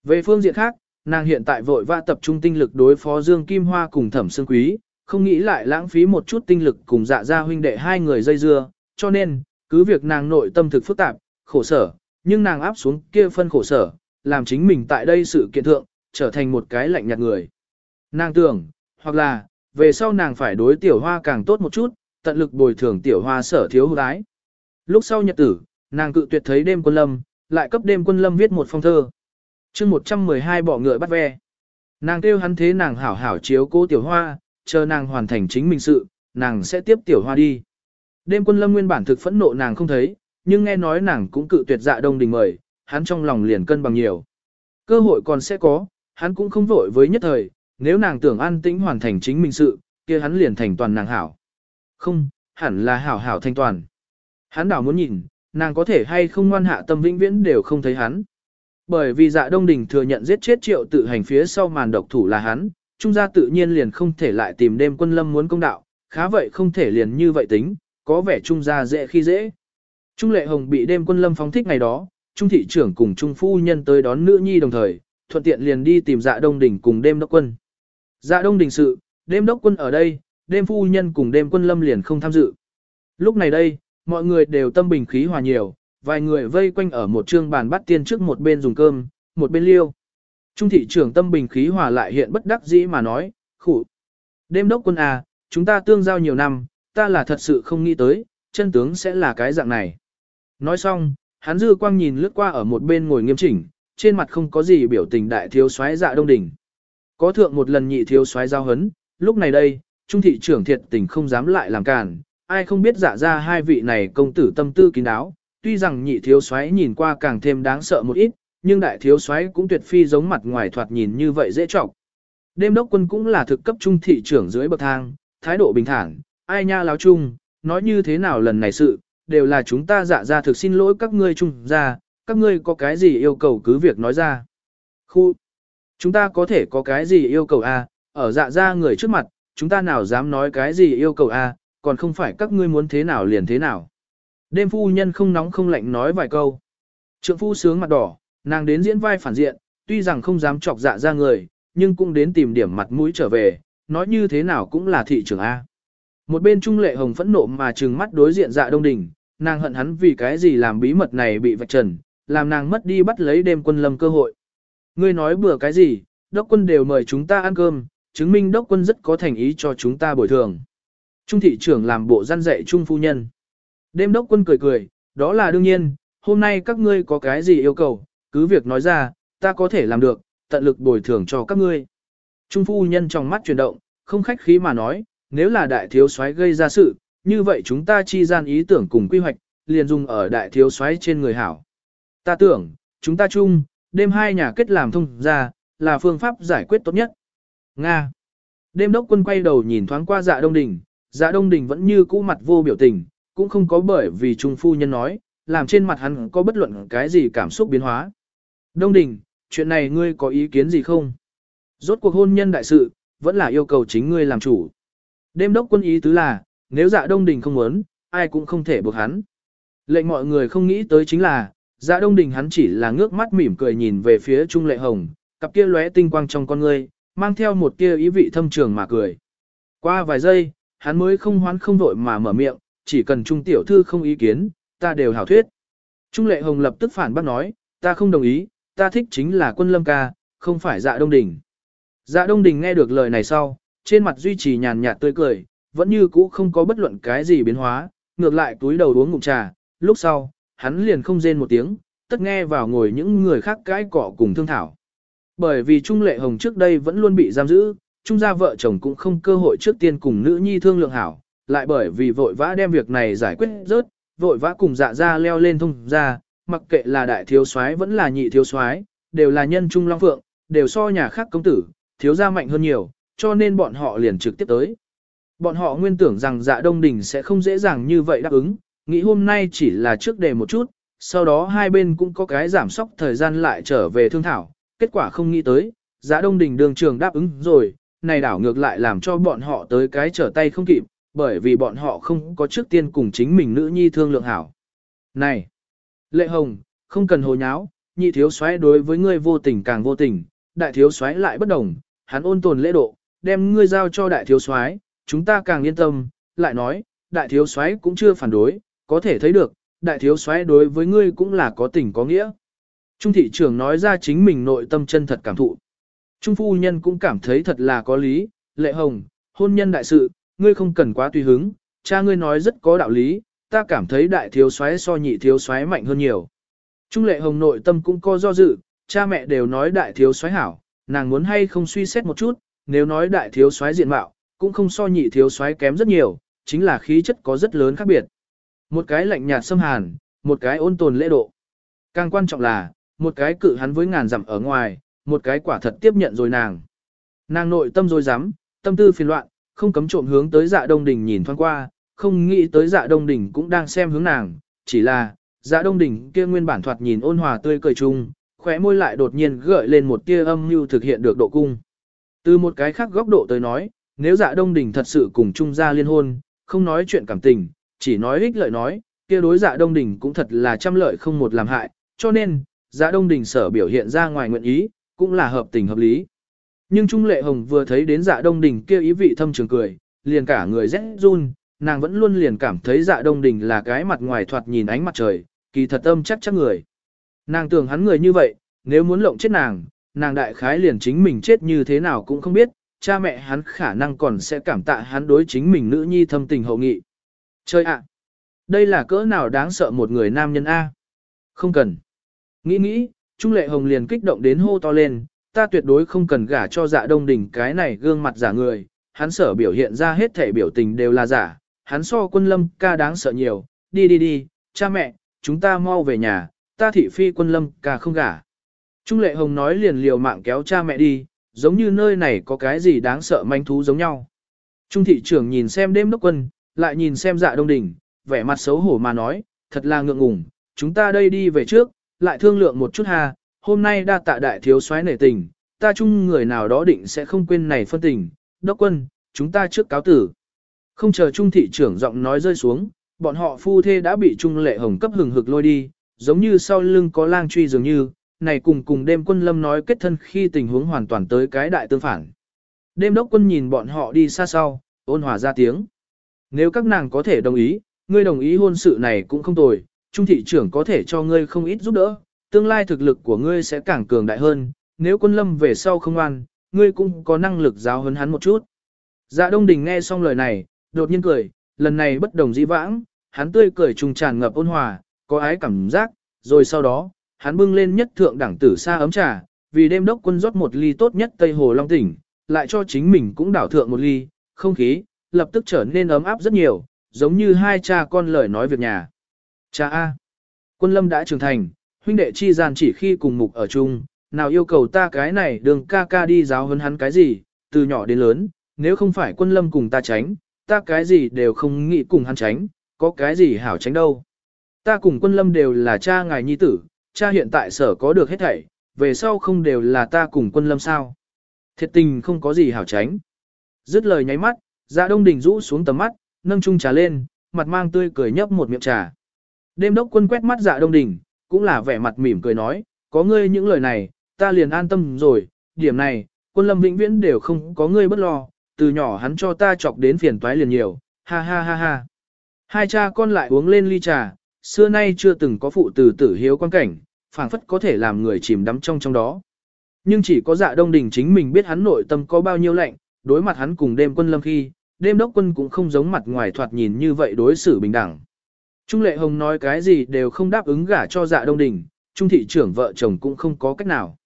Về phương diện khác, nàng hiện tại vội vã tập trung tinh lực đối phó Dương Kim Hoa cùng Thẩm Sương Quý, không nghĩ lại lãng phí một chút tinh lực cùng dạ gia huynh đệ hai người dây dưa, cho nên, cứ việc nàng nội tâm thực phức tạp, khổ sở, nhưng nàng áp xuống kia phân khổ sở, làm chính mình tại đây sự kiện thượng, trở thành một cái lạnh nhạt người. Nàng tưởng, hoặc là, về sau nàng phải đối tiểu hoa càng tốt một chút, tận lực bồi thường tiểu hoa sở thiếu hữu ái. Lúc sau nhật tử, nàng cự tuyệt thấy đêm quân lâm, lại cấp đêm quân lâm viết một phong thơ chương 112 bỏ ngựa bắt ve. Nàng kêu hắn thế nàng hảo hảo chiếu cố tiểu hoa, chờ nàng hoàn thành chính mình sự, nàng sẽ tiếp tiểu hoa đi. Đêm quân lâm nguyên bản thực phẫn nộ nàng không thấy, nhưng nghe nói nàng cũng cự tuyệt dạ đông đình mời, hắn trong lòng liền cân bằng nhiều. Cơ hội còn sẽ có, hắn cũng không vội với nhất thời, nếu nàng tưởng an tĩnh hoàn thành chính mình sự, kia hắn liền thành toàn nàng hảo. Không, hẳn là hảo hảo thanh toàn. Hắn đảo muốn nhìn, nàng có thể hay không ngoan hạ tâm vĩnh viễn đều không thấy hắn. Bởi vì dạ đông đình thừa nhận giết chết triệu tự hành phía sau màn độc thủ là hắn, trung gia tự nhiên liền không thể lại tìm đêm quân lâm muốn công đạo, khá vậy không thể liền như vậy tính, có vẻ trung gia dễ khi dễ. Trung lệ hồng bị đêm quân lâm phóng thích ngày đó, trung thị trưởng cùng trung phu nhân tới đón nữ nhi đồng thời, thuận tiện liền đi tìm dạ đông đỉnh cùng đêm đốc quân. Dạ đông đỉnh sự, đêm đốc quân ở đây, đêm phu nhân cùng đêm quân lâm liền không tham dự. Lúc này đây, mọi người đều tâm bình khí hòa nhiều, vài người vây quanh ở một trương bàn bắt tiên trước một bên dùng cơm, một bên liêu. Trung thị trưởng tâm bình khí hòa lại hiện bất đắc dĩ mà nói, khủ. Đêm đốc quân à, chúng ta tương giao nhiều năm, ta là thật sự không nghĩ tới, chân tướng sẽ là cái dạng này. Nói xong, hắn dư quang nhìn lướt qua ở một bên ngồi nghiêm chỉnh, trên mặt không có gì biểu tình đại thiếu soái dạ đông đỉnh. Có thượng một lần nhị thiếu soái giao hấn, lúc này đây, trung thị trưởng thiệt tình không dám lại làm cản, ai không biết dạ ra hai vị này công tử tâm tư kín đáo, tuy rằng nhị thiếu soái nhìn qua càng thêm đáng sợ một ít, nhưng đại thiếu soái cũng tuyệt phi giống mặt ngoài thoạt nhìn như vậy dễ trọng. Đêm đốc quân cũng là thực cấp trung thị trưởng dưới bậc thang, thái độ bình thản, ai nha láo chung, nói như thế nào lần này sự, đều là chúng ta dạ ra thực xin lỗi các ngươi chung ra, các ngươi có cái gì yêu cầu cứ việc nói ra. Khu, chúng ta có thể có cái gì yêu cầu a à? ở dạ ra người trước mặt, chúng ta nào dám nói cái gì yêu cầu a à? còn không phải các ngươi muốn thế nào liền thế nào. Đêm phu nhân không nóng không lạnh nói vài câu. Trượng phu sướng mặt đỏ, nàng đến diễn vai phản diện, tuy rằng không dám chọc dạ ra người, nhưng cũng đến tìm điểm mặt mũi trở về, nói như thế nào cũng là thị trưởng A. Một bên trung lệ hồng phẫn nộ mà trừng mắt đối diện dạ đông đình, nàng hận hắn vì cái gì làm bí mật này bị vạch trần, làm nàng mất đi bắt lấy đêm quân lâm cơ hội. Ngươi nói bừa cái gì, đốc quân đều mời chúng ta ăn cơm, chứng minh đốc quân rất có thành ý cho chúng ta bồi thường. Trung thị trưởng làm bộ gian dạy trung phu nhân. Đêm đốc quân cười cười, đó là đương nhiên, hôm nay các ngươi có cái gì yêu cầu, cứ việc nói ra, ta có thể làm được, tận lực bồi thường cho các ngươi. Trung phu nhân trong mắt chuyển động, không khách khí mà nói, nếu là đại thiếu soái gây ra sự, như vậy chúng ta chi gian ý tưởng cùng quy hoạch, liền dùng ở đại thiếu soái trên người hảo. Ta tưởng, chúng ta chung, đêm hai nhà kết làm thông ra, là phương pháp giải quyết tốt nhất. Nga. Đêm đốc quân quay đầu nhìn thoáng qua dạ đông đình, dạ đông đình vẫn như cũ mặt vô biểu tình, cũng không có bởi vì trung phu nhân nói, làm trên mặt hắn có bất luận cái gì cảm xúc biến hóa. Đông đình, chuyện này ngươi có ý kiến gì không? Rốt cuộc hôn nhân đại sự, vẫn là yêu cầu chính ngươi làm chủ. Đêm đốc quân ý tứ là, nếu dạ đông đình không muốn, ai cũng không thể buộc hắn. Lệnh mọi người không nghĩ tới chính là, dạ đông đình hắn chỉ là ngước mắt mỉm cười nhìn về phía Trung Lệ Hồng, cặp kia lóe tinh quang trong con ngươi, mang theo một tia ý vị thâm trường mà cười. Qua vài giây, hắn mới không hoán không vội mà mở miệng, chỉ cần Trung Tiểu Thư không ý kiến, ta đều hảo thuyết. Trung Lệ Hồng lập tức phản bác nói, ta không đồng ý, ta thích chính là quân lâm ca, không phải dạ đông đình. Dạ đông đình nghe được lời này sau, trên mặt duy trì nhàn nhạt tươi cười, vẫn như cũ không có bất luận cái gì biến hóa, ngược lại túi đầu uống ngụm trà, lúc sau, hắn liền không rên một tiếng, tất nghe vào ngồi những người khác cái cọ cùng thương thảo. Bởi vì Trung Lệ Hồng trước đây vẫn luôn bị giam giữ, Trung gia vợ chồng cũng không cơ hội trước tiên cùng nữ nhi thương lượng hảo, lại bởi vì vội vã đem việc này giải quyết rớt, vội vã cùng dạ ra leo lên thông ra, mặc kệ là đại thiếu soái vẫn là nhị thiếu soái, đều là nhân trung long phượng, đều so nhà khác công tử, thiếu gia mạnh hơn nhiều, cho nên bọn họ liền trực tiếp tới. Bọn họ nguyên tưởng rằng dạ đông đình sẽ không dễ dàng như vậy đáp ứng, nghĩ hôm nay chỉ là trước đề một chút, sau đó hai bên cũng có cái giảm sóc thời gian lại trở về thương thảo, kết quả không nghĩ tới, dạ đông đình đường trường đáp ứng rồi, này đảo ngược lại làm cho bọn họ tới cái trở tay không kịp, bởi vì bọn họ không có trước tiên cùng chính mình nữ nhi thương lượng hảo. Này! Lệ Hồng, không cần hồ nháo, nhị thiếu soái đối với ngươi vô tình càng vô tình, đại thiếu soái lại bất đồng, hắn ôn tồn lễ độ, đem ngươi giao cho đại thiếu soái, chúng ta càng yên tâm, lại nói, đại thiếu soái cũng chưa phản đối, có thể thấy được, đại thiếu soái đối với ngươi cũng là có tình có nghĩa. Trung thị trưởng nói ra chính mình nội tâm chân thật cảm thụ. Trung phu nhân cũng cảm thấy thật là có lý, lệ hồng, hôn nhân đại sự, ngươi không cần quá tùy hứng, cha ngươi nói rất có đạo lý, ta cảm thấy đại thiếu soái so nhị thiếu soái mạnh hơn nhiều. Trung lệ hồng nội tâm cũng có do dự, cha mẹ đều nói đại thiếu soái hảo, nàng muốn hay không suy xét một chút, nếu nói đại thiếu soái diện mạo, cũng không so nhị thiếu soái kém rất nhiều, chính là khí chất có rất lớn khác biệt. Một cái lạnh nhạt xâm hàn, một cái ôn tồn lễ độ. Càng quan trọng là, một cái cự hắn với ngàn dặm ở ngoài, một cái quả thật tiếp nhận rồi nàng. Nàng nội tâm rồi dám, tâm tư phiền loạn, không cấm trộm hướng tới dạ đông đình nhìn thoáng qua, không nghĩ tới dạ đông đình cũng đang xem hướng nàng, chỉ là, dạ đông đình kia nguyên bản thoạt nhìn ôn hòa tươi cười chung, khóe môi lại đột nhiên gợi lên một tia âm mưu thực hiện được độ cung. Từ một cái khác góc độ tới nói, nếu dạ đông đình thật sự cùng chung gia liên hôn, không nói chuyện cảm tình, chỉ nói ích lợi nói, kia đối dạ đông đình cũng thật là trăm lợi không một làm hại, cho nên, dạ đông đình sở biểu hiện ra ngoài nguyện ý, cũng là hợp tình hợp lý. Nhưng Trung Lệ Hồng vừa thấy đến dạ đông đình kia ý vị thâm trường cười, liền cả người rét run, nàng vẫn luôn liền cảm thấy dạ đông đình là cái mặt ngoài thoạt nhìn ánh mặt trời, kỳ thật âm chắc chắc người. Nàng tưởng hắn người như vậy, nếu muốn lộng chết nàng, nàng đại khái liền chính mình chết như thế nào cũng không biết, cha mẹ hắn khả năng còn sẽ cảm tạ hắn đối chính mình nữ nhi thâm tình hậu nghị. Chơi ạ! đây là cỡ nào đáng sợ một người nam nhân A? Không cần. Nghĩ nghĩ, Trung Lệ Hồng liền kích động đến hô to lên, ta tuyệt đối không cần gả cho dạ đông đỉnh cái này gương mặt giả người, hắn sở biểu hiện ra hết thể biểu tình đều là giả, hắn so quân lâm ca đáng sợ nhiều, đi đi đi, cha mẹ, chúng ta mau về nhà, ta thị phi quân lâm ca không gả. Trung lệ hồng nói liền liều mạng kéo cha mẹ đi, giống như nơi này có cái gì đáng sợ manh thú giống nhau. Trung thị trưởng nhìn xem đêm đốc quân, lại nhìn xem dạ đông đỉnh, vẻ mặt xấu hổ mà nói, thật là ngượng ngùng, chúng ta đây đi về trước, lại thương lượng một chút ha, hôm nay đa tạ đại thiếu soái nể tình, ta chung người nào đó định sẽ không quên này phân tình, đốc quân, chúng ta trước cáo tử. Không chờ trung thị trưởng giọng nói rơi xuống, bọn họ phu thê đã bị trung lệ hồng cấp hừng hực lôi đi, giống như sau lưng có lang truy dường như, này cùng cùng đêm quân lâm nói kết thân khi tình huống hoàn toàn tới cái đại tương phản. Đêm đốc quân nhìn bọn họ đi xa sau, ôn hòa ra tiếng. Nếu các nàng có thể đồng ý, ngươi đồng ý hôn sự này cũng không tồi, trung thị trưởng có thể cho ngươi không ít giúp đỡ, tương lai thực lực của ngươi sẽ càng cường đại hơn, nếu quân lâm về sau không an, ngươi cũng có năng lực giáo huấn hắn một chút. Dạ Đông Đình nghe xong lời này, đột nhiên cười, lần này bất đồng dĩ vãng, hắn tươi cười trùng tràn ngập ôn hòa, có ái cảm giác, rồi sau đó, hắn bưng lên nhất thượng đẳng tử xa ấm trà, vì đêm đốc quân rót một ly tốt nhất Tây Hồ Long tỉnh, lại cho chính mình cũng đảo thượng một ly, không khí, lập tức trở nên ấm áp rất nhiều, giống như hai cha con lời nói việc nhà. Cha A. Quân lâm đã trưởng thành, huynh đệ chi gian chỉ khi cùng mục ở chung, nào yêu cầu ta cái này đường ca ca đi giáo huấn hắn cái gì, từ nhỏ đến lớn, nếu không phải quân lâm cùng ta tránh, ta cái gì đều không nghĩ cùng hắn tránh, có cái gì hảo tránh đâu. Ta cùng quân lâm đều là cha ngài nhi tử, cha hiện tại sở có được hết thảy, về sau không đều là ta cùng quân lâm sao. Thiệt tình không có gì hảo tránh. Dứt lời nháy mắt, dạ đông đình rũ xuống tầm mắt, nâng chung trà lên, mặt mang tươi cười nhấp một miệng trà. Đêm đốc quân quét mắt dạ đông đình, cũng là vẻ mặt mỉm cười nói, có ngươi những lời này, ta liền an tâm rồi, điểm này, quân lâm vĩnh viễn đều không có ngươi bất lo, từ nhỏ hắn cho ta chọc đến phiền toái liền nhiều, ha ha ha ha. Hai cha con lại uống lên ly trà, xưa nay chưa từng có phụ tử tử hiếu quan cảnh, phảng phất có thể làm người chìm đắm trong trong đó. Nhưng chỉ có dạ đông đình chính mình biết hắn nội tâm có bao nhiêu lạnh, đối mặt hắn cùng đêm quân lâm khi, đêm đốc quân cũng không giống mặt ngoài thoạt nhìn như vậy đối xử bình đẳng. Trung lệ hồng nói cái gì đều không đáp ứng gả cho dạ đông đình, trung thị trưởng vợ chồng cũng không có cách nào.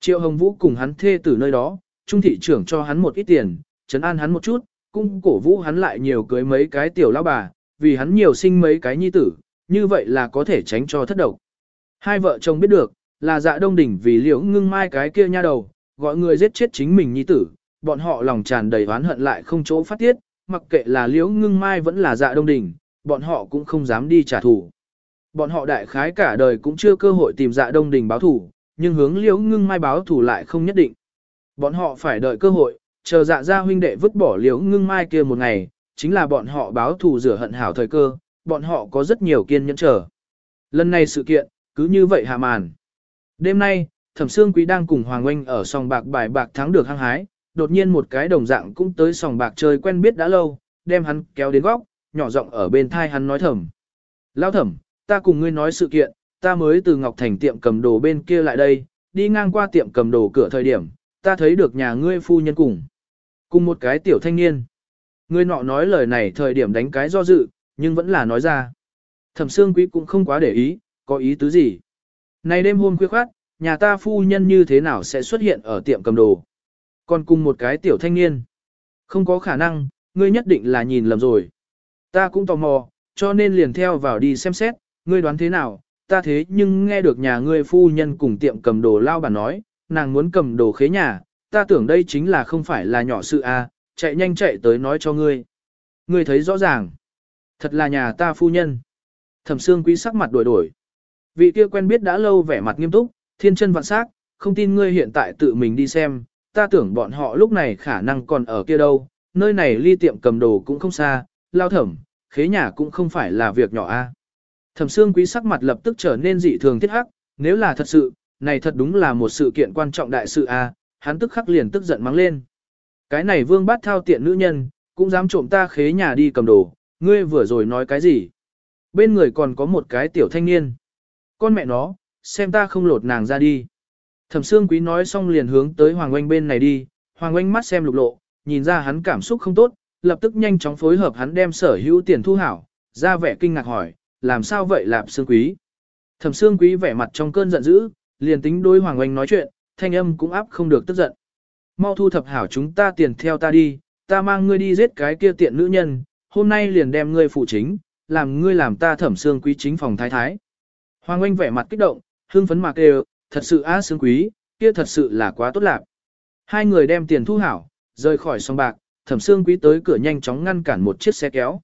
Triệu hồng vũ cùng hắn thê từ nơi đó, trung thị trưởng cho hắn một ít tiền, trấn an hắn một chút, cung cổ vũ hắn lại nhiều cưới mấy cái tiểu lão bà, vì hắn nhiều sinh mấy cái nhi tử, như vậy là có thể tránh cho thất độc. Hai vợ chồng biết được, là dạ đông đỉnh vì liễu ngưng mai cái kia nha đầu, gọi người giết chết chính mình nhi tử, bọn họ lòng tràn đầy oán hận lại không chỗ phát tiết, mặc kệ là liễu ngưng mai vẫn là dạ đông đỉnh, bọn họ cũng không dám đi trả thù. Bọn họ đại khái cả đời cũng chưa cơ hội tìm dạ đông đình báo thù, nhưng hướng liễu ngưng mai báo thù lại không nhất định. Bọn họ phải đợi cơ hội, chờ dạ gia huynh đệ vứt bỏ liễu ngưng mai kia một ngày, chính là bọn họ báo thù rửa hận hảo thời cơ, bọn họ có rất nhiều kiên nhẫn chờ. Lần này sự kiện, cứ như vậy hạ màn. Đêm nay, Thẩm Sương Quý đang cùng Hoàng Oanh ở sòng bạc bài bạc thắng được hăng hái, đột nhiên một cái đồng dạng cũng tới sòng bạc chơi quen biết đã lâu, đem hắn kéo đến góc, nhỏ giọng ở bên thai hắn nói thầm. lão thẩm, ta cùng ngươi nói sự kiện, ta mới từ Ngọc Thành tiệm cầm đồ bên kia lại đây, đi ngang qua tiệm cầm đồ cửa thời điểm, ta thấy được nhà ngươi phu nhân cùng. Cùng một cái tiểu thanh niên. Ngươi nọ nói lời này thời điểm đánh cái do dự, nhưng vẫn là nói ra. Thẩm Sương Quý cũng không quá để ý, có ý tứ gì. Này đêm hôm khuya khoát, nhà ta phu nhân như thế nào sẽ xuất hiện ở tiệm cầm đồ. Còn cùng một cái tiểu thanh niên. Không có khả năng, ngươi nhất định là nhìn lầm rồi. Ta cũng tò mò, cho nên liền theo vào đi xem xét, ngươi đoán thế nào, ta thế nhưng nghe được nhà ngươi phu nhân cùng tiệm cầm đồ lao bản nói, nàng muốn cầm đồ khế nhà, ta tưởng đây chính là không phải là nhỏ sự à, chạy nhanh chạy tới nói cho ngươi. Ngươi thấy rõ ràng, thật là nhà ta phu nhân. Thẩm Sương Quý sắc mặt đổi đổi. Vị kia quen biết đã lâu vẻ mặt nghiêm túc, thiên chân vạn sắc, không tin ngươi hiện tại tự mình đi xem, ta tưởng bọn họ lúc này khả năng còn ở kia đâu, nơi này ly tiệm cầm đồ cũng không xa, lao thẩm, khế nhà cũng không phải là việc nhỏ a. Thẩm Sương Quý sắc mặt lập tức trở nên dị thường thiết hắc, nếu là thật sự, này thật đúng là một sự kiện quan trọng đại sự a, hắn tức khắc liền tức giận mắng lên. Cái này vương bát thao tiện nữ nhân, cũng dám trộm ta khế nhà đi cầm đồ, ngươi vừa rồi nói cái gì? Bên người còn có một cái tiểu thanh niên. Con mẹ nó, xem ta không lột nàng ra đi. Thẩm Sương Quý nói xong liền hướng tới Hoàng Oanh bên này đi, Hoàng Oanh mắt xem lục lộ, nhìn ra hắn cảm xúc không tốt, lập tức nhanh chóng phối hợp hắn đem sở hữu tiền thu hảo, ra vẻ kinh ngạc hỏi, làm sao vậy Lạp Sương Quý? Thẩm Sương Quý vẻ mặt trong cơn giận dữ, liền tính đối Hoàng Oanh nói chuyện, thanh âm cũng áp không được tức giận. Mau thu thập hảo chúng ta tiền theo ta đi, ta mang ngươi đi giết cái kia tiện nữ nhân, hôm nay liền đem ngươi phụ chính, làm ngươi làm ta thẩm xương quý chính phòng thái thái. Hoàng Anh vẻ mặt kích động, hương phấn mạc đều, thật sự á xương quý, kia thật sự là quá tốt lạc. Hai người đem tiền thu hảo, rời khỏi sông bạc, thẩm xương quý tới cửa nhanh chóng ngăn cản một chiếc xe kéo.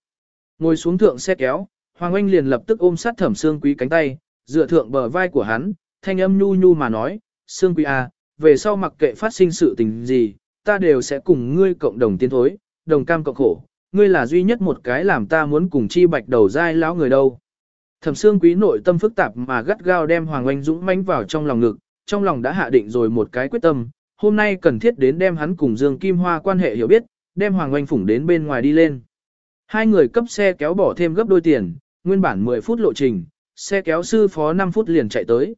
Ngồi xuống thượng xe kéo, Hoàng Anh liền lập tức ôm sát thẩm xương quý cánh tay, dựa thượng bờ vai của hắn, thanh âm nhu nhu mà nói, xương quý à, về sau mặc kệ phát sinh sự tình gì, ta đều sẽ cùng ngươi cộng đồng tiến thối, đồng cam cộng khổ, ngươi là duy nhất một cái làm ta muốn cùng chi bạch đầu dai lão người đâu. Thẩm xương quý nội tâm phức tạp mà gắt gao đem Hoàng Anh Dũng manh vào trong lòng ngực, trong lòng đã hạ định rồi một cái quyết tâm, hôm nay cần thiết đến đem hắn cùng Dương Kim Hoa quan hệ hiểu biết, đem Hoàng Oanh phủng đến bên ngoài đi lên. Hai người cấp xe kéo bỏ thêm gấp đôi tiền, nguyên bản 10 phút lộ trình, xe kéo sư phó 5 phút liền chạy tới.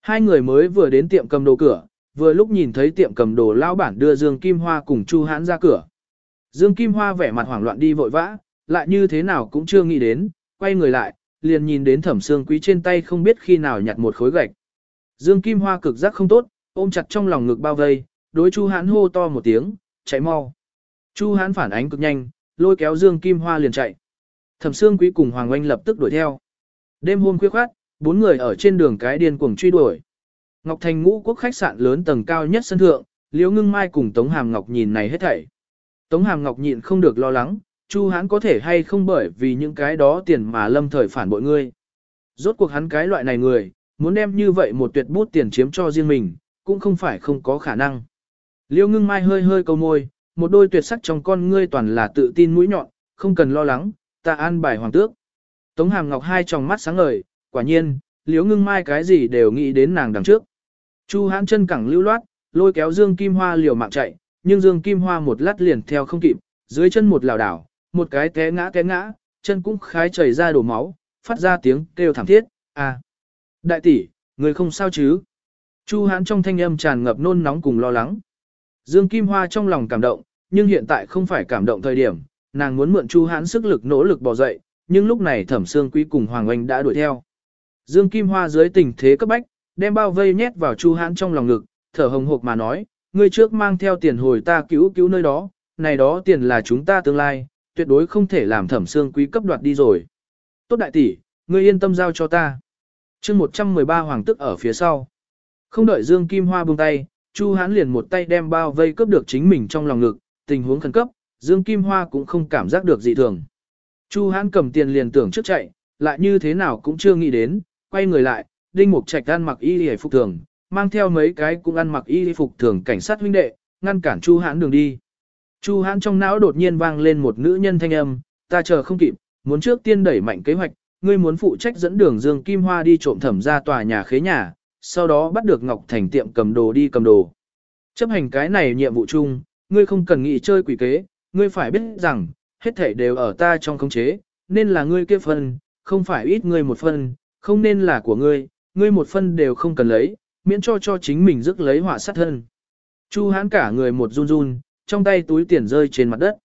Hai người mới vừa đến tiệm cầm đồ cửa, vừa lúc nhìn thấy tiệm cầm đồ lão bản đưa Dương Kim Hoa cùng Chu Hãn ra cửa. Dương Kim Hoa vẻ mặt hoảng loạn đi vội vã, lại như thế nào cũng chưa nghĩ đến, quay người lại, liền nhìn đến thẩm xương quý trên tay không biết khi nào nhặt một khối gạch. Dương Kim Hoa cực giác không tốt, ôm chặt trong lòng ngực bao vây, đối Chu Hãn hô to một tiếng, chạy mau. Chu Hãn phản ánh cực nhanh, lôi kéo Dương Kim Hoa liền chạy. Thẩm Sương Quý cùng Hoàng Oanh lập tức đuổi theo. Đêm hôm khuya khoát, bốn người ở trên đường cái điên cuồng truy đuổi. Ngọc Thành ngũ quốc khách sạn lớn tầng cao nhất sân thượng, Liễu Ngưng Mai cùng Tống Hàm Ngọc nhìn này hết thảy. Tống Hàm Ngọc nhịn không được lo lắng, Chu Hán có thể hay không bởi vì những cái đó tiền mà lâm thời phản bội ngươi. Rốt cuộc hắn cái loại này người, muốn đem như vậy một tuyệt bút tiền chiếm cho riêng mình, cũng không phải không có khả năng. Liêu ngưng mai hơi hơi câu môi, một đôi tuyệt sắc trong con ngươi toàn là tự tin mũi nhọn, không cần lo lắng, ta an bài hoàng tước. Tống hàm ngọc hai tròng mắt sáng ngời, quả nhiên, liễu ngưng mai cái gì đều nghĩ đến nàng đằng trước. Chu hãn chân cẳng lưu loát, lôi kéo Dương Kim Hoa liều mạng chạy, nhưng Dương Kim Hoa một lát liền theo không kịp, dưới chân một lảo đảo, một cái té ngã té ngã, chân cũng khái chảy ra đổ máu, phát ra tiếng kêu thảm thiết, à. Đại tỷ, người không sao chứ? Chu hãn trong thanh âm tràn ngập nôn nóng cùng lo lắng. Dương Kim Hoa trong lòng cảm động, nhưng hiện tại không phải cảm động thời điểm, nàng muốn mượn Chu hãn sức lực nỗ lực bỏ dậy, nhưng lúc này thẩm sương quý cùng Hoàng Oanh đã đuổi theo. Dương Kim Hoa dưới tình thế cấp bách, đem bao vây nhét vào Chu hãn trong lòng ngực, thở hồng hộc mà nói, ngươi trước mang theo tiền hồi ta cứu cứu nơi đó, này đó tiền là chúng ta tương lai, tuyệt đối không thể làm thẩm sương quý cấp đoạt đi rồi. Tốt đại tỷ, ngươi yên tâm giao cho ta. chương 113 hoàng tức ở phía sau. Không đợi Dương Kim Hoa buông tay, Chu Hán liền một tay đem bao vây cướp được chính mình trong lòng ngực, tình huống khẩn cấp, Dương Kim Hoa cũng không cảm giác được dị thường. Chu Hán cầm tiền liền tưởng trước chạy, lại như thế nào cũng chưa nghĩ đến, quay người lại, Đinh Mục Trạch ăn mặc y y phục thường, mang theo mấy cái cũng ăn mặc y phục thường cảnh sát huynh đệ, ngăn cản Chu Hán đường đi. Chu Hán trong não đột nhiên vang lên một nữ nhân thanh âm, ta chờ không kịp, muốn trước tiên đẩy mạnh kế hoạch, ngươi muốn phụ trách dẫn đường Dương Kim Hoa đi trộm thẩm ra tòa nhà khế nhà, sau đó bắt được Ngọc Thành tiệm cầm đồ đi cầm đồ. Chấp hành cái này nhiệm vụ chung, ngươi không cần nghĩ chơi quỷ kế, ngươi phải biết rằng, hết thảy đều ở ta trong khống chế, nên là ngươi kia phân, không phải ít ngươi một phân, không nên là của ngươi, ngươi một phân đều không cần lấy, miễn cho cho chính mình rước lấy họa sát thân. Chu hãn cả người một run run, trong tay túi tiền rơi trên mặt đất.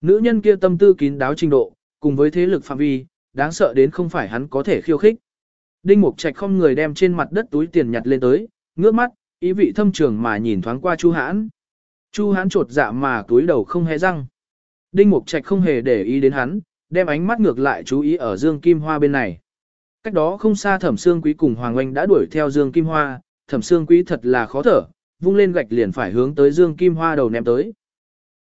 Nữ nhân kia tâm tư kín đáo trình độ, cùng với thế lực phạm vi, đáng sợ đến không phải hắn có thể khiêu khích. Đinh Mục Trạch không người đem trên mặt đất túi tiền nhặt lên tới, ngước mắt, ý vị thâm trường mà nhìn thoáng qua Chu Hãn. Chu Hãn trột dạ mà túi đầu không hé răng. Đinh Mục Trạch không hề để ý đến hắn, đem ánh mắt ngược lại chú ý ở Dương Kim Hoa bên này. Cách đó không xa Thẩm Sương Quý cùng Hoàng Oanh đã đuổi theo Dương Kim Hoa, Thẩm Sương Quý thật là khó thở, vung lên gạch liền phải hướng tới Dương Kim Hoa đầu ném tới.